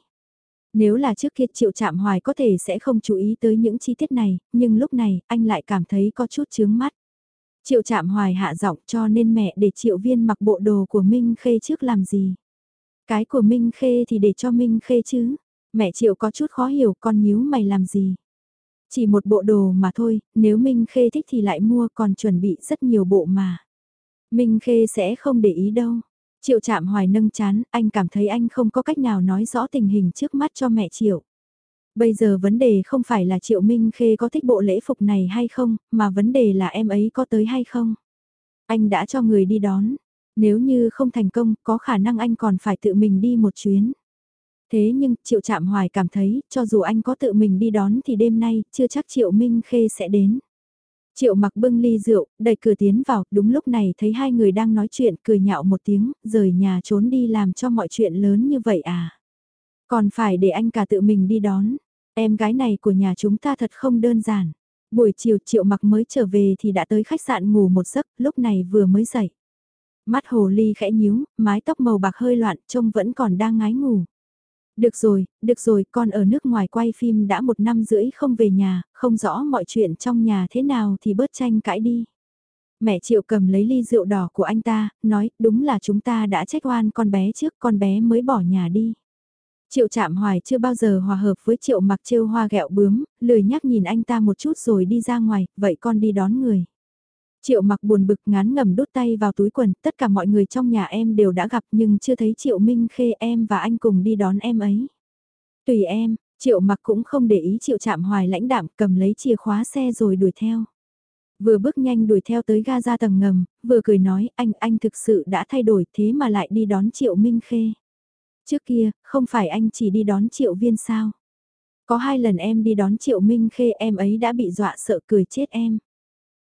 Nếu là trước kia triệu chạm hoài có thể sẽ không chú ý tới những chi tiết này, nhưng lúc này anh lại cảm thấy có chút chướng mắt. Triệu chạm hoài hạ giọng cho nên mẹ để triệu viên mặc bộ đồ của Minh Khê trước làm gì. Cái của Minh Khê thì để cho Minh Khê chứ. Mẹ triệu có chút khó hiểu con nhíu mày làm gì. Chỉ một bộ đồ mà thôi, nếu Minh Khê thích thì lại mua còn chuẩn bị rất nhiều bộ mà. Minh Khê sẽ không để ý đâu. Triệu chạm hoài nâng chán, anh cảm thấy anh không có cách nào nói rõ tình hình trước mắt cho mẹ Triệu. Bây giờ vấn đề không phải là Triệu Minh Khê có thích bộ lễ phục này hay không, mà vấn đề là em ấy có tới hay không. Anh đã cho người đi đón. Nếu như không thành công, có khả năng anh còn phải tự mình đi một chuyến. Thế nhưng, Triệu Trạm Hoài cảm thấy, cho dù anh có tự mình đi đón thì đêm nay, chưa chắc Triệu Minh Khê sẽ đến. Triệu mặc bưng ly rượu, đẩy cửa tiến vào, đúng lúc này thấy hai người đang nói chuyện, cười nhạo một tiếng, rời nhà trốn đi làm cho mọi chuyện lớn như vậy à. Còn phải để anh cả tự mình đi đón. Em gái này của nhà chúng ta thật không đơn giản. Buổi chiều triệu mặc mới trở về thì đã tới khách sạn ngủ một giấc, lúc này vừa mới dậy. Mắt hồ ly khẽ nhíu, mái tóc màu bạc hơi loạn, trông vẫn còn đang ngái ngủ. Được rồi, được rồi, con ở nước ngoài quay phim đã một năm rưỡi không về nhà, không rõ mọi chuyện trong nhà thế nào thì bớt tranh cãi đi. Mẹ Triệu cầm lấy ly rượu đỏ của anh ta, nói, đúng là chúng ta đã trách oan con bé trước, con bé mới bỏ nhà đi. Triệu chạm hoài chưa bao giờ hòa hợp với triệu mặc trêu hoa gẹo bướm, lười nhắc nhìn anh ta một chút rồi đi ra ngoài, vậy con đi đón người. Triệu mặc buồn bực ngán ngầm đút tay vào túi quần, tất cả mọi người trong nhà em đều đã gặp nhưng chưa thấy Triệu Minh Khê em và anh cùng đi đón em ấy. Tùy em, Triệu mặc cũng không để ý Triệu chạm hoài lãnh đạm cầm lấy chìa khóa xe rồi đuổi theo. Vừa bước nhanh đuổi theo tới ga ra tầng ngầm, vừa cười nói anh, anh thực sự đã thay đổi thế mà lại đi đón Triệu Minh Khê. Trước kia, không phải anh chỉ đi đón Triệu Viên sao? Có hai lần em đi đón Triệu Minh Khê em ấy đã bị dọa sợ cười chết em.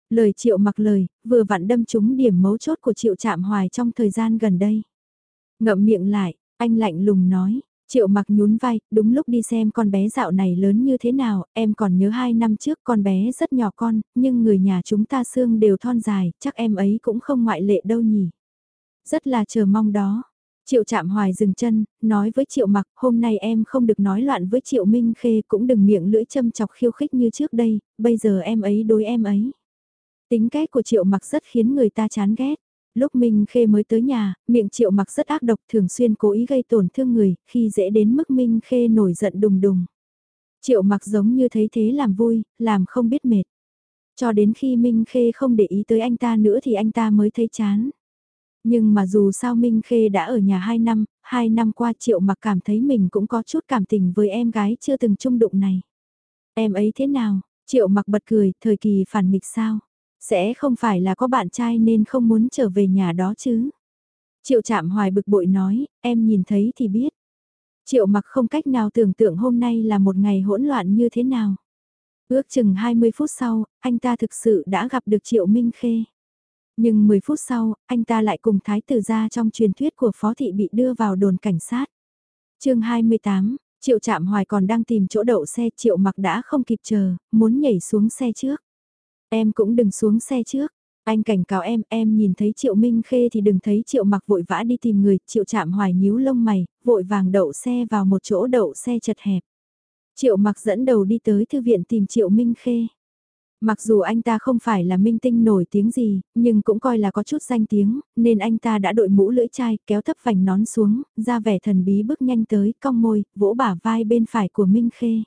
Lời Triệu mặc lời, vừa vặn đâm trúng điểm mấu chốt của Triệu chạm hoài trong thời gian gần đây. Ngậm miệng lại, anh lạnh lùng nói, Triệu mặc nhún vai, đúng lúc đi xem con bé dạo này lớn như thế nào, em còn nhớ hai năm trước con bé rất nhỏ con, nhưng người nhà chúng ta xương đều thon dài, chắc em ấy cũng không ngoại lệ đâu nhỉ. Rất là chờ mong đó. Triệu chạm hoài dừng chân, nói với Triệu mặc, hôm nay em không được nói loạn với Triệu Minh Khê cũng đừng miệng lưỡi châm chọc khiêu khích như trước đây, bây giờ em ấy đối em ấy. Tính cách của Triệu mặc rất khiến người ta chán ghét. Lúc Minh Khê mới tới nhà, miệng Triệu mặc rất ác độc thường xuyên cố ý gây tổn thương người, khi dễ đến mức Minh Khê nổi giận đùng đùng. Triệu mặc giống như thấy thế làm vui, làm không biết mệt. Cho đến khi Minh Khê không để ý tới anh ta nữa thì anh ta mới thấy chán. Nhưng mà dù sao Minh Khê đã ở nhà 2 năm, 2 năm qua Triệu mặc cảm thấy mình cũng có chút cảm tình với em gái chưa từng chung đụng này. Em ấy thế nào? Triệu mặc bật cười, thời kỳ phản nghịch sao? Sẽ không phải là có bạn trai nên không muốn trở về nhà đó chứ? Triệu chạm hoài bực bội nói, em nhìn thấy thì biết. Triệu mặc không cách nào tưởng tượng hôm nay là một ngày hỗn loạn như thế nào. Ước chừng 20 phút sau, anh ta thực sự đã gặp được Triệu Minh Khê. Nhưng 10 phút sau, anh ta lại cùng thái tử ra trong truyền thuyết của phó thị bị đưa vào đồn cảnh sát. chương 28, Triệu Trạm Hoài còn đang tìm chỗ đậu xe Triệu mặc đã không kịp chờ, muốn nhảy xuống xe trước. Em cũng đừng xuống xe trước. Anh cảnh cáo em, em nhìn thấy Triệu Minh Khê thì đừng thấy Triệu mặc vội vã đi tìm người, Triệu chạm Hoài nhíu lông mày, vội vàng đậu xe vào một chỗ đậu xe chật hẹp. Triệu mặc dẫn đầu đi tới thư viện tìm Triệu Minh Khê. Mặc dù anh ta không phải là minh tinh nổi tiếng gì, nhưng cũng coi là có chút danh tiếng, nên anh ta đã đội mũ lưỡi chai, kéo thấp vành nón xuống, ra vẻ thần bí bước nhanh tới, cong môi, vỗ bả vai bên phải của Minh Khê.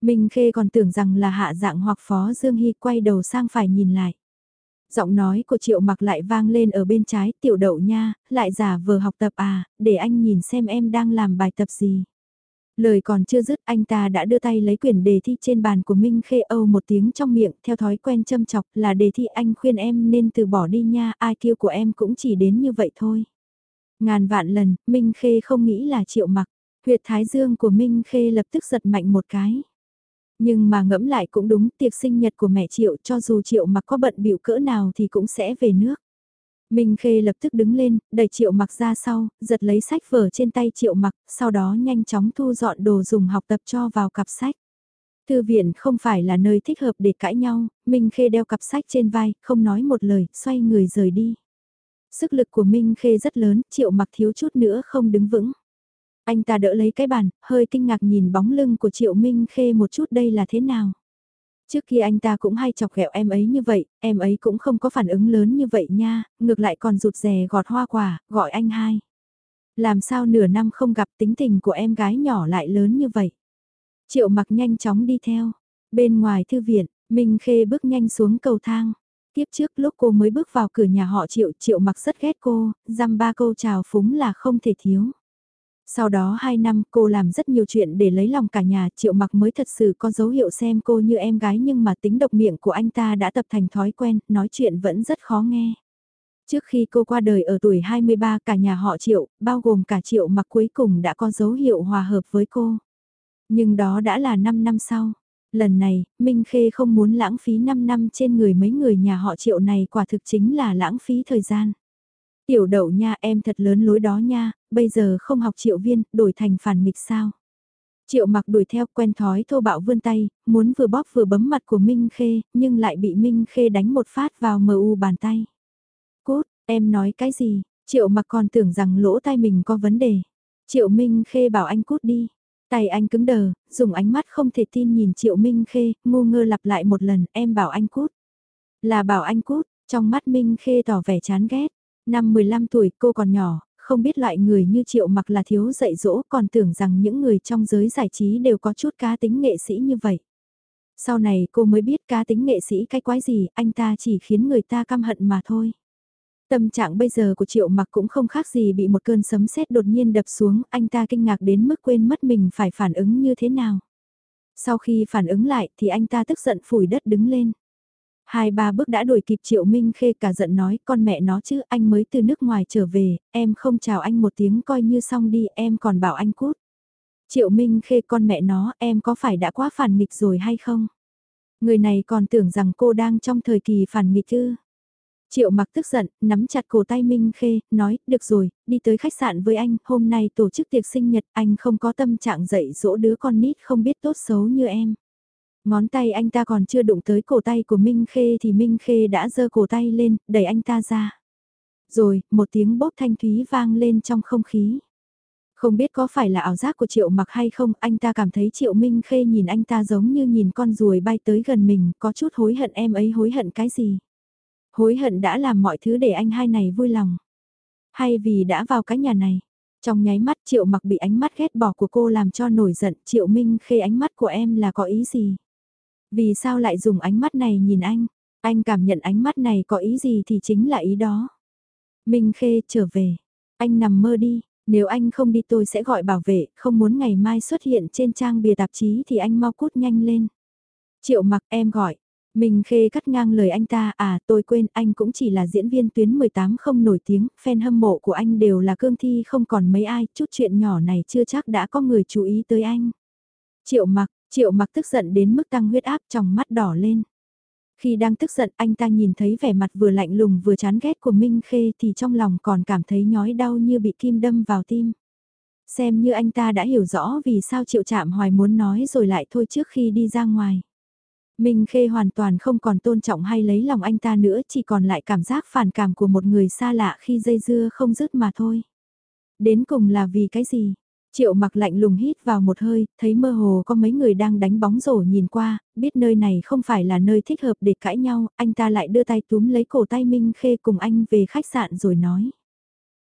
Minh Khê còn tưởng rằng là hạ dạng hoặc phó Dương Hy quay đầu sang phải nhìn lại. Giọng nói của triệu mặc lại vang lên ở bên trái tiểu đậu nha, lại giả vờ học tập à, để anh nhìn xem em đang làm bài tập gì. Lời còn chưa dứt anh ta đã đưa tay lấy quyển đề thi trên bàn của Minh Khê Âu một tiếng trong miệng theo thói quen châm chọc là đề thi anh khuyên em nên từ bỏ đi nha, ai kêu của em cũng chỉ đến như vậy thôi. Ngàn vạn lần, Minh Khê không nghĩ là triệu mặc, huyệt thái dương của Minh Khê lập tức giật mạnh một cái. Nhưng mà ngẫm lại cũng đúng, tiệc sinh nhật của mẹ Triệu cho dù Triệu mặc có bận biểu cỡ nào thì cũng sẽ về nước. Minh Khê lập tức đứng lên, đẩy Triệu mặc ra sau, giật lấy sách vở trên tay Triệu mặc, sau đó nhanh chóng thu dọn đồ dùng học tập cho vào cặp sách. Thư viện không phải là nơi thích hợp để cãi nhau, Minh Khê đeo cặp sách trên vai, không nói một lời, xoay người rời đi. Sức lực của Minh Khê rất lớn, Triệu mặc thiếu chút nữa không đứng vững. Anh ta đỡ lấy cái bàn, hơi kinh ngạc nhìn bóng lưng của Triệu Minh Khê một chút đây là thế nào. Trước khi anh ta cũng hay chọc ghẹo em ấy như vậy, em ấy cũng không có phản ứng lớn như vậy nha, ngược lại còn rụt rè gọt hoa quả, gọi anh hai. Làm sao nửa năm không gặp tính tình của em gái nhỏ lại lớn như vậy. Triệu mặc nhanh chóng đi theo. Bên ngoài thư viện, Minh Khê bước nhanh xuống cầu thang. Tiếp trước lúc cô mới bước vào cửa nhà họ Triệu, Triệu mặc rất ghét cô, dăm ba câu chào phúng là không thể thiếu. Sau đó 2 năm cô làm rất nhiều chuyện để lấy lòng cả nhà, triệu mặc mới thật sự có dấu hiệu xem cô như em gái nhưng mà tính độc miệng của anh ta đã tập thành thói quen, nói chuyện vẫn rất khó nghe. Trước khi cô qua đời ở tuổi 23 cả nhà họ Triệu, bao gồm cả Triệu mặc cuối cùng đã có dấu hiệu hòa hợp với cô. Nhưng đó đã là 5 năm sau. Lần này, Minh Khê không muốn lãng phí 5 năm trên người mấy người nhà họ Triệu này quả thực chính là lãng phí thời gian. Tiểu đậu nha em thật lớn lối đó nha, bây giờ không học triệu viên, đổi thành phản nghịch sao. Triệu mặc đuổi theo quen thói thô bạo vươn tay, muốn vừa bóp vừa bấm mặt của Minh Khê, nhưng lại bị Minh Khê đánh một phát vào mờ u bàn tay. Cút, em nói cái gì, Triệu mặc còn tưởng rằng lỗ tai mình có vấn đề. Triệu Minh Khê bảo anh cút đi. Tay anh cứng đờ, dùng ánh mắt không thể tin nhìn Triệu Minh Khê, ngu ngơ lặp lại một lần, em bảo anh cút. Là bảo anh cút, trong mắt Minh Khê tỏ vẻ chán ghét. Năm 15 tuổi cô còn nhỏ, không biết loại người như Triệu mặc là thiếu dạy dỗ còn tưởng rằng những người trong giới giải trí đều có chút cá tính nghệ sĩ như vậy. Sau này cô mới biết cá tính nghệ sĩ cái quái gì, anh ta chỉ khiến người ta căm hận mà thôi. Tâm trạng bây giờ của Triệu mặc cũng không khác gì bị một cơn sấm sét đột nhiên đập xuống, anh ta kinh ngạc đến mức quên mất mình phải phản ứng như thế nào. Sau khi phản ứng lại thì anh ta tức giận phủi đất đứng lên. Hai ba bước đã đuổi kịp Triệu Minh Khê cả giận nói con mẹ nó chứ anh mới từ nước ngoài trở về, em không chào anh một tiếng coi như xong đi em còn bảo anh cút. Triệu Minh Khê con mẹ nó em có phải đã quá phản nghịch rồi hay không? Người này còn tưởng rằng cô đang trong thời kỳ phản nghịch ư. Triệu mặc tức giận, nắm chặt cổ tay Minh Khê, nói, được rồi, đi tới khách sạn với anh, hôm nay tổ chức tiệc sinh nhật, anh không có tâm trạng dạy dỗ đứa con nít không biết tốt xấu như em. Ngón tay anh ta còn chưa đụng tới cổ tay của Minh Khê thì Minh Khê đã giơ cổ tay lên, đẩy anh ta ra. Rồi, một tiếng bốp thanh thúy vang lên trong không khí. Không biết có phải là ảo giác của Triệu mặc hay không, anh ta cảm thấy Triệu Minh Khê nhìn anh ta giống như nhìn con ruồi bay tới gần mình, có chút hối hận em ấy hối hận cái gì. Hối hận đã làm mọi thứ để anh hai này vui lòng. Hay vì đã vào cái nhà này. Trong nháy mắt Triệu mặc bị ánh mắt ghét bỏ của cô làm cho nổi giận. Triệu Minh Khê ánh mắt của em là có ý gì? Vì sao lại dùng ánh mắt này nhìn anh? Anh cảm nhận ánh mắt này có ý gì thì chính là ý đó. Minh Khê trở về. Anh nằm mơ đi. Nếu anh không đi tôi sẽ gọi bảo vệ, không muốn ngày mai xuất hiện trên trang bìa tạp chí thì anh mau cút nhanh lên. Triệu mặc em gọi, Minh Khê cắt ngang lời anh ta, à tôi quên anh cũng chỉ là diễn viên tuyến 18 không nổi tiếng, fan hâm mộ của anh đều là cương thi không còn mấy ai, chút chuyện nhỏ này chưa chắc đã có người chú ý tới anh. Triệu mặc, triệu mặc tức giận đến mức tăng huyết áp trong mắt đỏ lên. Khi đang tức giận anh ta nhìn thấy vẻ mặt vừa lạnh lùng vừa chán ghét của Minh Khê thì trong lòng còn cảm thấy nhói đau như bị kim đâm vào tim. Xem như anh ta đã hiểu rõ vì sao triệu Trạm hoài muốn nói rồi lại thôi trước khi đi ra ngoài. Minh Khê hoàn toàn không còn tôn trọng hay lấy lòng anh ta nữa, chỉ còn lại cảm giác phản cảm của một người xa lạ khi dây dưa không dứt mà thôi. Đến cùng là vì cái gì? Triệu mặc lạnh lùng hít vào một hơi, thấy mơ hồ có mấy người đang đánh bóng rổ nhìn qua, biết nơi này không phải là nơi thích hợp để cãi nhau, anh ta lại đưa tay túm lấy cổ tay Minh Khê cùng anh về khách sạn rồi nói.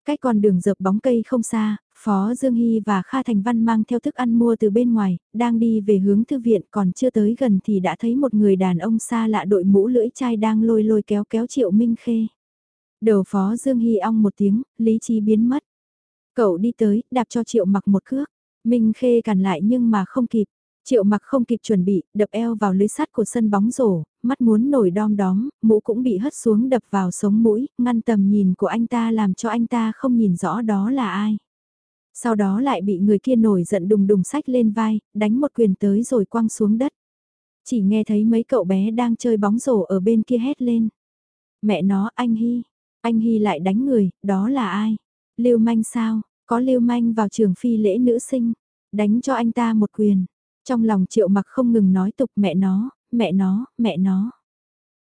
Cách con đường dợp bóng cây không xa, Phó Dương Hy và Kha Thành Văn mang theo thức ăn mua từ bên ngoài, đang đi về hướng thư viện còn chưa tới gần thì đã thấy một người đàn ông xa lạ đội mũ lưỡi chai đang lôi lôi kéo kéo Triệu Minh Khê. Đầu Phó Dương Hy ong một tiếng, lý trí biến mất. Cậu đi tới, đạp cho Triệu mặc một cước. Minh Khê cản lại nhưng mà không kịp. Triệu mặc không kịp chuẩn bị, đập eo vào lưới sắt của sân bóng rổ, mắt muốn nổi đom đóm, mũ cũng bị hất xuống đập vào sống mũi, ngăn tầm nhìn của anh ta làm cho anh ta không nhìn rõ đó là ai. Sau đó lại bị người kia nổi giận đùng đùng sách lên vai, đánh một quyền tới rồi quăng xuống đất. Chỉ nghe thấy mấy cậu bé đang chơi bóng rổ ở bên kia hét lên. Mẹ nó anh Hy, anh Hy lại đánh người, đó là ai? Lưu manh sao, có lưu manh vào trường phi lễ nữ sinh, đánh cho anh ta một quyền. Trong lòng triệu mặc không ngừng nói tục mẹ nó, mẹ nó, mẹ nó.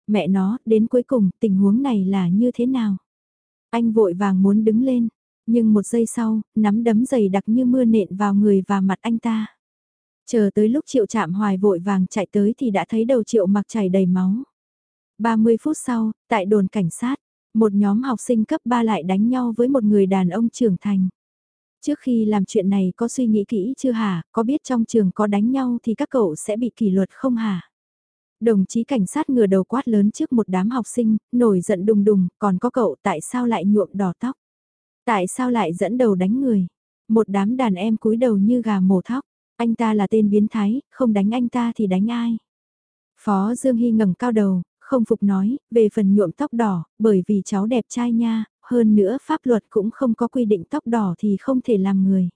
Mẹ nó, đến cuối cùng tình huống này là như thế nào? Anh vội vàng muốn đứng lên, nhưng một giây sau, nắm đấm dày đặc như mưa nện vào người và mặt anh ta. Chờ tới lúc triệu chạm hoài vội vàng chạy tới thì đã thấy đầu triệu mặc chảy đầy máu. 30 phút sau, tại đồn cảnh sát, một nhóm học sinh cấp 3 lại đánh nhau với một người đàn ông trưởng thành. Trước khi làm chuyện này có suy nghĩ kỹ chưa hả, có biết trong trường có đánh nhau thì các cậu sẽ bị kỷ luật không hả? Đồng chí cảnh sát ngửa đầu quát lớn trước một đám học sinh, nổi giận đùng đùng, còn có cậu tại sao lại nhuộm đỏ tóc? Tại sao lại dẫn đầu đánh người? Một đám đàn em cúi đầu như gà mổ thóc, anh ta là tên biến thái, không đánh anh ta thì đánh ai? Phó Dương Hy ngẩng cao đầu, không phục nói, về phần nhuộm tóc đỏ, bởi vì cháu đẹp trai nha, hơn nữa pháp luật cũng không có quy định tóc đỏ thì không thể làm người.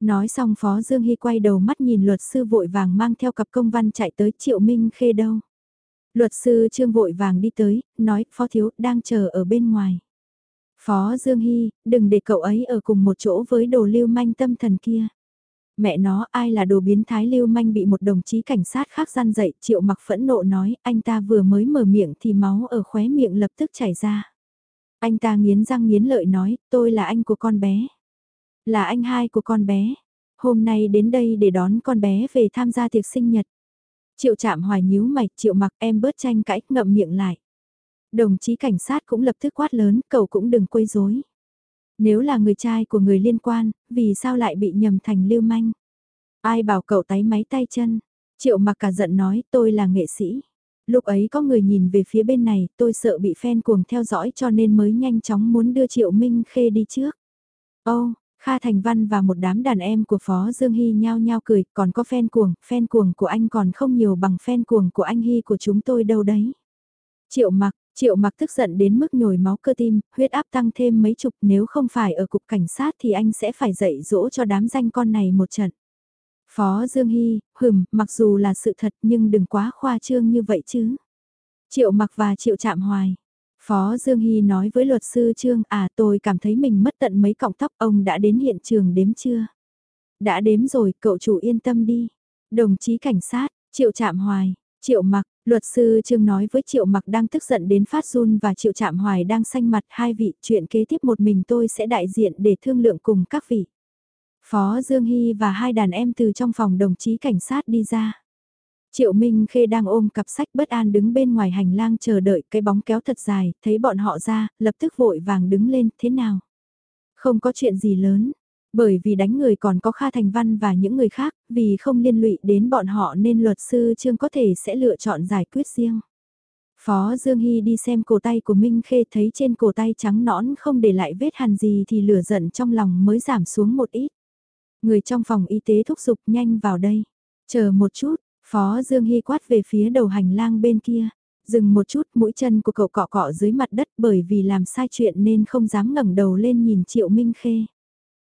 Nói xong Phó Dương Hy quay đầu mắt nhìn luật sư vội vàng mang theo cặp công văn chạy tới Triệu Minh Khê đâu. Luật sư Trương vội vàng đi tới, nói Phó Thiếu đang chờ ở bên ngoài. Phó Dương Hy, đừng để cậu ấy ở cùng một chỗ với đồ lưu manh tâm thần kia. Mẹ nó ai là đồ biến thái lưu manh bị một đồng chí cảnh sát khác gian dậy, triệu mặc phẫn nộ nói, anh ta vừa mới mở miệng thì máu ở khóe miệng lập tức chảy ra. Anh ta nghiến răng nghiến lợi nói, tôi là anh của con bé. Là anh hai của con bé. Hôm nay đến đây để đón con bé về tham gia tiệc sinh nhật. Triệu chạm hoài nhíu mạch, triệu mặc em bớt tranh cãi, ngậm miệng lại. Đồng chí cảnh sát cũng lập tức quát lớn, cậu cũng đừng quấy rối. Nếu là người trai của người liên quan, vì sao lại bị nhầm thành lưu manh? Ai bảo cậu tái máy tay chân? Triệu mặc cả giận nói tôi là nghệ sĩ. Lúc ấy có người nhìn về phía bên này, tôi sợ bị fan cuồng theo dõi cho nên mới nhanh chóng muốn đưa Triệu Minh Khê đi trước. Ô, oh, Kha Thành Văn và một đám đàn em của Phó Dương Hy nhao nhao cười, còn có fan cuồng, fan cuồng của anh còn không nhiều bằng fan cuồng của anh Hy của chúng tôi đâu đấy. Triệu mặc, Triệu mặc tức giận đến mức nhồi máu cơ tim, huyết áp tăng thêm mấy chục nếu không phải ở cục cảnh sát thì anh sẽ phải dạy dỗ cho đám danh con này một trận. Phó Dương Hy, hừm, mặc dù là sự thật nhưng đừng quá khoa trương như vậy chứ. Triệu mặc và Triệu chạm hoài. Phó Dương Hy nói với luật sư Trương, à tôi cảm thấy mình mất tận mấy cọng tóc, ông đã đến hiện trường đếm chưa? Đã đếm rồi, cậu chủ yên tâm đi. Đồng chí cảnh sát, Triệu chạm hoài, Triệu mặc, luật sư Trương nói với Triệu mặc đang tức giận đến phát run và Triệu Trạm hoài đang xanh mặt hai vị chuyện kế tiếp một mình tôi sẽ đại diện để thương lượng cùng các vị. Phó Dương Hy và hai đàn em từ trong phòng đồng chí cảnh sát đi ra. Triệu Minh Khê đang ôm cặp sách bất an đứng bên ngoài hành lang chờ đợi cái bóng kéo thật dài, thấy bọn họ ra, lập tức vội vàng đứng lên, thế nào? Không có chuyện gì lớn, bởi vì đánh người còn có Kha Thành Văn và những người khác, vì không liên lụy đến bọn họ nên luật sư Trương có thể sẽ lựa chọn giải quyết riêng. Phó Dương Hy đi xem cổ tay của Minh Khê thấy trên cổ tay trắng nõn không để lại vết hằn gì thì lửa giận trong lòng mới giảm xuống một ít. Người trong phòng y tế thúc giục nhanh vào đây. Chờ một chút, Phó Dương Hy quát về phía đầu hành lang bên kia. Dừng một chút mũi chân của cậu cọ cọ dưới mặt đất bởi vì làm sai chuyện nên không dám ngẩng đầu lên nhìn Triệu Minh Khê.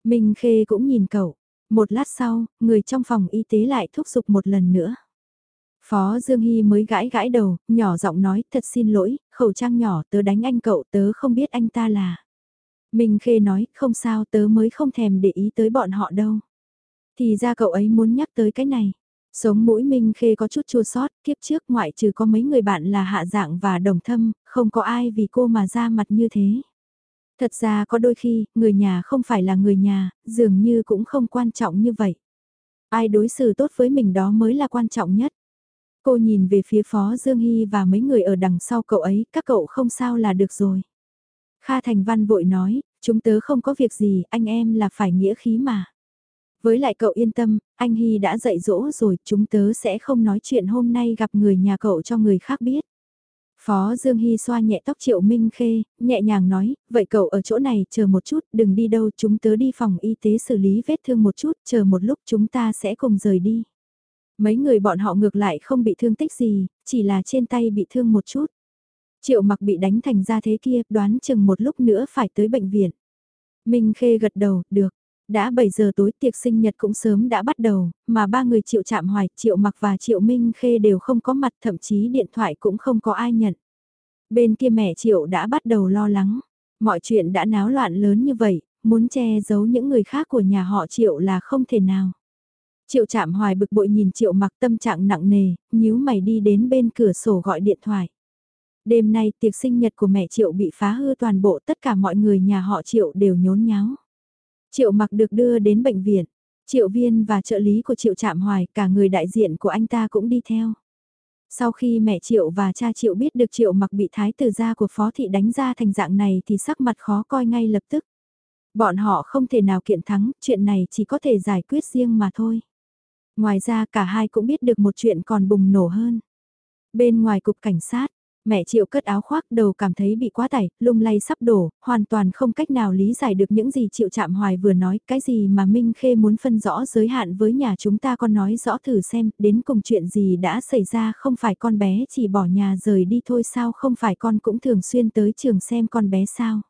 Minh Khê cũng nhìn cậu. Một lát sau, người trong phòng y tế lại thúc giục một lần nữa. Phó Dương Hy mới gãi gãi đầu, nhỏ giọng nói thật xin lỗi, khẩu trang nhỏ tớ đánh anh cậu tớ không biết anh ta là. Minh Khê nói, không sao tớ mới không thèm để ý tới bọn họ đâu. Thì ra cậu ấy muốn nhắc tới cái này. Sống mũi Minh Khê có chút chua sót, kiếp trước ngoại trừ có mấy người bạn là hạ dạng và đồng thâm, không có ai vì cô mà ra mặt như thế. Thật ra có đôi khi, người nhà không phải là người nhà, dường như cũng không quan trọng như vậy. Ai đối xử tốt với mình đó mới là quan trọng nhất. Cô nhìn về phía Phó Dương Hy và mấy người ở đằng sau cậu ấy, các cậu không sao là được rồi. Kha Thành Văn vội nói, chúng tớ không có việc gì, anh em là phải nghĩa khí mà. Với lại cậu yên tâm, anh Hy đã dạy dỗ rồi, chúng tớ sẽ không nói chuyện hôm nay gặp người nhà cậu cho người khác biết. Phó Dương Hy xoa nhẹ tóc Triệu Minh Khê, nhẹ nhàng nói, vậy cậu ở chỗ này chờ một chút, đừng đi đâu, chúng tớ đi phòng y tế xử lý vết thương một chút, chờ một lúc chúng ta sẽ cùng rời đi. Mấy người bọn họ ngược lại không bị thương tích gì, chỉ là trên tay bị thương một chút. Triệu mặc bị đánh thành ra thế kia, đoán chừng một lúc nữa phải tới bệnh viện. Minh Khê gật đầu, được. Đã 7 giờ tối tiệc sinh nhật cũng sớm đã bắt đầu, mà ba người Triệu Chạm Hoài, Triệu Mặc và Triệu Minh Khê đều không có mặt thậm chí điện thoại cũng không có ai nhận. Bên kia mẹ Triệu đã bắt đầu lo lắng. Mọi chuyện đã náo loạn lớn như vậy, muốn che giấu những người khác của nhà họ Triệu là không thể nào. Triệu Chạm Hoài bực bội nhìn Triệu Mặc tâm trạng nặng nề, nhíu mày đi đến bên cửa sổ gọi điện thoại. Đêm nay tiệc sinh nhật của mẹ Triệu bị phá hư toàn bộ tất cả mọi người nhà họ Triệu đều nhốn nháo. Triệu mặc được đưa đến bệnh viện. Triệu viên và trợ lý của Triệu Trạm Hoài, cả người đại diện của anh ta cũng đi theo. Sau khi mẹ Triệu và cha Triệu biết được Triệu mặc bị thái tử gia của phó thị đánh ra thành dạng này thì sắc mặt khó coi ngay lập tức. Bọn họ không thể nào kiện thắng, chuyện này chỉ có thể giải quyết riêng mà thôi. Ngoài ra cả hai cũng biết được một chuyện còn bùng nổ hơn. Bên ngoài cục cảnh sát, Mẹ Triệu cất áo khoác đầu cảm thấy bị quá tải, lung lay sắp đổ, hoàn toàn không cách nào lý giải được những gì Triệu Chạm Hoài vừa nói, cái gì mà Minh Khê muốn phân rõ giới hạn với nhà chúng ta con nói rõ thử xem, đến cùng chuyện gì đã xảy ra không phải con bé chỉ bỏ nhà rời đi thôi sao không phải con cũng thường xuyên tới trường xem con bé sao.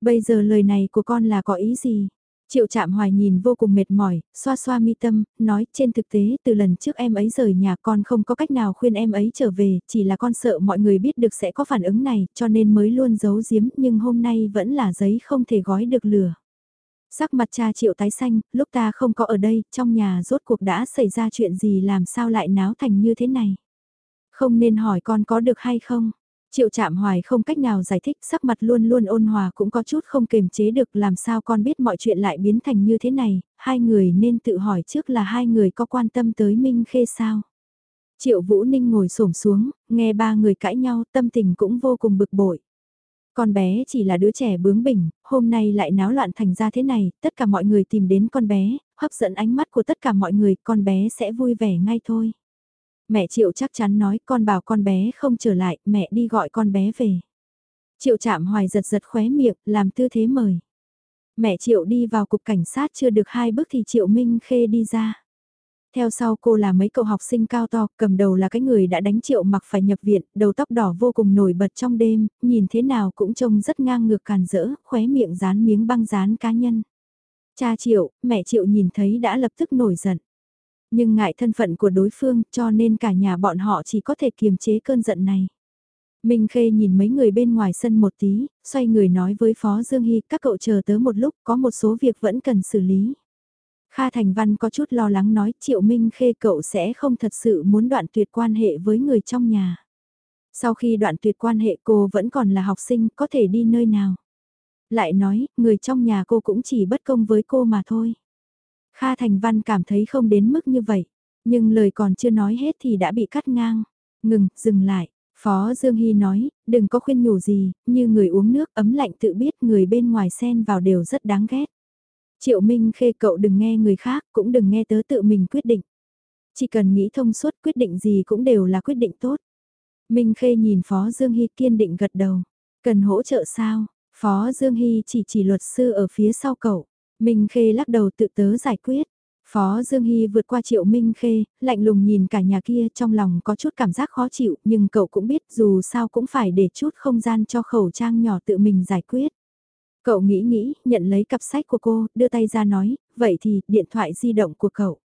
Bây giờ lời này của con là có ý gì? Triệu chạm hoài nhìn vô cùng mệt mỏi, xoa xoa mi tâm, nói trên thực tế từ lần trước em ấy rời nhà con không có cách nào khuyên em ấy trở về, chỉ là con sợ mọi người biết được sẽ có phản ứng này, cho nên mới luôn giấu giếm, nhưng hôm nay vẫn là giấy không thể gói được lửa. Sắc mặt cha triệu tái xanh, lúc ta không có ở đây, trong nhà rốt cuộc đã xảy ra chuyện gì làm sao lại náo thành như thế này. Không nên hỏi con có được hay không, Triệu chạm hoài không cách nào giải thích sắc mặt luôn luôn ôn hòa cũng có chút không kềm chế được làm sao con biết mọi chuyện lại biến thành như thế này, hai người nên tự hỏi trước là hai người có quan tâm tới Minh Khê sao. Triệu Vũ Ninh ngồi xổm xuống, nghe ba người cãi nhau tâm tình cũng vô cùng bực bội. Con bé chỉ là đứa trẻ bướng bỉnh, hôm nay lại náo loạn thành ra thế này, tất cả mọi người tìm đến con bé, hấp dẫn ánh mắt của tất cả mọi người, con bé sẽ vui vẻ ngay thôi. Mẹ Triệu chắc chắn nói con bảo con bé không trở lại, mẹ đi gọi con bé về. Triệu chạm hoài giật giật khóe miệng, làm tư thế mời. Mẹ Triệu đi vào cục cảnh sát chưa được hai bước thì Triệu Minh Khê đi ra. Theo sau cô là mấy cậu học sinh cao to, cầm đầu là cái người đã đánh Triệu mặc phải nhập viện, đầu tóc đỏ vô cùng nổi bật trong đêm, nhìn thế nào cũng trông rất ngang ngược càn rỡ, khóe miệng dán miếng băng dán cá nhân. Cha Triệu, mẹ Triệu nhìn thấy đã lập tức nổi giận. Nhưng ngại thân phận của đối phương cho nên cả nhà bọn họ chỉ có thể kiềm chế cơn giận này. Minh Khê nhìn mấy người bên ngoài sân một tí, xoay người nói với Phó Dương Hy các cậu chờ tớ một lúc có một số việc vẫn cần xử lý. Kha Thành Văn có chút lo lắng nói Triệu Minh Khê cậu sẽ không thật sự muốn đoạn tuyệt quan hệ với người trong nhà. Sau khi đoạn tuyệt quan hệ cô vẫn còn là học sinh có thể đi nơi nào. Lại nói, người trong nhà cô cũng chỉ bất công với cô mà thôi. Kha Thành Văn cảm thấy không đến mức như vậy, nhưng lời còn chưa nói hết thì đã bị cắt ngang. Ngừng, dừng lại. Phó Dương Hy nói, đừng có khuyên nhủ gì, như người uống nước ấm lạnh tự biết người bên ngoài xen vào đều rất đáng ghét. Triệu Minh Khê cậu đừng nghe người khác, cũng đừng nghe tớ tự mình quyết định. Chỉ cần nghĩ thông suốt quyết định gì cũng đều là quyết định tốt. Minh Khê nhìn Phó Dương Hy kiên định gật đầu. Cần hỗ trợ sao? Phó Dương Hy chỉ chỉ luật sư ở phía sau cậu. Minh Khê lắc đầu tự tớ giải quyết. Phó Dương Hy vượt qua triệu Minh Khê, lạnh lùng nhìn cả nhà kia trong lòng có chút cảm giác khó chịu nhưng cậu cũng biết dù sao cũng phải để chút không gian cho khẩu trang nhỏ tự mình giải quyết. Cậu nghĩ nghĩ, nhận lấy cặp sách của cô, đưa tay ra nói, vậy thì điện thoại di động của cậu.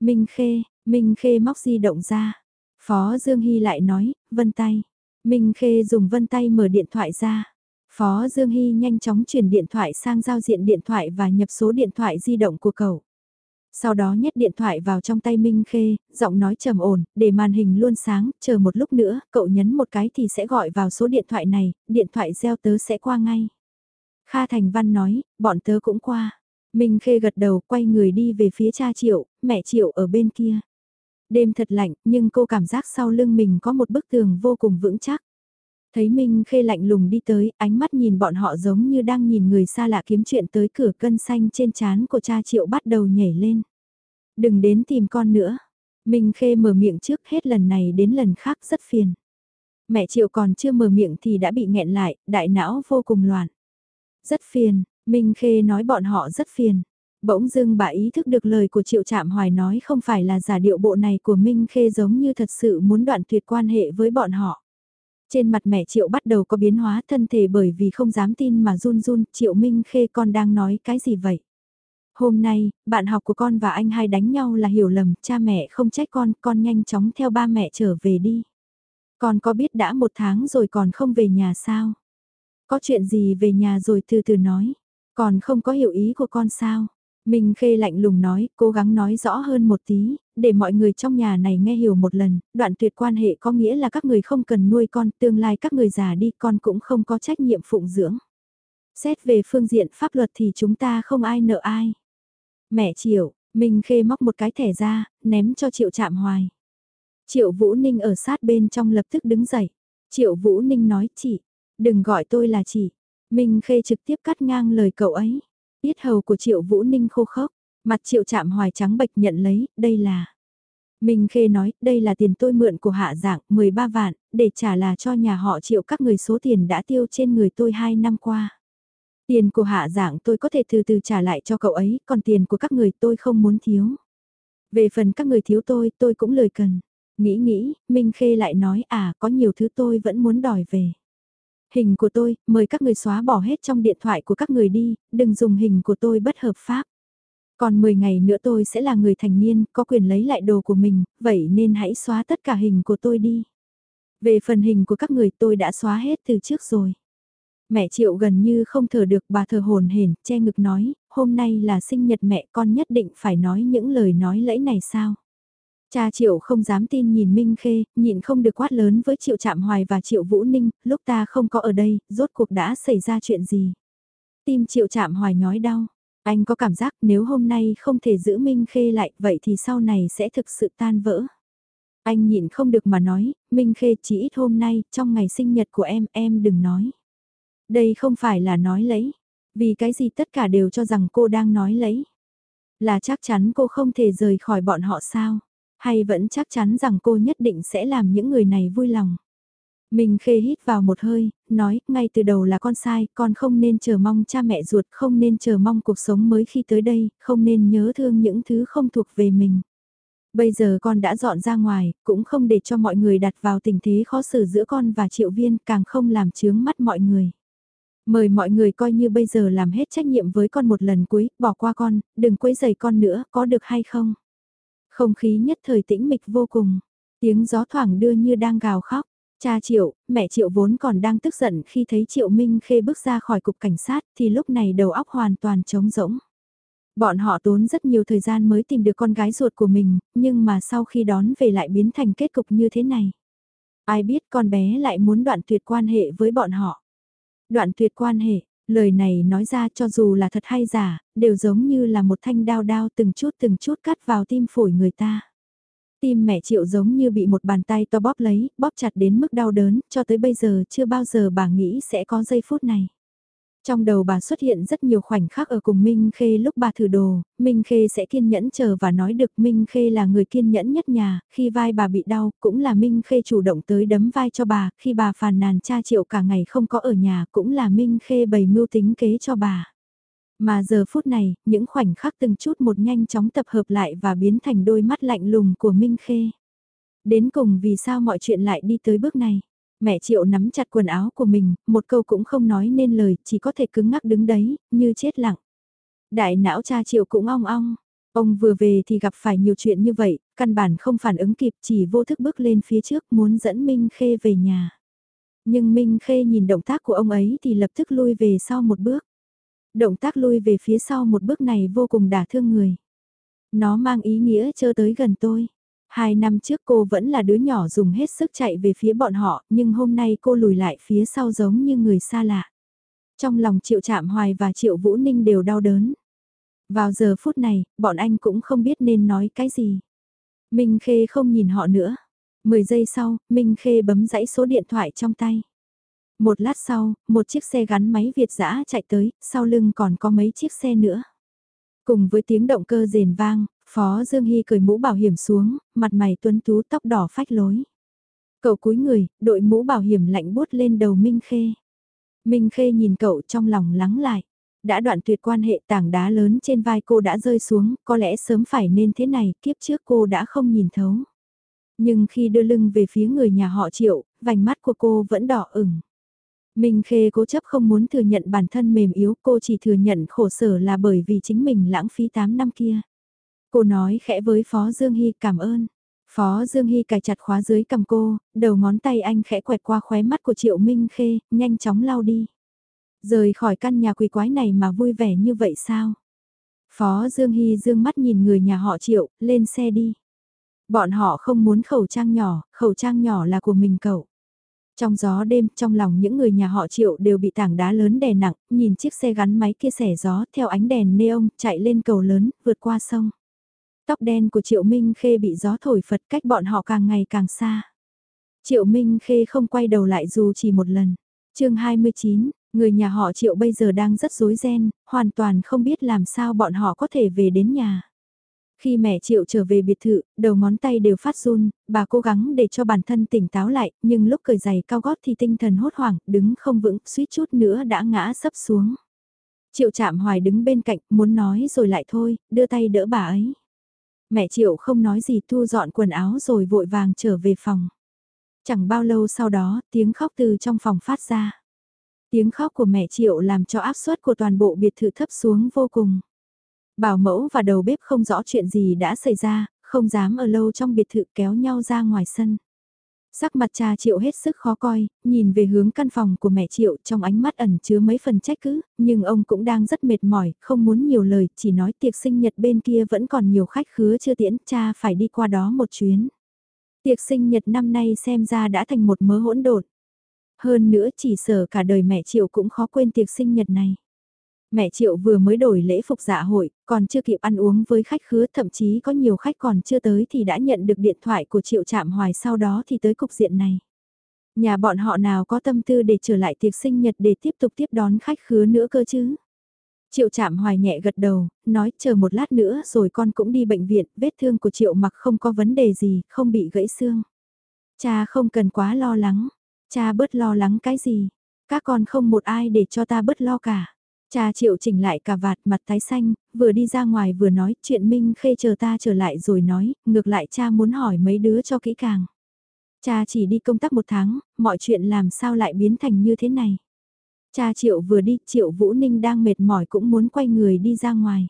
Minh Khê, Minh Khê móc di động ra. Phó Dương Hy lại nói, vân tay. Minh Khê dùng vân tay mở điện thoại ra. Phó Dương Hy nhanh chóng chuyển điện thoại sang giao diện điện thoại và nhập số điện thoại di động của cậu. Sau đó nhét điện thoại vào trong tay Minh Khê, giọng nói trầm ổn, để màn hình luôn sáng, chờ một lúc nữa, cậu nhấn một cái thì sẽ gọi vào số điện thoại này, điện thoại gieo tớ sẽ qua ngay. Kha Thành Văn nói, bọn tớ cũng qua. Minh Khê gật đầu quay người đi về phía cha Triệu, mẹ Triệu ở bên kia. Đêm thật lạnh, nhưng cô cảm giác sau lưng mình có một bức tường vô cùng vững chắc. Thấy Minh Khê lạnh lùng đi tới, ánh mắt nhìn bọn họ giống như đang nhìn người xa lạ kiếm chuyện tới cửa cân xanh trên trán của cha Triệu bắt đầu nhảy lên. Đừng đến tìm con nữa. Minh Khê mở miệng trước hết lần này đến lần khác rất phiền. Mẹ Triệu còn chưa mở miệng thì đã bị nghẹn lại, đại não vô cùng loạn. Rất phiền, Minh Khê nói bọn họ rất phiền. Bỗng dưng bà ý thức được lời của Triệu Trạm Hoài nói không phải là giả điệu bộ này của Minh Khê giống như thật sự muốn đoạn tuyệt quan hệ với bọn họ. Trên mặt mẹ Triệu bắt đầu có biến hóa thân thể bởi vì không dám tin mà run run, Triệu Minh Khê con đang nói cái gì vậy? Hôm nay, bạn học của con và anh hai đánh nhau là hiểu lầm, cha mẹ không trách con, con nhanh chóng theo ba mẹ trở về đi. Con có biết đã một tháng rồi còn không về nhà sao? Có chuyện gì về nhà rồi từ từ nói, còn không có hiểu ý của con sao? Minh Khê lạnh lùng nói, cố gắng nói rõ hơn một tí, để mọi người trong nhà này nghe hiểu một lần, đoạn tuyệt quan hệ có nghĩa là các người không cần nuôi con, tương lai các người già đi con cũng không có trách nhiệm phụng dưỡng. Xét về phương diện pháp luật thì chúng ta không ai nợ ai. Mẹ Triệu, Minh Khê móc một cái thẻ ra, ném cho Triệu chạm hoài. Triệu Vũ Ninh ở sát bên trong lập tức đứng dậy. Triệu Vũ Ninh nói chị, đừng gọi tôi là chị. Minh Khê trực tiếp cắt ngang lời cậu ấy. Yết hầu của Triệu Vũ Ninh khô khốc, mặt Triệu chạm hoài trắng bệch nhận lấy, đây là. Minh Khê nói, đây là tiền tôi mượn của hạ dạng, 13 vạn, để trả là cho nhà họ triệu các người số tiền đã tiêu trên người tôi 2 năm qua. Tiền của hạ dạng tôi có thể từ từ trả lại cho cậu ấy, còn tiền của các người tôi không muốn thiếu. Về phần các người thiếu tôi, tôi cũng lời cần. Nghĩ nghĩ, Minh Khê lại nói à có nhiều thứ tôi vẫn muốn đòi về. Hình của tôi, mời các người xóa bỏ hết trong điện thoại của các người đi, đừng dùng hình của tôi bất hợp pháp. Còn 10 ngày nữa tôi sẽ là người thành niên, có quyền lấy lại đồ của mình, vậy nên hãy xóa tất cả hình của tôi đi. Về phần hình của các người tôi đã xóa hết từ trước rồi. Mẹ Triệu gần như không thở được bà thờ hồn hển, che ngực nói, hôm nay là sinh nhật mẹ con nhất định phải nói những lời nói lẫy này sao. Cha Triệu không dám tin nhìn Minh Khê, nhịn không được quát lớn với Triệu Trạm Hoài và Triệu Vũ Ninh, lúc ta không có ở đây, rốt cuộc đã xảy ra chuyện gì. Tim Triệu Trạm Hoài nhói đau, anh có cảm giác nếu hôm nay không thể giữ Minh Khê lại, vậy thì sau này sẽ thực sự tan vỡ. Anh nhịn không được mà nói, Minh Khê chỉ ít hôm nay, trong ngày sinh nhật của em, em đừng nói. Đây không phải là nói lấy, vì cái gì tất cả đều cho rằng cô đang nói lấy. Là chắc chắn cô không thể rời khỏi bọn họ sao? Hay vẫn chắc chắn rằng cô nhất định sẽ làm những người này vui lòng? Mình khê hít vào một hơi, nói, ngay từ đầu là con sai, con không nên chờ mong cha mẹ ruột, không nên chờ mong cuộc sống mới khi tới đây, không nên nhớ thương những thứ không thuộc về mình. Bây giờ con đã dọn ra ngoài, cũng không để cho mọi người đặt vào tình thế khó xử giữa con và triệu viên, càng không làm chướng mắt mọi người. Mời mọi người coi như bây giờ làm hết trách nhiệm với con một lần cuối, bỏ qua con, đừng quấy giày con nữa, có được hay không? Không khí nhất thời tĩnh mịch vô cùng, tiếng gió thoảng đưa như đang gào khóc. Cha Triệu, mẹ Triệu vốn còn đang tức giận khi thấy Triệu Minh Khê bước ra khỏi cục cảnh sát thì lúc này đầu óc hoàn toàn trống rỗng. Bọn họ tốn rất nhiều thời gian mới tìm được con gái ruột của mình, nhưng mà sau khi đón về lại biến thành kết cục như thế này. Ai biết con bé lại muốn đoạn tuyệt quan hệ với bọn họ. Đoạn tuyệt quan hệ, lời này nói ra cho dù là thật hay giả, đều giống như là một thanh đao đao từng chút từng chút cắt vào tim phổi người ta. Tim mẹ Triệu giống như bị một bàn tay to bóp lấy, bóp chặt đến mức đau đớn, cho tới bây giờ chưa bao giờ bà nghĩ sẽ có giây phút này. Trong đầu bà xuất hiện rất nhiều khoảnh khắc ở cùng Minh Khê lúc bà thử đồ, Minh Khê sẽ kiên nhẫn chờ và nói được Minh Khê là người kiên nhẫn nhất nhà, khi vai bà bị đau cũng là Minh Khê chủ động tới đấm vai cho bà, khi bà phàn nàn cha triệu cả ngày không có ở nhà cũng là Minh Khê bày mưu tính kế cho bà. Mà giờ phút này, những khoảnh khắc từng chút một nhanh chóng tập hợp lại và biến thành đôi mắt lạnh lùng của Minh Khê. Đến cùng vì sao mọi chuyện lại đi tới bước này? Mẹ Triệu nắm chặt quần áo của mình, một câu cũng không nói nên lời, chỉ có thể cứng ngắc đứng đấy, như chết lặng. Đại não cha Triệu cũng ong ong. Ông vừa về thì gặp phải nhiều chuyện như vậy, căn bản không phản ứng kịp chỉ vô thức bước lên phía trước muốn dẫn Minh Khê về nhà. Nhưng Minh Khê nhìn động tác của ông ấy thì lập tức lui về sau một bước. Động tác lui về phía sau một bước này vô cùng đả thương người. Nó mang ý nghĩa chơ tới gần tôi. Hai năm trước cô vẫn là đứa nhỏ dùng hết sức chạy về phía bọn họ, nhưng hôm nay cô lùi lại phía sau giống như người xa lạ. Trong lòng Triệu Trạm Hoài và Triệu Vũ Ninh đều đau đớn. Vào giờ phút này, bọn anh cũng không biết nên nói cái gì. Minh Khê không nhìn họ nữa. Mười giây sau, Minh Khê bấm dãy số điện thoại trong tay. Một lát sau, một chiếc xe gắn máy Việt dã chạy tới, sau lưng còn có mấy chiếc xe nữa. Cùng với tiếng động cơ rền vang, Phó Dương Hy cởi mũ bảo hiểm xuống, mặt mày tuấn tú tóc đỏ phách lối. Cậu cúi người, đội mũ bảo hiểm lạnh bút lên đầu Minh Khê. Minh Khê nhìn cậu trong lòng lắng lại. Đã đoạn tuyệt quan hệ tảng đá lớn trên vai cô đã rơi xuống, có lẽ sớm phải nên thế này, kiếp trước cô đã không nhìn thấu. Nhưng khi đưa lưng về phía người nhà họ triệu, vành mắt của cô vẫn đỏ ửng. Minh Khê cố chấp không muốn thừa nhận bản thân mềm yếu, cô chỉ thừa nhận khổ sở là bởi vì chính mình lãng phí 8 năm kia. Cô nói khẽ với Phó Dương Hy cảm ơn. Phó Dương Hy cài chặt khóa dưới cầm cô, đầu ngón tay anh khẽ quẹt qua khóe mắt của Triệu Minh Khê, nhanh chóng lau đi. Rời khỏi căn nhà quỷ quái này mà vui vẻ như vậy sao? Phó Dương Hy dương mắt nhìn người nhà họ Triệu, lên xe đi. Bọn họ không muốn khẩu trang nhỏ, khẩu trang nhỏ là của mình cậu. Trong gió đêm, trong lòng những người nhà họ Triệu đều bị tảng đá lớn đè nặng, nhìn chiếc xe gắn máy kia xẻ gió theo ánh đèn neon chạy lên cầu lớn, vượt qua sông. Tóc đen của Triệu Minh Khê bị gió thổi phật cách bọn họ càng ngày càng xa. Triệu Minh Khê không quay đầu lại dù chỉ một lần. chương 29, người nhà họ Triệu bây giờ đang rất rối ren, hoàn toàn không biết làm sao bọn họ có thể về đến nhà. Khi mẹ Triệu trở về biệt thự, đầu ngón tay đều phát run, bà cố gắng để cho bản thân tỉnh táo lại, nhưng lúc cởi giày cao gót thì tinh thần hốt hoảng, đứng không vững, suýt chút nữa đã ngã sấp xuống. Triệu chạm hoài đứng bên cạnh, muốn nói rồi lại thôi, đưa tay đỡ bà ấy. Mẹ Triệu không nói gì thu dọn quần áo rồi vội vàng trở về phòng. Chẳng bao lâu sau đó, tiếng khóc từ trong phòng phát ra. Tiếng khóc của mẹ Triệu làm cho áp suất của toàn bộ biệt thự thấp xuống vô cùng. Bảo mẫu và đầu bếp không rõ chuyện gì đã xảy ra, không dám ở lâu trong biệt thự kéo nhau ra ngoài sân. Sắc mặt cha Triệu hết sức khó coi, nhìn về hướng căn phòng của mẹ Triệu trong ánh mắt ẩn chứa mấy phần trách cứ, nhưng ông cũng đang rất mệt mỏi, không muốn nhiều lời, chỉ nói tiệc sinh nhật bên kia vẫn còn nhiều khách khứa chưa tiễn, cha phải đi qua đó một chuyến. Tiệc sinh nhật năm nay xem ra đã thành một mớ hỗn độn. Hơn nữa chỉ sợ cả đời mẹ Triệu cũng khó quên tiệc sinh nhật này. Mẹ Triệu vừa mới đổi lễ phục dạ hội, còn chưa kịp ăn uống với khách khứa, thậm chí có nhiều khách còn chưa tới thì đã nhận được điện thoại của Triệu Trạm Hoài sau đó thì tới cục diện này. Nhà bọn họ nào có tâm tư để trở lại tiệc sinh nhật để tiếp tục tiếp đón khách khứa nữa cơ chứ? Triệu Trạm Hoài nhẹ gật đầu, nói chờ một lát nữa rồi con cũng đi bệnh viện, vết thương của Triệu mặc không có vấn đề gì, không bị gãy xương. Cha không cần quá lo lắng, cha bớt lo lắng cái gì, các con không một ai để cho ta bớt lo cả. Cha triệu chỉnh lại cà vạt mặt tái xanh, vừa đi ra ngoài vừa nói chuyện Minh Khê chờ ta trở lại rồi nói, ngược lại cha muốn hỏi mấy đứa cho kỹ càng. Cha chỉ đi công tác một tháng, mọi chuyện làm sao lại biến thành như thế này. Cha triệu vừa đi, triệu Vũ Ninh đang mệt mỏi cũng muốn quay người đi ra ngoài.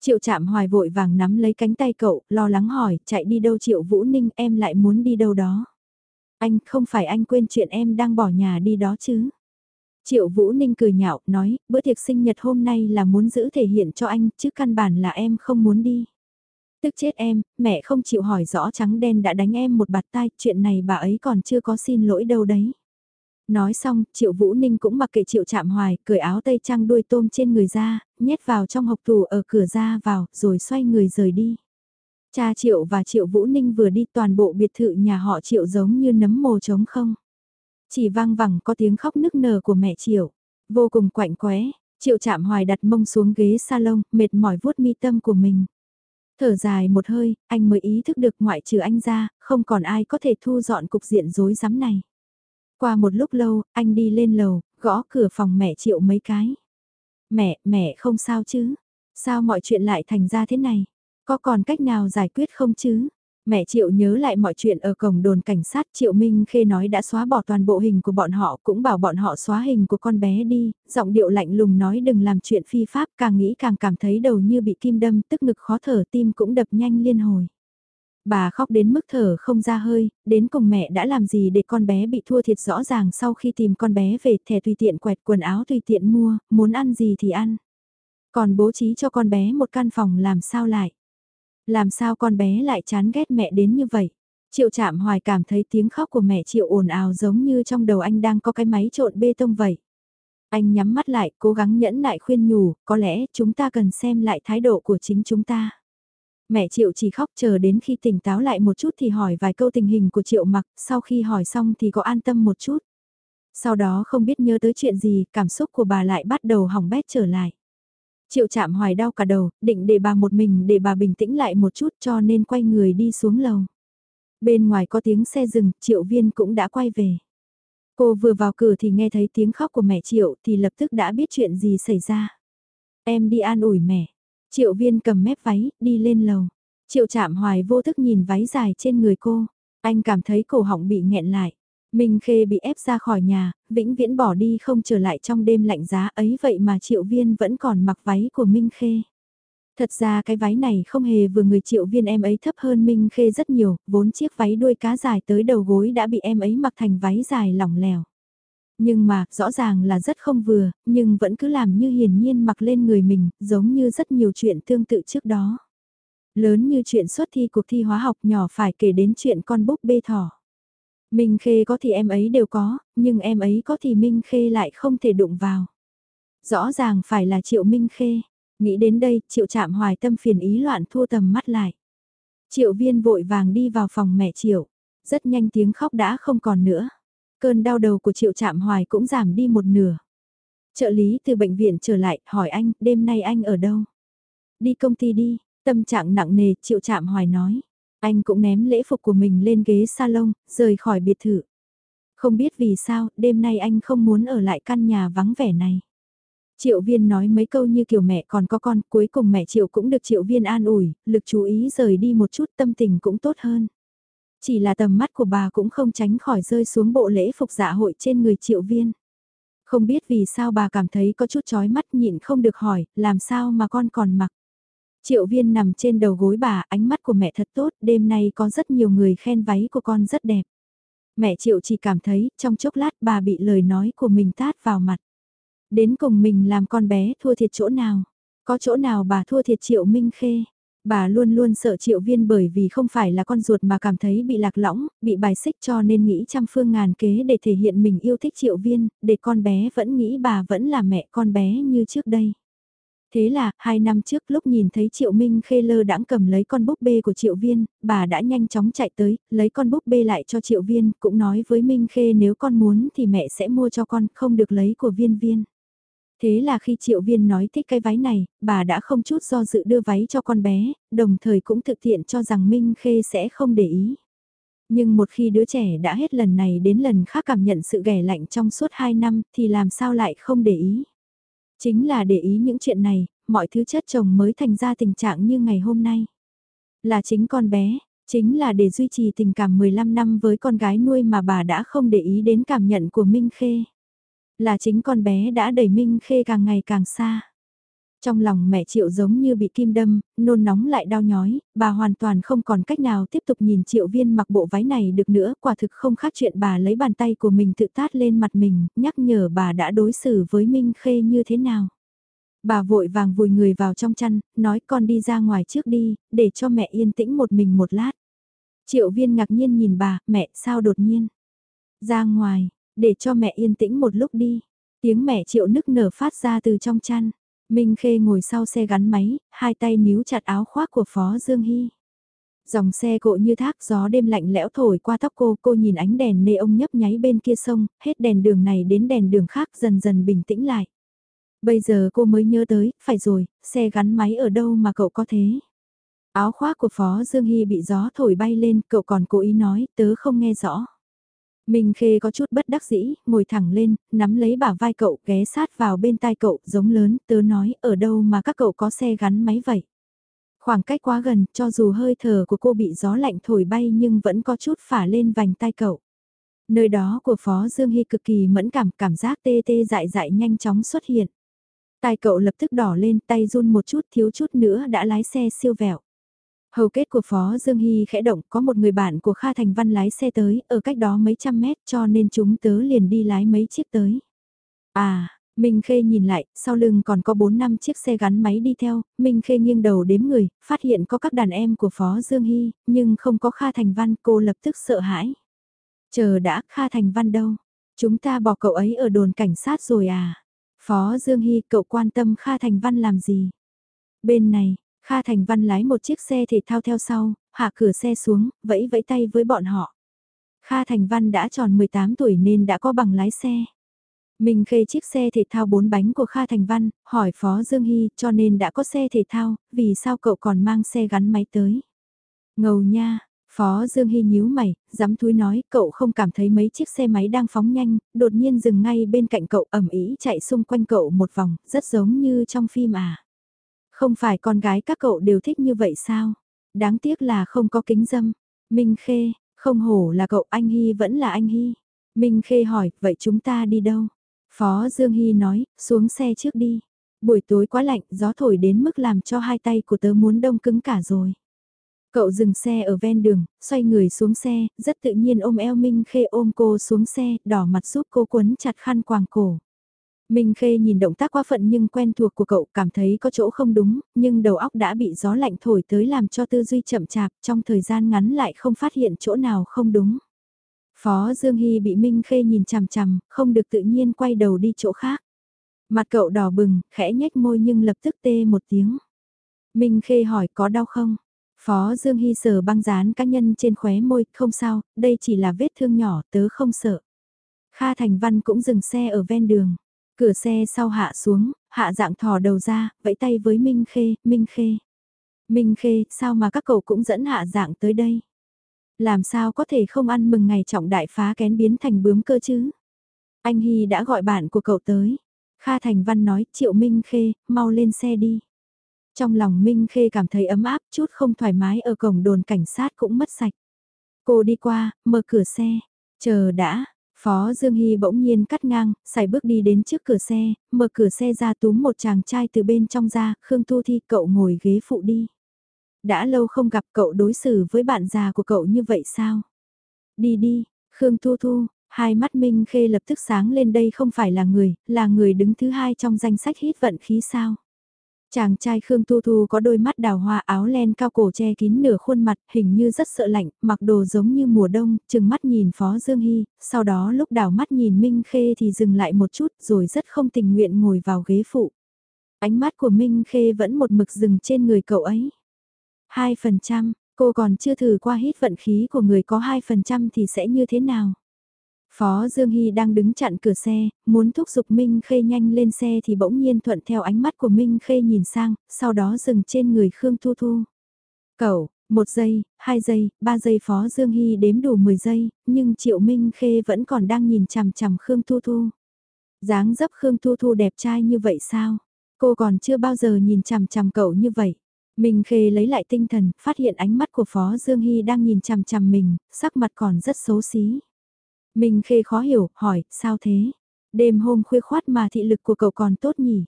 Triệu chạm hoài vội vàng nắm lấy cánh tay cậu, lo lắng hỏi, chạy đi đâu triệu Vũ Ninh em lại muốn đi đâu đó. Anh, không phải anh quên chuyện em đang bỏ nhà đi đó chứ. Triệu Vũ Ninh cười nhạo, nói, bữa tiệc sinh nhật hôm nay là muốn giữ thể hiện cho anh, chứ căn bản là em không muốn đi. Tức chết em, mẹ không chịu hỏi rõ trắng đen đã đánh em một bạt tai, chuyện này bà ấy còn chưa có xin lỗi đâu đấy. Nói xong, Triệu Vũ Ninh cũng mặc kệ Triệu Chạm Hoài, cởi áo tây trang đuôi tôm trên người ra, nhét vào trong hộp tủ ở cửa ra vào, rồi xoay người rời đi. Cha Triệu và Triệu Vũ Ninh vừa đi toàn bộ biệt thự nhà họ Triệu giống như nấm mồ trống không. Chỉ vang vẳng có tiếng khóc nức nở của mẹ Triệu, vô cùng quạnh quẽ, Triệu chạm hoài đặt mông xuống ghế salon, mệt mỏi vuốt mi tâm của mình. Thở dài một hơi, anh mới ý thức được ngoại trừ anh ra, không còn ai có thể thu dọn cục diện rối rắm này. Qua một lúc lâu, anh đi lên lầu, gõ cửa phòng mẹ Triệu mấy cái. Mẹ, mẹ không sao chứ? Sao mọi chuyện lại thành ra thế này? Có còn cách nào giải quyết không chứ? Mẹ Triệu nhớ lại mọi chuyện ở cổng đồn cảnh sát Triệu Minh Khê nói đã xóa bỏ toàn bộ hình của bọn họ cũng bảo bọn họ xóa hình của con bé đi, giọng điệu lạnh lùng nói đừng làm chuyện phi pháp càng nghĩ càng cảm thấy đầu như bị kim đâm tức ngực khó thở tim cũng đập nhanh liên hồi. Bà khóc đến mức thở không ra hơi, đến cùng mẹ đã làm gì để con bé bị thua thiệt rõ ràng sau khi tìm con bé về thẻ tùy tiện quẹt quần áo tùy tiện mua, muốn ăn gì thì ăn. Còn bố trí cho con bé một căn phòng làm sao lại. Làm sao con bé lại chán ghét mẹ đến như vậy? Triệu chạm hoài cảm thấy tiếng khóc của mẹ Triệu ồn ào giống như trong đầu anh đang có cái máy trộn bê tông vậy. Anh nhắm mắt lại, cố gắng nhẫn nại khuyên nhủ, có lẽ chúng ta cần xem lại thái độ của chính chúng ta. Mẹ Triệu chỉ khóc chờ đến khi tỉnh táo lại một chút thì hỏi vài câu tình hình của Triệu mặc, sau khi hỏi xong thì có an tâm một chút. Sau đó không biết nhớ tới chuyện gì, cảm xúc của bà lại bắt đầu hỏng bét trở lại. Triệu chạm hoài đau cả đầu, định để bà một mình để bà bình tĩnh lại một chút cho nên quay người đi xuống lầu. Bên ngoài có tiếng xe dừng, triệu viên cũng đã quay về. Cô vừa vào cửa thì nghe thấy tiếng khóc của mẹ triệu thì lập tức đã biết chuyện gì xảy ra. Em đi an ủi mẹ. Triệu viên cầm mép váy, đi lên lầu. Triệu chạm hoài vô thức nhìn váy dài trên người cô. Anh cảm thấy cổ họng bị nghẹn lại. Minh Khê bị ép ra khỏi nhà, vĩnh viễn bỏ đi không trở lại trong đêm lạnh giá ấy vậy mà Triệu Viên vẫn còn mặc váy của Minh Khê. Thật ra cái váy này không hề vừa người Triệu Viên em ấy thấp hơn Minh Khê rất nhiều, vốn chiếc váy đuôi cá dài tới đầu gối đã bị em ấy mặc thành váy dài lỏng lẻo. Nhưng mà, rõ ràng là rất không vừa, nhưng vẫn cứ làm như hiển nhiên mặc lên người mình, giống như rất nhiều chuyện tương tự trước đó. Lớn như chuyện xuất thi cuộc thi hóa học nhỏ phải kể đến chuyện con búp bê thỏ. Minh Khê có thì em ấy đều có, nhưng em ấy có thì Minh Khê lại không thể đụng vào. Rõ ràng phải là Triệu Minh Khê. Nghĩ đến đây, Triệu Trạm hoài tâm phiền ý loạn thua tầm mắt lại. Triệu viên vội vàng đi vào phòng mẹ Triệu. Rất nhanh tiếng khóc đã không còn nữa. Cơn đau đầu của Triệu Trạm hoài cũng giảm đi một nửa. Trợ lý từ bệnh viện trở lại, hỏi anh, đêm nay anh ở đâu? Đi công ty đi. Tâm trạng nặng nề, Triệu Trạm Hoài nói. Anh cũng ném lễ phục của mình lên ghế salon, rời khỏi biệt thự. Không biết vì sao, đêm nay anh không muốn ở lại căn nhà vắng vẻ này. Triệu viên nói mấy câu như kiểu mẹ còn có con, cuối cùng mẹ triệu cũng được triệu viên an ủi, lực chú ý rời đi một chút tâm tình cũng tốt hơn. Chỉ là tầm mắt của bà cũng không tránh khỏi rơi xuống bộ lễ phục dạ hội trên người triệu viên. Không biết vì sao bà cảm thấy có chút chói mắt nhịn không được hỏi, làm sao mà con còn mặc. Triệu viên nằm trên đầu gối bà, ánh mắt của mẹ thật tốt, đêm nay có rất nhiều người khen váy của con rất đẹp. Mẹ Triệu chỉ cảm thấy, trong chốc lát bà bị lời nói của mình tát vào mặt. Đến cùng mình làm con bé thua thiệt chỗ nào? Có chỗ nào bà thua thiệt Triệu Minh Khê? Bà luôn luôn sợ Triệu Viên bởi vì không phải là con ruột mà cảm thấy bị lạc lõng, bị bài xích cho nên nghĩ trăm phương ngàn kế để thể hiện mình yêu thích Triệu Viên, để con bé vẫn nghĩ bà vẫn là mẹ con bé như trước đây. Thế là, hai năm trước lúc nhìn thấy Triệu Minh Khê lơ đãng cầm lấy con búp bê của Triệu Viên, bà đã nhanh chóng chạy tới, lấy con búp bê lại cho Triệu Viên, cũng nói với Minh Khê nếu con muốn thì mẹ sẽ mua cho con, không được lấy của Viên Viên. Thế là khi Triệu Viên nói thích cái váy này, bà đã không chút do dự đưa váy cho con bé, đồng thời cũng thực hiện cho rằng Minh Khê sẽ không để ý. Nhưng một khi đứa trẻ đã hết lần này đến lần khác cảm nhận sự ghẻ lạnh trong suốt 2 năm thì làm sao lại không để ý. Chính là để ý những chuyện này, mọi thứ chất chồng mới thành ra tình trạng như ngày hôm nay. Là chính con bé, chính là để duy trì tình cảm 15 năm với con gái nuôi mà bà đã không để ý đến cảm nhận của Minh Khê. Là chính con bé đã đẩy Minh Khê càng ngày càng xa. Trong lòng mẹ Triệu giống như bị kim đâm, nôn nóng lại đau nhói, bà hoàn toàn không còn cách nào tiếp tục nhìn Triệu Viên mặc bộ váy này được nữa, quả thực không khác chuyện bà lấy bàn tay của mình tự tát lên mặt mình, nhắc nhở bà đã đối xử với Minh Khê như thế nào. Bà vội vàng vùi người vào trong chăn, nói con đi ra ngoài trước đi, để cho mẹ yên tĩnh một mình một lát. Triệu Viên ngạc nhiên nhìn bà, mẹ sao đột nhiên. Ra ngoài, để cho mẹ yên tĩnh một lúc đi. Tiếng mẹ Triệu nức nở phát ra từ trong chăn. Minh Khê ngồi sau xe gắn máy, hai tay níu chặt áo khoác của Phó Dương Hy. Dòng xe cộ như thác gió đêm lạnh lẽo thổi qua tóc cô, cô nhìn ánh đèn nê ông nhấp nháy bên kia sông, hết đèn đường này đến đèn đường khác dần dần bình tĩnh lại. Bây giờ cô mới nhớ tới, phải rồi, xe gắn máy ở đâu mà cậu có thế? Áo khoác của Phó Dương Hy bị gió thổi bay lên, cậu còn cố ý nói, tớ không nghe rõ. Minh Khê có chút bất đắc dĩ, ngồi thẳng lên, nắm lấy bả vai cậu, ghé sát vào bên tai cậu, giống lớn, tớ nói, ở đâu mà các cậu có xe gắn máy vậy? Khoảng cách quá gần, cho dù hơi thở của cô bị gió lạnh thổi bay nhưng vẫn có chút phả lên vành tai cậu. Nơi đó của Phó Dương Hy cực kỳ mẫn cảm, cảm giác tê tê dại dại nhanh chóng xuất hiện. Tai cậu lập tức đỏ lên, tay run một chút thiếu chút nữa đã lái xe siêu vẹo. Hầu kết của Phó Dương Hy khẽ động, có một người bạn của Kha Thành Văn lái xe tới, ở cách đó mấy trăm mét cho nên chúng tớ liền đi lái mấy chiếc tới. À, Minh Khê nhìn lại, sau lưng còn có 4 năm chiếc xe gắn máy đi theo, Minh Khê nghiêng đầu đếm người, phát hiện có các đàn em của Phó Dương Hy, nhưng không có Kha Thành Văn, cô lập tức sợ hãi. Chờ đã, Kha Thành Văn đâu? Chúng ta bỏ cậu ấy ở đồn cảnh sát rồi à? Phó Dương Hy, cậu quan tâm Kha Thành Văn làm gì? Bên này, Kha Thành Văn lái một chiếc xe thể thao theo sau, hạ cửa xe xuống, vẫy vẫy tay với bọn họ. Kha Thành Văn đã tròn 18 tuổi nên đã có bằng lái xe. Mình khê chiếc xe thể thao bốn bánh của Kha Thành Văn, hỏi Phó Dương Hy cho nên đã có xe thể thao, vì sao cậu còn mang xe gắn máy tới. Ngầu nha, Phó Dương Hy nhíu mày, dám thúi nói cậu không cảm thấy mấy chiếc xe máy đang phóng nhanh, đột nhiên dừng ngay bên cạnh cậu ẩm ý chạy xung quanh cậu một vòng, rất giống như trong phim à. Không phải con gái các cậu đều thích như vậy sao? Đáng tiếc là không có kính dâm. Minh Khê, không hổ là cậu anh Hy vẫn là anh Hy. Minh Khê hỏi, vậy chúng ta đi đâu? Phó Dương Hy nói, xuống xe trước đi. Buổi tối quá lạnh, gió thổi đến mức làm cho hai tay của tớ muốn đông cứng cả rồi. Cậu dừng xe ở ven đường, xoay người xuống xe, rất tự nhiên ôm eo Minh Khê ôm cô xuống xe, đỏ mặt giúp cô quấn chặt khăn quàng cổ. Minh Khê nhìn động tác quá phận nhưng quen thuộc của cậu cảm thấy có chỗ không đúng, nhưng đầu óc đã bị gió lạnh thổi tới làm cho tư duy chậm chạp trong thời gian ngắn lại không phát hiện chỗ nào không đúng. Phó Dương Hy bị Minh Khê nhìn chằm chằm, không được tự nhiên quay đầu đi chỗ khác. Mặt cậu đỏ bừng, khẽ nhếch môi nhưng lập tức tê một tiếng. Minh Khê hỏi có đau không? Phó Dương Hy sờ băng dán cá nhân trên khóe môi, không sao, đây chỉ là vết thương nhỏ, tớ không sợ. Kha Thành Văn cũng dừng xe ở ven đường. Cửa xe sau hạ xuống, hạ dạng thò đầu ra, vẫy tay với Minh Khê, Minh Khê. Minh Khê, sao mà các cậu cũng dẫn hạ dạng tới đây? Làm sao có thể không ăn mừng ngày trọng đại phá kén biến thành bướm cơ chứ? Anh Hy đã gọi bạn của cậu tới. Kha Thành Văn nói, Triệu Minh Khê, mau lên xe đi. Trong lòng Minh Khê cảm thấy ấm áp, chút không thoải mái ở cổng đồn cảnh sát cũng mất sạch. Cô đi qua, mở cửa xe. Chờ đã, Phó Dương Hy bỗng nhiên cắt ngang, xài bước đi đến trước cửa xe, mở cửa xe ra túm một chàng trai từ bên trong ra, Khương Thu Thi cậu ngồi ghế phụ đi. Đã lâu không gặp cậu đối xử với bạn già của cậu như vậy sao? Đi đi, Khương Thu Thu, hai mắt Minh Khê lập tức sáng lên đây không phải là người, là người đứng thứ hai trong danh sách hít vận khí sao? Chàng trai Khương Tu Thu có đôi mắt đào hoa áo len cao cổ che kín nửa khuôn mặt, hình như rất sợ lạnh, mặc đồ giống như mùa đông, chừng mắt nhìn Phó Dương Hy, sau đó lúc đảo mắt nhìn Minh Khê thì dừng lại một chút rồi rất không tình nguyện ngồi vào ghế phụ. Ánh mắt của Minh Khê vẫn một mực dừng trên người cậu ấy. 2%, cô còn chưa thử qua hít vận khí của người có 2% thì sẽ như thế nào? Phó Dương Hy đang đứng chặn cửa xe, muốn thúc giục Minh Khê nhanh lên xe thì bỗng nhiên thuận theo ánh mắt của Minh Khê nhìn sang, sau đó dừng trên người Khương Thu Thu. Cậu, một giây, hai giây, ba giây Phó Dương Hy đếm đủ 10 giây, nhưng Triệu Minh Khê vẫn còn đang nhìn chằm chằm Khương Thu Thu. dáng dấp Khương Thu Thu đẹp trai như vậy sao? Cô còn chưa bao giờ nhìn chằm chằm cậu như vậy. Minh Khê lấy lại tinh thần, phát hiện ánh mắt của Phó Dương Hy đang nhìn chằm chằm mình, sắc mặt còn rất xấu xí. Minh Khê khó hiểu, hỏi, sao thế? Đêm hôm khuya khoát mà thị lực của cậu còn tốt nhỉ?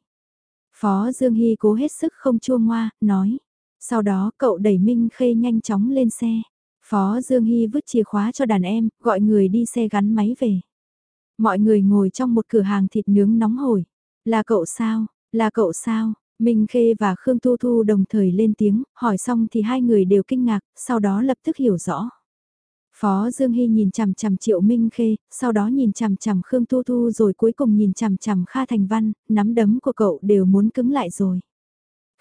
Phó Dương Hy cố hết sức không chua ngoa, nói. Sau đó cậu đẩy Minh Khê nhanh chóng lên xe. Phó Dương Hy vứt chìa khóa cho đàn em, gọi người đi xe gắn máy về. Mọi người ngồi trong một cửa hàng thịt nướng nóng hổi. Là cậu sao? Là cậu sao? Minh Khê và Khương Thu Thu đồng thời lên tiếng, hỏi xong thì hai người đều kinh ngạc, sau đó lập tức hiểu rõ. Phó Dương Hy nhìn chằm chằm Triệu Minh Khê, sau đó nhìn chằm chằm Khương Tu Tu rồi cuối cùng nhìn chằm chằm Kha Thành Văn, nắm đấm của cậu đều muốn cứng lại rồi.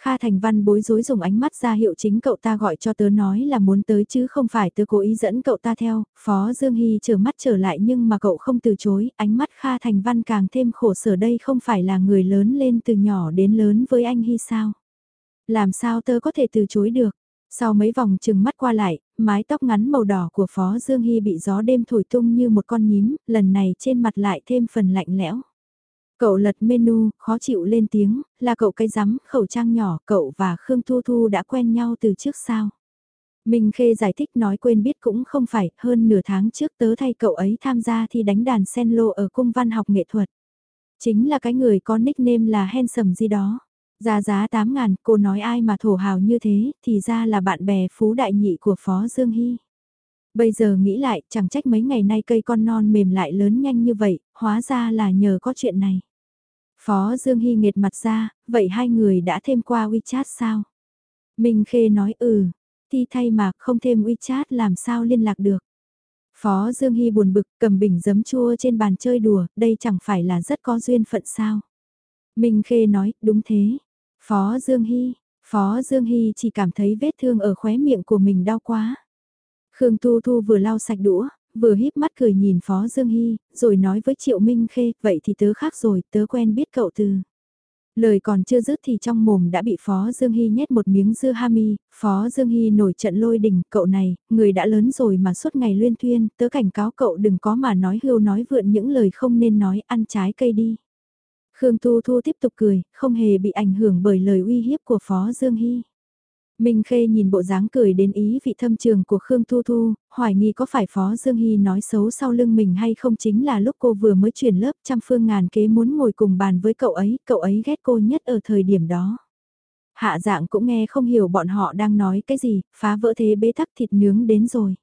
Kha Thành Văn bối rối dùng ánh mắt ra hiệu chính cậu ta gọi cho tớ nói là muốn tới chứ không phải tớ cố ý dẫn cậu ta theo, Phó Dương Hy trở mắt trở lại nhưng mà cậu không từ chối, ánh mắt Kha Thành Văn càng thêm khổ sở đây không phải là người lớn lên từ nhỏ đến lớn với anh Hy sao. Làm sao tớ có thể từ chối được, sau mấy vòng chừng mắt qua lại, mái tóc ngắn màu đỏ của Phó Dương Hy bị gió đêm thổi tung như một con nhím, lần này trên mặt lại thêm phần lạnh lẽo. Cậu lật menu, khó chịu lên tiếng, là cậu cái rắm, khẩu trang nhỏ, cậu và Khương Thu Thu đã quen nhau từ trước sao. Minh Khê giải thích nói quên biết cũng không phải, hơn nửa tháng trước tớ thay cậu ấy tham gia thi đánh đàn sen lô ở cung văn học nghệ thuật. Chính là cái người có nickname là Handsome gì đó. Giá giá 8 ngàn, cô nói ai mà thổ hào như thế, thì ra là bạn bè phú đại nhị của Phó Dương Hy. Bây giờ nghĩ lại, chẳng trách mấy ngày nay cây con non mềm lại lớn nhanh như vậy, hóa ra là nhờ có chuyện này. Phó Dương Hy nghệt mặt ra, vậy hai người đã thêm qua WeChat sao? Minh Khê nói ừ, thi thay mà không thêm WeChat làm sao liên lạc được. Phó Dương Hy buồn bực cầm bình giấm chua trên bàn chơi đùa, đây chẳng phải là rất có duyên phận sao. Minh Khê nói, đúng thế, Phó Dương Hy, Phó Dương Hy chỉ cảm thấy vết thương ở khóe miệng của mình đau quá. Khương Tu Thu vừa lau sạch đũa, vừa híp mắt cười nhìn Phó Dương Hy, rồi nói với Triệu Minh Khê, vậy thì tớ khác rồi, tớ quen biết cậu từ. Lời còn chưa dứt thì trong mồm đã bị Phó Dương Hy nhét một miếng dưa hami, Phó Dương Hy nổi trận lôi đình, cậu này, người đã lớn rồi mà suốt ngày luyên thuyên, tớ cảnh cáo cậu đừng có mà nói hưu nói vượn những lời không nên nói, ăn trái cây đi. Khương Tu Thu tiếp tục cười, không hề bị ảnh hưởng bởi lời uy hiếp của Phó Dương Hy. Minh Khê nhìn bộ dáng cười đến ý vị thâm trường của Khương Thu Thu, hoài nghi có phải Phó Dương Hy nói xấu sau lưng mình hay không chính là lúc cô vừa mới chuyển lớp trăm phương ngàn kế muốn ngồi cùng bàn với cậu ấy, cậu ấy ghét cô nhất ở thời điểm đó. Hạ dạng cũng nghe không hiểu bọn họ đang nói cái gì, phá vỡ thế bế tắc thịt nướng đến rồi.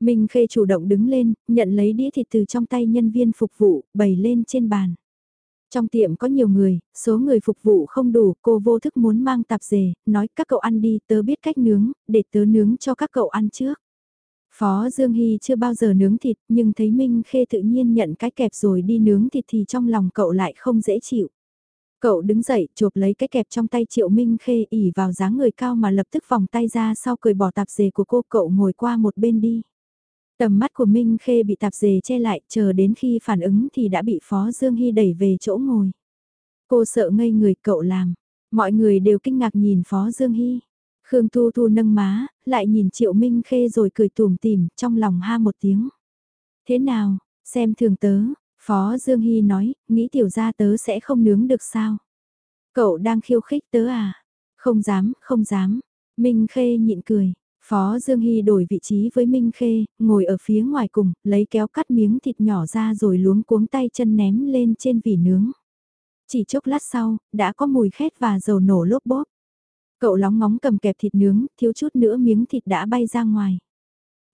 Minh Khê chủ động đứng lên, nhận lấy đĩa thịt từ trong tay nhân viên phục vụ, bày lên trên bàn. Trong tiệm có nhiều người, số người phục vụ không đủ, cô vô thức muốn mang tạp dề, nói các cậu ăn đi, tớ biết cách nướng, để tớ nướng cho các cậu ăn trước. Phó Dương Hy chưa bao giờ nướng thịt, nhưng thấy Minh Khê tự nhiên nhận cái kẹp rồi đi nướng thịt thì trong lòng cậu lại không dễ chịu. Cậu đứng dậy, chộp lấy cái kẹp trong tay Triệu Minh Khê ỉ vào dáng người cao mà lập tức vòng tay ra sau cười bỏ tạp dề của cô cậu ngồi qua một bên đi. Tầm mắt của Minh Khê bị tạp dề che lại, chờ đến khi phản ứng thì đã bị Phó Dương Hy đẩy về chỗ ngồi. Cô sợ ngây người cậu làm. Mọi người đều kinh ngạc nhìn Phó Dương Hy. Khương Thu Thu nâng má, lại nhìn Triệu Minh Khê rồi cười tùm tìm, trong lòng ha một tiếng. Thế nào, xem thường tớ, Phó Dương Hy nói, nghĩ tiểu gia tớ sẽ không nướng được sao? Cậu đang khiêu khích tớ à? Không dám, không dám. Minh Khê nhịn cười. Phó Dương Hy đổi vị trí với Minh Khê, ngồi ở phía ngoài cùng, lấy kéo cắt miếng thịt nhỏ ra rồi luống cuống tay chân ném lên trên vỉ nướng. Chỉ chốc lát sau, đã có mùi khét và dầu nổ lốp bốp. Cậu lóng ngóng cầm kẹp thịt nướng, thiếu chút nữa miếng thịt đã bay ra ngoài.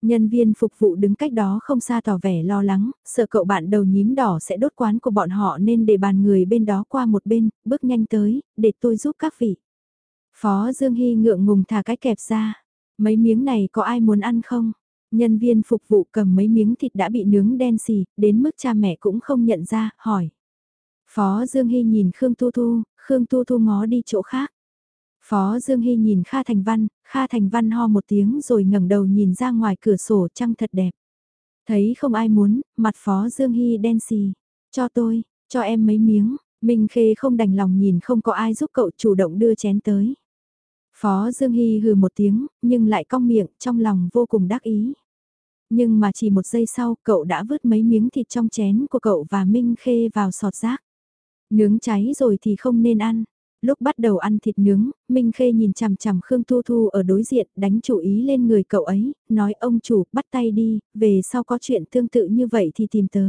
Nhân viên phục vụ đứng cách đó không xa tỏ vẻ lo lắng, sợ cậu bạn đầu nhím đỏ sẽ đốt quán của bọn họ nên để bàn người bên đó qua một bên, bước nhanh tới, để tôi giúp các vị. Phó Dương Hy ngượng ngùng thả cái kẹp ra. Mấy miếng này có ai muốn ăn không? Nhân viên phục vụ cầm mấy miếng thịt đã bị nướng đen xì, đến mức cha mẹ cũng không nhận ra, hỏi. Phó Dương Hy nhìn Khương Tu Thu, Khương Tu Thu ngó đi chỗ khác. Phó Dương Hy nhìn Kha Thành Văn, Kha Thành Văn ho một tiếng rồi ngẩng đầu nhìn ra ngoài cửa sổ trăng thật đẹp. Thấy không ai muốn, mặt Phó Dương Hy đen xì. Cho tôi, cho em mấy miếng, Minh Khê không đành lòng nhìn không có ai giúp cậu chủ động đưa chén tới. Phó Dương Hy hừ một tiếng, nhưng lại cong miệng, trong lòng vô cùng đắc ý. Nhưng mà chỉ một giây sau, cậu đã vứt mấy miếng thịt trong chén của cậu và Minh Khê vào sọt rác. Nướng cháy rồi thì không nên ăn. Lúc bắt đầu ăn thịt nướng, Minh Khê nhìn chằm chằm Khương Thu Thu ở đối diện, đánh chủ ý lên người cậu ấy, nói ông chủ, bắt tay đi, về sau có chuyện tương tự như vậy thì tìm tớ.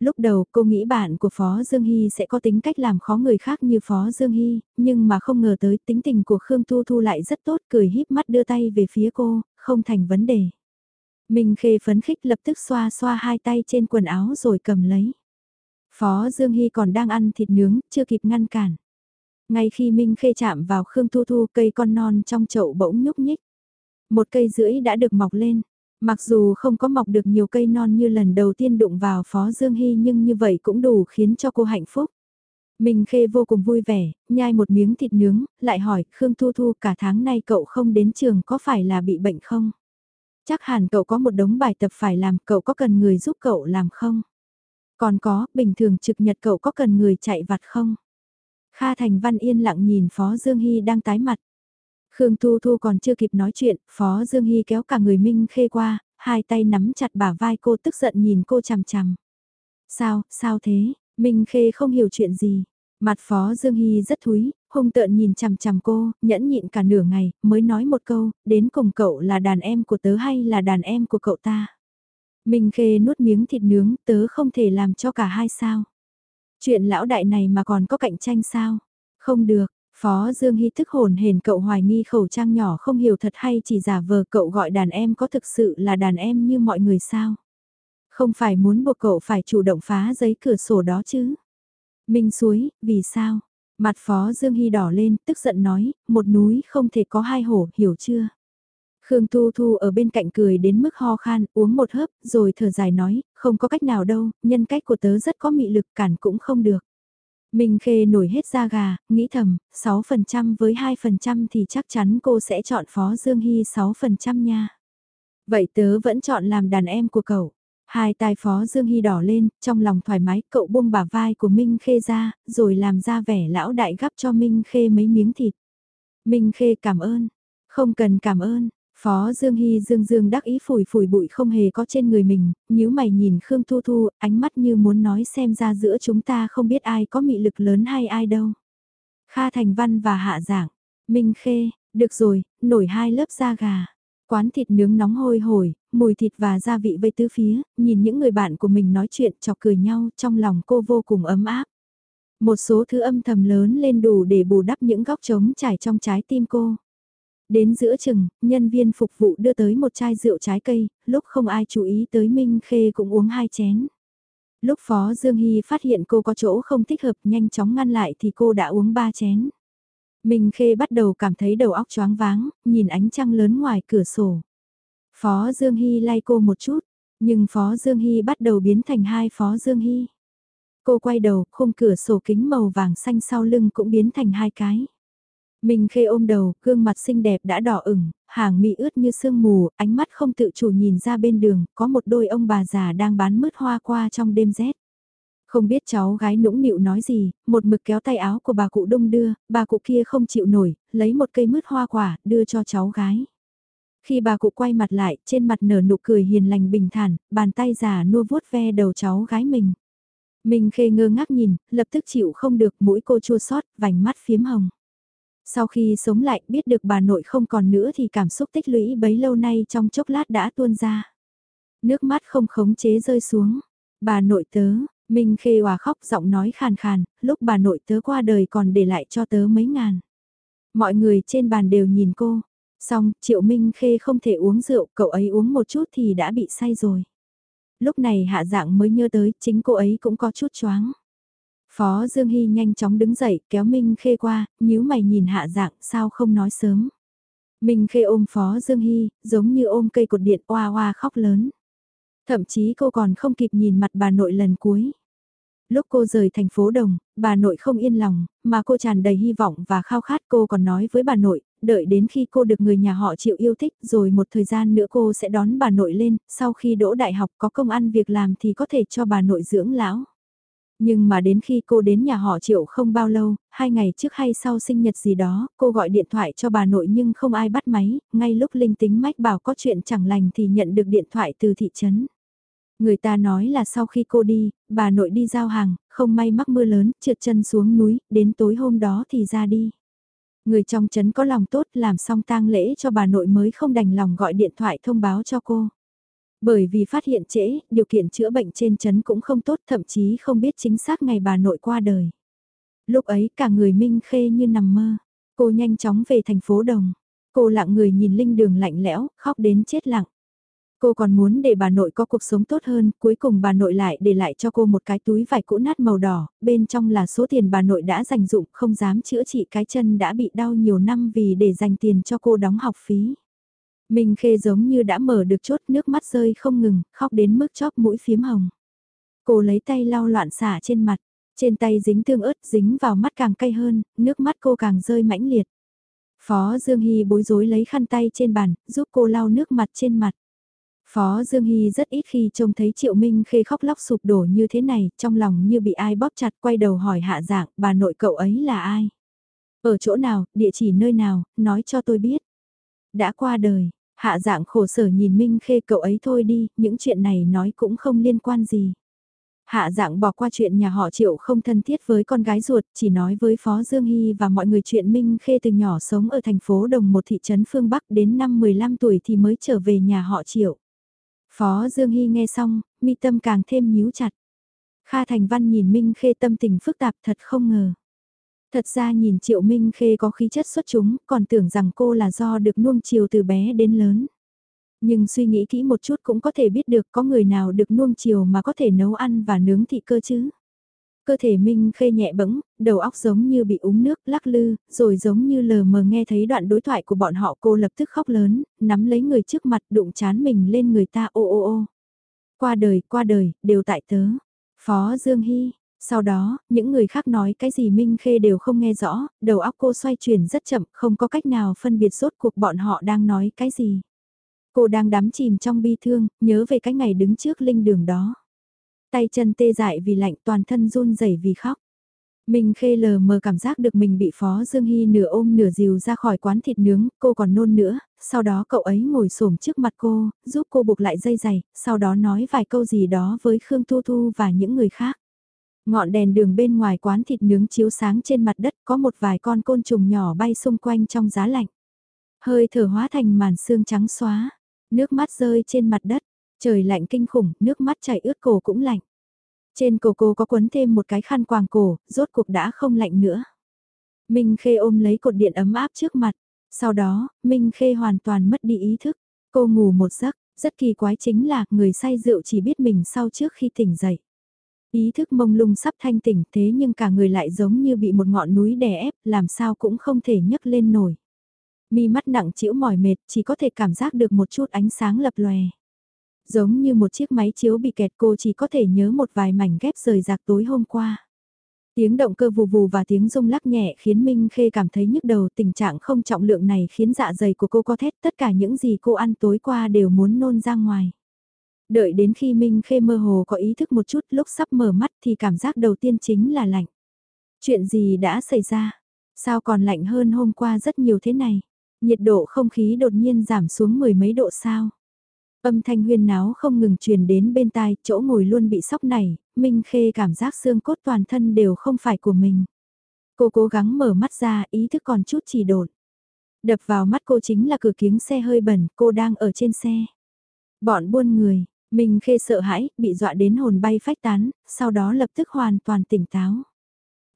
Lúc đầu cô nghĩ bạn của Phó Dương Hy sẽ có tính cách làm khó người khác như Phó Dương Hy, nhưng mà không ngờ tới tính tình của Khương Thu Thu lại rất tốt cười híp mắt đưa tay về phía cô, không thành vấn đề. Minh Khê phấn khích lập tức xoa xoa hai tay trên quần áo rồi cầm lấy. Phó Dương Hy còn đang ăn thịt nướng, chưa kịp ngăn cản. Ngay khi Minh Khê chạm vào Khương Thu Thu cây con non trong chậu bỗng nhúc nhích. Một cây rưỡi đã được mọc lên. Mặc dù không có mọc được nhiều cây non như lần đầu tiên đụng vào Phó Dương Hy nhưng như vậy cũng đủ khiến cho cô hạnh phúc. Minh Khê vô cùng vui vẻ, nhai một miếng thịt nướng, lại hỏi Khương Thu Thu cả tháng nay cậu không đến trường có phải là bị bệnh không? Chắc hẳn cậu có một đống bài tập phải làm, cậu có cần người giúp cậu làm không? Còn có, bình thường trực nhật cậu có cần người chạy vặt không? Kha Thành Văn yên lặng nhìn Phó Dương Hy đang tái mặt. Khương Thu Thu còn chưa kịp nói chuyện, Phó Dương Hy kéo cả người Minh Khê qua, hai tay nắm chặt bả vai cô tức giận nhìn cô chằm chằm. Sao, sao thế, Minh Khê không hiểu chuyện gì. Mặt Phó Dương Hy rất thúi, hung tợn nhìn chằm chằm cô, nhẫn nhịn cả nửa ngày, mới nói một câu, đến cùng cậu là đàn em của tớ hay là đàn em của cậu ta. Minh Khê nuốt miếng thịt nướng, tớ không thể làm cho cả hai sao. Chuyện lão đại này mà còn có cạnh tranh sao? Không được, Phó Dương Hy thức hồn hền cậu hoài nghi khẩu trang nhỏ không hiểu thật hay chỉ giả vờ cậu gọi đàn em có thực sự là đàn em như mọi người sao? Không phải muốn buộc cậu phải chủ động phá giấy cửa sổ đó chứ? Minh suối, vì sao? Mặt Phó Dương Hy đỏ lên, tức giận nói, một núi không thể có hai hổ, hiểu chưa? Khương Thu Thu ở bên cạnh cười đến mức ho khan, uống một hớp, rồi thở dài nói, không có cách nào đâu, nhân cách của tớ rất có mị lực cản cũng không được. Minh Khê nổi hết da gà, nghĩ thầm, 6% với 2% thì chắc chắn cô sẽ chọn Phó Dương Hy 6% nha. Vậy tớ vẫn chọn làm đàn em của cậu. Hai tai Phó Dương Hy đỏ lên, trong lòng thoải mái cậu buông bả vai của Minh Khê ra, rồi làm ra vẻ lão đại gắp cho Minh Khê mấy miếng thịt. Minh Khê cảm ơn. Không cần cảm ơn, Phó Dương Hy dương dương đắc ý phủi phủi bụi không hề có trên người mình, nếu mày nhìn Khương Thu Thu, ánh mắt như muốn nói xem ra giữa chúng ta không biết ai có mị lực lớn hay ai đâu. Kha Thành Văn và Hạ Giảng, Minh Khê, được rồi, nổi hai lớp da gà. Quán thịt nướng nóng hôi hổi, mùi thịt và gia vị vây tứ phía, nhìn những người bạn của mình nói chuyện chọc cười nhau trong lòng cô vô cùng ấm áp. Một số thứ âm thầm lớn lên đủ để bù đắp những góc trống trải trong trái tim cô. Đến giữa chừng, nhân viên phục vụ đưa tới một chai rượu trái cây, lúc không ai chú ý tới Minh Khê cũng uống hai chén. Lúc Phó Dương Hy phát hiện cô có chỗ không thích hợp nhanh chóng ngăn lại thì cô đã uống ba chén. Minh Khê bắt đầu cảm thấy đầu óc choáng váng, nhìn ánh trăng lớn ngoài cửa sổ. Phó Dương Hy lay cô một chút, nhưng Phó Dương Hy bắt đầu biến thành hai Phó Dương Hy. Cô quay đầu, khung cửa sổ kính màu vàng xanh sau lưng cũng biến thành hai cái. Minh Khê ôm đầu, gương mặt xinh đẹp đã đỏ ửng, hàng mi ướt như sương mù, ánh mắt không tự chủ nhìn ra bên đường, có một đôi ông bà già đang bán mứt hoa qua trong đêm rét. Không biết cháu gái nũng nịu nói gì, một mực kéo tay áo của bà cụ đông đưa, bà cụ kia không chịu nổi, lấy một cây mứt hoa quả, đưa cho cháu gái. Khi bà cụ quay mặt lại, trên mặt nở nụ cười hiền lành bình thản, bàn tay già nua vuốt ve đầu cháu gái mình. mình khê ngơ ngác nhìn, lập tức chịu không được mũi cô chua xót vành mắt phiếm hồng. Sau khi sống lại biết được bà nội không còn nữa thì cảm xúc tích lũy bấy lâu nay trong chốc lát đã tuôn ra. Nước mắt không khống chế rơi xuống. Bà nội tớ, Minh Khê hòa khóc giọng nói khàn khàn, lúc bà nội tớ qua đời còn để lại cho tớ mấy ngàn. Mọi người trên bàn đều nhìn cô. Xong, Triệu Minh Khê không thể uống rượu, cậu ấy uống một chút thì đã bị say rồi. Lúc này hạ dạng mới nhớ tới, chính cô ấy cũng có chút choáng. Phó Dương Hy nhanh chóng đứng dậy, kéo Minh Khê qua, nhíu mày nhìn hạ dạng, sao không nói sớm. Minh Khê ôm Phó Dương Hy, giống như ôm cây cột điện oa oa khóc lớn. Thậm chí cô còn không kịp nhìn mặt bà nội lần cuối. Lúc cô rời thành phố Đồng, bà nội không yên lòng, mà cô tràn đầy hy vọng và khao khát cô còn nói với bà nội, đợi đến khi cô được người nhà họ chịu yêu thích rồi một thời gian nữa cô sẽ đón bà nội lên, sau khi đỗ đại học có công ăn việc làm thì có thể cho bà nội dưỡng lão. Nhưng mà đến khi cô đến nhà họ triệu không bao lâu, hai ngày trước hay sau sinh nhật gì đó, cô gọi điện thoại cho bà nội nhưng không ai bắt máy, ngay lúc linh tính mách bảo có chuyện chẳng lành thì nhận được điện thoại từ thị trấn. Người ta nói là sau khi cô đi, bà nội đi giao hàng, không may mắc mưa lớn, trượt chân xuống núi, đến tối hôm đó thì ra đi. Người trong trấn có lòng tốt làm xong tang lễ cho bà nội mới không đành lòng gọi điện thoại thông báo cho cô. Bởi vì phát hiện trễ, điều kiện chữa bệnh trên chấn cũng không tốt thậm chí không biết chính xác ngày bà nội qua đời. Lúc ấy cả người minh khê như nằm mơ. Cô nhanh chóng về thành phố Đồng. Cô lặng người nhìn linh đường lạnh lẽo, khóc đến chết lặng. Cô còn muốn để bà nội có cuộc sống tốt hơn, cuối cùng bà nội lại để lại cho cô một cái túi vải cũ nát màu đỏ, bên trong là số tiền bà nội đã dành dụng không dám chữa trị cái chân đã bị đau nhiều năm vì để dành tiền cho cô đóng học phí. Minh Khê giống như đã mở được chốt nước mắt rơi không ngừng, khóc đến mức chóp mũi phiếm hồng. Cô lấy tay lau loạn xả trên mặt, trên tay dính tương ớt dính vào mắt càng cay hơn, nước mắt cô càng rơi mãnh liệt. Phó Dương Hy bối rối lấy khăn tay trên bàn, giúp cô lau nước mặt trên mặt. Phó Dương Hy rất ít khi trông thấy Triệu Minh Khê khóc lóc sụp đổ như thế này, trong lòng như bị ai bóp chặt quay đầu hỏi hạ dạng, bà nội cậu ấy là ai? Ở chỗ nào, địa chỉ nơi nào, nói cho tôi biết. Đã qua đời, hạ dạng khổ sở nhìn Minh Khê cậu ấy thôi đi, những chuyện này nói cũng không liên quan gì. Hạ dạng bỏ qua chuyện nhà họ Triệu không thân thiết với con gái ruột, chỉ nói với Phó Dương Hy và mọi người chuyện Minh Khê từ nhỏ sống ở thành phố Đồng một thị trấn phương Bắc đến năm 15 tuổi thì mới trở về nhà họ Triệu. Phó Dương Hy nghe xong, mi tâm càng thêm nhíu chặt. Kha Thành Văn nhìn Minh Khê tâm tình phức tạp thật không ngờ. Thật ra nhìn Triệu Minh Khê có khí chất xuất chúng, còn tưởng rằng cô là do được nuông chiều từ bé đến lớn. Nhưng suy nghĩ kỹ một chút cũng có thể biết được có người nào được nuông chiều mà có thể nấu ăn và nướng thị cơ chứ. Cơ thể Minh Khê nhẹ bẫng, đầu óc giống như bị uống nước lắc lư, rồi giống như lờ mờ nghe thấy đoạn đối thoại của bọn họ cô lập tức khóc lớn, nắm lấy người trước mặt đụng chán mình lên người ta ô ô ô. Qua đời, qua đời, đều tại tớ. Phó Dương Hy, sau đó, những người khác nói cái gì Minh Khê đều không nghe rõ, đầu óc cô xoay chuyển rất chậm, không có cách nào phân biệt rốt cuộc bọn họ đang nói cái gì. Cô đang đắm chìm trong bi thương, nhớ về cái ngày đứng trước linh đường đó. Tay chân tê dại vì lạnh toàn thân run rẩy vì khóc. Minh khê lờ mờ cảm giác được mình bị Phó Dương Hy nửa ôm nửa dìu ra khỏi quán thịt nướng, cô còn nôn nữa, sau đó cậu ấy ngồi xổm trước mặt cô, giúp cô buộc lại dây giày, sau đó nói vài câu gì đó với Khương Thu Thu và những người khác. Ngọn đèn đường bên ngoài quán thịt nướng chiếu sáng trên mặt đất có một vài con côn trùng nhỏ bay xung quanh trong giá lạnh. Hơi thở hóa thành màn xương trắng xóa, nước mắt rơi trên mặt đất, Trời lạnh kinh khủng, nước mắt chảy ướt cổ cũng lạnh. Trên cổ cô có quấn thêm một cái khăn quàng cổ, rốt cuộc đã không lạnh nữa. Minh Khê ôm lấy cột điện ấm áp trước mặt. Sau đó, Minh Khê hoàn toàn mất đi ý thức. Cô ngủ một giấc, rất kỳ quái chính là người say rượu chỉ biết mình sau trước khi tỉnh dậy. Ý thức mông lung sắp thanh tỉnh thế nhưng cả người lại giống như bị một ngọn núi đè ép, làm sao cũng không thể nhấc lên nổi. Mi mắt nặng chịu mỏi mệt, chỉ có thể cảm giác được một chút ánh sáng lập lòe. Giống như một chiếc máy chiếu bị kẹt cô chỉ có thể nhớ một vài mảnh ghép rời rạc tối hôm qua. Tiếng động cơ vù vù và tiếng rung lắc nhẹ khiến Minh Khê cảm thấy nhức đầu tình trạng không trọng lượng này khiến dạ dày của cô có thét tất cả những gì cô ăn tối qua đều muốn nôn ra ngoài. Đợi đến khi Minh Khê mơ hồ có ý thức một chút lúc sắp mở mắt thì cảm giác đầu tiên chính là lạnh. Chuyện gì đã xảy ra? Sao còn lạnh hơn hôm qua rất nhiều thế này? Nhiệt độ không khí đột nhiên giảm xuống mười mấy độ sao? Âm thanh huyên náo không ngừng truyền đến bên tai, chỗ ngồi luôn bị sóc này, Minh Khê cảm giác xương cốt toàn thân đều không phải của mình. Cô cố gắng mở mắt ra, ý thức còn chút chỉ đột. Đập vào mắt cô chính là cửa kiếng xe hơi bẩn, cô đang ở trên xe. Bọn buôn người, Minh Khê sợ hãi, bị dọa đến hồn bay phách tán, sau đó lập tức hoàn toàn tỉnh táo.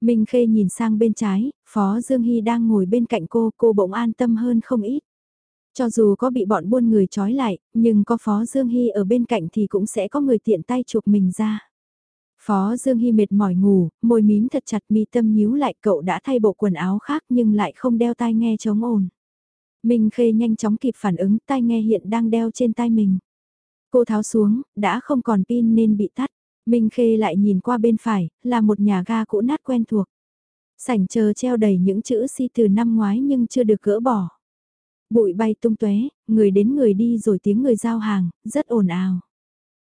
Minh Khê nhìn sang bên trái, Phó Dương Hy đang ngồi bên cạnh cô, cô bỗng an tâm hơn không ít. Cho dù có bị bọn buôn người trói lại, nhưng có Phó Dương Hy ở bên cạnh thì cũng sẽ có người tiện tay chụp mình ra. Phó Dương Hy mệt mỏi ngủ, môi mím thật chặt mi tâm nhíu lại cậu đã thay bộ quần áo khác nhưng lại không đeo tai nghe chống ồn. Minh Khê nhanh chóng kịp phản ứng tai nghe hiện đang đeo trên tai mình. Cô tháo xuống, đã không còn pin nên bị tắt. Minh Khê lại nhìn qua bên phải, là một nhà ga cũ nát quen thuộc. Sảnh chờ treo đầy những chữ si từ năm ngoái nhưng chưa được gỡ bỏ. Bụi bay tung tóe, người đến người đi rồi tiếng người giao hàng, rất ồn ào.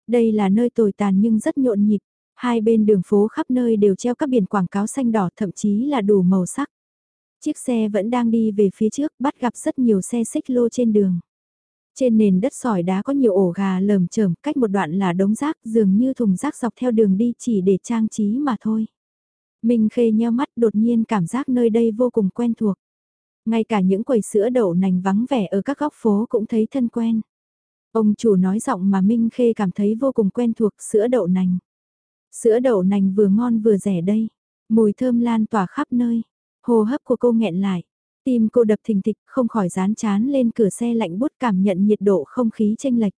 Đây là nơi tồi tàn nhưng rất nhộn nhịp. Hai bên đường phố khắp nơi đều treo các biển quảng cáo xanh đỏ thậm chí là đủ màu sắc. Chiếc xe vẫn đang đi về phía trước bắt gặp rất nhiều xe xích lô trên đường. Trên nền đất sỏi đá có nhiều ổ gà lởm chởm, cách một đoạn là đống rác dường như thùng rác dọc theo đường đi chỉ để trang trí mà thôi. Minh khê nheo mắt đột nhiên cảm giác nơi đây vô cùng quen thuộc. Ngay cả những quầy sữa đậu nành vắng vẻ ở các góc phố cũng thấy thân quen. Ông chủ nói giọng mà Minh Khê cảm thấy vô cùng quen thuộc sữa đậu nành. Sữa đậu nành vừa ngon vừa rẻ đây. Mùi thơm lan tỏa khắp nơi. Hồ hấp của cô nghẹn lại. Tim cô đập thình thịch không khỏi dán chán lên cửa xe lạnh bút cảm nhận nhiệt độ không khí chênh lệch.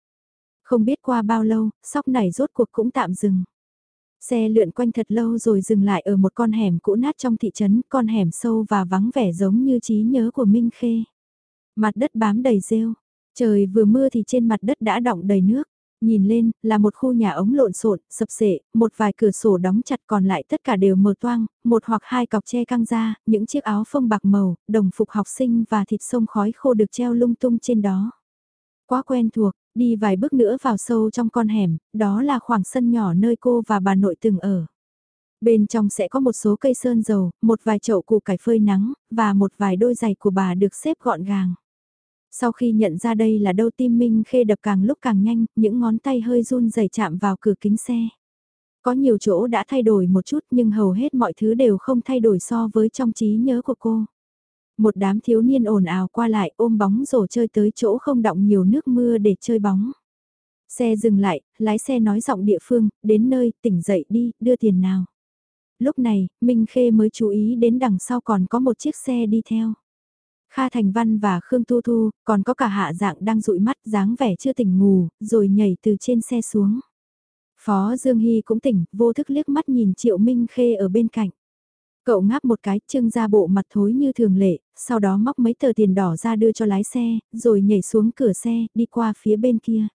Không biết qua bao lâu, sóc này rốt cuộc cũng tạm dừng. Xe lượn quanh thật lâu rồi dừng lại ở một con hẻm cũ nát trong thị trấn, con hẻm sâu và vắng vẻ giống như trí nhớ của Minh Khê. Mặt đất bám đầy rêu, trời vừa mưa thì trên mặt đất đã đọng đầy nước. Nhìn lên, là một khu nhà ống lộn xộn, sập sệ, một vài cửa sổ đóng chặt còn lại tất cả đều mở toang, một hoặc hai cọc tre căng ra, những chiếc áo phông bạc màu, đồng phục học sinh và thịt sông khói khô được treo lung tung trên đó. Quá quen thuộc, đi vài bước nữa vào sâu trong con hẻm, đó là khoảng sân nhỏ nơi cô và bà nội từng ở. Bên trong sẽ có một số cây sơn dầu, một vài chậu củ cải phơi nắng, và một vài đôi giày của bà được xếp gọn gàng. Sau khi nhận ra đây là đâu tim Minh Khê đập càng lúc càng nhanh, những ngón tay hơi run rẩy chạm vào cửa kính xe. Có nhiều chỗ đã thay đổi một chút nhưng hầu hết mọi thứ đều không thay đổi so với trong trí nhớ của cô. Một đám thiếu niên ồn ào qua lại ôm bóng rổ chơi tới chỗ không đọng nhiều nước mưa để chơi bóng. Xe dừng lại, lái xe nói giọng địa phương, đến nơi, tỉnh dậy đi, đưa tiền nào. Lúc này, Minh Khê mới chú ý đến đằng sau còn có một chiếc xe đi theo. Kha Thành Văn và Khương Tu Thu, còn có cả hạ dạng đang dụi mắt dáng vẻ chưa tỉnh ngủ, rồi nhảy từ trên xe xuống. Phó Dương Hy cũng tỉnh, vô thức liếc mắt nhìn Triệu Minh Khê ở bên cạnh. Cậu ngáp một cái, trưng ra bộ mặt thối như thường lệ, sau đó móc mấy tờ tiền đỏ ra đưa cho lái xe, rồi nhảy xuống cửa xe, đi qua phía bên kia.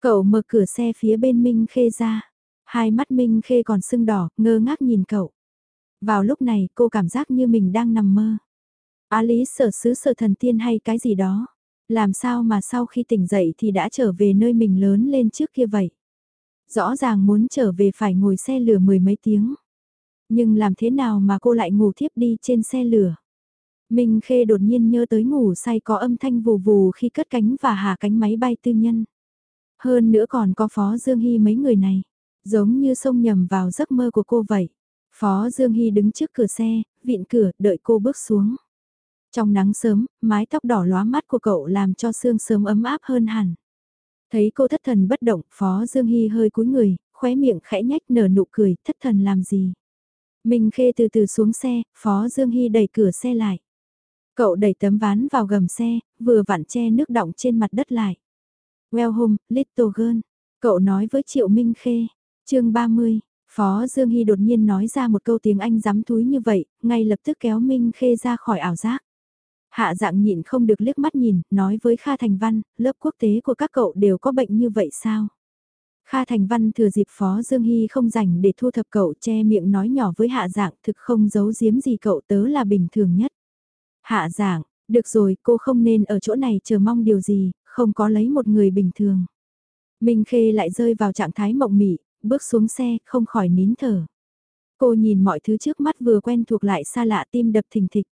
Cậu mở cửa xe phía bên Minh Khê ra. Hai mắt Minh Khê còn sưng đỏ, ngơ ngác nhìn cậu. Vào lúc này, cô cảm giác như mình đang nằm mơ. Á lý sở sứ sở thần tiên hay cái gì đó. Làm sao mà sau khi tỉnh dậy thì đã trở về nơi mình lớn lên trước kia vậy. Rõ ràng muốn trở về phải ngồi xe lửa mười mấy tiếng. Nhưng làm thế nào mà cô lại ngủ thiếp đi trên xe lửa. Minh Khê đột nhiên nhớ tới ngủ say có âm thanh vù vù khi cất cánh và hạ cánh máy bay tư nhân. Hơn nữa còn có Phó Dương Hy mấy người này, giống như xông nhầm vào giấc mơ của cô vậy. Phó Dương Hy đứng trước cửa xe, vịn cửa, đợi cô bước xuống. Trong nắng sớm, mái tóc đỏ lóa mắt của cậu làm cho sương sớm ấm áp hơn hẳn. Thấy cô thất thần bất động, Phó Dương Hy hơi cúi người, khóe miệng khẽ nhách nở nụ cười, thất thần làm gì. Minh Khê từ từ xuống xe, Phó Dương Hy đẩy cửa xe lại. Cậu đẩy tấm ván vào gầm xe, vừa vặn che nước đọng trên mặt đất lại. Well home, little girl. Cậu nói với Triệu Minh Khê. chương 30, Phó Dương Hy đột nhiên nói ra một câu tiếng Anh dám thúi như vậy, ngay lập tức kéo Minh Khê ra khỏi ảo giác. Hạ dạng nhịn không được liếc mắt nhìn, nói với Kha Thành Văn, lớp quốc tế của các cậu đều có bệnh như vậy sao? Kha Thành Văn thừa dịp Phó Dương Hy không rảnh để thu thập cậu che miệng nói nhỏ với hạ dạng thực không giấu giếm gì cậu tớ là bình thường nhất. Hạ dạng, được rồi cô không nên ở chỗ này chờ mong điều gì, không có lấy một người bình thường. Minh Khê lại rơi vào trạng thái mộng mị, bước xuống xe, không khỏi nín thở. Cô nhìn mọi thứ trước mắt vừa quen thuộc lại xa lạ tim đập thình thịch.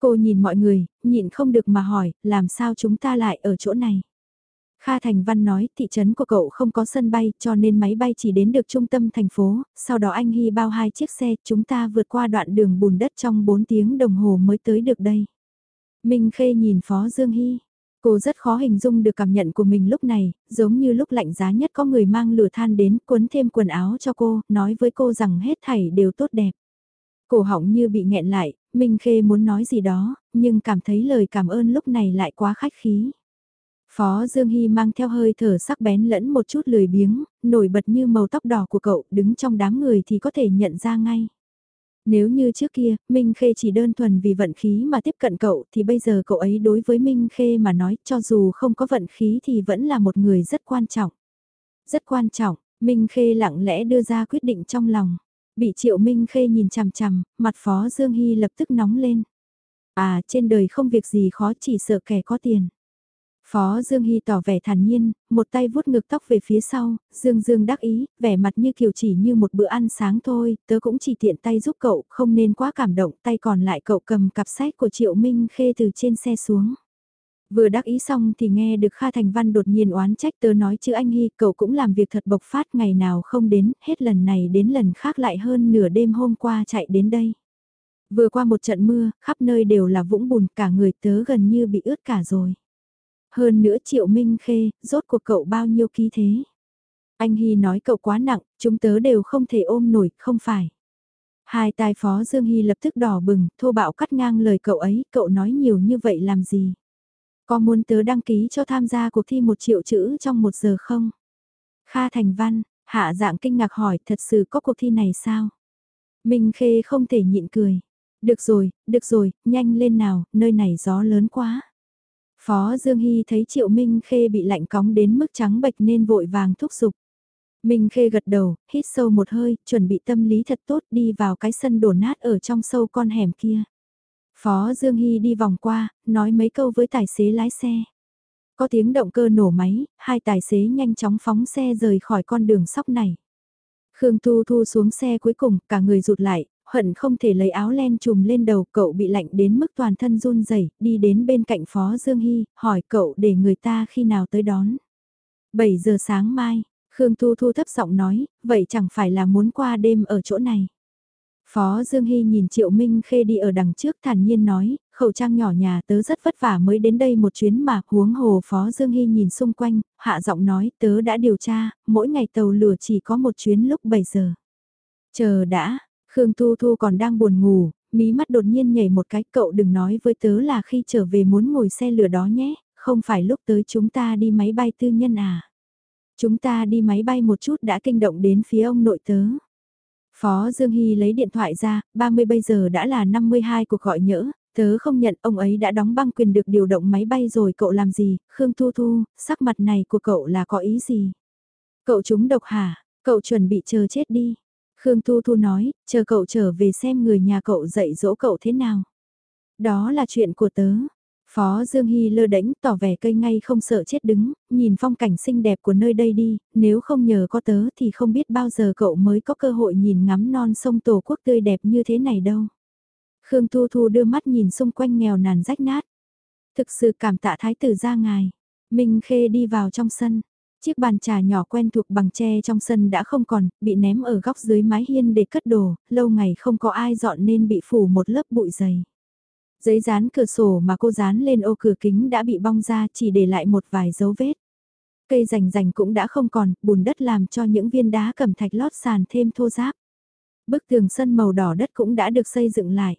Cô nhìn mọi người, nhịn không được mà hỏi, làm sao chúng ta lại ở chỗ này? Kha Thành Văn nói thị trấn của cậu không có sân bay cho nên máy bay chỉ đến được trung tâm thành phố, sau đó anh Hy bao hai chiếc xe chúng ta vượt qua đoạn đường bùn đất trong 4 tiếng đồng hồ mới tới được đây. Minh Khê nhìn Phó Dương Hy, cô rất khó hình dung được cảm nhận của mình lúc này, giống như lúc lạnh giá nhất có người mang lửa than đến cuốn thêm quần áo cho cô, nói với cô rằng hết thảy đều tốt đẹp. Cổ họng như bị nghẹn lại, Minh Khê muốn nói gì đó, nhưng cảm thấy lời cảm ơn lúc này lại quá khách khí. Phó Dương Hy mang theo hơi thở sắc bén lẫn một chút lười biếng, nổi bật như màu tóc đỏ của cậu đứng trong đám người thì có thể nhận ra ngay. Nếu như trước kia, Minh Khê chỉ đơn thuần vì vận khí mà tiếp cận cậu thì bây giờ cậu ấy đối với Minh Khê mà nói cho dù không có vận khí thì vẫn là một người rất quan trọng. Rất quan trọng, Minh Khê lặng lẽ đưa ra quyết định trong lòng. Bị Triệu Minh Khê nhìn chằm chằm, mặt Phó Dương Hy lập tức nóng lên. À, trên đời không việc gì khó chỉ sợ kẻ có tiền. Phó Dương Hy tỏ vẻ thản nhiên, một tay vuốt ngực tóc về phía sau, Dương Dương đắc ý, vẻ mặt như kiểu chỉ như một bữa ăn sáng thôi, tớ cũng chỉ tiện tay giúp cậu, không nên quá cảm động, tay còn lại cậu cầm cặp sách của Triệu Minh Khê từ trên xe xuống. Vừa đắc ý xong thì nghe được Kha Thành Văn đột nhiên oán trách tớ nói chứ anh Hy, cậu cũng làm việc thật bộc phát ngày nào không đến, hết lần này đến lần khác lại hơn nửa đêm hôm qua chạy đến đây. Vừa qua một trận mưa, khắp nơi đều là vũng bùn, cả người tớ gần như bị ướt cả rồi. Hơn nữa Triệu Minh Khê, rốt cuộc cậu bao nhiêu ký thế? Anh Hy nói cậu quá nặng, chúng tớ đều không thể ôm nổi, không phải. Hai tai phó Dương Hy lập tức đỏ bừng, thô bạo cắt ngang lời cậu ấy, cậu nói nhiều như vậy làm gì? Có muốn tớ đăng ký cho tham gia cuộc thi một triệu chữ trong một giờ không? Kha Thành Văn, hạ dạng kinh ngạc hỏi thật sự có cuộc thi này sao? Minh Khê không thể nhịn cười. Được rồi, được rồi, nhanh lên nào, nơi này gió lớn quá. Phó Dương Hy thấy Triệu Minh Khê bị lạnh cóng đến mức trắng bệch nên vội vàng thúc giục. Minh Khê gật đầu, hít sâu một hơi, chuẩn bị tâm lý thật tốt đi vào cái sân đổ nát ở trong sâu con hẻm kia. Phó Dương Hy đi vòng qua, nói mấy câu với tài xế lái xe. Có tiếng động cơ nổ máy, hai tài xế nhanh chóng phóng xe rời khỏi con đường sóc này. Khương Thu Thu xuống xe cuối cùng, cả người rụt lại, hận không thể lấy áo len trùm lên đầu cậu bị lạnh đến mức toàn thân run rẩy đi đến bên cạnh Phó Dương Hy, hỏi cậu để người ta khi nào tới đón. 7 giờ sáng mai, Khương Thu Thu thấp giọng nói, vậy chẳng phải là muốn qua đêm ở chỗ này. Phó Dương Hy nhìn Triệu Minh Khê đi ở đằng trước thản nhiên nói, khẩu trang nhỏ nhà tớ rất vất vả mới đến đây một chuyến mà huống hồ Phó Dương Hy nhìn xung quanh, hạ giọng nói tớ đã điều tra, mỗi ngày tàu lửa chỉ có một chuyến lúc 7 giờ. Chờ đã, Khương Thu Thu còn đang buồn ngủ, mí mắt đột nhiên nhảy một cái cậu đừng nói với tớ là khi trở về muốn ngồi xe lửa đó nhé, không phải lúc tới chúng ta đi máy bay tư nhân à. Chúng ta đi máy bay một chút đã kinh động đến phía ông nội tớ. Phó Dương Hy lấy điện thoại ra, 30 bây giờ đã là 52 cuộc gọi nhỡ, tớ không nhận ông ấy đã đóng băng quyền được điều động máy bay rồi cậu làm gì, Khương Thu Thu, sắc mặt này của cậu là có ý gì? Cậu chúng độc hả, cậu chuẩn bị chờ chết đi. Khương Thu Thu nói, chờ cậu trở về xem người nhà cậu dạy dỗ cậu thế nào. Đó là chuyện của tớ. Phó Dương Hy lơ đánh tỏ vẻ cây ngay không sợ chết đứng, nhìn phong cảnh xinh đẹp của nơi đây đi, nếu không nhờ có tớ thì không biết bao giờ cậu mới có cơ hội nhìn ngắm non sông Tổ quốc tươi đẹp như thế này đâu. Khương Thu Thu đưa mắt nhìn xung quanh nghèo nàn rách nát. Thực sự cảm tạ thái tử ra ngài. Minh Khê đi vào trong sân. Chiếc bàn trà nhỏ quen thuộc bằng tre trong sân đã không còn, bị ném ở góc dưới mái hiên để cất đồ, lâu ngày không có ai dọn nên bị phủ một lớp bụi dày. Giấy dán cửa sổ mà cô dán lên ô cửa kính đã bị bong ra chỉ để lại một vài dấu vết. Cây rành rành cũng đã không còn, bùn đất làm cho những viên đá cẩm thạch lót sàn thêm thô ráp. Bức tường sân màu đỏ đất cũng đã được xây dựng lại.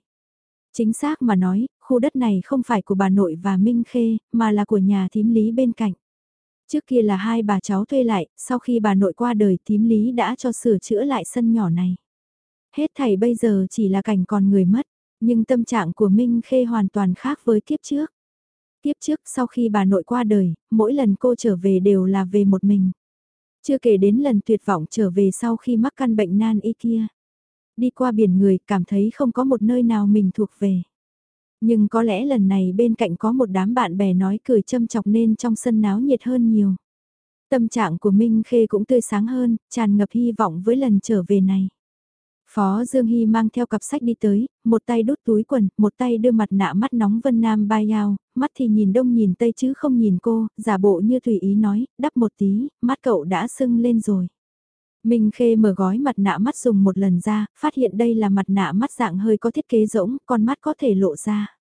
Chính xác mà nói, khu đất này không phải của bà nội và Minh Khê, mà là của nhà thím lý bên cạnh. Trước kia là hai bà cháu thuê lại, sau khi bà nội qua đời Thím lý đã cho sửa chữa lại sân nhỏ này. Hết thảy bây giờ chỉ là cảnh còn người mất, nhưng tâm trạng của Minh Khê hoàn toàn khác với kiếp trước. Kiếp trước sau khi bà nội qua đời, mỗi lần cô trở về đều là về một mình. Chưa kể đến lần tuyệt vọng trở về sau khi mắc căn bệnh nan y kia. Đi qua biển người cảm thấy không có một nơi nào mình thuộc về. Nhưng có lẽ lần này bên cạnh có một đám bạn bè nói cười châm chọc nên trong sân náo nhiệt hơn nhiều. Tâm trạng của Minh Khê cũng tươi sáng hơn, tràn ngập hy vọng với lần trở về này. Phó Dương Hy mang theo cặp sách đi tới, một tay đút túi quần, một tay đưa mặt nạ mắt nóng Vân Nam bay ao, mắt thì nhìn đông nhìn tây chứ không nhìn cô, giả bộ như tùy ý nói, đắp một tí, mắt cậu đã sưng lên rồi. Minh Khê mở gói mặt nạ mắt dùng một lần ra, phát hiện đây là mặt nạ mắt dạng hơi có thiết kế rỗng, con mắt có thể lộ ra.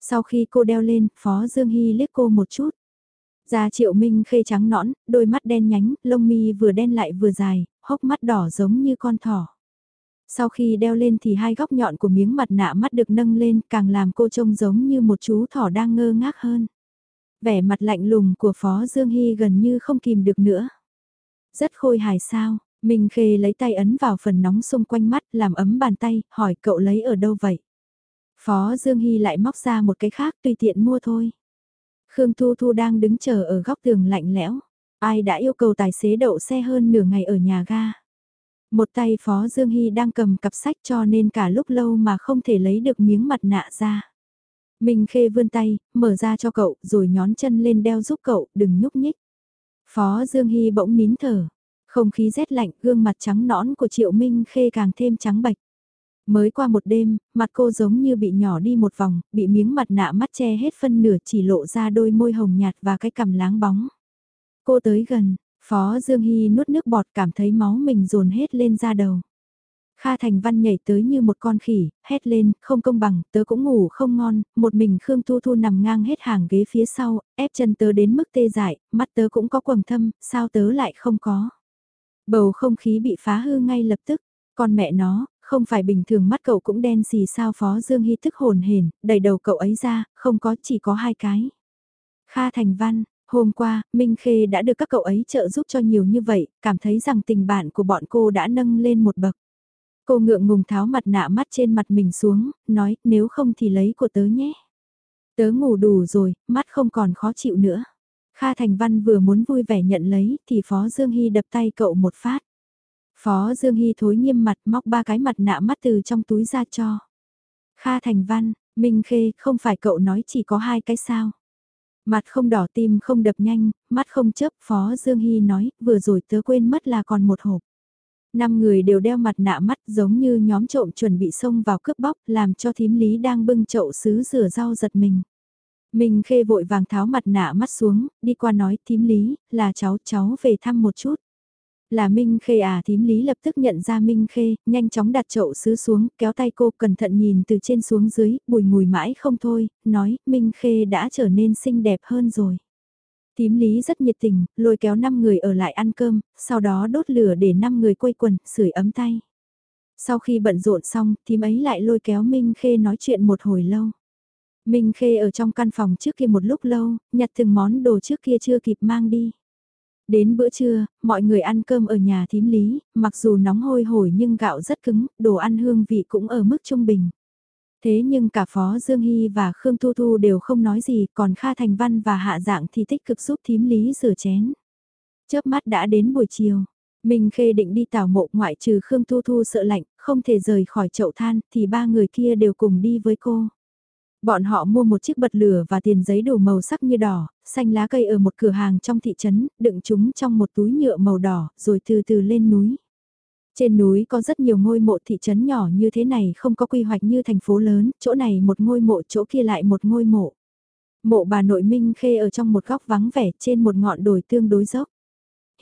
Sau khi cô đeo lên, Phó Dương Hy liếc cô một chút. Da triệu Minh Khê trắng nõn, đôi mắt đen nhánh, lông mi vừa đen lại vừa dài, hốc mắt đỏ giống như con thỏ. Sau khi đeo lên thì hai góc nhọn của miếng mặt nạ mắt được nâng lên càng làm cô trông giống như một chú thỏ đang ngơ ngác hơn. Vẻ mặt lạnh lùng của Phó Dương Hy gần như không kìm được nữa. Rất khôi hài sao, Minh Khê lấy tay ấn vào phần nóng xung quanh mắt làm ấm bàn tay, hỏi cậu lấy ở đâu vậy? Phó Dương Hy lại móc ra một cái khác tùy tiện mua thôi. Khương Thu Thu đang đứng chờ ở góc tường lạnh lẽo. Ai đã yêu cầu tài xế đậu xe hơn nửa ngày ở nhà ga? Một tay Phó Dương Hy đang cầm cặp sách cho nên cả lúc lâu mà không thể lấy được miếng mặt nạ ra. Minh Khê vươn tay, mở ra cho cậu, rồi nhón chân lên đeo giúp cậu, đừng nhúc nhích. Phó Dương Hy bỗng nín thở. Không khí rét lạnh, gương mặt trắng nõn của Triệu Minh Khê càng thêm trắng bạch. Mới qua một đêm, mặt cô giống như bị nhỏ đi một vòng, bị miếng mặt nạ mắt che hết phân nửa chỉ lộ ra đôi môi hồng nhạt và cái cằm láng bóng. Cô tới gần, Phó Dương Hy nuốt nước bọt cảm thấy máu mình dồn hết lên da đầu. Kha Thành Văn nhảy tới như một con khỉ, hét lên, không công bằng, tớ cũng ngủ không ngon, một mình Khương Thu Thu nằm ngang hết hàng ghế phía sau, ép chân tớ đến mức tê dại, mắt tớ cũng có quầng thâm, sao tớ lại không có. Bầu không khí bị phá hư ngay lập tức, con mẹ nó, không phải bình thường mắt cậu cũng đen gì sao Phó Dương Hy thức hồn hển, đẩy đầu cậu ấy ra, không có chỉ có hai cái. Kha Thành Văn, hôm qua, Minh Khê đã được các cậu ấy trợ giúp cho nhiều như vậy, cảm thấy rằng tình bạn của bọn cô đã nâng lên một bậc. Cô ngượng ngùng tháo mặt nạ mắt trên mặt mình xuống, nói nếu không thì lấy của tớ nhé. Tớ ngủ đủ rồi, mắt không còn khó chịu nữa. Kha Thành Văn vừa muốn vui vẻ nhận lấy thì Phó Dương Hy đập tay cậu một phát. Phó Dương Hy thối nghiêm mặt móc ba cái mặt nạ mắt từ trong túi ra cho. Kha Thành Văn, Minh Khê, không phải cậu nói chỉ có hai cái sao. Mặt không đỏ tim không đập nhanh, mắt không chớp, Phó Dương Hy nói, vừa rồi tớ quên mất là còn một hộp. Năm người đều đeo mặt nạ mắt giống như nhóm trộm chuẩn bị xông vào cướp bóc làm cho thím lý đang bưng chậu sứ rửa rau giật mình. mình Khê vội vàng tháo mặt nạ mắt xuống, đi qua nói thím lý, là cháu, cháu về thăm một chút. Là Minh Khê à thím lý lập tức nhận ra Minh Khê, nhanh chóng đặt chậu sứ xuống, kéo tay cô cẩn thận nhìn từ trên xuống dưới, bùi ngùi mãi không thôi, nói Minh Khê đã trở nên xinh đẹp hơn rồi. Tím lý rất nhiệt tình, lôi kéo 5 người ở lại ăn cơm, sau đó đốt lửa để 5 người quây quần, sưởi ấm tay. Sau khi bận rộn xong, tím ấy lại lôi kéo Minh Khê nói chuyện một hồi lâu. Minh Khê ở trong căn phòng trước kia một lúc lâu, nhặt từng món đồ trước kia chưa kịp mang đi. Đến bữa trưa, mọi người ăn cơm ở nhà thím lý, mặc dù nóng hôi hổi nhưng gạo rất cứng, đồ ăn hương vị cũng ở mức trung bình. Thế nhưng cả Phó Dương Hy và Khương Thu Thu đều không nói gì, còn Kha Thành Văn và Hạ Dạng thì tích cực giúp thím lý rửa chén. Chớp mắt đã đến buổi chiều. mình Khê định đi tảo mộ ngoại trừ Khương Thu Thu sợ lạnh, không thể rời khỏi chậu than, thì ba người kia đều cùng đi với cô. Bọn họ mua một chiếc bật lửa và tiền giấy đủ màu sắc như đỏ, xanh lá cây ở một cửa hàng trong thị trấn, đựng chúng trong một túi nhựa màu đỏ, rồi từ từ lên núi. Trên núi có rất nhiều ngôi mộ thị trấn nhỏ như thế này không có quy hoạch như thành phố lớn, chỗ này một ngôi mộ chỗ kia lại một ngôi mộ. Mộ bà nội Minh Khê ở trong một góc vắng vẻ trên một ngọn đồi tương đối dốc.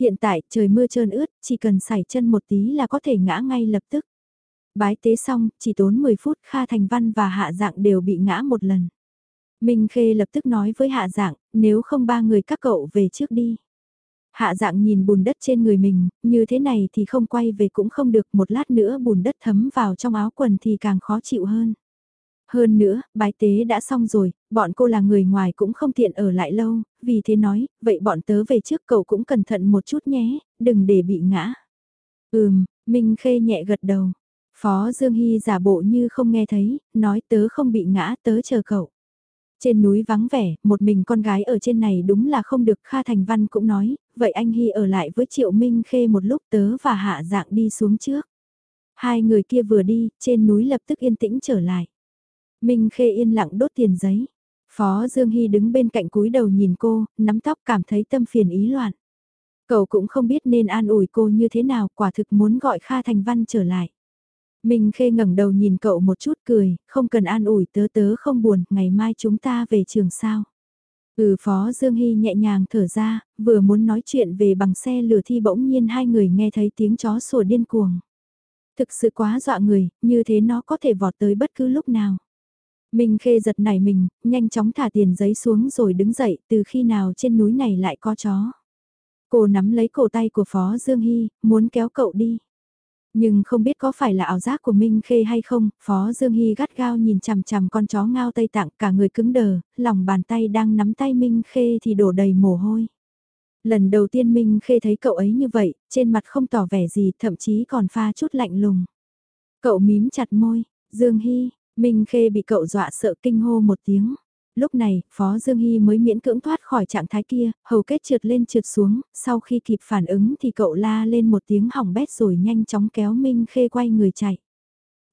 Hiện tại trời mưa trơn ướt, chỉ cần sải chân một tí là có thể ngã ngay lập tức. Bái tế xong, chỉ tốn 10 phút Kha Thành Văn và Hạ Dạng đều bị ngã một lần. Minh Khê lập tức nói với Hạ Dạng, nếu không ba người các cậu về trước đi. Hạ dạng nhìn bùn đất trên người mình, như thế này thì không quay về cũng không được một lát nữa bùn đất thấm vào trong áo quần thì càng khó chịu hơn. Hơn nữa, bái tế đã xong rồi, bọn cô là người ngoài cũng không tiện ở lại lâu, vì thế nói, vậy bọn tớ về trước cậu cũng cẩn thận một chút nhé, đừng để bị ngã. Ừm, Minh Khê nhẹ gật đầu. Phó Dương Hy giả bộ như không nghe thấy, nói tớ không bị ngã tớ chờ cậu. Trên núi vắng vẻ, một mình con gái ở trên này đúng là không được Kha Thành Văn cũng nói, vậy anh Hy ở lại với Triệu Minh Khê một lúc tớ và Hạ Dạng đi xuống trước. Hai người kia vừa đi, trên núi lập tức yên tĩnh trở lại. Minh Khê yên lặng đốt tiền giấy. Phó Dương Hy đứng bên cạnh cúi đầu nhìn cô, nắm tóc cảm thấy tâm phiền ý loạn. Cậu cũng không biết nên an ủi cô như thế nào, quả thực muốn gọi Kha Thành Văn trở lại. Minh Khê ngẩng đầu nhìn cậu một chút cười, không cần an ủi tớ tớ không buồn, ngày mai chúng ta về trường sao. Ừ Phó Dương Hy nhẹ nhàng thở ra, vừa muốn nói chuyện về bằng xe lửa thi bỗng nhiên hai người nghe thấy tiếng chó sủa điên cuồng. Thực sự quá dọa người, như thế nó có thể vọt tới bất cứ lúc nào. Minh Khê giật nảy mình, nhanh chóng thả tiền giấy xuống rồi đứng dậy, từ khi nào trên núi này lại có chó. Cô nắm lấy cổ tay của Phó Dương Hy, muốn kéo cậu đi. Nhưng không biết có phải là ảo giác của Minh Khê hay không, Phó Dương Hy gắt gao nhìn chằm chằm con chó ngao tây tạng cả người cứng đờ, lòng bàn tay đang nắm tay Minh Khê thì đổ đầy mồ hôi. Lần đầu tiên Minh Khê thấy cậu ấy như vậy, trên mặt không tỏ vẻ gì, thậm chí còn pha chút lạnh lùng. Cậu mím chặt môi, Dương Hy, Minh Khê bị cậu dọa sợ kinh hô một tiếng. Lúc này, Phó Dương Hy mới miễn cưỡng thoát khỏi trạng thái kia, hầu kết trượt lên trượt xuống, sau khi kịp phản ứng thì cậu la lên một tiếng hỏng bét rồi nhanh chóng kéo Minh Khê quay người chạy.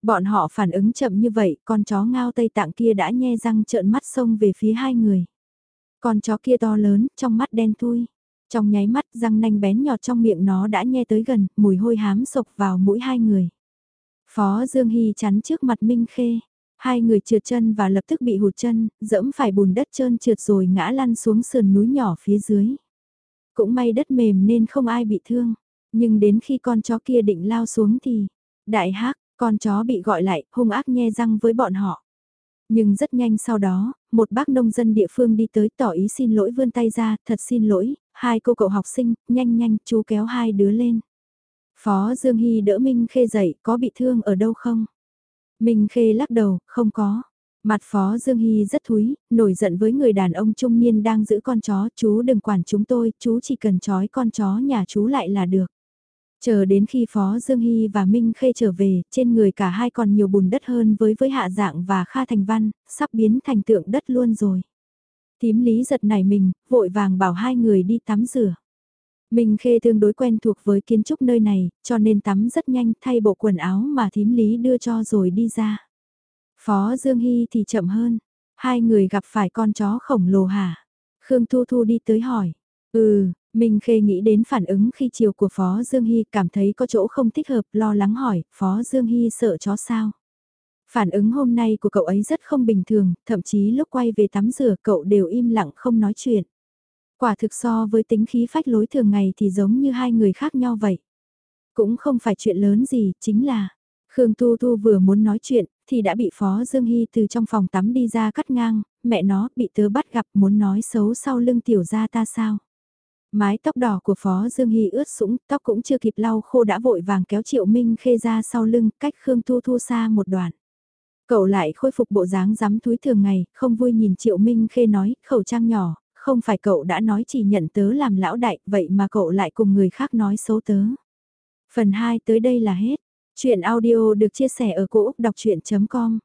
Bọn họ phản ứng chậm như vậy, con chó ngao Tây Tạng kia đã nhe răng trợn mắt xông về phía hai người. Con chó kia to lớn, trong mắt đen thui. Trong nháy mắt răng nanh bén nhọt trong miệng nó đã nhe tới gần, mùi hôi hám sộc vào mũi hai người. Phó Dương Hy chắn trước mặt Minh Khê. Hai người trượt chân và lập tức bị hụt chân, dẫm phải bùn đất trơn trượt rồi ngã lăn xuống sườn núi nhỏ phía dưới. Cũng may đất mềm nên không ai bị thương, nhưng đến khi con chó kia định lao xuống thì, đại hắc, con chó bị gọi lại, hung ác nhe răng với bọn họ. Nhưng rất nhanh sau đó, một bác nông dân địa phương đi tới tỏ ý xin lỗi vươn tay ra, thật xin lỗi, hai cô cậu học sinh, nhanh nhanh, chú kéo hai đứa lên. Phó Dương Hy đỡ Minh Khê dậy, có bị thương ở đâu không? Minh Khê lắc đầu, không có. Mặt Phó Dương Hy rất thúi, nổi giận với người đàn ông trung niên đang giữ con chó, chú đừng quản chúng tôi, chú chỉ cần trói con chó nhà chú lại là được. Chờ đến khi Phó Dương Hy và Minh Khê trở về, trên người cả hai còn nhiều bùn đất hơn với với Hạ Dạng và Kha Thành Văn, sắp biến thành tượng đất luôn rồi. Tím lý giật nảy mình, vội vàng bảo hai người đi tắm rửa. Minh Khê tương đối quen thuộc với kiến trúc nơi này, cho nên tắm rất nhanh thay bộ quần áo mà thím lý đưa cho rồi đi ra. Phó Dương Hy thì chậm hơn. Hai người gặp phải con chó khổng lồ hả? Khương Thu Thu đi tới hỏi. Ừ, Minh Khê nghĩ đến phản ứng khi chiều của Phó Dương Hy cảm thấy có chỗ không thích hợp lo lắng hỏi, Phó Dương Hy sợ chó sao? Phản ứng hôm nay của cậu ấy rất không bình thường, thậm chí lúc quay về tắm rửa cậu đều im lặng không nói chuyện. Quả thực so với tính khí phách lối thường ngày thì giống như hai người khác nhau vậy. Cũng không phải chuyện lớn gì, chính là... Khương Tu Tu vừa muốn nói chuyện, thì đã bị Phó Dương Hy từ trong phòng tắm đi ra cắt ngang, mẹ nó bị tớ bắt gặp muốn nói xấu sau lưng tiểu ra ta sao. Mái tóc đỏ của Phó Dương Hy ướt sũng, tóc cũng chưa kịp lau khô đã vội vàng kéo Triệu Minh Khê ra sau lưng, cách Khương Tu thu xa một đoạn. Cậu lại khôi phục bộ dáng rắm túi thường ngày, không vui nhìn Triệu Minh Khê nói, khẩu trang nhỏ, không phải cậu đã nói chỉ nhận tớ làm lão đại, vậy mà cậu lại cùng người khác nói xấu tớ. Phần 2 tới đây là hết. Chuyện audio được chia sẻ ở cỗ đọc chuyện.com